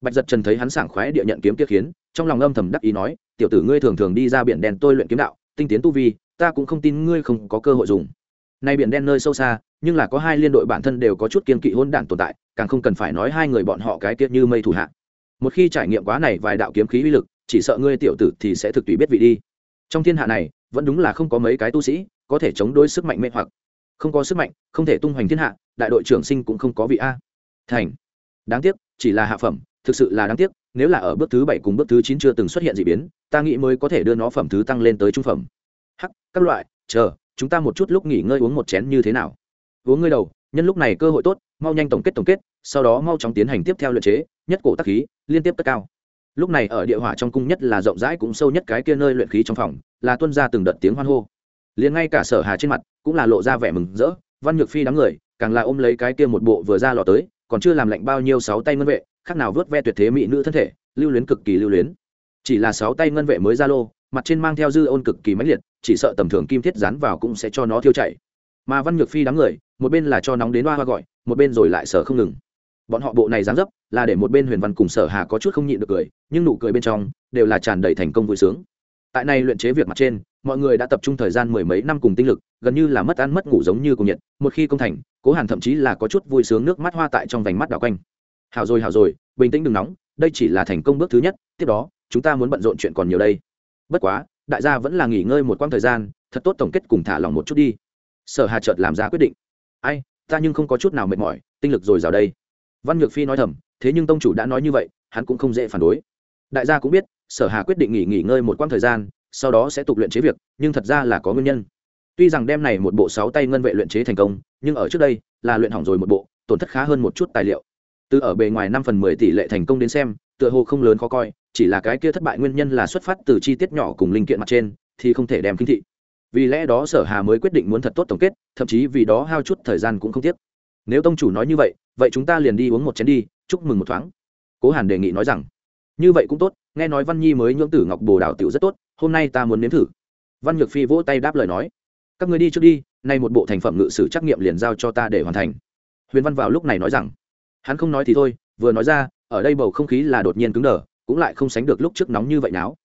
Bạch giật trần thấy hắn sảng khoái địa nhận kiếm tiết khiến, trong lòng âm thầm đắc ý nói, tiểu tử ngươi thường thường đi ra biển đen tôi luyện kiếm đạo, tinh tiến tu vi, ta cũng không tin ngươi không có cơ hội dùng. Nay biển đen nơi sâu xa, nhưng là có hai liên đội bản thân đều có chút kiên kỵ hôn đản tồn tại, càng không cần phải nói hai người bọn họ cái tiết như mây thủ hạ một khi trải nghiệm quá này vài đạo kiếm khí uy lực, chỉ sợ ngươi tiểu tử thì sẽ thực tùy biết vị đi. Trong thiên hạ này, vẫn đúng là không có mấy cái tu sĩ có thể chống đối sức mạnh mê hoặc. Không có sức mạnh, không thể tung hoành thiên hạ, đại đội trưởng sinh cũng không có vị a. Thành. Đáng tiếc, chỉ là hạ phẩm, thực sự là đáng tiếc, nếu là ở bước thứ bảy cùng bước thứ chín chưa từng xuất hiện d ị biến, ta nghĩ mới có thể đưa nó phẩm thứ tăng lên tới trung phẩm. Hắc, các loại, chờ, chúng ta một chút lúc nghỉ ngơi uống một chén như thế nào? Uống ngươi đầu, nhân lúc này cơ hội tốt, mau nhanh tổng kết tổng kết sau đó mau chóng tiến hành tiếp theo luyện chế, nhất cổ tắc khí, liên tiếp tất cao. Lúc này ở địa hỏa trong cung nhất là rộng rãi cũng sâu nhất cái kia nơi luyện khí trong phòng, là tuân ra từng đợt tiếng hoan hô. Liền ngay cả sở hà trên mặt cũng là lộ ra vẻ mừng rỡ, văn nhược phi đám người, càng là ôm lấy cái kia một bộ vừa ra lò tới, còn chưa làm lạnh bao nhiêu sáu tay ngân vệ, khác nào vớt ve tuyệt thế mỹ nữ thân thể, lưu luyến cực kỳ lưu luyến. Chỉ là sáu tay ngân vệ mới ra lô, mặt trên mang theo dư ôn cực kỳ mãnh liệt, chỉ sợ tầm thường kim thiết dán vào cũng sẽ cho nó thiêu chảy. Mà văn nhược phi đám người, một bên là cho nóng đến hoa hoa gọi, một bên rồi lại sở không ngừng bọn họ bộ này dáng dấp là để một bên huyền văn cùng sở hà có chút không nhịn được cười, nhưng nụ cười bên trong đều là tràn đầy thành công vui sướng. Tại này luyện chế việc mặt trên, mọi người đã tập trung thời gian mười mấy năm cùng tinh lực, gần như là mất ăn mất ngủ giống như cùng nhiệt, một khi công thành, cố hàn thậm chí là có chút vui sướng nước mắt hoa tại trong vành mắt đảo quanh. Hào rồi hào rồi, bình tĩnh đừng nóng, đây chỉ là thành công bước thứ nhất, tiếp đó, chúng ta muốn bận rộn chuyện còn nhiều đây. Bất quá, đại gia vẫn là nghỉ ngơi một quãng thời gian, thật tốt tổng kết cùng thả lỏng một chút đi. Sở hà chợt làm ra quyết định. Ai, ta nhưng không có chút nào mệt mỏi, tinh lực rồi rào đây văn nhược phi nói thầm, thế nhưng tông chủ đã nói như vậy, hắn cũng không dễ phản đối. Đại gia cũng biết, sở hà quyết định nghỉ nghỉ ngơi một quãng thời gian, sau đó sẽ tục luyện chế việc, nhưng thật ra là có nguyên nhân. Tuy rằng đem này một bộ sáu tay ngân vệ luyện chế thành công, nhưng ở trước đây, là luyện hỏng rồi một bộ, tổn thất khá hơn một chút tài liệu. Từ ở bề ngoài năm phần mười tỷ lệ thành công đến xem, tựa hồ không lớn khó coi, chỉ là cái kia thất bại nguyên nhân là xuất phát từ chi tiết nhỏ cùng linh kiện mặt trên, thì không thể đem kinh thị. Vì lẽ đó sở hà mới quyết định muốn thật tốt tổng kết, thậm chí vì đó hao chút thời gian cũng không tiếc nếu tông chủ nói như vậy vậy chúng ta liền đi uống một chén đi, chúc mừng một thoáng. Cố hàn đề nghị nói rằng, như vậy cũng tốt, nghe nói văn nhi mới nhưỡng tử ngọc bồ đào tiểu rất tốt, hôm nay ta muốn nếm thử. Văn nhược phi vỗ tay đáp lời nói, các người đi trước đi, nay một bộ thành phẩm ngự sử trắc nghiệm liền giao cho ta để hoàn thành. Huyền văn vào lúc này nói rằng, hắn không nói thì thôi, vừa nói ra, ở đây bầu không khí là đột nhiên cứng đờ, cũng lại không sánh được lúc trước nóng như vậy náo.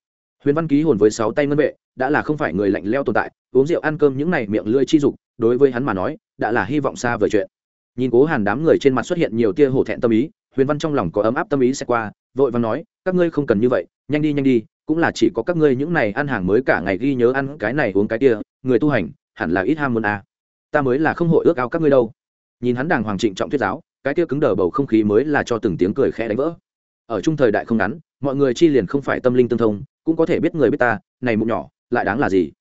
Huyền văn ký hồn với sáu tay ngân vệ, đã là không phải người lạnh leo tồn tại, uống rượu ăn cơm những này miệng lưỡi chi dục, đối với hắn mà nói, đã là hy vọng xa vời chuyện nhìn cố hàn đám người trên mặt xuất hiện nhiều tia hổ thẹn tâm ý, huyền văn trong lòng có ấm áp tâm ý sẽ qua, vội văn nói, các ngươi không cần như vậy, nhanh đi nhanh đi, cũng là chỉ có các ngươi những này ăn hàng mới cả ngày ghi nhớ ăn cái này uống cái kia, người tu hành, hẳn là ít ham muốn à. ta mới là không hội ước ao các ngươi đâu. Nhìn hắn đàng hoàng trịnh trọng thuyết giáo, cái kia cứng đờ bầu không khí mới là cho từng tiếng cười khẽ đánh vỡ. Ở trung thời đại không ngắn, mọi người chi liền không phải tâm linh tương thông, cũng có thể biết người biết ta, này mụ nhỏ, lại đáng là gì?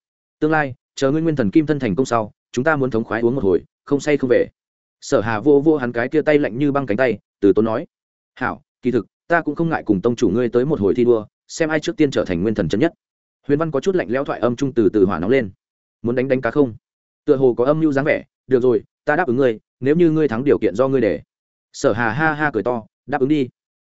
Tương lai, chờ ngươi nguyên thần kim thân thành công sau, chúng ta muốn thống khoái uống một hồi, không say không về sở hà vô vô hắn cái kia tay lạnh như băng cánh tay, từ tốn nói, hảo, kỳ thực, ta cũng không ngại cùng tông chủ ngươi tới một hồi thi đua, xem ai trước tiên trở thành nguyên thần chân nhất. Huyền văn có chút lạnh lẽo thoại âm trung từ từ hỏa nóng lên. Muốn đánh đánh cá không? Tựa hồ có âm mưu dáng vẻ, được rồi, ta đáp ứng ngươi, nếu như ngươi thắng điều kiện do ngươi để. Sở hà ha ha cười to, đáp ứng đi.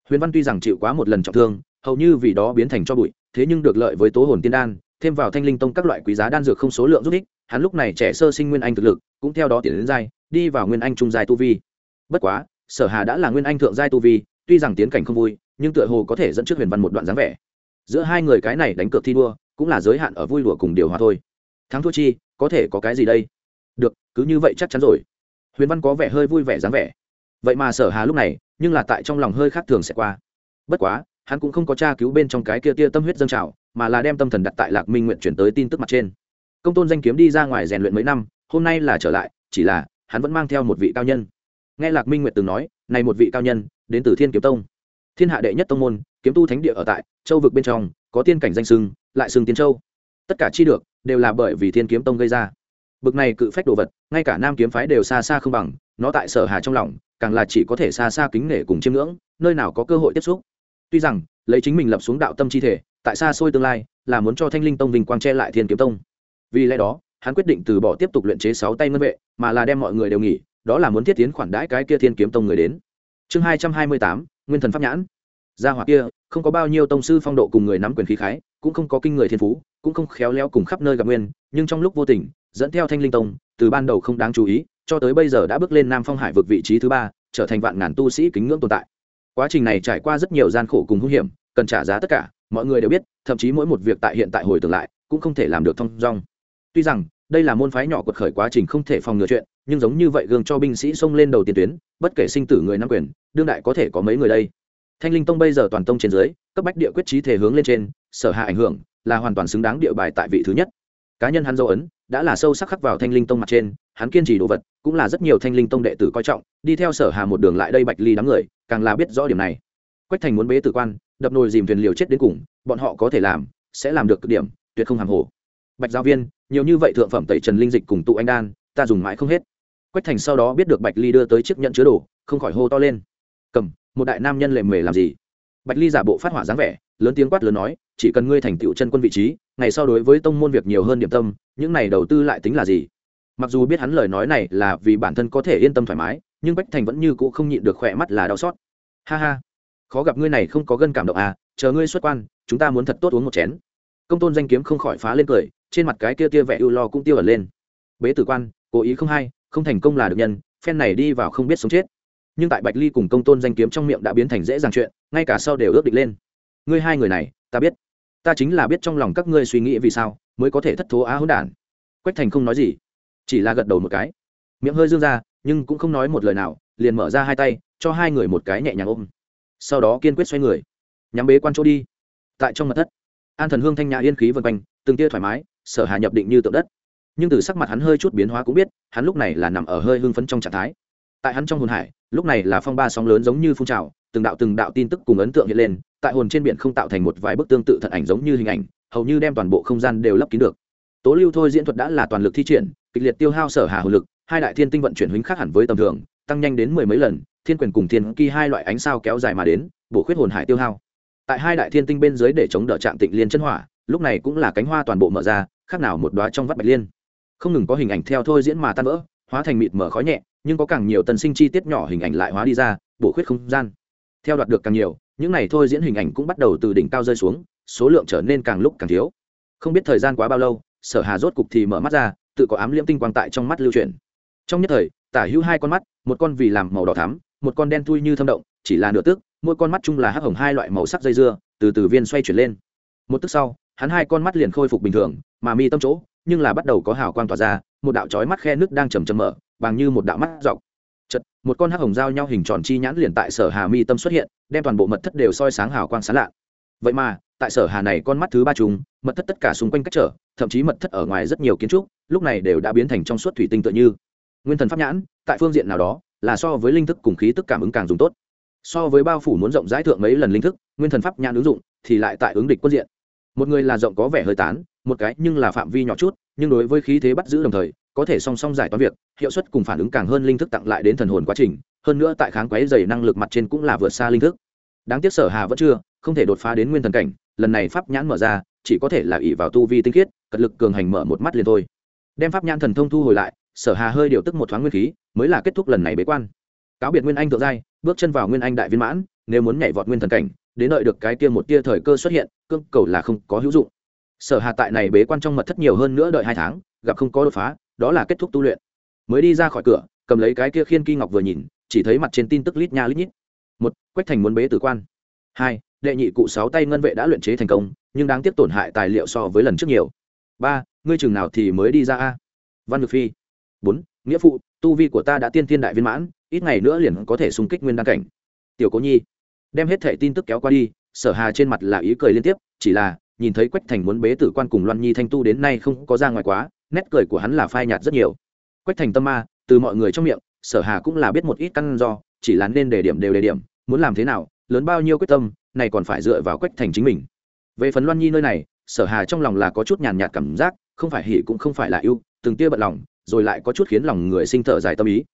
Huyền văn tuy rằng chịu quá một lần trọng thương, hầu như vì đó biến thành cho bụi, thế nhưng được lợi với tố hồn tiên đan, thêm vào thanh linh tông các loại quý giá đan dược không số lượng giúp ích, hắn lúc này trẻ sơ sinh nguyên anh thực lực, cũng theo đó tiến đến dai đi vào nguyên anh trung giai tu vi. Bất quá, sở hà đã là nguyên anh thượng giai tu vi, tuy rằng tiến cảnh không vui, nhưng tựa hồ có thể dẫn trước huyền văn một đoạn dáng vẻ. Giữa hai người cái này đánh cược thi đua, cũng là giới hạn ở vui lụa cùng điều hòa thôi. Thắng thua chi, có thể có cái gì đây? Được, cứ như vậy chắc chắn rồi. Huyền văn có vẻ hơi vui vẻ dáng vẻ. Vậy mà sở hà lúc này, nhưng là tại trong lòng hơi khác thường sẽ qua. Bất quá, hắn cũng không có tra cứu bên trong cái kia tia tâm huyết dâng trào, mà là đem tâm thần đặt tại lạc minh nguyện chuyển tới tin tức mặt trên. Công tôn danh kiếm đi ra ngoài rèn luyện mấy năm, hôm nay là trở lại, chỉ là hắn vẫn mang theo một vị cao nhân. Nghe lạc minh nguyệt từng nói, này một vị cao nhân, đến từ thiên kiếm tông. Thiên hạ đệ nhất tông môn, kiếm tu thánh địa ở tại, châu vực bên trong, có tiên cảnh danh sưng, lại sưng tiến châu. Tất cả chi được, đều là bởi vì thiên kiếm tông gây ra. Bực này cự phách đồ vật, ngay cả nam kiếm phái đều xa xa không bằng, nó tại sở hà trong lòng, càng là chỉ có thể xa xa kính nể cùng chiêm ngưỡng, nơi nào có cơ hội tiếp xúc. Tuy rằng, lấy chính mình lập xuống đạo tâm chi thể, tại xa xôi tương lai, là muốn cho thanh linh tông vinh quang che lại thiên kiếm tông. Vì lẽ đó hắn quyết định từ bỏ tiếp tục luyện chế sáu tay ngân vệ, mà là đem mọi người đều nghỉ, đó là muốn thiết tiến khoản đãi cái kia thiên kiếm tông người đến. Chương hai trăm hai mươi tám, nguyên thần pháp nhãn. Gia hỏa kia, không có bao nhiêu tông sư phong độ cùng người nắm quyền khí khái, cũng không có kinh người thiên phú, cũng không khéo léo cùng khắp nơi gặp nguyên, nhưng trong lúc vô tình, dẫn theo thanh linh tông, từ ban đầu không đáng chú ý, cho tới bây giờ đã bước lên nam phong hải vực vị trí thứ ba, trở thành vạn ngàn tu sĩ kính ngưỡng tồn tại. Quá trình này trải qua rất nhiều gian khổ cùng hung hiểm, cần trả giá tất cả, mọi người đều biết, thậm chí mỗi một việc tại hiện tại hồi tưởng lại, cũng không thể làm được thông dong. Tuy rằng đây là môn phái nhỏ quật khởi quá trình không thể phòng ngừa chuyện, nhưng giống như vậy gương cho binh sĩ xông lên đầu tiền tuyến, bất kể sinh tử người nắm quyền, đương đại có thể có mấy người đây. Thanh linh tông bây giờ toàn tông trên dưới, cấp bách địa quyết trí thể hướng lên trên, sở hạ ảnh hưởng, là hoàn toàn xứng đáng địa bài tại vị thứ nhất. Cá nhân hắn dấu ấn, đã là sâu sắc khắc vào thanh linh tông mặt trên, hắn kiên trì đồ vật, cũng là rất nhiều thanh linh tông đệ tử coi trọng, đi theo sở hà một đường lại đây bạch ly đám người, càng là biết rõ điểm này. Quách thành muốn bế tử quan, đập nồi dìm thuyền liều chết đến cùng, bọn họ có thể làm, sẽ làm được cực điểm, tuyệt không hàm hồ. Bạch giáo viên nhiều như vậy thượng phẩm tẩy trần linh dịch cùng tụ anh đan, ta dùng mãi không hết. Quách thành sau đó biết được bạch ly đưa tới chiếc nhận chứa đồ, không khỏi hô to lên. Cầm, một đại nam nhân lệ mề làm gì? Bạch ly giả bộ phát hỏa dáng vẻ, lớn tiếng quát lớn nói, chỉ cần ngươi thành tựu chân quân vị trí, ngày sau đối với tông môn việc nhiều hơn điểm tâm, những này đầu tư lại tính là gì? Mặc dù biết hắn lời nói này là vì bản thân có thể yên tâm thoải mái, nhưng bách thành vẫn như cũ không nhịn được khỏe mắt là đau xót. Ha ha, khó gặp ngươi này không có gân cảm động à chờ ngươi xuất quan, chúng ta muốn thật tốt uống một chén. Công tôn danh kiếm không khỏi phá lên cười trên mặt cái kia tia vẻ ưu lo cũng tiêu ẩn lên. Bế tử quan, cố ý không hay, không thành công là được nhân, phen này đi vào không biết sống chết. Nhưng tại bạch ly cùng công tôn danh kiếm trong miệng đã biến thành dễ dàng chuyện, ngay cả sau đều ước định lên. Ngươi hai người này, ta biết. Ta chính là biết trong lòng các ngươi suy nghĩ vì sao, mới có thể thất thố á hỗn đản. Quách thành không nói gì, chỉ là gật đầu một cái. Miệng hơi dương ra, nhưng cũng không nói một lời nào, liền mở ra hai tay, cho hai người một cái nhẹ nhàng ôm. Sau đó kiên quyết xoay người. Nhắm bế quan chỗ đi. Tại trong mặt thất, an thần hương thanh nhã yên khí vân quanh, từng tia thoải mái sở hà nhập định như tượng đất. Nhưng từ sắc mặt hắn hơi chút biến hóa cũng biết, hắn lúc này là nằm ở hơi hưng phấn trong trạng thái. Tại hắn trong hồn hải, lúc này là phong ba sóng lớn giống như phun trào, từng đạo từng đạo tin tức cùng ấn tượng hiện lên, tại hồn trên biển không tạo thành một vài bức tương tự thật ảnh giống như hình ảnh, hầu như đem toàn bộ không gian đều lấp kín được. Tố lưu thôi diễn thuật đã là toàn lực thi triển, kịch liệt tiêu hao sở hà hồn lực, hai đại thiên tinh vận chuyển huynh khác hẳn với tầm thường, tăng nhanh đến mười mấy lần, thiên quyền cùng thiên kỳ hai loại ánh sao kéo dài mà đến, bổ khuyết hồn hải tiêu hao. Tại hai đại thiên tinh bên dưới để chống đỡ trạng tịnh liên chân hỏa, lúc này cũng là cánh hoa toàn bộ mở ra khác nào một đóa trong vắt bạch liên. Không ngừng có hình ảnh theo thôi diễn mà tan vỡ, hóa thành mịt mở khói nhẹ, nhưng có càng nhiều tần sinh chi tiết nhỏ hình ảnh lại hóa đi ra, bổ khuyết không gian. Theo đoạt được càng nhiều, những này thôi diễn hình ảnh cũng bắt đầu từ đỉnh cao rơi xuống, số lượng trở nên càng lúc càng thiếu. Không biết thời gian quá bao lâu, sở hà rốt cục thì mở mắt ra, tự có ám liễm tinh quang tại trong mắt lưu truyền trong nhất thời, tả hữu hai con mắt, một con vì làm màu đỏ thắm, một con đen thui như thâm động, chỉ là nửa tức, mỗi con mắt chung là hắc hồng hai loại màu sắc dây dưa, từ từ viên xoay chuyển lên. Một tức sau hắn hai con mắt liền khôi phục bình thường, mà mi tâm chỗ, nhưng là bắt đầu có hào quang tỏa ra, một đạo chói mắt khe nước đang chầm chầm mở, bằng như một đạo mắt dọc. Chật một con hắc hồng giao nhau hình tròn chi nhãn liền tại sở hà mi tâm xuất hiện, đem toàn bộ mật thất đều soi sáng hào quang sáng lạ. Vậy mà, tại sở hà này con mắt thứ ba chúng mật thất tất cả xung quanh cách trở, thậm chí mật thất ở ngoài rất nhiều kiến trúc, lúc này đều đã biến thành trong suốt thủy tinh tựa như. Nguyên thần pháp nhãn, tại phương diện nào đó, là so với linh thức cùng khí tức cảm ứng càng dùng tốt. So với bao phủ muốn rộng rãi thượng mấy lần linh thức, nguyên thần pháp nhãn ứng dụng thì lại tại ứng địch quân diện một người là rộng có vẻ hơi tán, một cái nhưng là phạm vi nhỏ chút, nhưng đối với khí thế bắt giữ đồng thời, có thể song song giải toán việc, hiệu suất cùng phản ứng càng hơn linh thức tặng lại đến thần hồn quá trình, hơn nữa tại kháng quấy dày năng lực mặt trên cũng là vượt xa linh thức. Đáng tiếc sở hà vẫn chưa, không thể đột phá đến nguyên thần cảnh, lần này pháp nhãn mở ra, chỉ có thể là ỷ vào tu vi tinh khiết, cật lực cường hành mở một mắt liền thôi. Đem pháp nhãn thần thông thu hồi lại, sở hà hơi điều tức một thoáng nguyên khí, mới là kết thúc lần này bế quan. Cáo biệt nguyên anh thượng giai, bước chân vào nguyên anh đại viên mãn, nếu muốn nhảy vọt nguyên thần cảnh, đến đợi được cái kia một tia thời cơ xuất hiện cương cầu là không có hữu dụng. Sở hà tại này bế quan trong mật thất nhiều hơn nữa đợi hai tháng, gặp không có đột phá, đó là kết thúc tu luyện. Mới đi ra khỏi cửa, cầm lấy cái kia khiên kỳ ngọc vừa nhìn, chỉ thấy mặt trên tin tức lít nha lít nhít. Một, quách thành muốn bế tử quan. Hai, đệ nhị cụ sáu tay ngân vệ đã luyện chế thành công, nhưng đáng tiếc tổn hại tài liệu so với lần trước nhiều. Ba, ngươi chừng nào thì mới đi ra a? Văn ngược phi. Bốn, nghĩa phụ, tu vi của ta đã tiên thiên đại viên mãn, ít ngày nữa liền có thể xung kích nguyên đăng cảnh. Tiểu cố nhi, đem hết thẻ tin tức kéo qua đi sở hà trên mặt là ý cười liên tiếp, chỉ là, nhìn thấy quách thành muốn bế tử quan cùng loan nhi thanh tu đến nay không có ra ngoài quá, nét cười của hắn là phai nhạt rất nhiều. Quách thành tâm ma, từ mọi người trong miệng, sở hà cũng là biết một ít căn do, chỉ là nên đề điểm đều đề điểm, muốn làm thế nào, lớn bao nhiêu quyết tâm, này còn phải dựa vào quách thành chính mình. Về phần loan nhi nơi này, sở hà trong lòng là có chút nhàn nhạt cảm giác, không phải hỉ cũng không phải là yêu từng tia bận lòng, rồi lại có chút khiến lòng người sinh thở dài tâm ý.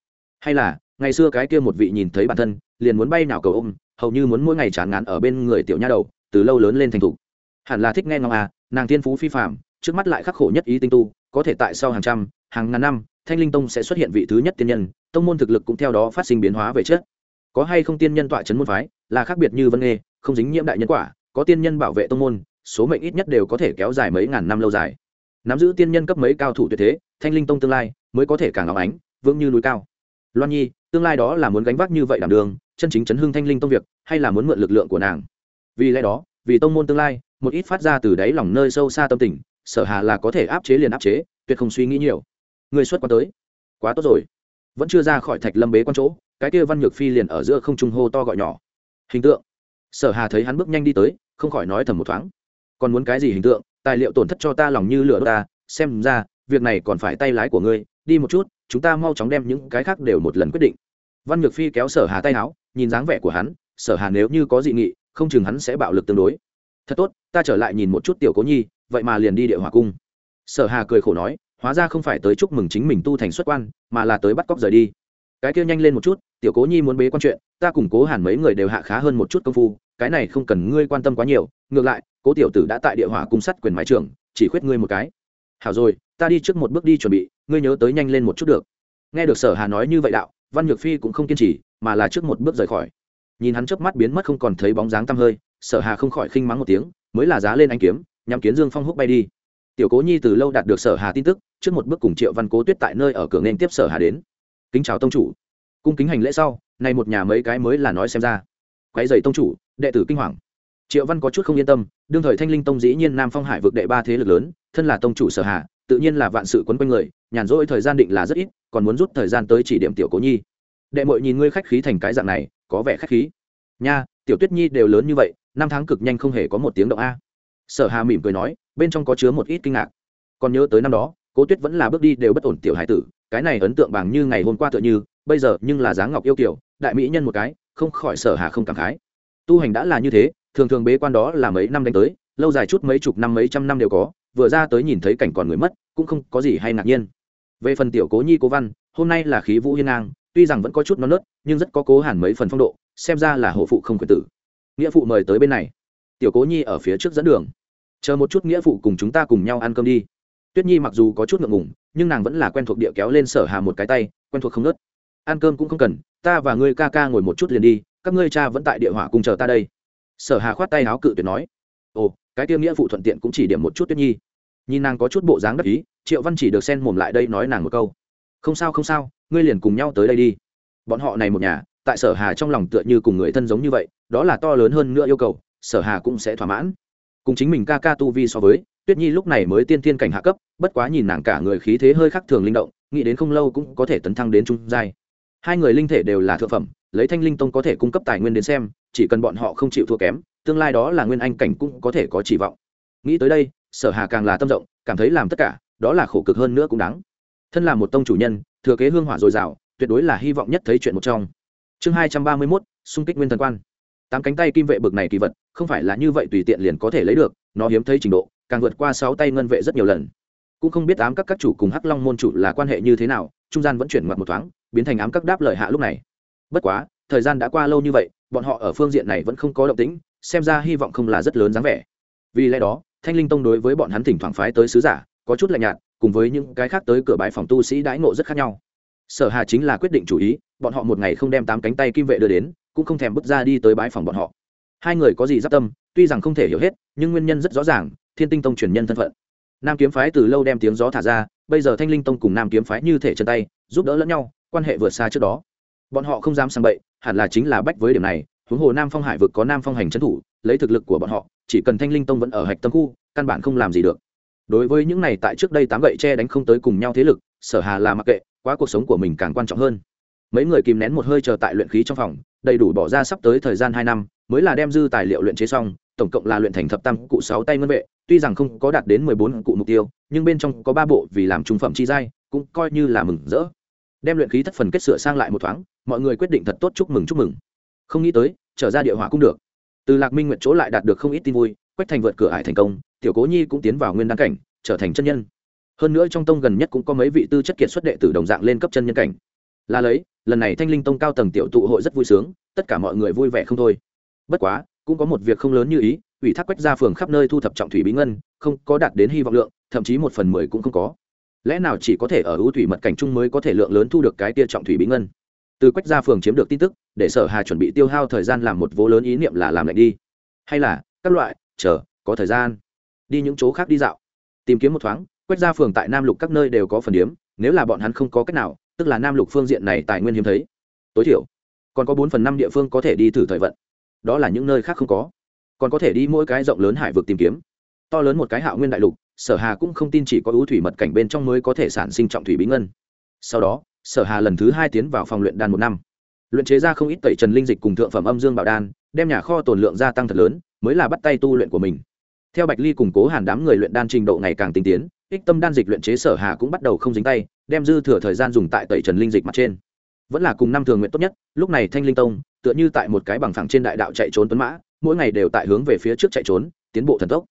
Hay là, ngày xưa cái kia một vị nhìn thấy bản thân, liền muốn bay nào cầu ôm hầu như muốn mỗi ngày chán ngán ở bên người tiểu nha đầu, từ lâu lớn lên thành thục. Hẳn là thích nghe ngóng à nàng thiên phú phi phạm trước mắt lại khắc khổ nhất ý tinh tu, có thể tại sau hàng trăm, hàng ngàn năm, thanh linh tông sẽ xuất hiện vị thứ nhất tiên nhân, tông môn thực lực cũng theo đó phát sinh biến hóa về chất có hay không tiên nhân tọa chấn môn phái, là khác biệt như vân nghê không dính nhiễm đại nhân quả, có tiên nhân bảo vệ tông môn, số mệnh ít nhất đều có thể kéo dài mấy ngàn năm lâu dài. Nắm giữ tiên nhân cấp mấy cao thủ tuyệt thế, thanh linh tông tương lai mới có thể càng ngọc ánh, vững như núi cao loan nhi, tương lai đó là muốn gánh vác như vậy đảm đường, chân chính chấn hương thanh linh tông việc, hay là muốn mượn lực lượng của nàng? Vì lẽ đó, vì tông môn tương lai, một ít phát ra từ đáy lòng nơi sâu xa tâm tình, sở hà là có thể áp chế liền áp chế, tuyệt không suy nghĩ nhiều. Người xuất quan tới. Quá tốt rồi. Vẫn chưa ra khỏi thạch lâm bế quan chỗ, cái kia văn nhược phi liền ở giữa không trung hô to gọi nhỏ. Hình tượng. Sở hà thấy hắn bước nhanh đi tới, không khỏi nói thầm một thoáng. Còn muốn cái gì hình tượng? Tài liệu tổn thất cho ta lòng như lửa đốt ta, xem ra, việc này còn phải tay lái của ngươi đi một chút, chúng ta mau chóng đem những cái khác đều một lần quyết định. Văn nhược phi kéo sở hà tay áo, nhìn dáng vẻ của hắn, sở hà nếu như có dị nghị, không chừng hắn sẽ bạo lực tương đối. Thật tốt, ta trở lại nhìn một chút tiểu cố nhi, vậy mà liền đi địa hỏa cung. Sở hà cười khổ nói, hóa ra không phải tới chúc mừng chính mình tu thành xuất quan, mà là tới bắt cóc rời đi. Cái kia nhanh lên một chút, tiểu cố nhi muốn bế quan chuyện, ta cùng cố hàn mấy người đều hạ khá hơn một chút công phu, cái này không cần ngươi quan tâm quá nhiều, ngược lại, cố tiểu tử đã tại địa hỏa cung sắt quyền mái trưởng chỉ khuyết ngươi một cái. Hảo rồi, ta đi trước một bước đi chuẩn bị ngươi nhớ tới nhanh lên một chút được. Nghe được sở hà nói như vậy đạo, văn nhược phi cũng không kiên trì, mà là trước một bước rời khỏi. Nhìn hắn chớp mắt biến mất không còn thấy bóng dáng tăm hơi, sở hà không khỏi khinh mắng một tiếng, mới là giá lên anh kiếm, nhắm kiến dương phong húc bay đi. Tiểu cố nhi từ lâu đạt được sở hà tin tức, trước một bước cùng triệu văn cố tuyết tại nơi ở cửa nên tiếp sở hà đến. Kính chào tông chủ. Cung kính hành lễ sau, nay một nhà mấy cái mới là nói xem ra. Quái dày tông chủ, đệ tử kinh hoàng. Triệu văn có chút không yên tâm, đương thời thanh linh tông dĩ nhiên nam phong hải vực đệ ba thế lực lớn, thân là tông chủ sở hà tự nhiên là vạn sự quấn quanh người, nhàn rỗi thời gian định là rất ít, còn muốn rút thời gian tới chỉ điểm tiểu cố nhi. Đệ mội nhìn ngươi khách khí thành cái dạng này, có vẻ khách khí. Nha, tiểu tuyết nhi đều lớn như vậy, năm tháng cực nhanh không hề có một tiếng động a. Sở hà mỉm cười nói, bên trong có chứa một ít kinh ngạc. Còn nhớ tới năm đó, cố tuyết vẫn là bước đi đều bất ổn tiểu hải tử, cái này ấn tượng bằng như ngày hôm qua tựa như, bây giờ nhưng là dáng ngọc yêu kiểu đại mỹ nhân một cái, không khỏi sở hà không cảm khái. Tu hành đã là như thế, thường thường bế quan đó là mấy năm đánh tới, lâu dài chút mấy chục năm mấy trăm năm đều có vừa ra tới nhìn thấy cảnh còn người mất, cũng không có gì hay ngạc nhiên. Về phần tiểu cố nhi cố văn, hôm nay là khí vũ hiên ngang, tuy rằng vẫn có chút non nớt, nhưng rất có cố hẳn mấy phần phong độ, xem ra là hộ phụ không quyền tử. Nghĩa phụ mời tới bên này. Tiểu cố nhi ở phía trước dẫn đường. Chờ một chút nghĩa phụ cùng chúng ta cùng nhau ăn cơm đi. Tuyết nhi mặc dù có chút ngượng ngùng, nhưng nàng vẫn là quen thuộc địa kéo lên sở hà một cái tay, quen thuộc không nớt. Ăn cơm cũng không cần, ta và ngươi ca ca ngồi một chút liền đi, các ngươi cha vẫn tại địa hỏa cùng chờ ta đây. Sở hà khoát tay áo cự tuyệt nói ồ, cái tiêu nghĩa phụ thuận tiện cũng chỉ điểm một chút tuyết nhi. Nhìn nàng có chút bộ dáng đắc ý, triệu văn chỉ được xen mồm lại đây nói nàng một câu. Không sao không sao, ngươi liền cùng nhau tới đây đi. Bọn họ này một nhà, tại sở hà trong lòng tựa như cùng người thân giống như vậy, đó là to lớn hơn nữa yêu cầu, sở hà cũng sẽ thỏa mãn. Cùng chính mình ca ca tu vi so với, tuyết nhi lúc này mới tiên thiên cảnh hạ cấp, bất quá nhìn nàng cả người khí thế hơi khác thường linh động, nghĩ đến không lâu cũng có thể tấn thăng đến trung giai. Hai người linh thể đều là thượng phẩm, lấy thanh linh tông có thể cung cấp tài nguyên đến xem, chỉ cần bọn họ không chịu thua kém tương lai đó là nguyên anh cảnh cũng có thể có chỉ vọng. Nghĩ tới đây, sở hà càng là tâm rộng, cảm thấy làm tất cả, đó là khổ cực hơn nữa cũng đáng. Thân là một tông chủ nhân, thừa kế hương hỏa dồi dào, tuyệt đối là hy vọng nhất thấy chuyện một trong. Chương hai trăm ba mươi mốt, xung kích nguyên thần quan. Tám cánh tay kim vệ bực này kỳ vật, không phải là như vậy tùy tiện liền có thể lấy được, nó hiếm thấy trình độ, càng vượt qua sáu tay ngân vệ rất nhiều lần. Cũng không biết ám các các chủ cùng hắc long môn chủ là quan hệ như thế nào, trung gian vẫn chuyển ngoặt một thoáng, biến thành ám các đáp lời hạ lúc này. Bất quá, thời gian đã qua lâu như vậy, bọn họ ở phương diện này vẫn không có động tĩnh xem ra hy vọng không là rất lớn dáng vẻ. Vì lẽ đó, thanh linh tông đối với bọn hắn thỉnh thoảng phái tới sứ giả, có chút lạnh nhạt, cùng với những cái khác tới cửa bãi phòng tu sĩ đãi ngộ rất khác nhau. Sở hà chính là quyết định chủ ý, bọn họ một ngày không đem tám cánh tay kim vệ đưa đến, cũng không thèm bước ra đi tới bãi phòng bọn họ. Hai người có gì giáp tâm, tuy rằng không thể hiểu hết, nhưng nguyên nhân rất rõ ràng, thiên tinh tông truyền nhân thân phận. Nam kiếm phái từ lâu đem tiếng gió thả ra, bây giờ thanh linh tông cùng nam kiếm phái như thể chân tay, giúp đỡ lẫn nhau, quan hệ vượt xa trước đó. Bọn họ không dám sang bậy, hẳn là chính là bách với điểm này huống hồ nam phong hải vực có nam phong hành trấn thủ, lấy thực lực của bọn họ, chỉ cần thanh linh tông vẫn ở hạch tâm khu, căn bản không làm gì được. Đối với những này tại trước đây tám gậy tre đánh không tới cùng nhau thế lực, sở hà là mặc kệ, quá cuộc sống của mình càng quan trọng hơn. Mấy người kìm nén một hơi chờ tại luyện khí trong phòng, đầy đủ bỏ ra sắp tới thời gian hai năm, mới là đem dư tài liệu luyện chế xong, tổng cộng là luyện thành thập tam cụ sáu tay ngân vệ, tuy rằng không có đạt đến mười bốn cụ mục tiêu, nhưng bên trong có ba bộ vì làm trung phẩm chi giai, cũng coi như là mừng rỡ. Đem luyện khí thất phần kết sửa sang lại một thoáng, mọi người quyết định thật tốt chúc mừng chúc mừng không nghĩ tới, trở ra địa hỏa cũng được. Từ lạc minh nguyện chỗ lại đạt được không ít tin vui, quách thành vượt cửa ải thành công, tiểu cố nhi cũng tiến vào nguyên đăng cảnh, trở thành chân nhân. Hơn nữa trong tông gần nhất cũng có mấy vị tư chất kiệt xuất đệ tử đồng dạng lên cấp chân nhân cảnh. Là lấy, lần này thanh linh tông cao tầng tiểu tụ hội rất vui sướng, tất cả mọi người vui vẻ không thôi. Bất quá, cũng có một việc không lớn như ý, ủy thác quách ra phường khắp nơi thu thập trọng thủy bí ngân, không có đạt đến hy vọng lượng, thậm chí một phần mười cũng không có. Lẽ nào chỉ có thể ở ưu thủy mật cảnh chung mới có thể lượng lớn thu được cái tia trọng thủy bí ngân? Từ quách gia phường chiếm được tin tức, để sở hà chuẩn bị tiêu hao thời gian làm một vố lớn ý niệm là làm lạnh đi. Hay là, các loại, chờ, có thời gian. Đi những chỗ khác đi dạo. Tìm kiếm một thoáng, quách gia phường tại nam lục các nơi đều có phần điếm, nếu là bọn hắn không có cách nào, tức là nam lục phương diện này tài nguyên hiếm thấy. Tối thiểu, còn có bốn phần năm địa phương có thể đi thử thời vận. Đó là những nơi khác không có. Còn có thể đi mỗi cái rộng lớn hải vực tìm kiếm. To lớn một cái hạo nguyên đại lục, sở hà cũng không tin chỉ có ưu thủy mật cảnh bên trong mới có thể sản sinh trọng thủy bí ngân. Sau đó sở hà lần thứ hai tiến vào phòng luyện đan một năm. Luyện chế ra không ít tẩy trần linh dịch cùng thượng phẩm âm dương bảo đan, đem nhà kho tồn lượng gia tăng thật lớn, mới là bắt tay tu luyện của mình. Theo bạch ly củng cố hàn đám người luyện đan trình độ ngày càng tinh tiến, ích tâm đan dịch luyện chế sở hà cũng bắt đầu không dính tay, đem dư thừa thời gian dùng tại tẩy trần linh dịch mặt trên. Vẫn là cùng năm thường nguyện tốt nhất, lúc này thanh linh tông, tựa như tại một cái bằng phẳng trên đại đạo chạy trốn tuấn mã, mỗi ngày đều tại hướng về phía trước chạy trốn, tiến bộ thần tốc.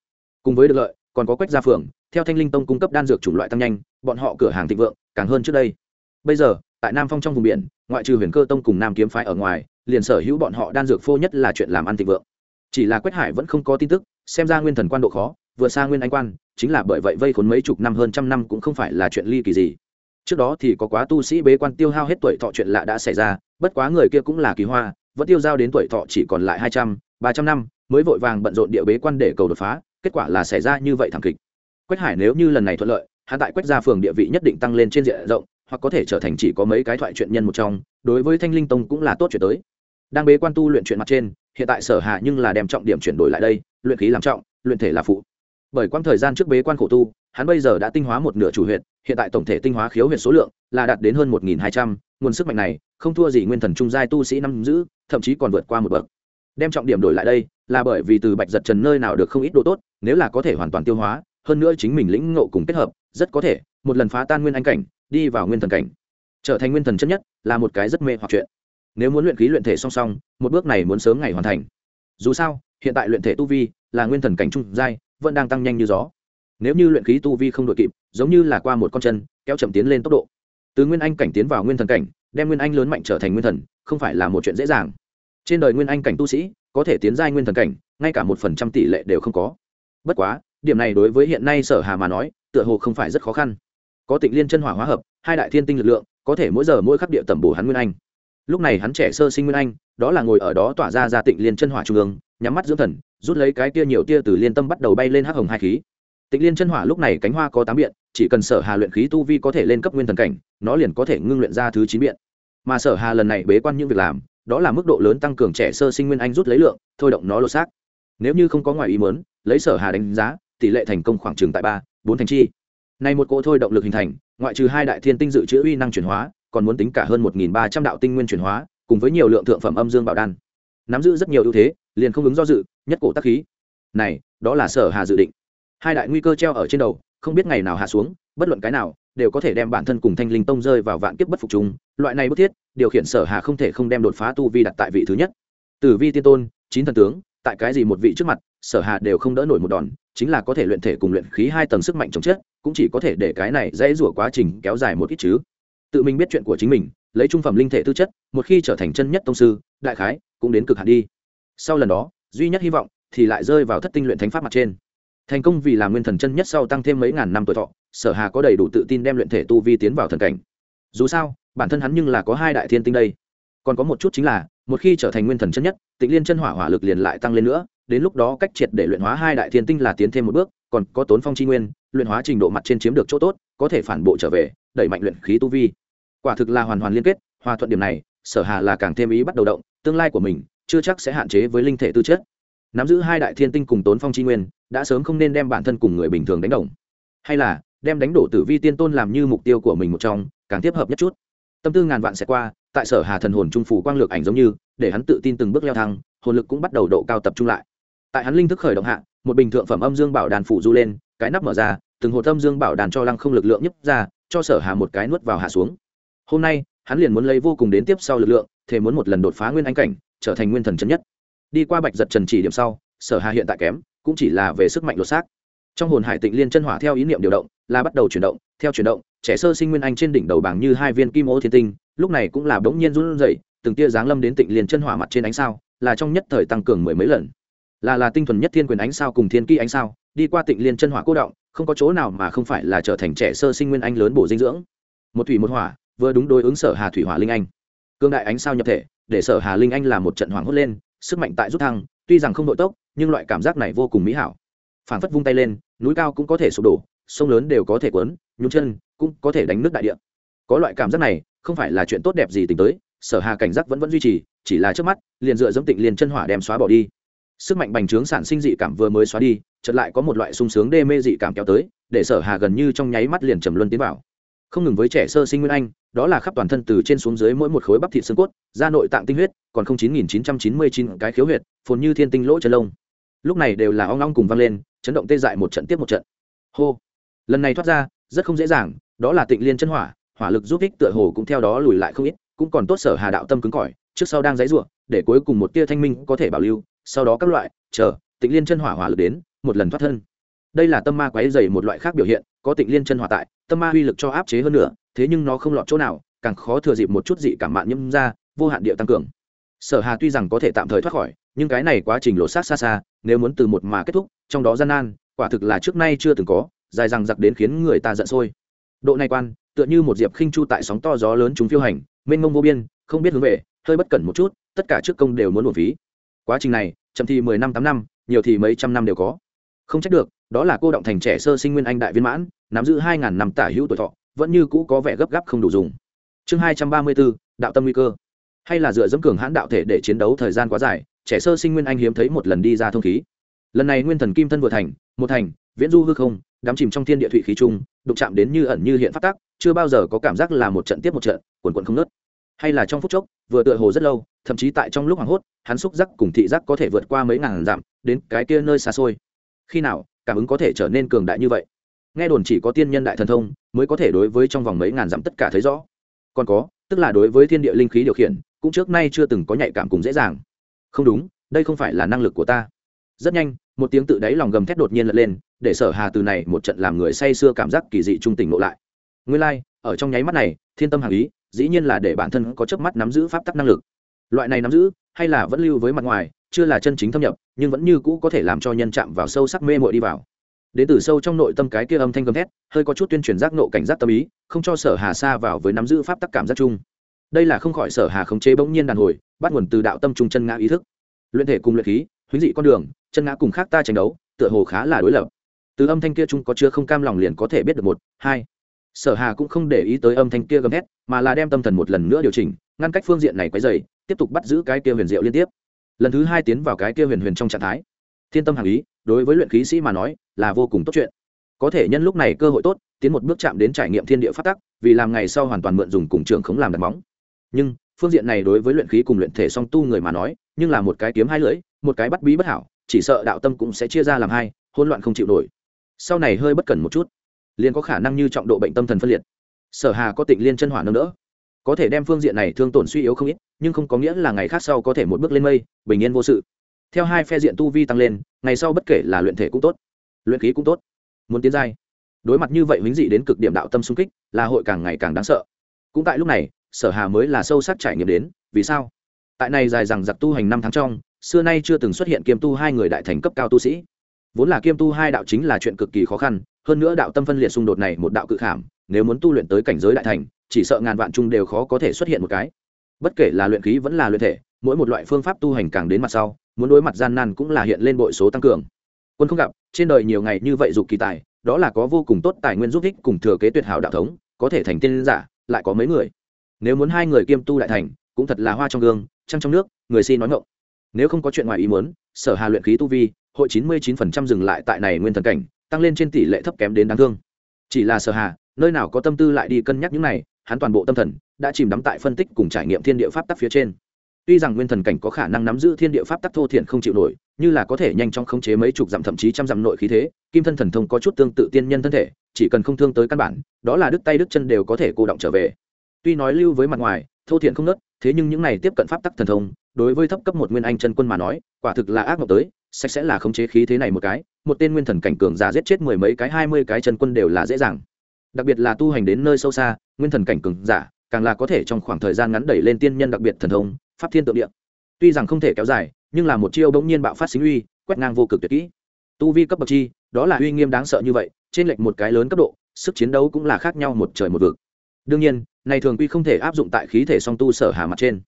Cùng với được lợi, còn có quách gia phường, theo thanh linh tông cung cấp đan dược chủng loại tăng nhanh, bọn họ cửa hàng thịnh vượng, càng hơn trước đây bây giờ, tại nam phong trong vùng biển, ngoại trừ huyền cơ tông cùng nam kiếm phái ở ngoài, liền sở hữu bọn họ đan dược phô nhất là chuyện làm ăn thịnh vượng. Chỉ là quách hải vẫn không có tin tức, xem ra nguyên thần quan độ khó vừa xa nguyên anh quan, chính là bởi vậy vây khốn mấy chục năm hơn trăm năm cũng không phải là chuyện ly kỳ gì. Trước đó thì có quá tu sĩ bế quan tiêu hao hết tuổi thọ chuyện lạ đã xảy ra, bất quá người kia cũng là kỳ hoa, vẫn tiêu giao đến tuổi thọ chỉ còn lại hai trăm, ba trăm năm, mới vội vàng bận rộn địa bế quan để cầu đột phá, kết quả là xảy ra như vậy thảm kịch. Quách hải nếu như lần này thuận lợi hạ tại quách gia phường địa vị nhất định tăng lên trên diện rộng hoặc có thể trở thành chỉ có mấy cái thoại chuyện nhân một trong, đối với thanh linh tông cũng là tốt chuyện tới. Đang bế quan tu luyện chuyện mặt trên, hiện tại sở hạ nhưng là đem trọng điểm chuyển đổi lại đây, luyện khí làm trọng, luyện thể là phụ. Bởi quãng thời gian trước bế quan khổ tu, hắn bây giờ đã tinh hóa một nửa chủ huyệt, hiện tại tổng thể tinh hóa khiếu huyệt số lượng là đạt đến hơn một nghìn hai trăm, nguồn sức mạnh này không thua gì nguyên thần trung giai tu sĩ năm giữ, thậm chí còn vượt qua một bậc. Đem trọng điểm đổi lại đây, là bởi vì từ bạch giật trần nơi nào được không ít độ tốt, nếu là có thể hoàn toàn tiêu hóa, hơn nữa chính mình lĩnh ngộ cùng kết hợp, rất có thể, một lần phá tan nguyên anh cảnh đi vào nguyên thần cảnh. Trở thành nguyên thần chân nhất là một cái rất mê hoặc chuyện. Nếu muốn luyện khí luyện thể song song, một bước này muốn sớm ngày hoàn thành. Dù sao, hiện tại luyện thể tu vi là nguyên thần cảnh trung giai, vẫn đang tăng nhanh như gió. Nếu như luyện khí tu vi không đội kịp, giống như là qua một con chân, kéo chậm tiến lên tốc độ. Từ nguyên anh cảnh tiến vào nguyên thần cảnh, đem nguyên anh lớn mạnh trở thành nguyên thần, không phải là một chuyện dễ dàng. Trên đời nguyên anh cảnh tu sĩ, có thể tiến giai nguyên thần cảnh, ngay cả một phần trăm tỷ lệ đều không có. Bất quá, điểm này đối với hiện nay sở hà mà nói, tựa hồ không phải rất khó khăn có tịnh liên chân hỏa hóa hợp, hai đại thiên tinh lực lượng, có thể mỗi giờ mỗi khắc địa tẩm bổ hắn nguyên anh. Lúc này hắn trẻ sơ sinh nguyên anh, đó là ngồi ở đó tỏa ra ra tịnh liên chân hỏa trung ương, nhắm mắt dưỡng thần, rút lấy cái tia nhiều tia từ liên tâm bắt đầu bay lên hắc hồng hai khí. Tịnh liên chân hỏa lúc này cánh hoa có tám biện, chỉ cần sở hà luyện khí tu vi có thể lên cấp nguyên thần cảnh, nó liền có thể ngưng luyện ra thứ chín biện. Mà sở hà lần này bế quan những việc làm, đó là mức độ lớn tăng cường trẻ sơ sinh nguyên anh rút lấy lượng, thôi động nó lột xác. Nếu như không có ngoài ý muốn, lấy sở hà đánh giá, tỷ lệ thành công khoảng chừng tại ba, bốn thành chi này một cỗ thôi động lực hình thành, ngoại trừ hai đại thiên tinh dự trữ uy năng chuyển hóa, còn muốn tính cả hơn một ba trăm đạo tinh nguyên chuyển hóa, cùng với nhiều lượng thượng phẩm âm dương bảo đan. Nắm giữ rất nhiều ưu thế, liền không ứng do dự, nhất cổ tác khí. Này, đó là sở hà dự định. Hai đại nguy cơ treo ở trên đầu, không biết ngày nào hạ xuống, bất luận cái nào, đều có thể đem bản thân cùng thanh linh tông rơi vào vạn kiếp bất phục trùng. loại này bức thiết, điều khiển sở hà không thể không đem đột phá tu vi đặt tại vị thứ nhất. Tử vi tiên tôn, chín thần tướng, tại cái gì một vị trước mặt, sở hà đều không đỡ nổi một đòn chính là có thể luyện thể cùng luyện khí hai tầng sức mạnh chống chết, cũng chỉ có thể để cái này dễ rủa quá trình kéo dài một ít chứ. Tự mình biết chuyện của chính mình, lấy trung phẩm linh thể tư chất, một khi trở thành chân nhất tông sư, đại khái cũng đến cực hạn đi. Sau lần đó, duy nhất hy vọng thì lại rơi vào thất tinh luyện thánh pháp mặt trên. Thành công vì làm nguyên thần chân nhất sau tăng thêm mấy ngàn năm tuổi thọ, sở hà có đầy đủ tự tin đem luyện thể tu vi tiến vào thần cảnh. Dù sao, bản thân hắn nhưng là có hai đại thiên tinh đây. Còn có một chút chính là, một khi trở thành nguyên thần chân nhất, tịnh liên chân hỏa hỏa lực liền lại tăng lên nữa đến lúc đó cách triệt để luyện hóa hai đại thiên tinh là tiến thêm một bước, còn có tốn phong chi nguyên, luyện hóa trình độ mặt trên chiếm được chỗ tốt, có thể phản bộ trở về, đẩy mạnh luyện khí tu vi. Quả thực là hoàn hoàn liên kết, hòa thuận điểm này, sở hà là càng thêm ý bắt đầu động, tương lai của mình chưa chắc sẽ hạn chế với linh thể tư chất. Nắm giữ hai đại thiên tinh cùng tốn phong chi nguyên, đã sớm không nên đem bản thân cùng người bình thường đánh đồng. Hay là, đem đánh đổ tử vi tiên tôn làm như mục tiêu của mình một trong, càng tiếp hợp nhất chút. Tâm tư ngàn vạn sẽ qua, tại sở hà thần hồn trung phủ quang lược ảnh giống như, để hắn tự tin từng bước leo thang hồn lực cũng bắt đầu độ cao tập trung lại tại hắn linh thức khởi động hạ, một bình thượng phẩm âm dương bảo đàn phủ du lên, cái nắp mở ra, từng hồ tâm dương bảo đàn cho lăng không lực lượng nhấp ra, cho sở hà một cái nuốt vào hạ xuống. Hôm nay, hắn liền muốn lấy vô cùng đến tiếp sau lực lượng thế muốn một lần đột phá nguyên anh cảnh, trở thành nguyên thần chân nhất. Đi qua bạch giật trần chỉ điểm sau, sở hà hiện tại kém, cũng chỉ là về sức mạnh lột xác. Trong hồn hải tịnh liên chân hỏa theo ý niệm điều động, là bắt đầu chuyển động, theo chuyển động, trẻ sơ sinh nguyên anh trên đỉnh đầu bảng như hai viên kim ô thiên tinh, lúc này cũng là bỗng nhiên run rẩy, từng tia dáng lâm đến tịnh liên chân hỏa mặt trên ánh sao, là trong nhất thời tăng cường mười mấy lần là là tinh thuần nhất thiên quyền ánh sao cùng thiên kỹ ánh sao, đi qua tịnh liên chân hỏa cố động, không có chỗ nào mà không phải là trở thành trẻ sơ sinh nguyên anh lớn bổ dinh dưỡng. Một thủy một hỏa, vừa đúng đối ứng sở hà thủy hỏa linh anh. Cương đại ánh sao nhập thể, để sở hà linh anh là một trận hoàng hốt lên, sức mạnh tại rút thăng, tuy rằng không nội tốc, nhưng loại cảm giác này vô cùng mỹ hảo. Phản phất vung tay lên, núi cao cũng có thể sụp đổ, sông lớn đều có thể quấn nhún chân cũng có thể đánh nước đại địa. Có loại cảm giác này, không phải là chuyện tốt đẹp gì tính tới, sở hà cảnh giác vẫn vẫn duy trì, chỉ là trước mắt, liền dựa dẫm tịnh liền chân hỏa đem xóa bỏ đi sức mạnh bành trướng sản sinh dị cảm vừa mới xóa đi, chợt lại có một loại sung sướng đê mê dị cảm kéo tới, để sở hà gần như trong nháy mắt liền trầm luân tiến vào. Không ngừng với trẻ sơ sinh nguyên anh, đó là khắp toàn thân từ trên xuống dưới mỗi một khối bắp thịt xương cốt, da nội tạng tinh huyết, còn không chín nghìn chín trăm chín mươi chín cái khiếu huyệt, phồn như thiên tinh lỗ chân lông. Lúc này đều là ong ong cùng vang lên, chấn động tê dại một trận tiếp một trận. Hô! Lần này thoát ra, rất không dễ dàng, đó là tịnh liên chân hỏa hỏa lực giúp ích tựa hồ cũng theo đó lùi lại không ít, cũng còn tốt sở hà đạo tâm cứng cỏi, trước sau đang dãy ruộng để cuối cùng một tia thanh minh có thể bảo lưu sau đó các loại, chờ, tịnh liên chân hỏa hỏa lực đến, một lần thoát thân. Đây là tâm ma quái dày một loại khác biểu hiện, có tịnh liên chân hỏa tại, tâm ma uy lực cho áp chế hơn nữa, thế nhưng nó không lọt chỗ nào, càng khó thừa dịp một chút dị cảm mạn nhâm ra, vô hạn địa tăng cường. Sở hà tuy rằng có thể tạm thời thoát khỏi, nhưng cái này quá trình lột sát xa xa, nếu muốn từ một mà kết thúc, trong đó gian nan, quả thực là trước nay chưa từng có, dài rằng giặc đến khiến người ta giận sôi. Độ này quan, tựa như một diệp khinh chu tại sóng to gió lớn chúng phiêu hành, mênh mông vô biên, không biết hướng về, hơi bất cẩn một chút, tất cả trước công đều muốn một phí quá trình này, chậm thì mười năm tám năm, nhiều thì mấy trăm năm đều có. Không trách được, đó là cô động thành trẻ sơ sinh nguyên anh đại viên mãn, nắm giữ hai ngàn năm tả hữu tuổi thọ, vẫn như cũ có vẻ gấp gáp không đủ dùng. Chương hai trăm ba mươi bốn, đạo tâm nguy cơ. Hay là dựa dẫm cường hãn đạo thể để chiến đấu thời gian quá dài, trẻ sơ sinh nguyên anh hiếm thấy một lần đi ra thông khí. Lần này nguyên thần kim thân vừa thành, một thành, viễn du hư không, đắm chìm trong thiên địa thủy khí trung đụng chạm đến như ẩn như hiện phát tác chưa bao giờ có cảm giác là một trận tiếp một trận quần quần không nớt hay là trong phút chốc vừa tựa hồ rất lâu thậm chí tại trong lúc hoảng hốt hắn xúc giác cùng thị giác có thể vượt qua mấy ngàn dặm đến cái kia nơi xa xôi. Khi nào cảm ứng có thể trở nên cường đại như vậy? Nghe đồn chỉ có tiên nhân đại thần thông mới có thể đối với trong vòng mấy ngàn dặm tất cả thấy rõ. Còn có tức là đối với thiên địa linh khí điều khiển cũng trước nay chưa từng có nhạy cảm cùng dễ dàng. Không đúng đây không phải là năng lực của ta. Rất nhanh một tiếng tự đáy lòng gầm thét đột nhiên lật lên để sở hà từ này một trận làm người say sưa cảm giác kỳ dị trung tỉnh ngộ lại. Nguyên lai like, ở trong nháy mắt này thiên tâm hàng ý dĩ nhiên là để bản thân có chớp mắt nắm giữ pháp tắc năng lực. Loại này nắm giữ, hay là vẫn lưu với mặt ngoài, chưa là chân chính thâm nhập, nhưng vẫn như cũ có thể làm cho nhân chạm vào sâu sắc mê mội đi vào. Đến từ sâu trong nội tâm cái kia âm thanh gầm thét, hơi có chút tuyên truyền giác nộ cảnh giác tâm ý, không cho sở hà xa vào với nắm giữ pháp tắc cảm giác chung. Đây là không khỏi sở hà khống chế bỗng nhiên đàn hồi, bắt nguồn từ đạo tâm trung chân ngã ý thức. Luyện thể cùng luyện khí huyễn dị con đường, chân ngã cùng khác ta tranh đấu, tựa hồ khá là đối lập. Từ âm thanh kia chung có chưa không cam lòng liền có thể biết được một, hai sở hà cũng không để ý tới âm thanh kia gầm hét mà là đem tâm thần một lần nữa điều chỉnh, ngăn cách phương diện này quấy dày tiếp tục bắt giữ cái kia huyền diệu liên tiếp. Lần thứ hai tiến vào cái kia huyền huyền trong trạng thái. Thiên tâm hàng ý, đối với luyện khí sĩ mà nói, là vô cùng tốt chuyện. Có thể nhân lúc này cơ hội tốt, tiến một bước chạm đến trải nghiệm thiên địa phát tắc, vì làm ngày sau hoàn toàn mượn dùng cùng trường khống làm đặt móng. Nhưng, phương diện này đối với luyện khí cùng luyện thể song tu người mà nói, nhưng là một cái kiếm hai lưỡi, một cái bắt bí bất hảo, chỉ sợ đạo tâm cũng sẽ chia ra làm hai, hỗn loạn không chịu nổi. Sau này hơi bất cẩn một chút liền có khả năng như trọng độ bệnh tâm thần phân liệt. Sở hà có tịnh liên chân hỏa nâng đỡ. Có thể đem phương diện này thương tổn suy yếu không ít, nhưng không có nghĩa là ngày khác sau có thể một bước lên mây, bình yên vô sự. Theo hai phe diện tu vi tăng lên, ngày sau bất kể là luyện thể cũng tốt, luyện khí cũng tốt. Muốn tiến giai. Đối mặt như vậy hính dị đến cực điểm đạo tâm xung kích, là hội càng ngày càng đáng sợ. Cũng tại lúc này, sở hà mới là sâu sắc trải nghiệm đến, vì sao? Tại này dài rằng giặc tu hành năm tháng trong, xưa nay chưa từng xuất hiện kiêm tu hai người đại thành cấp cao tu sĩ vốn là kiêm tu hai đạo chính là chuyện cực kỳ khó khăn, hơn nữa đạo tâm phân liệt xung đột này một đạo cự khảm, nếu muốn tu luyện tới cảnh giới đại thành, chỉ sợ ngàn vạn chung đều khó có thể xuất hiện một cái. Bất kể là luyện khí vẫn là luyện thể, mỗi một loại phương pháp tu hành càng đến mặt sau, muốn đối mặt gian nan cũng là hiện lên bội số tăng cường. Quân không gặp, trên đời nhiều ngày như vậy dục kỳ tài, đó là có vô cùng tốt tài nguyên giúp thích cùng thừa kế tuyệt hảo đạo thống, có thể thành tiên giả, lại có mấy người. Nếu muốn hai người kiêm tu đại thành, cũng thật là hoa trong gương, trăng trong nước, người si nói ngộng nếu không có chuyện ngoài ý muốn sở hà luyện khí tu vi, hội chín mươi chín phần trăm dừng lại tại này nguyên thần cảnh, tăng lên trên tỷ lệ thấp kém đến đáng thương. Chỉ là sở hà, nơi nào có tâm tư lại đi cân nhắc những này, hắn toàn bộ tâm thần đã chìm đắm tại phân tích cùng trải nghiệm thiên địa pháp tắc phía trên. Tuy rằng nguyên thần cảnh có khả năng nắm giữ thiên địa pháp tắc thô thiện không chịu nổi, như là có thể nhanh chóng khống chế mấy chục dặm thậm chí trăm dặm nội khí thế, kim thân thần thông có chút tương tự tiên nhân thân thể, chỉ cần không thương tới căn bản, đó là đứt tay đứt chân đều có thể cô động trở về. Tuy nói lưu với mặt ngoài, thô thiện không nớt, thế nhưng những này tiếp cận pháp tắc thần thông đối với thấp cấp một nguyên anh chân quân mà nói, quả thực là ác mộng tới, sạch sẽ là khống chế khí thế này một cái, một tên nguyên thần cảnh cường giả giết chết mười mấy cái, hai mươi cái chân quân đều là dễ dàng. Đặc biệt là tu hành đến nơi sâu xa, nguyên thần cảnh cường giả, càng là có thể trong khoảng thời gian ngắn đẩy lên tiên nhân đặc biệt thần thông, pháp thiên tượng địa. Tuy rằng không thể kéo dài, nhưng là một chiêu bỗng nhiên bạo phát sinh uy, quét ngang vô cực tuyệt kỹ. Tu vi cấp bậc chi, đó là uy nghiêm đáng sợ như vậy, trên lệch một cái lớn cấp độ, sức chiến đấu cũng là khác nhau một trời một vực. Đương nhiên, này thường quy không thể áp dụng tại khí thể song tu sở hà mặt trên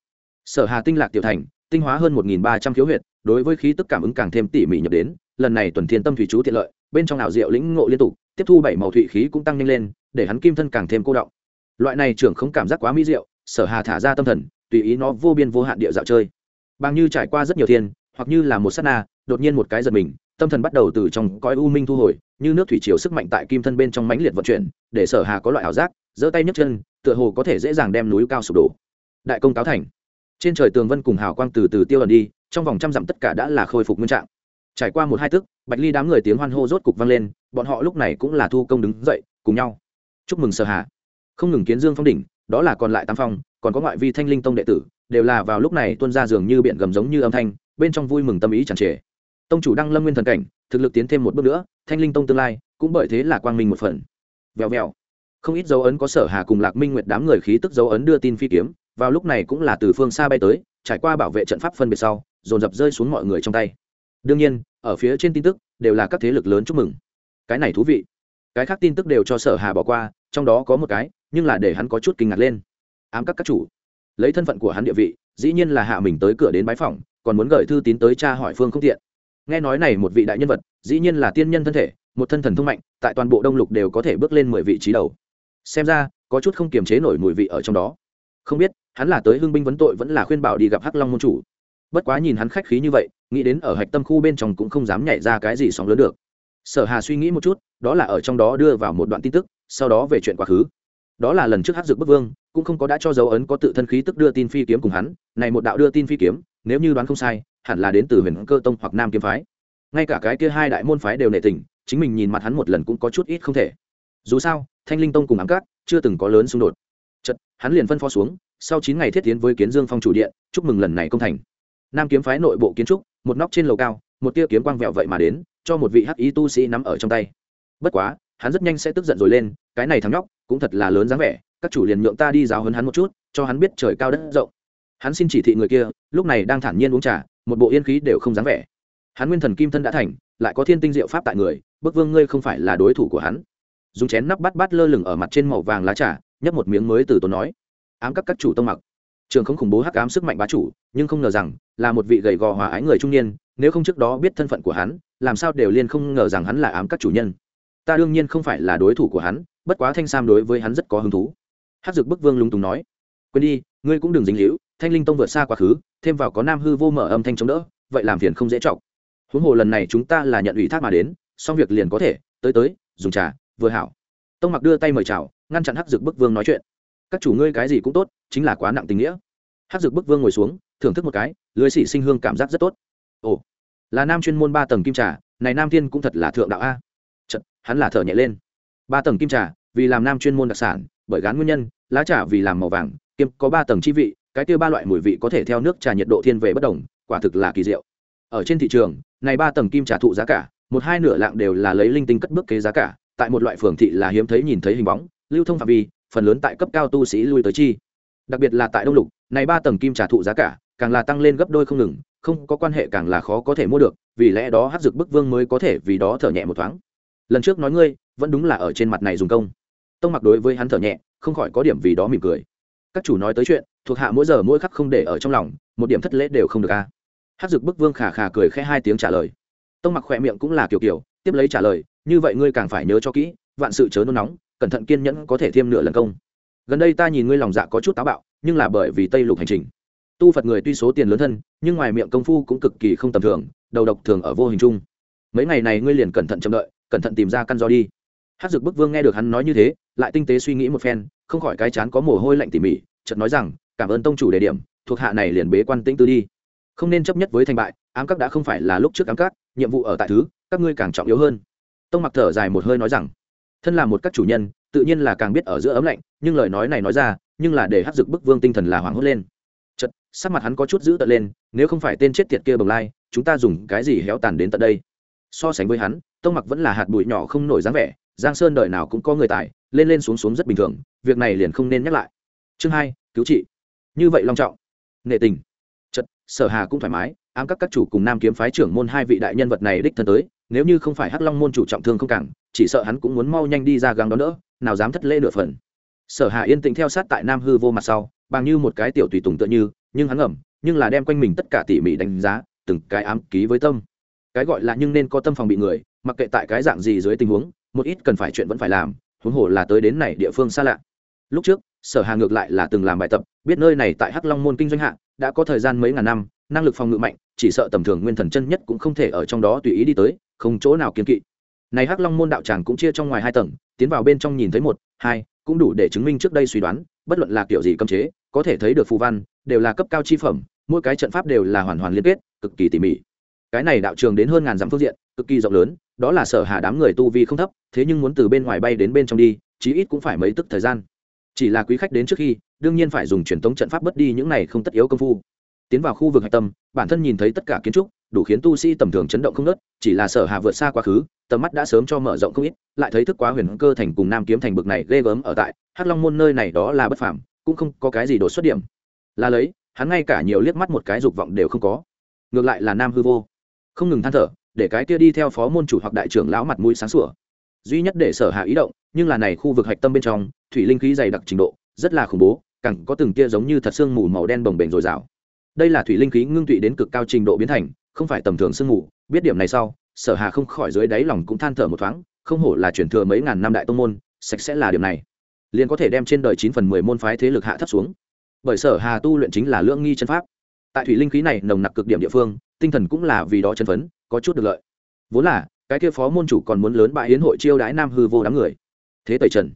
sở hà tinh lạc tiểu thành, tinh hóa hơn một nghìn ba trăm khiếu huyệt, đối với khí tức cảm ứng càng thêm tỉ mỉ nhập đến, lần này tuần thiên tâm thủy chú tiện lợi, bên trong ảo diệu lĩnh ngộ liên tục, tiếp thu bảy màu thủy khí cũng tăng nhanh lên, để hắn kim thân càng thêm cô động. Loại này trưởng không cảm giác quá mỹ diệu, sở hà thả ra tâm thần, tùy ý nó vô biên vô hạn địa dạo chơi. Bằng như trải qua rất nhiều thiên, hoặc như là một sát na, đột nhiên một cái giật mình, tâm thần bắt đầu từ trong cõi u minh thu hồi, như nước thủy chiều sức mạnh tại kim thân bên trong mãnh liệt vận chuyển, để sở hà có loại ảo giác, giơ tay nhấc chân, tựa hồ có thể dễ dàng đem núi cao sụp đổ. Đại công cáo thành trên trời tường vân cùng hào quang từ từ tiêu ẩn đi, trong vòng trăm dặm tất cả đã là khôi phục nguyên trạng. Trải qua một hai tức, bạch ly đám người tiếng hoan hô rốt cục vang lên, bọn họ lúc này cũng là thu công đứng dậy, cùng nhau. Chúc mừng sở hà. Không ngừng kiến dương phong đỉnh, đó là còn lại tam phong, còn có ngoại vi thanh linh tông đệ tử, đều là vào lúc này tuôn ra giường như biển gầm giống như âm thanh, bên trong vui mừng tâm ý tràn trề. Tông chủ đăng lâm nguyên thần cảnh, thực lực tiến thêm một bước nữa, thanh linh tông tương lai cũng bởi thế là quang minh một phần. Vèo vèo. Không ít dấu ấn có sở hà cùng lạc minh nguyệt đám người khí tức dấu ấn đưa tin phi kiếm vào lúc này cũng là từ phương xa bay tới, trải qua bảo vệ trận pháp phân biệt sau, dồn dập rơi xuống mọi người trong tay. Đương nhiên, ở phía trên tin tức đều là các thế lực lớn chúc mừng. Cái này thú vị. Cái khác tin tức đều cho sở hà bỏ qua, trong đó có một cái, nhưng là để hắn có chút kinh ngạc lên. Ám các các chủ. Lấy thân phận của hắn địa vị, dĩ nhiên là hạ mình tới cửa đến bái phòng còn muốn gửi thư tín tới cha hỏi phương không tiện. Nghe nói này một vị đại nhân vật, dĩ nhiên là tiên nhân thân thể, một thân thần thông mạnh, tại toàn bộ đông lục đều có thể bước lên mười vị trí đầu. Xem ra, có chút không kiềm chế nổi mùi vị ở trong đó. Không biết hắn là tới hưng binh vấn tội vẫn là khuyên bảo đi gặp hắc long môn chủ bất quá nhìn hắn khách khí như vậy nghĩ đến ở hạch tâm khu bên trong cũng không dám nhảy ra cái gì sóng lớn được sở hà suy nghĩ một chút đó là ở trong đó đưa vào một đoạn tin tức sau đó về chuyện quá khứ đó là lần trước hắc dược bức vương cũng không có đã cho dấu ấn có tự thân khí tức đưa tin phi kiếm cùng hắn này một đạo đưa tin phi kiếm nếu như đoán không sai hẳn là đến từ huyền cơ tông hoặc nam kiếm phái ngay cả cái kia hai đại môn phái đều nệ tình chính mình nhìn mặt hắn một lần cũng có chút ít không thể dù sao thanh linh tông cùng ám cát chưa từng có lớn xung đột chật hắn liền phân phó xuống sau chín ngày thiết tiến với kiến dương phong chủ điện, chúc mừng lần này công thành. Nam kiếm phái nội bộ kiến trúc, một nóc trên lầu cao, một tia kiếm quang vẹo vậy mà đến, cho một vị hắc ý tu sĩ nắm ở trong tay. Bất quá, hắn rất nhanh sẽ tức giận rồi lên, cái này thằng nhóc, cũng thật là lớn dáng vẻ, các chủ liền nhượng ta đi giáo hấn hắn một chút, cho hắn biết trời cao đất rộng. Hắn xin chỉ thị người kia, lúc này đang thản nhiên uống trà, một bộ yên khí đều không dáng vẻ. Hắn nguyên thần kim thân đã thành, lại có thiên tinh diệu pháp tại người, bức vương ngươi không phải là đối thủ của hắn. Dùng chén nắp bắt bắt lơ lửng ở mặt trên màu vàng lá trà, nhấp một miếng mới từ tốn nói ám các các chủ tông mặc. Trường không khủng bố hắc ám sức mạnh bá chủ, nhưng không ngờ rằng là một vị gầy gò hòa ái người trung niên, nếu không trước đó biết thân phận của hắn, làm sao đều liên không ngờ rằng hắn là ám các chủ nhân. Ta đương nhiên không phải là đối thủ của hắn, bất quá thanh sam đối với hắn rất có hứng thú. Hắc dược bức vương lung túng nói, quên đi, ngươi cũng đừng dính hữu thanh linh tông vượt xa quá khứ, thêm vào có nam hư vô mở âm thanh chống đỡ, vậy làm phiền không dễ trọng. huống hồ lần này chúng ta là nhận ủy thác mà đến, xong việc liền có thể, tới tới, dùng trà, vừa hảo. Tông mặc đưa tay mời chào, ngăn chặn hắc dược bức vương nói chuyện các chủ ngươi cái gì cũng tốt chính là quá nặng tình nghĩa. Hắc dược bức vương ngồi xuống thưởng thức một cái lưới xỉ sinh hương cảm giác rất tốt. Ồ là nam chuyên môn ba tầng kim trà này nam thiên cũng thật là thượng đạo a. Chật, hắn là thở nhẹ lên. Ba tầng kim trà vì làm nam chuyên môn đặc sản bởi gán nguyên nhân lá trà vì làm màu vàng kiêm có ba tầng chi vị cái kia ba loại mùi vị có thể theo nước trà nhiệt độ thiên về bất đồng quả thực là kỳ diệu. Ở trên thị trường này ba tầng kim trà thụ giá cả một hai nửa lạng đều là lấy linh tinh cất bước kế giá cả tại một loại phường thị là hiếm thấy nhìn thấy hình bóng lưu thông phạm vi phần lớn tại cấp cao tu sĩ lui tới chi. Đặc biệt là tại đông lục, này ba tầng kim trả thụ giá cả, càng là tăng lên gấp đôi không ngừng, không có quan hệ càng là khó có thể mua được, vì lẽ đó hát dược bức vương mới có thể vì đó thở nhẹ một thoáng. Lần trước nói ngươi, vẫn đúng là ở trên mặt này dùng công. Tông mặc đối với hắn thở nhẹ, không khỏi có điểm vì đó mỉm cười. Các chủ nói tới chuyện, thuộc hạ mỗi giờ mỗi khắc không để ở trong lòng, một điểm thất lễ đều không được a. Hát dược bức vương khà khà cười khẽ hai tiếng trả lời. Tông mặc khỏe miệng cũng là kiểu kiểu, tiếp lấy trả lời, như vậy ngươi càng phải nhớ cho kỹ, vạn sự chớ nôn nóng cẩn thận kiên nhẫn có thể thêm nửa lần công. Gần đây ta nhìn ngươi lòng dạ có chút táo bạo, nhưng là bởi vì tây lục hành trình. Tu phật người tuy số tiền lớn thân, nhưng ngoài miệng công phu cũng cực kỳ không tầm thường, đầu độc thường ở vô hình chung. Mấy ngày này ngươi liền cẩn thận chậm đợi, cẩn thận tìm ra căn do đi. Hát dược bức vương nghe được hắn nói như thế, lại tinh tế suy nghĩ một phen, không khỏi cái chán có mồ hôi lạnh tỉ mỉ, chợt nói rằng, cảm ơn tông chủ đề điểm, thuộc hạ này liền bế quan tĩnh tư đi. Không nên chấp nhất với thành bại, ám các đã không phải là lúc trước ám các, nhiệm vụ ở tại thứ, các ngươi càng trọng yếu hơn. Tông mặc thở dài một hơi nói rằng thân là một các chủ nhân, tự nhiên là càng biết ở giữa ấm lạnh, nhưng lời nói này nói ra, nhưng là để hát dược bức vương tinh thần là hoảng hốt lên. Chật sắc mặt hắn có chút giữ tận lên, nếu không phải tên chết tiệt kia bồng lai, chúng ta dùng cái gì héo tàn đến tận đây? So sánh với hắn, tông mặc vẫn là hạt bụi nhỏ không nổi dáng vẻ, giang sơn đời nào cũng có người tài, lên lên xuống xuống rất bình thường, việc này liền không nên nhắc lại. Chương hai, cứu trị. Như vậy long trọng. Nghệ tình. Chật sở hà cũng thoải mái, ám các các chủ cùng nam kiếm phái trưởng môn hai vị đại nhân vật này đích thân tới nếu như không phải hắc long môn chủ trọng thương không cảng chỉ sợ hắn cũng muốn mau nhanh đi ra gắng đó nữa nào dám thất lễ nửa phần. Sở hà yên tĩnh theo sát tại nam hư vô mặt sau bằng như một cái tiểu tùy tùng tựa như nhưng hắn ẩm, nhưng là đem quanh mình tất cả tỉ mỉ đánh giá từng cái ám ký với tâm. Cái gọi là nhưng nên có tâm phòng bị người mặc kệ tại cái dạng gì dưới tình huống một ít cần phải chuyện vẫn phải làm huống hồ là tới đến này địa phương xa lạ. Lúc trước sở hà ngược lại là từng làm bài tập biết nơi này tại hắc long môn kinh doanh hạ đã có thời gian mấy ngàn năm năng lực phòng ngự mạnh chỉ sợ tầm thường nguyên thần chân nhất cũng không thể ở trong đó tùy ý đi tới không chỗ nào kiên kỵ. Này hắc long môn đạo tràng cũng chia trong ngoài hai tầng, tiến vào bên trong nhìn thấy một, hai, cũng đủ để chứng minh trước đây suy đoán, bất luận là kiểu gì cấm chế, có thể thấy được phù văn, đều là cấp cao chi phẩm, mỗi cái trận pháp đều là hoàn hoàn liên kết, cực kỳ tỉ mỉ. Cái này đạo trường đến hơn ngàn dặm phương diện, cực kỳ rộng lớn, đó là sở hà đám người tu vi không thấp, thế nhưng muốn từ bên ngoài bay đến bên trong đi, chí ít cũng phải mấy tức thời gian. Chỉ là quý khách đến trước khi, đương nhiên phải dùng truyền thống trận pháp bất đi những này không tất yếu công phu. Tiến vào khu vực hạch tâm, bản thân nhìn thấy tất cả kiến trúc đủ khiến tu sĩ tầm thường chấn động không nớt, chỉ là sở hà vượt xa quá khứ, tầm mắt đã sớm cho mở rộng không ít, lại thấy thức quá huyền cơ thành cùng nam kiếm thành bực này ghê gớm ở tại, hắc long môn nơi này đó là bất phàm, cũng không có cái gì đột xuất điểm. Là lấy, hắn ngay cả nhiều liếc mắt một cái dục vọng đều không có. Ngược lại là nam hư vô. Không ngừng than thở, để cái kia đi theo phó môn chủ hoặc đại trưởng lão mặt mũi sáng sủa. Duy nhất để sở hạ ý động, nhưng là này khu vực hạch tâm bên trong, thủy linh khí dày đặc trình độ, rất là khủng bố, càng có từng tia giống như thật xương mù màu đen bồng bềnh dồi dào. Đây là thủy linh khí ngưng tụy đến cực cao trình độ biến thành không phải tầm thường sương mù, biết điểm này sau, sở hà không khỏi dưới đáy lòng cũng than thở một thoáng, không hổ là chuyển thừa mấy ngàn năm đại tông môn, sạch sẽ là điểm này. Liền có thể đem trên đời chín phần mười môn phái thế lực hạ thấp xuống. Bởi sở hà tu luyện chính là lưỡng nghi chân pháp. Tại thủy linh khí này nồng nặc cực điểm địa phương, tinh thần cũng là vì đó chân phấn, có chút được lợi. Vốn là, cái kia phó môn chủ còn muốn lớn bại hiến hội chiêu đãi nam hư vô đám người. Thế tẩy trần.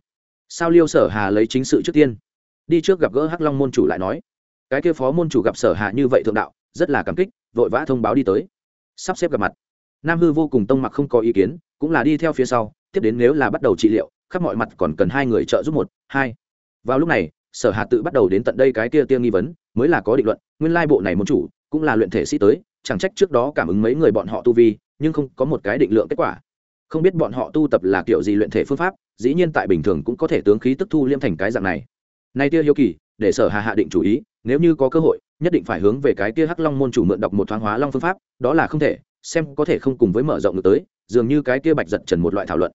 Sao liêu sở hà lấy chính sự trước tiên? Đi trước gặp gỡ hắc long môn chủ lại nói. Cái kia phó môn chủ gặp sở hà như vậy thượng đạo, rất là cảm kích vội vã thông báo đi tới. Sắp xếp gặp mặt. Nam hư vô cùng tông mặc không có ý kiến, cũng là đi theo phía sau, tiếp đến nếu là bắt đầu trị liệu, khắp mọi mặt còn cần hai người trợ giúp một, hai. Vào lúc này, sở hà tự bắt đầu đến tận đây cái kia tiêng nghi vấn, mới là có định luận, nguyên lai bộ này muốn chủ, cũng là luyện thể sĩ tới, chẳng trách trước đó cảm ứng mấy người bọn họ tu vi, nhưng không có một cái định lượng kết quả. Không biết bọn họ tu tập là kiểu gì luyện thể phương pháp, dĩ nhiên tại bình thường cũng có thể tướng khí tức thu liêm thành cái dạng này. Nay tia hiếu kỳ, để sở hà hạ định chủ ý nếu như có cơ hội, nhất định phải hướng về cái tia hắc long môn chủ mượn đọc một thoáng hóa long phương pháp, đó là không thể, xem có thể không cùng với mở rộng được tới, dường như cái kia bạch giật trần một loại thảo luận.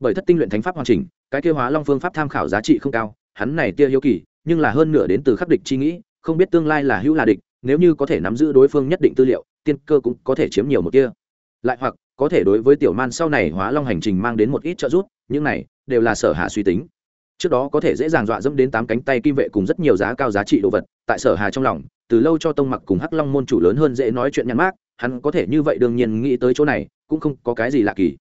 Bởi thất tinh luyện thánh pháp hoàn chỉnh, cái kia hóa long phương pháp tham khảo giá trị không cao, hắn này tia hiếu kỳ, nhưng là hơn nửa đến từ khắc địch chi nghĩ, không biết tương lai là hữu là địch, nếu như có thể nắm giữ đối phương nhất định tư liệu, tiên cơ cũng có thể chiếm nhiều một kia lại hoặc, có thể đối với tiểu man sau này hóa long hành trình mang đến một ít trợ giúp, những này đều là sở hạ suy tính trước đó có thể dễ dàng dọa dẫm đến tám cánh tay kim vệ cùng rất nhiều giá cao giá trị đồ vật, tại sở hà trong lòng, từ lâu cho tông mặc cùng hắc long môn chủ lớn hơn dễ nói chuyện nhăn mát hắn có thể như vậy đương nhiên nghĩ tới chỗ này, cũng không có cái gì lạ kỳ.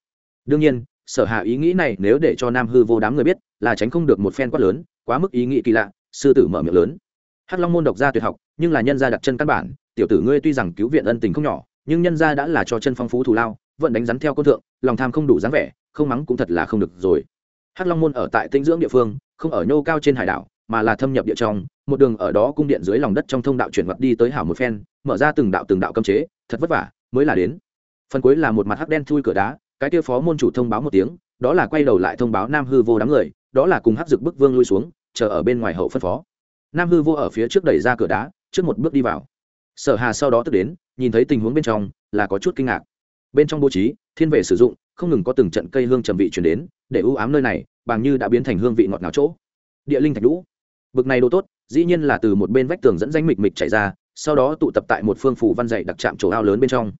Đương nhiên, sở hạ ý nghĩ này nếu để cho nam hư vô đám người biết, là tránh không được một phen quát lớn, quá mức ý nghĩ kỳ lạ, sư tử mở miệng lớn. Hắc long môn độc gia tuyệt học, nhưng là nhân gia đặt chân căn bản, tiểu tử ngươi tuy rằng cứu viện ân tình không nhỏ, nhưng nhân gia đã là cho chân phong phú thù lao, vẫn đánh rắn theo quân thượng, lòng tham không đủ dáng vẻ, không mắng cũng thật là không được rồi hắc long môn ở tại tinh dưỡng địa phương, không ở nhô cao trên hải đảo, mà là thâm nhập địa trong, một đường ở đó cung điện dưới lòng đất trong thông đạo chuyển vật đi tới hảo một phen, mở ra từng đạo từng đạo cấm chế, thật vất vả, mới là đến. Phần cuối là một mặt hắc đen thui cửa đá, cái kia phó môn chủ thông báo một tiếng, đó là quay đầu lại thông báo nam hư vô đám người, đó là cùng hắc dực bức vương lui xuống, chờ ở bên ngoài hậu phân phó. Nam hư vô ở phía trước đẩy ra cửa đá, trước một bước đi vào. Sở hà sau đó tức đến, nhìn thấy tình huống bên trong, là có chút kinh ngạc. Bên trong bố trí, thiên vệ sử dụng, không ngừng có từng trận cây hương trầm vị chuyển đến để ưu ám nơi này, bằng như đã biến thành hương vị ngọt ngào chỗ. Địa linh thạch lũ bực này đồ tốt, dĩ nhiên là từ một bên vách tường dẫn danh mịch mịch chảy ra, sau đó tụ tập tại một phương phủ văn dạy đặc trạm chỗ ao lớn bên trong.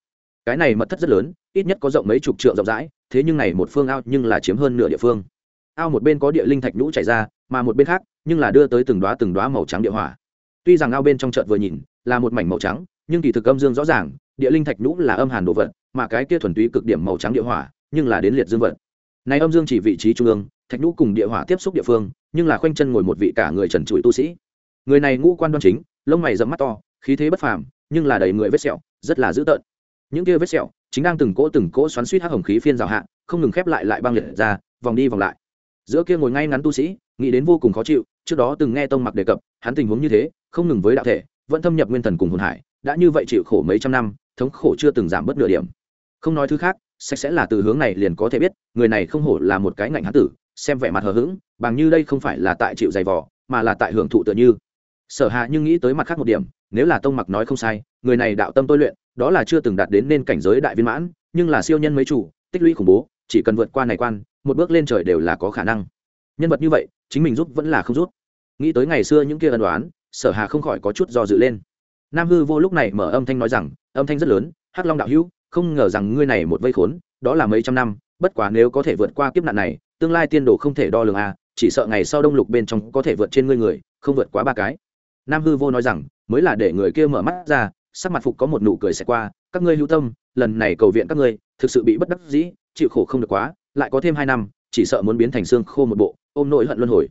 Cái này mật thất rất lớn, ít nhất có rộng mấy chục trượng rộng rãi, thế nhưng này một phương ao nhưng là chiếm hơn nửa địa phương. Ao một bên có địa linh thạch nhũ chảy ra, mà một bên khác, nhưng là đưa tới từng đoá từng đoá màu trắng địa hỏa. Tuy rằng ao bên trong chợt vừa nhìn, là một mảnh màu trắng, nhưng kỳ thực âm dương rõ ràng, địa linh thạch nhũ là âm hàn đồ vật, mà cái kia thuần túy cực điểm màu trắng địa hỏa, nhưng là đến liệt dương vật này âm dương chỉ vị trí trung ương, thạch nhũ cùng địa hỏa tiếp xúc địa phương, nhưng là khoanh chân ngồi một vị cả người trần trụi tu sĩ. Người này ngũ quan đoan chính, lông mày rậm mắt to, khí thế bất phàm, nhưng là đầy người vết sẹo, rất là dữ tợn. Những kia vết sẹo, chính đang từng cỗ từng cỗ xoắn suýt hắc hồng khí phiên rào hạ, không ngừng khép lại lại băng liệt ra, vòng đi vòng lại. Giữa kia ngồi ngay ngắn tu sĩ, nghĩ đến vô cùng khó chịu, trước đó từng nghe tông mặc đề cập, hắn tình huống như thế, không ngừng với đạo thể, vẫn thâm nhập nguyên thần cùng hồn hải, đã như vậy chịu khổ mấy trăm năm, thống khổ chưa từng giảm bớt nửa điểm. Không nói thứ khác sạch sẽ là từ hướng này liền có thể biết, người này không hổ là một cái ngạnh hán tử, xem vẻ mặt hờ hững, bằng như đây không phải là tại chịu dày vò, mà là tại hưởng thụ tựa như. Sở hạ nhưng nghĩ tới mặt khác một điểm, nếu là tông mặc nói không sai, người này đạo tâm tôi luyện, đó là chưa từng đạt đến nên cảnh giới đại viên mãn, nhưng là siêu nhân mấy chủ, tích lũy khủng bố, chỉ cần vượt qua này quan, một bước lên trời đều là có khả năng. Nhân vật như vậy, chính mình giúp vẫn là không giúp. Nghĩ tới ngày xưa những kia ân đoán sở hà không khỏi có chút do dự lên. Nam hư vô lúc này mở âm thanh nói rằng, âm thanh rất lớn, hắc long đạo hữu không ngờ rằng ngươi này một vây khốn, đó là mấy trăm năm, bất quá nếu có thể vượt qua kiếp nạn này, tương lai tiên đồ không thể đo lường a chỉ sợ ngày sau đông lục bên trong có thể vượt trên ngươi người, không vượt quá ba cái. Nam hư vô nói rằng, mới là để người kia mở mắt ra, sắc mặt phục có một nụ cười sẽ qua, các ngươi hữu tâm, lần này cầu viện các ngươi, thực sự bị bất đắc dĩ, chịu khổ không được quá, lại có thêm hai năm, chỉ sợ muốn biến thành xương khô một bộ, ôm nỗi hận luân hồi.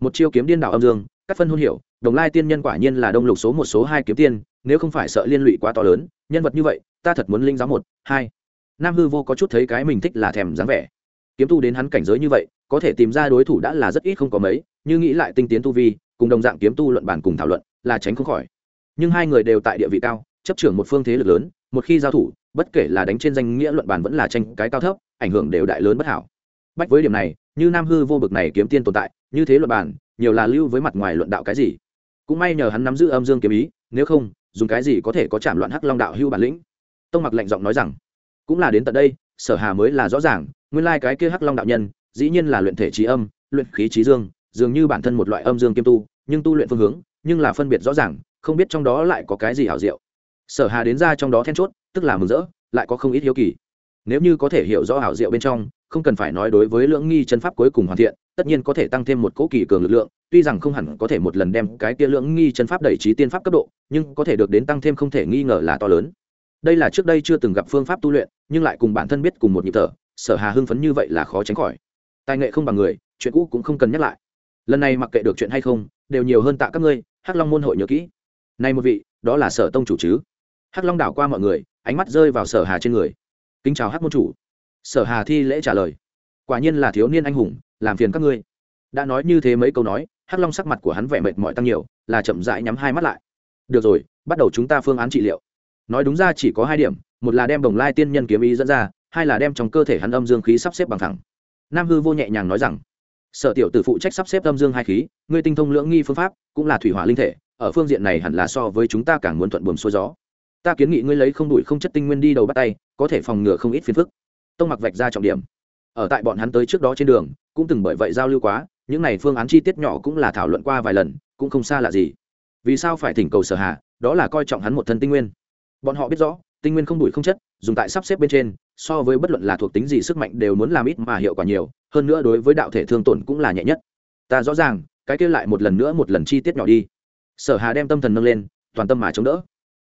Một chiêu kiếm điên đảo âm dương các phân hôn hiểu, đồng lai tiên nhân quả nhiên là đông lục số một số hai kiếm tiên, nếu không phải sợ liên lụy quá to lớn nhân vật như vậy, ta thật muốn linh giáo một, hai. Nam hư vô có chút thấy cái mình thích là thèm dáng vẻ. Kiếm tu đến hắn cảnh giới như vậy, có thể tìm ra đối thủ đã là rất ít không có mấy, như nghĩ lại tinh tiến tu vi, cùng đồng dạng kiếm tu luận bản cùng thảo luận, là tránh không khỏi. Nhưng hai người đều tại địa vị cao, chấp trưởng một phương thế lực lớn, một khi giao thủ, bất kể là đánh trên danh nghĩa luận bản vẫn là tranh cái cao thấp, ảnh hưởng đều đại lớn bất hảo. Bách với điểm này, như nam hư vô bực này kiếm tiên tồn tại, như thế luận bản nhiều là lưu với mặt ngoài luận đạo cái gì. Cũng may nhờ hắn nắm giữ âm dương kiếm ý nếu không, dùng cái gì có thể có chạm loạn hắc long đạo hưu bản lĩnh? Tông mặc lạnh giọng nói rằng, cũng là đến tận đây, sở hà mới là rõ ràng, nguyên lai cái kia hắc long đạo nhân, dĩ nhiên là luyện thể trí âm, luyện khí trí dương, dường như bản thân một loại âm dương kiêm tu, nhưng tu luyện phương hướng, nhưng là phân biệt rõ ràng, không biết trong đó lại có cái gì hảo diệu. Sở hà đến ra trong đó then chốt, tức là mừng rỡ, lại có không ít hiếu kỳ. Nếu như có thể hiểu rõ hảo diệu bên trong, không cần phải nói đối với lưỡng nghi chân pháp cuối cùng hoàn thiện, tất nhiên có thể tăng thêm một cỗ kỳ cường lực lượng tuy rằng không hẳn có thể một lần đem cái tia lưỡng nghi chân pháp đẩy trí tiên pháp cấp độ, nhưng có thể được đến tăng thêm không thể nghi ngờ là to lớn. Đây là trước đây chưa từng gặp phương pháp tu luyện, nhưng lại cùng bản thân biết cùng một nhịp thở, sở hà hưng phấn như vậy là khó tránh khỏi. Tài nghệ không bằng người, chuyện cũ cũng không cần nhắc lại. Lần này mặc kệ được chuyện hay không, đều nhiều hơn tạ các ngươi, hắc long môn hội nhớ kỹ. Nay một vị, đó là sở tông chủ chứ? Hắc long đảo qua mọi người, ánh mắt rơi vào sở hà trên người. Kính chào hắc môn chủ. Sở hà thi lễ trả lời. Quả nhiên là thiếu niên anh hùng, làm phiền các ngươi. Đã nói như thế mấy câu nói hắc long sắc mặt của hắn vẻ mệt mỏi tăng nhiều, là chậm rãi nhắm hai mắt lại. Được rồi, bắt đầu chúng ta phương án trị liệu. Nói đúng ra chỉ có hai điểm, một là đem đồng lai tiên nhân kiếm ý dẫn ra, hai là đem trong cơ thể hắn âm dương khí sắp xếp bằng thẳng. Nam hư vô nhẹ nhàng nói rằng, sở tiểu tử phụ trách sắp xếp âm dương hai khí, ngươi tinh thông lưỡng nghi phương pháp, cũng là thủy hỏa linh thể, ở phương diện này hẳn là so với chúng ta càng muốn thuận buồm xuôi gió. Ta kiến nghị ngươi lấy không đủi không chất tinh nguyên đi đầu bắt tay, có thể phòng ngừa không ít phiền phức. Tông mặc vạch ra trọng điểm. Ở tại bọn hắn tới trước đó trên đường, cũng từng bởi vậy giao lưu quá những này phương án chi tiết nhỏ cũng là thảo luận qua vài lần, cũng không xa lạ gì. Vì sao phải thỉnh cầu sở hà, đó là coi trọng hắn một thân tinh nguyên. Bọn họ biết rõ, tinh nguyên không đủi không chất, dùng tại sắp xếp bên trên, so với bất luận là thuộc tính gì sức mạnh đều muốn làm ít mà hiệu quả nhiều, hơn nữa đối với đạo thể thương tổn cũng là nhẹ nhất. Ta rõ ràng, cái kia lại một lần nữa một lần chi tiết nhỏ đi. Sở hà đem tâm thần nâng lên, toàn tâm mà chống đỡ.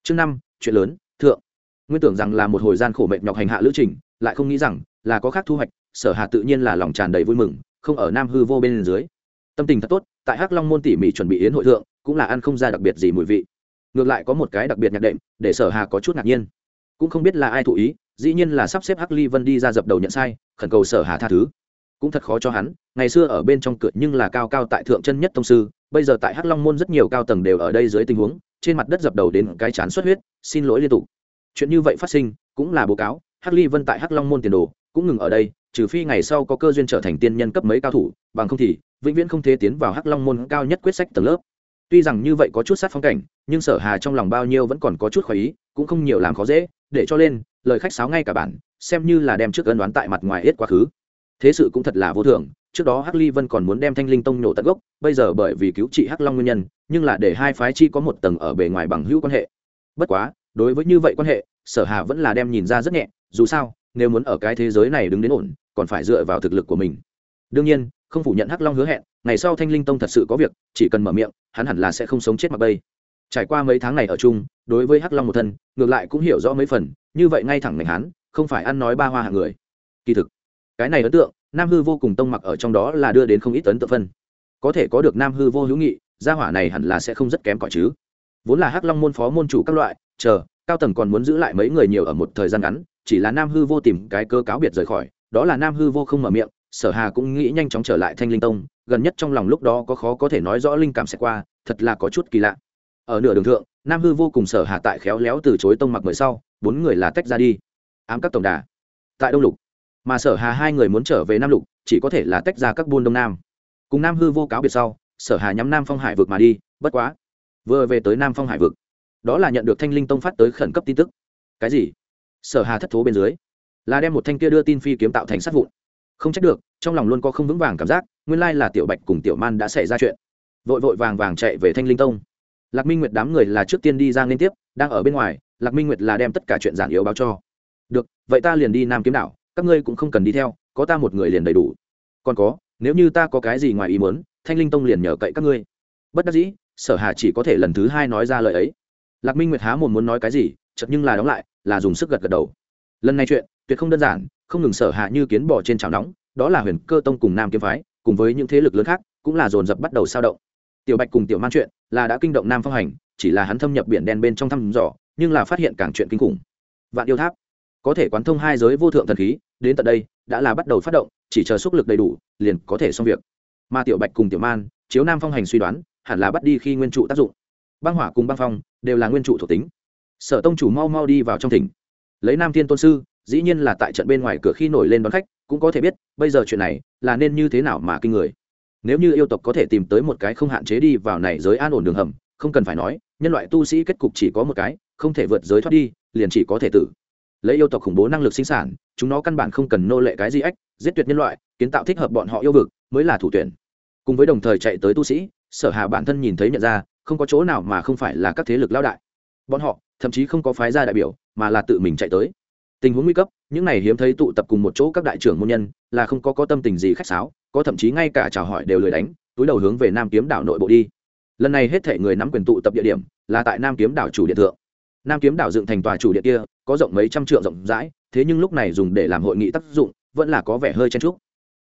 Chương năm, chuyện lớn, thượng. Nguyên tưởng rằng là một hồi gian khổ mệt nhọc hành hạ lữ trình, lại không nghĩ rằng là có khác thu hoạch, sở hà tự nhiên là lòng tràn đầy vui mừng không ở nam hư vô bên dưới. Tâm tình thật tốt, tại hắc long môn tỉ mỉ chuẩn bị yến hội thượng, cũng là ăn không ra đặc biệt gì mùi vị. Ngược lại có một cái đặc biệt nhạc đệm, để sở hà có chút ngạc nhiên. Cũng không biết là ai thụ ý, dĩ nhiên là sắp xếp hắc ly vân đi ra dập đầu nhận sai, khẩn cầu sở hà tha thứ. Cũng thật khó cho hắn, ngày xưa ở bên trong cửa nhưng là cao cao tại thượng chân nhất tông sư, bây giờ tại hắc long môn rất nhiều cao tầng đều ở đây dưới tình huống, trên mặt đất dập đầu đến cái chán xuất huyết, xin lỗi liên tục. Chuyện như vậy phát sinh, cũng là báo cáo, hắc ly vân tại hắc long môn tiền đồ, cũng ngừng ở đây trừ phi ngày sau có cơ duyên trở thành tiên nhân cấp mấy cao thủ, bằng không thì vĩnh viễn không thể tiến vào hắc long môn cao nhất quyết sách tầng lớp. Tuy rằng như vậy có chút sát phong cảnh, nhưng sở hà trong lòng bao nhiêu vẫn còn có chút khỏi ý, cũng không nhiều làm khó dễ, để cho lên, lời khách sáo ngay cả bản, xem như là đem trước ân đoán tại mặt ngoài hết quá khứ. Thế sự cũng thật là vô thường, trước đó hắc ly vân còn muốn đem thanh linh tông nhổ tận gốc, bây giờ bởi vì cứu trị hắc long nguyên nhân, nhưng là để hai phái chi có một tầng ở bề ngoài bằng hữu quan hệ. Bất quá, đối với như vậy quan hệ, sở hà vẫn là đem nhìn ra rất nhẹ, dù sao nếu muốn ở cái thế giới này đứng đến ổn, còn phải dựa vào thực lực của mình. Đương nhiên, không phủ nhận hắc long hứa hẹn, ngày sau thanh linh tông thật sự có việc, chỉ cần mở miệng, hắn hẳn là sẽ không sống chết mặc bây trải qua mấy tháng này ở chung, đối với hắc long một thân, ngược lại cũng hiểu rõ mấy phần, như vậy ngay thẳng ngành hắn, không phải ăn nói ba hoa hạng người. Kỳ thực, cái này ấn tượng, nam hư vô cùng tông mặc ở trong đó là đưa đến không ít ấn tượng phân. Có thể có được nam hư vô hữu nghị, gia hỏa này hẳn là sẽ không rất kém cỏi chứ. Vốn là hắc long môn phó môn chủ các loại, chờ, cao tầng còn muốn giữ lại mấy người nhiều ở một thời gian ngắn chỉ là nam hư vô tìm cái cơ cáo biệt rời khỏi, đó là nam hư vô không mở miệng, sở hà cũng nghĩ nhanh chóng trở lại thanh linh tông, gần nhất trong lòng lúc đó có khó có thể nói rõ linh cảm sẽ qua, thật là có chút kỳ lạ. Ở nửa đường thượng, nam hư vô cùng sở hà tại khéo léo từ chối tông mặc mời sau, bốn người là tách ra đi. Ám các tổng đà. Tại đông lục, mà sở hà hai người muốn trở về nam lục, chỉ có thể là tách ra các buôn đông nam. Cùng nam hư vô cáo biệt sau, sở hà nhắm nam phong hải vực mà đi, bất quá, vừa về tới nam phong hải vực, đó là nhận được thanh linh tông phát tới khẩn cấp tin tức. Cái gì? Sở hà thất thố bên dưới, là đem một thanh kia đưa tin phi kiếm tạo thành sát vụn. Không trách được, trong lòng luôn có không vững vàng cảm giác, nguyên lai là tiểu bạch cùng tiểu man đã xảy ra chuyện. Vội vội vàng vàng chạy về thanh linh tông. Lạc minh nguyệt đám người là trước tiên đi ra liên tiếp, đang ở bên ngoài, lạc minh nguyệt là đem tất cả chuyện giản yếu báo cho. Được, vậy ta liền đi nam kiếm đảo, các ngươi cũng không cần đi theo, có ta một người liền đầy đủ. Còn có, nếu như ta có cái gì ngoài ý muốn, thanh linh tông liền nhờ cậy các ngươi. Bất đắc dĩ, sở hà chỉ có thể lần thứ hai nói ra lời ấy. Lạc minh nguyệt há một muốn nói cái gì chật nhưng là đóng lại, là dùng sức gật gật đầu. Lần này chuyện, tuyệt không đơn giản, không ngừng sở hạ như kiến bò trên chảo nóng, đó là huyền cơ tông cùng nam kiếm phái, cùng với những thế lực lớn khác, cũng là dồn dập bắt đầu sao động. Tiểu bạch cùng tiểu man chuyện, là đã kinh động nam phong hành, chỉ là hắn thâm nhập biển đen bên trong thăm dò, nhưng là phát hiện càng chuyện kinh khủng. Vạn yêu tháp, có thể quán thông hai giới vô thượng thần khí, đến tận đây, đã là bắt đầu phát động, chỉ chờ sức lực đầy đủ, liền có thể xong việc. Mà tiểu bạch cùng tiểu man, chiếu nam phong hành suy đoán, hẳn là bắt đi khi nguyên trụ tác dụng. Băng hỏa cùng băng phong, đều là nguyên trụ thuộc tính sở tông chủ mau mau đi vào trong tỉnh lấy nam thiên tôn sư, dĩ nhiên là tại trận bên ngoài cửa khi nổi lên đón khách, cũng có thể biết, bây giờ chuyện này là nên như thế nào mà kinh người. Nếu như yêu tộc có thể tìm tới một cái không hạn chế đi vào này giới an ổn đường hầm, không cần phải nói, nhân loại tu sĩ kết cục chỉ có một cái, không thể vượt giới thoát đi, liền chỉ có thể tử. Lấy yêu tộc khủng bố năng lực sinh sản, chúng nó căn bản không cần nô lệ cái gì ếch giết tuyệt nhân loại, kiến tạo thích hợp bọn họ yêu vực, mới là thủ tuyển. Cùng với đồng thời chạy tới tu sĩ, sở hà bản thân nhìn thấy nhận ra, không có chỗ nào mà không phải là các thế lực lao đại. Bọn họ thậm chí không có phái ra đại biểu, mà là tự mình chạy tới. Tình huống nguy cấp, những này hiếm thấy tụ tập cùng một chỗ các đại trưởng môn nhân, là không có có tâm tình gì khách sáo, có thậm chí ngay cả chào hỏi đều lười đánh, túi đầu hướng về nam kiếm đảo nội bộ đi. Lần này hết thể người nắm quyền tụ tập địa điểm, là tại nam kiếm đảo chủ điện thượng. Nam kiếm đảo dựng thành tòa chủ điện kia, có rộng mấy trăm trượng rộng rãi, thế nhưng lúc này dùng để làm hội nghị tác dụng, vẫn là có vẻ hơi chen trúc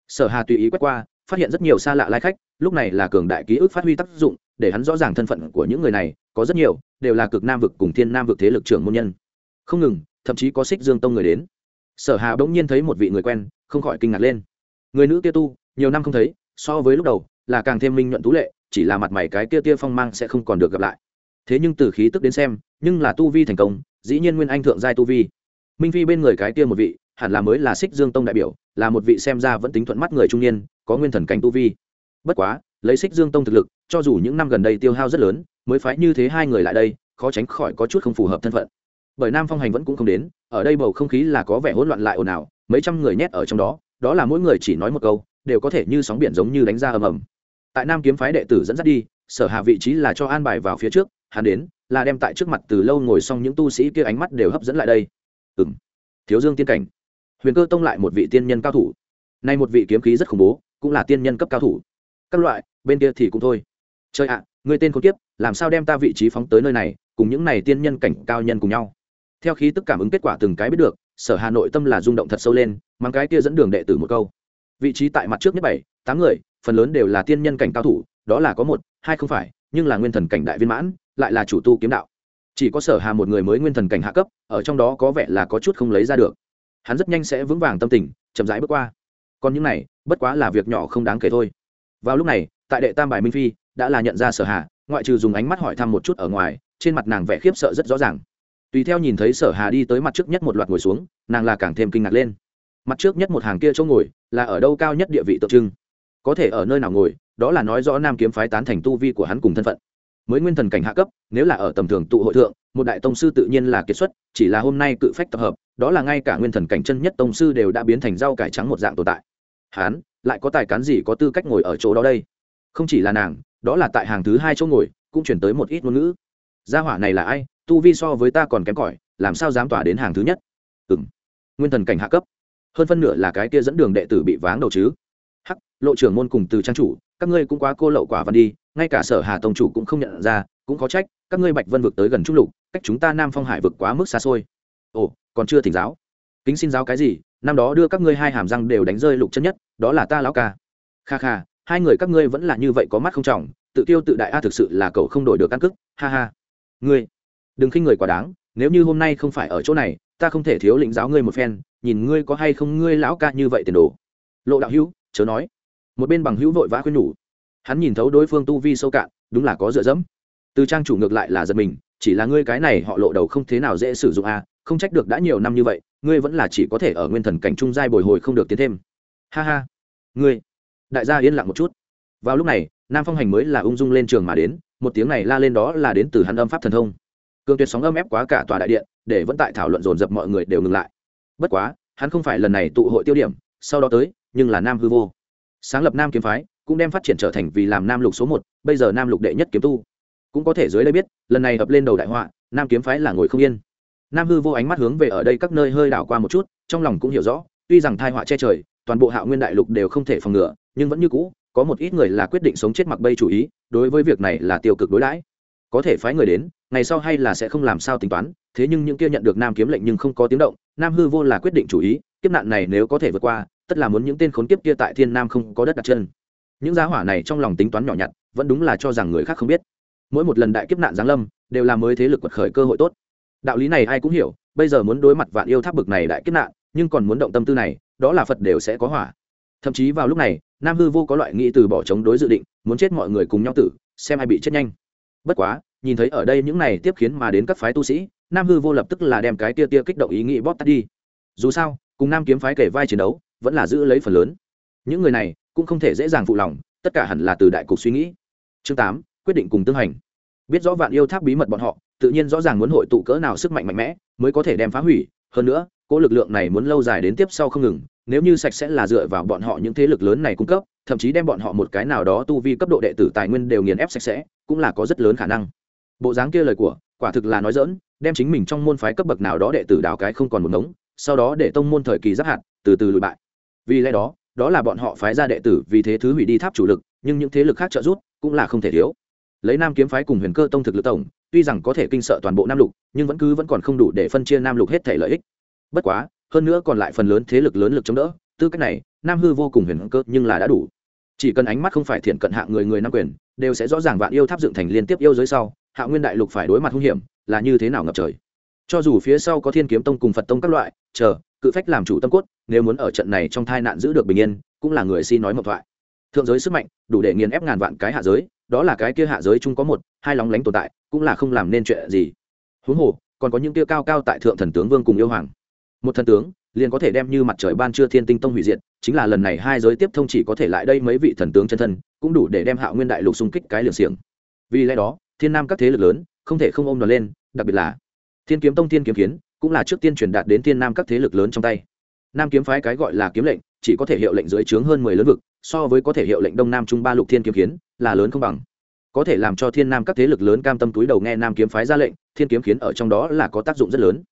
sở hà tùy ý quét qua, phát hiện rất nhiều xa lạ lai khách, lúc này là cường đại ký ức phát huy tác dụng để hắn rõ ràng thân phận của những người này, có rất nhiều, đều là cực nam vực cùng thiên nam vực thế lực trưởng môn nhân. Không ngừng, thậm chí có xích dương tông người đến. Sở hà bỗng nhiên thấy một vị người quen, không khỏi kinh ngạc lên. Người nữ kia tu, nhiều năm không thấy, so với lúc đầu, là càng thêm minh nhuận tú lệ, chỉ là mặt mày cái kia tia phong mang sẽ không còn được gặp lại. Thế nhưng từ khí tức đến xem, nhưng là tu vi thành công, dĩ nhiên nguyên anh thượng giai tu vi. Minh phi bên người cái kia một vị, hẳn là mới là xích dương tông đại biểu, là một vị xem ra vẫn tính thuận mắt người trung niên, có nguyên thần cảnh tu vi. Bất quá lấy xích dương tông thực lực, cho dù những năm gần đây tiêu hao rất lớn, mới phái như thế hai người lại đây, khó tránh khỏi có chút không phù hợp thân phận. Bởi nam phong hành vẫn cũng không đến, ở đây bầu không khí là có vẻ hỗn loạn lại ồn ào, mấy trăm người nhét ở trong đó đó là mỗi người chỉ nói một câu, đều có thể như sóng biển giống như đánh ra ầm ầm. Tại nam kiếm phái đệ tử dẫn dắt đi, sở hạ vị trí là cho an bài vào phía trước, hắn đến, là đem tại trước mặt từ lâu ngồi xong những tu sĩ kia ánh mắt đều hấp dẫn lại đây. Ừ m thiếu dương tiên cảnh. Huyền cơ tông lại một vị tiên nhân cao thủ. Nay một vị kiếm khí rất khủng bố, cũng là tiên nhân cấp cao thủ. Các loại bên kia thì cũng thôi. Chơi ạ à, người tên khốn kiếp làm sao đem ta vị trí phóng tới nơi này cùng những này tiên nhân cảnh cao nhân cùng nhau? Theo khí tức cảm ứng kết quả từng cái biết được sở hà nội tâm là rung động thật sâu lên mang cái kia dẫn đường đệ tử một câu. Vị trí tại mặt trước nhất bảy tám người phần lớn đều là tiên nhân cảnh cao thủ đó là có một hai không phải nhưng là nguyên thần cảnh đại viên mãn lại là chủ tu kiếm đạo. Chỉ có sở hà một người mới nguyên thần cảnh hạ cấp ở trong đó có vẻ là có chút không lấy ra được. Hắn rất nhanh sẽ vững vàng tâm tình chậm rãi bước qua. Còn những này bất quá là việc nhỏ không đáng kể thôi. Vào lúc này tại đệ tam bài minh phi, đã là nhận ra sở hà, ngoại trừ dùng ánh mắt hỏi thăm một chút ở ngoài, trên mặt nàng vẻ khiếp sợ rất rõ ràng. Tùy theo nhìn thấy sở hà đi tới mặt trước nhất một loạt ngồi xuống, nàng là càng thêm kinh ngạc lên. Mặt trước nhất một hàng kia chỗ ngồi, là ở đâu cao nhất địa vị tượng trưng? Có thể ở nơi nào ngồi, đó là nói rõ nam kiếm phái tán thành tu vi của hắn cùng thân phận. Mới nguyên thần cảnh hạ cấp, nếu là ở tầm thường tụ hội thượng, một đại tông sư tự nhiên là kiệt xuất, chỉ là hôm nay cự phách tập hợp, đó là ngay cả nguyên thần cảnh chân nhất tông sư đều đã biến thành rau cải trắng một dạng tồn tại. Hán, lại có tài cán gì có tư cách ngồi ở chỗ đó đây? Không chỉ là nàng, đó là tại hàng thứ hai chỗ ngồi, cũng chuyển tới một ít ngôn ngữ. Gia hỏa này là ai? Tu vi so với ta còn kém cỏi, làm sao dám tỏa đến hàng thứ nhất? Ừ m nguyên thần cảnh hạ cấp. Hơn phân nửa là cái kia dẫn đường đệ tử bị váng đầu chứ. Hắc, lộ trưởng môn cùng từ trang chủ, các ngươi cũng quá cô lậu quả văn đi, ngay cả sở hà tông chủ cũng không nhận ra, cũng có trách, các ngươi bạch vân vực tới gần trung lục, cách chúng ta nam phong hải vực quá mức xa xôi. Ồ, còn chưa thỉnh giáo. Kính xin giáo cái gì, năm đó đưa các ngươi hai hàm răng đều đánh rơi lục chân nhất, đó là ta lão ca. Kha kha hai người các ngươi vẫn là như vậy có mắt không trọng, tự tiêu tự đại a thực sự là cậu không đổi được căn cức ha ha. Ngươi, đừng khinh người quá đáng, nếu như hôm nay không phải ở chỗ này, ta không thể thiếu lĩnh giáo ngươi một phen, nhìn ngươi có hay không ngươi lão ca như vậy tiền đồ. Lộ đạo hữu, chớ nói. Một bên bằng hữu vội vã khuyên nhủ. Hắn nhìn thấu đối phương tu vi sâu cạn, đúng là có dựa dẫm. Từ trang chủ ngược lại là giật mình, chỉ là ngươi cái này họ lộ đầu không thế nào dễ sử dụng a, không trách được đã nhiều năm như vậy, ngươi vẫn là chỉ có thể ở nguyên thần cảnh trung giai bồi hồi không được tiến thêm. Ha ha. Ngươi đại gia yên lặng một chút. Vào lúc này, nam phong hành mới là ung dung lên trường mà đến, một tiếng này la lên đó là đến từ hắn âm pháp thần thông. Cường tuyệt sóng âm ép quá cả tòa đại điện, để vẫn tại thảo luận dồn dập mọi người đều ngừng lại. Bất quá, hắn không phải lần này tụ hội tiêu điểm, sau đó tới, nhưng là nam hư vô. Sáng lập nam kiếm phái, cũng đem phát triển trở thành vì làm nam lục số một, bây giờ nam lục đệ nhất kiếm tu. Cũng có thể dưới đây biết, lần này ập lên đầu đại họa, nam kiếm phái là ngồi không yên. Nam hư vô ánh mắt hướng về ở đây các nơi hơi đảo qua một chút, trong lòng cũng hiểu rõ, tuy rằng thai họa che trời, toàn bộ hạo nguyên đại lục đều không thể phòng ngừa nhưng vẫn như cũ, có một ít người là quyết định sống chết mặc bây chủ ý, đối với việc này là tiêu cực đối đãi. Có thể phái người đến, ngày sau hay là sẽ không làm sao tính toán, thế nhưng những kia nhận được nam kiếm lệnh nhưng không có tiếng động, nam hư vô là quyết định chủ ý, kiếp nạn này nếu có thể vượt qua, tất là muốn những tên khốn kiếp kia tại thiên nam không có đất đặt chân. Những giá hỏa này trong lòng tính toán nhỏ nhặt, vẫn đúng là cho rằng người khác không biết. Mỗi một lần đại kiếp nạn giáng lâm, đều là mới thế lực quật khởi cơ hội tốt. Đạo lý này ai cũng hiểu, bây giờ muốn đối mặt vạn yêu tháp bực này đại kiếp nạn, nhưng còn muốn động tâm tư này, đó là phật đều sẽ có hỏa. Thậm chí vào lúc này nam hư vô có loại nghĩ từ bỏ chống đối dự định, muốn chết mọi người cùng nhau tử, xem ai bị chết nhanh. Bất quá, nhìn thấy ở đây những này tiếp khiến mà đến các phái tu sĩ, nam hư vô lập tức là đem cái tia tia kích động ý nghĩ bóp tắt đi. Dù sao, cùng nam kiếm phái kể vai chiến đấu, vẫn là giữ lấy phần lớn. Những người này cũng không thể dễ dàng phụ lòng, tất cả hẳn là từ đại cục suy nghĩ. Chương tám, quyết định cùng tương hành. Biết rõ vạn yêu tháp bí mật bọn họ, tự nhiên rõ ràng muốn hội tụ cỡ nào sức mạnh mạnh mẽ, mới có thể đem phá hủy. Hơn nữa cỗ lực lượng này muốn lâu dài đến tiếp sau không ngừng nếu như sạch sẽ là dựa vào bọn họ những thế lực lớn này cung cấp, thậm chí đem bọn họ một cái nào đó tu vi cấp độ đệ tử tài nguyên đều nghiền ép sạch sẽ, cũng là có rất lớn khả năng. Bộ dáng kia lời của, quả thực là nói dỡn đem chính mình trong môn phái cấp bậc nào đó đệ tử đào cái không còn một ngống, sau đó để tông môn thời kỳ giáp hạt, từ từ lùi bại. Vì lẽ đó đó là bọn họ phái ra đệ tử vì thế thứ hủy đi tháp chủ lực, nhưng những thế lực khác trợ giúp cũng là không thể thiếu. Lấy nam kiếm phái cùng huyền cơ tông thực lực tổng, tuy rằng có thể kinh sợ toàn bộ nam lục, nhưng vẫn cứ vẫn còn không đủ để phân chia nam lục hết thể lợi ích. Bất quá hơn nữa còn lại phần lớn thế lực lớn lực chống đỡ, tư cách này, nam hư vô cùng huyền cơ nhưng là đã đủ. Chỉ cần ánh mắt không phải thiện cận hạng người người nam quyền, đều sẽ rõ ràng vạn yêu tháp dựng thành liên tiếp yêu giới sau, hạ nguyên đại lục phải đối mặt hung hiểm, là như thế nào ngập trời. Cho dù phía sau có thiên kiếm tông cùng phật tông các loại, chờ, cự phách làm chủ tâm cốt, nếu muốn ở trận này trong tai nạn giữ được bình yên, cũng là người xin nói mộc thoại. Thượng giới sức mạnh, đủ để nghiền ép ngàn vạn cái hạ giới, đó là cái kia hạ giới chung có một, hai lóng lánh tồn tại, cũng là không làm nên chuyện gì. Huống hồ, còn có những kia cao cao tại thượng thần tướng vương cùng yêu hoàng một thần tướng, liền có thể đem như mặt trời ban trưa thiên tinh tông hủy diệt, chính là lần này hai giới tiếp thông chỉ có thể lại đây mấy vị thần tướng chân thân, cũng đủ để đem hạ nguyên đại lục xung kích cái liều xiềng. Vì lẽ đó, thiên nam các thế lực lớn, không thể không ôm nó lên, đặc biệt là thiên kiếm tông, thiên kiếm kiến, cũng là trước tiên truyền đạt đến thiên nam các thế lực lớn trong tay. Nam kiếm phái cái gọi là kiếm lệnh, chỉ có thể hiệu lệnh dưới trướng hơn mười lớn vực, so với có thể hiệu lệnh đông nam trung ba lục thiên kiếm kiến, là lớn không bằng. Có thể làm cho thiên nam các thế lực lớn cam tâm túi đầu nghe nam kiếm phái ra lệnh, thiên kiếm kiến ở trong đó là có tác dụng rất lớn.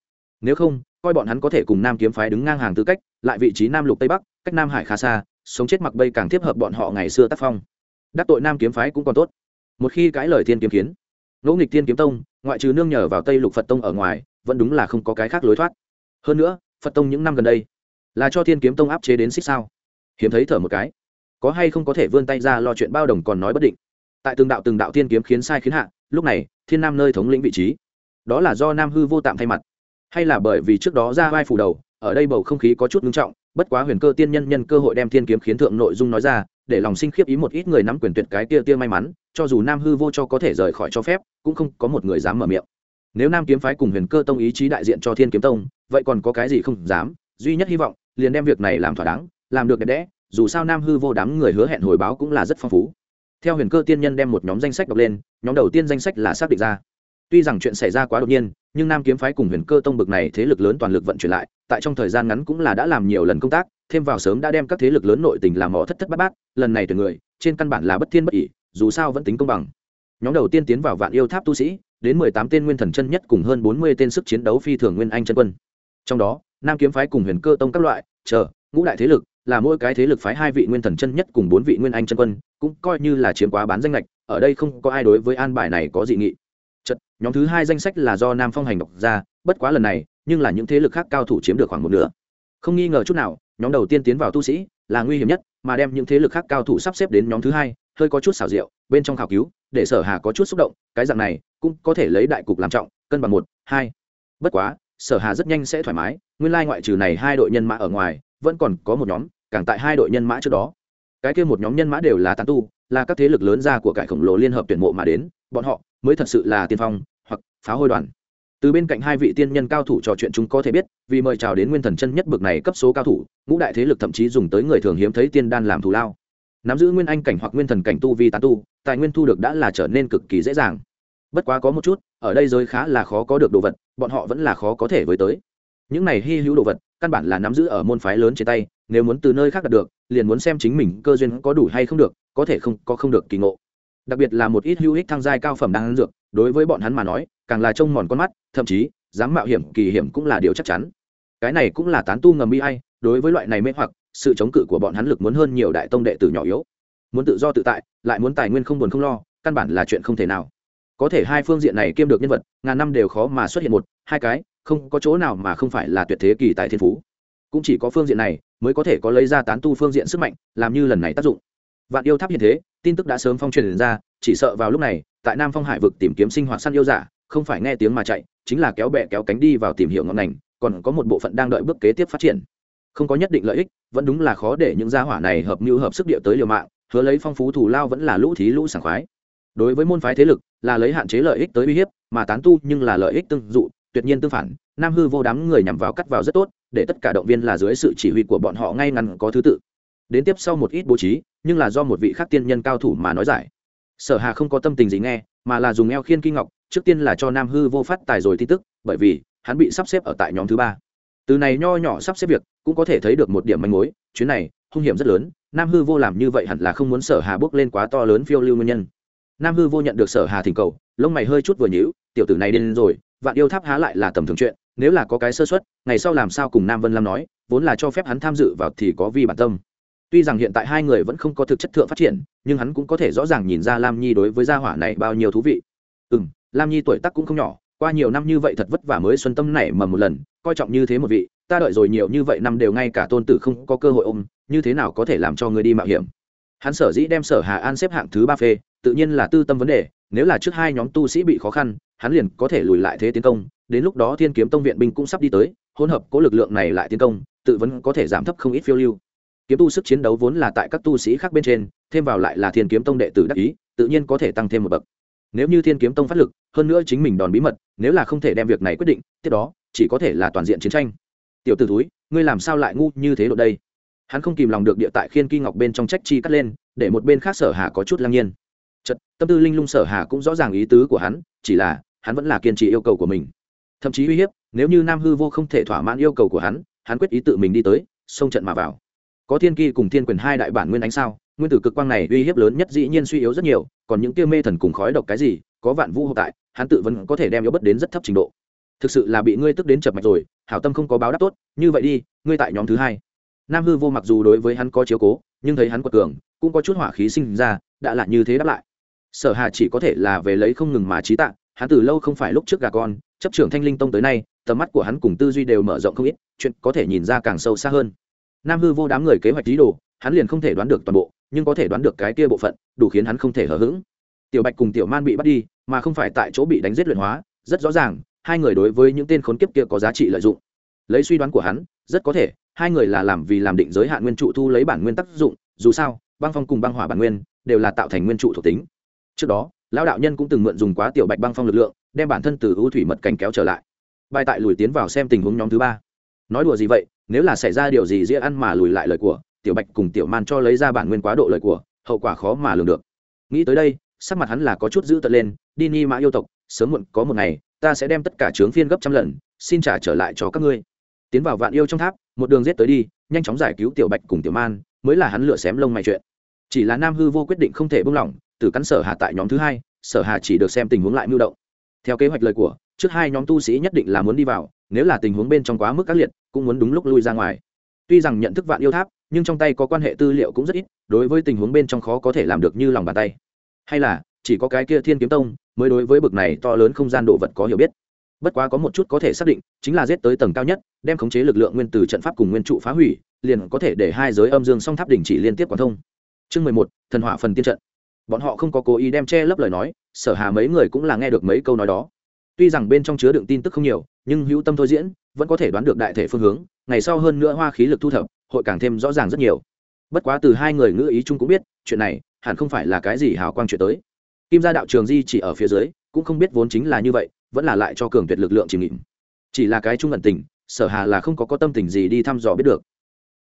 Nếu không coi bọn hắn có thể cùng nam kiếm phái đứng ngang hàng tư cách, lại vị trí nam lục tây bắc, cách nam hải khá xa, sống chết mặc bây càng tiếp hợp bọn họ ngày xưa tác phong. Đắc tội nam kiếm phái cũng còn tốt. Một khi cãi lời thiên kiếm kiến ngỗ nghịch thiên kiếm tông, ngoại trừ nương nhờ vào tây lục phật tông ở ngoài, vẫn đúng là không có cái khác lối thoát. Hơn nữa, phật tông những năm gần đây, là cho thiên kiếm tông áp chế đến xích sao. Hiếm thấy thở một cái. Có hay không có thể vươn tay ra lo chuyện bao đồng còn nói bất định. Tại từng đạo từng đạo thiên kiếm khiến sai khiến hạ, lúc này, thiên nam nơi thống lĩnh vị trí. Đó là do nam hư vô tạm thay mặt hay là bởi vì trước đó ra vai phủ đầu, ở đây bầu không khí có chút ngưng trọng, bất quá huyền cơ tiên nhân nhân cơ hội đem thiên kiếm khiến thượng nội dung nói ra, để lòng sinh khiếp ý một ít người nắm quyền tuyệt cái tia tia may mắn, cho dù nam hư vô cho có thể rời khỏi cho phép, cũng không có một người dám mở miệng. Nếu nam kiếm phái cùng huyền cơ tông ý chí đại diện cho thiên kiếm tông, vậy còn có cái gì không dám? Duy nhất hy vọng, liền đem việc này làm thỏa đáng, làm được đẹp đẽ, dù sao nam hư vô đám người hứa hẹn hồi báo cũng là rất phong phú. Theo huyền cơ tiên nhân đem một nhóm danh sách đọc lên, nhóm đầu tiên danh sách là xác định ra. Tuy rằng chuyện xảy ra quá đột nhiên nhưng nam kiếm phái cùng huyền cơ tông bực này thế lực lớn toàn lực vận chuyển lại, tại trong thời gian ngắn cũng là đã làm nhiều lần công tác, thêm vào sớm đã đem các thế lực lớn nội tình làm mỏ thất thất bát bát, lần này từ người, trên căn bản là bất thiên bất ỷ, dù sao vẫn tính công bằng. Nhóm đầu tiên tiến vào vạn yêu tháp tu sĩ, đến mười tám tên nguyên thần chân nhất cùng hơn bốn mươi tên sức chiến đấu phi thường nguyên anh chân quân. Trong đó, nam kiếm phái cùng huyền cơ tông các loại, chờ, ngũ đại thế lực, là mỗi cái thế lực phái hai vị nguyên thần chân nhất cùng bốn vị nguyên anh chân quân, cũng coi như là chiếm quá bán danh lệch ở đây không có ai đối với an bài này có dị nghị. Chật, nhóm thứ hai danh sách là do nam phong hành đọc ra bất quá lần này nhưng là những thế lực khác cao thủ chiếm được khoảng một nửa. Không nghi ngờ chút nào nhóm đầu tiên tiến vào tu sĩ là nguy hiểm nhất mà đem những thế lực khác cao thủ sắp xếp đến nhóm thứ hai hơi có chút xảo diệu bên trong khảo cứu để sở hà có chút xúc động cái dạng này cũng có thể lấy đại cục làm trọng cân bằng một hai. Bất quá sở hà rất nhanh sẽ thoải mái nguyên lai ngoại trừ này hai đội nhân mã ở ngoài vẫn còn có một nhóm càng tại hai đội nhân mã trước đó. Cái kia một nhóm nhân mã đều là tán tu là các thế lực lớn ra của cải khổng lồ liên hợp tuyển mộ mà đến bọn họ mới thật sự là tiên phong hoặc phá hôi đoàn. Từ bên cạnh hai vị tiên nhân cao thủ trò chuyện chúng có thể biết, vì mời chào đến nguyên thần chân nhất bực này cấp số cao thủ, ngũ đại thế lực thậm chí dùng tới người thường hiếm thấy tiên đan làm thù lao. Nắm giữ nguyên anh cảnh hoặc nguyên thần cảnh tu vi tán tu, tài nguyên thu được đã là trở nên cực kỳ dễ dàng. Bất quá có một chút, ở đây giới khá là khó có được đồ vật, bọn họ vẫn là khó có thể với tới. Những này hy hữu đồ vật, căn bản là nắm giữ ở môn phái lớn trên tay, nếu muốn từ nơi khác đạt được, liền muốn xem chính mình cơ duyên có đủ hay không được, có thể không, có không được kỳ ngộ đặc biệt là một ít hữu ích thăng giai cao phẩm đang ăn dược, đối với bọn hắn mà nói, càng là trông mòn con mắt, thậm chí, dám mạo hiểm, kỳ hiểm cũng là điều chắc chắn. Cái này cũng là tán tu ngầm bi hay đối với loại này mê hoặc, sự chống cự của bọn hắn lực muốn hơn nhiều đại tông đệ tử nhỏ yếu. Muốn tự do tự tại, lại muốn tài nguyên không buồn không lo, căn bản là chuyện không thể nào. Có thể hai phương diện này kiêm được nhân vật, ngàn năm đều khó mà xuất hiện một, hai cái, không có chỗ nào mà không phải là tuyệt thế kỳ tại thiên phú. Cũng chỉ có phương diện này, mới có thể có lấy ra tán tu phương diện sức mạnh, làm như lần này tác dụng. Vạn yêu tháp hiện thế tin tức đã sớm phong truyền ra, chỉ sợ vào lúc này, tại nam phong hải vực tìm kiếm sinh hoạt săn yêu giả, không phải nghe tiếng mà chạy, chính là kéo bẹ kéo cánh đi vào tìm hiểu ngọn ngành, còn có một bộ phận đang đợi bước kế tiếp phát triển. Không có nhất định lợi ích, vẫn đúng là khó để những gia hỏa này hợp mưu hợp sức địa tới liều mạng, hứa lấy phong phú thủ lao vẫn là lũ thí lũ sảng khoái. Đối với môn phái thế lực, là lấy hạn chế lợi ích tới uy hiếp, mà tán tu nhưng là lợi ích tương dụ, tuyệt nhiên tương phản, nam hư vô đám người nhằm vào cắt vào rất tốt, để tất cả động viên là dưới sự chỉ huy của bọn họ ngay ngắn có thứ tự. Đến tiếp sau một ít bố trí nhưng là do một vị khác tiên nhân cao thủ mà nói giải. Sở hà không có tâm tình gì nghe, mà là dùng eo khiên kinh ngọc, trước tiên là cho nam hư vô phát tài rồi tin tức, bởi vì hắn bị sắp xếp ở tại nhóm thứ ba. Từ này nho nhỏ sắp xếp việc, cũng có thể thấy được một điểm manh mối, chuyến này, hung hiểm rất lớn, nam hư vô làm như vậy hẳn là không muốn sở hà bước lên quá to lớn phiêu lưu nguyên nhân. Nam hư vô nhận được sở hà thỉnh cầu, lông mày hơi chút vừa nhíu, tiểu tử này điên rồi, vạn yêu tháp há lại là tầm thường chuyện, nếu là có cái sơ suất, ngày sau làm sao cùng nam vân lam nói, vốn là cho phép hắn tham dự vào thì có vi bản tâm tuy rằng hiện tại hai người vẫn không có thực chất thượng phát triển, nhưng hắn cũng có thể rõ ràng nhìn ra lam nhi đối với gia hỏa này bao nhiêu thú vị. Ừ m lam nhi tuổi tác cũng không nhỏ, qua nhiều năm như vậy thật vất vả mới xuân tâm nảy mầm một lần, coi trọng như thế một vị, ta đợi rồi nhiều như vậy năm đều ngay cả tôn tử không có cơ hội ôm, như thế nào có thể làm cho người đi mạo hiểm? Hắn sở dĩ đem sở hà an xếp hạng thứ ba phê, tự nhiên là tư tâm vấn đề, nếu là trước hai nhóm tu sĩ bị khó khăn, hắn liền có thể lùi lại thế tiến công, đến lúc đó thiên kiếm tông viện binh cũng sắp đi tới, hỗn hợp cố lực lượng này lại tiến công, tự vẫn có thể giảm thấp không ít phiêu lưu kiếm tu sức chiến đấu vốn là tại các tu sĩ khác bên trên, thêm vào lại là thiên kiếm tông đệ tử đắc ý, tự nhiên có thể tăng thêm một bậc. Nếu như thiên kiếm tông phát lực, hơn nữa chính mình đòn bí mật, nếu là không thể đem việc này quyết định, tiếp đó, chỉ có thể là toàn diện chiến tranh. Tiểu t ử túi ngươi làm sao lại ngu như thế độ đây? Hắn không kìm lòng được địa tại khiên kỳ ngọc bên trong trách chi cắt lên, để một bên khác sở hà có chút lăng nhiên. Chật tâm tư linh lung sở hà cũng rõ ràng ý tứ của hắn, chỉ là, hắn vẫn là kiên trì yêu cầu của mình. Thậm chí uy hiếp, nếu như nam hư vô không thể thỏa mãn yêu cầu của hắn hắn quyết ý tự mình đi tới, xông trận mà vào có thiên kỳ cùng thiên quyền hai đại bản nguyên ánh sao, nguyên tử cực quang này uy hiếp lớn nhất dĩ nhiên suy yếu rất nhiều, còn những tiêu mê thần cùng khói độc cái gì, có vạn vũ hộ tại, hắn tự vẫn có thể đem yếu bất đến rất thấp trình độ. Thực sự là bị ngươi tức đến chập mạch rồi, hảo tâm không có báo đáp tốt, như vậy đi, ngươi tại nhóm thứ hai. Nam hư vô mặc dù đối với hắn có chiếu cố, nhưng thấy hắn quật cường, cũng có chút hỏa khí sinh ra, đã là như thế đáp lại. Sở hà chỉ có thể là về lấy không ngừng mà trí tạng hắn từ lâu không phải lúc trước gà con, chấp trưởng thanh linh tông tới nay, tầm mắt của hắn cùng tư duy đều mở rộng không ít, chuyện có thể nhìn ra càng sâu xa hơn nam hư vô đám người kế hoạch lý đồ, hắn liền không thể đoán được toàn bộ, nhưng có thể đoán được cái kia bộ phận, đủ khiến hắn không thể hở h ữ g tiểu bạch cùng tiểu man bị bắt đi, mà không phải tại chỗ bị đánh giết luyện hóa, rất rõ ràng, hai người đối với những tên khốn kiếp kia có giá trị lợi dụng. Lấy suy đoán của hắn, rất có thể, hai người là làm vì làm định giới hạn nguyên trụ thu lấy bản nguyên tác dụng, dù sao, băng phong cùng băng hỏa bản nguyên đều là tạo thành nguyên trụ thuộc tính. Trước đó, lão đạo nhân cũng từng mượn dùng quá tiểu bạch băng phong lực lượng, đem bản thân từ ưu thủy mật cảnh kéo trở lại. Bài tại lùi tiến vào xem tình huống nhóm thứ ba nói đùa gì vậy, nếu là xảy ra điều gì dĩa ăn mà lùi lại lời của, tiểu bạch cùng tiểu man cho lấy ra bản nguyên quá độ lời của, hậu quả khó mà lường được. Nghĩ tới đây, sắc mặt hắn là có chút dữ tật lên, đi ni mã yêu tộc, sớm muộn có một ngày, ta sẽ đem tất cả trướng phiên gấp trăm lần, xin trả trở lại cho các ngươi. Tiến vào vạn yêu trong tháp, một đường rết tới đi, nhanh chóng giải cứu tiểu bạch cùng tiểu man, mới là hắn lựa xém lông mày chuyện. Chỉ là nam hư vô quyết định không thể buông lỏng từ cắn sở hạ tại nhóm thứ hai, sở hà chỉ được xem tình huống lại mưu động. Theo kế hoạch lời của trước hai nhóm tu sĩ nhất định là muốn đi vào, nếu là tình huống bên trong quá mức các liệt, cũng muốn đúng lúc lui ra ngoài. Tuy rằng nhận thức vạn yêu tháp, nhưng trong tay có quan hệ tư liệu cũng rất ít, đối với tình huống bên trong khó có thể làm được như lòng bàn tay. Hay là, chỉ có cái kia thiên kiếm tông, mới đối với bực này to lớn không gian độ vật có hiểu biết. Bất quá có một chút có thể xác định, chính là giết tới tầng cao nhất, đem khống chế lực lượng nguyên từ trận pháp cùng nguyên trụ phá hủy, liền có thể để hai giới âm dương song tháp đỉnh chỉ liên tiếp quán thông. Chương mười một, thần hỏa phần tiên trận. Bọn họ không có cố ý đem che lấp lời nói, sở hà mấy người cũng là nghe được mấy câu nói đó tuy rằng bên trong chứa đựng tin tức không nhiều, nhưng hữu tâm thôi diễn, vẫn có thể đoán được đại thể phương hướng, ngày sau hơn nữa hoa khí lực thu thập, hội càng thêm rõ ràng rất nhiều. Bất quá từ hai người ngữ ý chung cũng biết, chuyện này hẳn không phải là cái gì hào quang chuyện tới. Kim gia đạo trường di chỉ ở phía dưới, cũng không biết vốn chính là như vậy, vẫn là lại cho cường tuyệt lực lượng chìm nghịm chỉ là cái chung ẩn tình, sở hà là không có có tâm tình gì đi thăm dò biết được.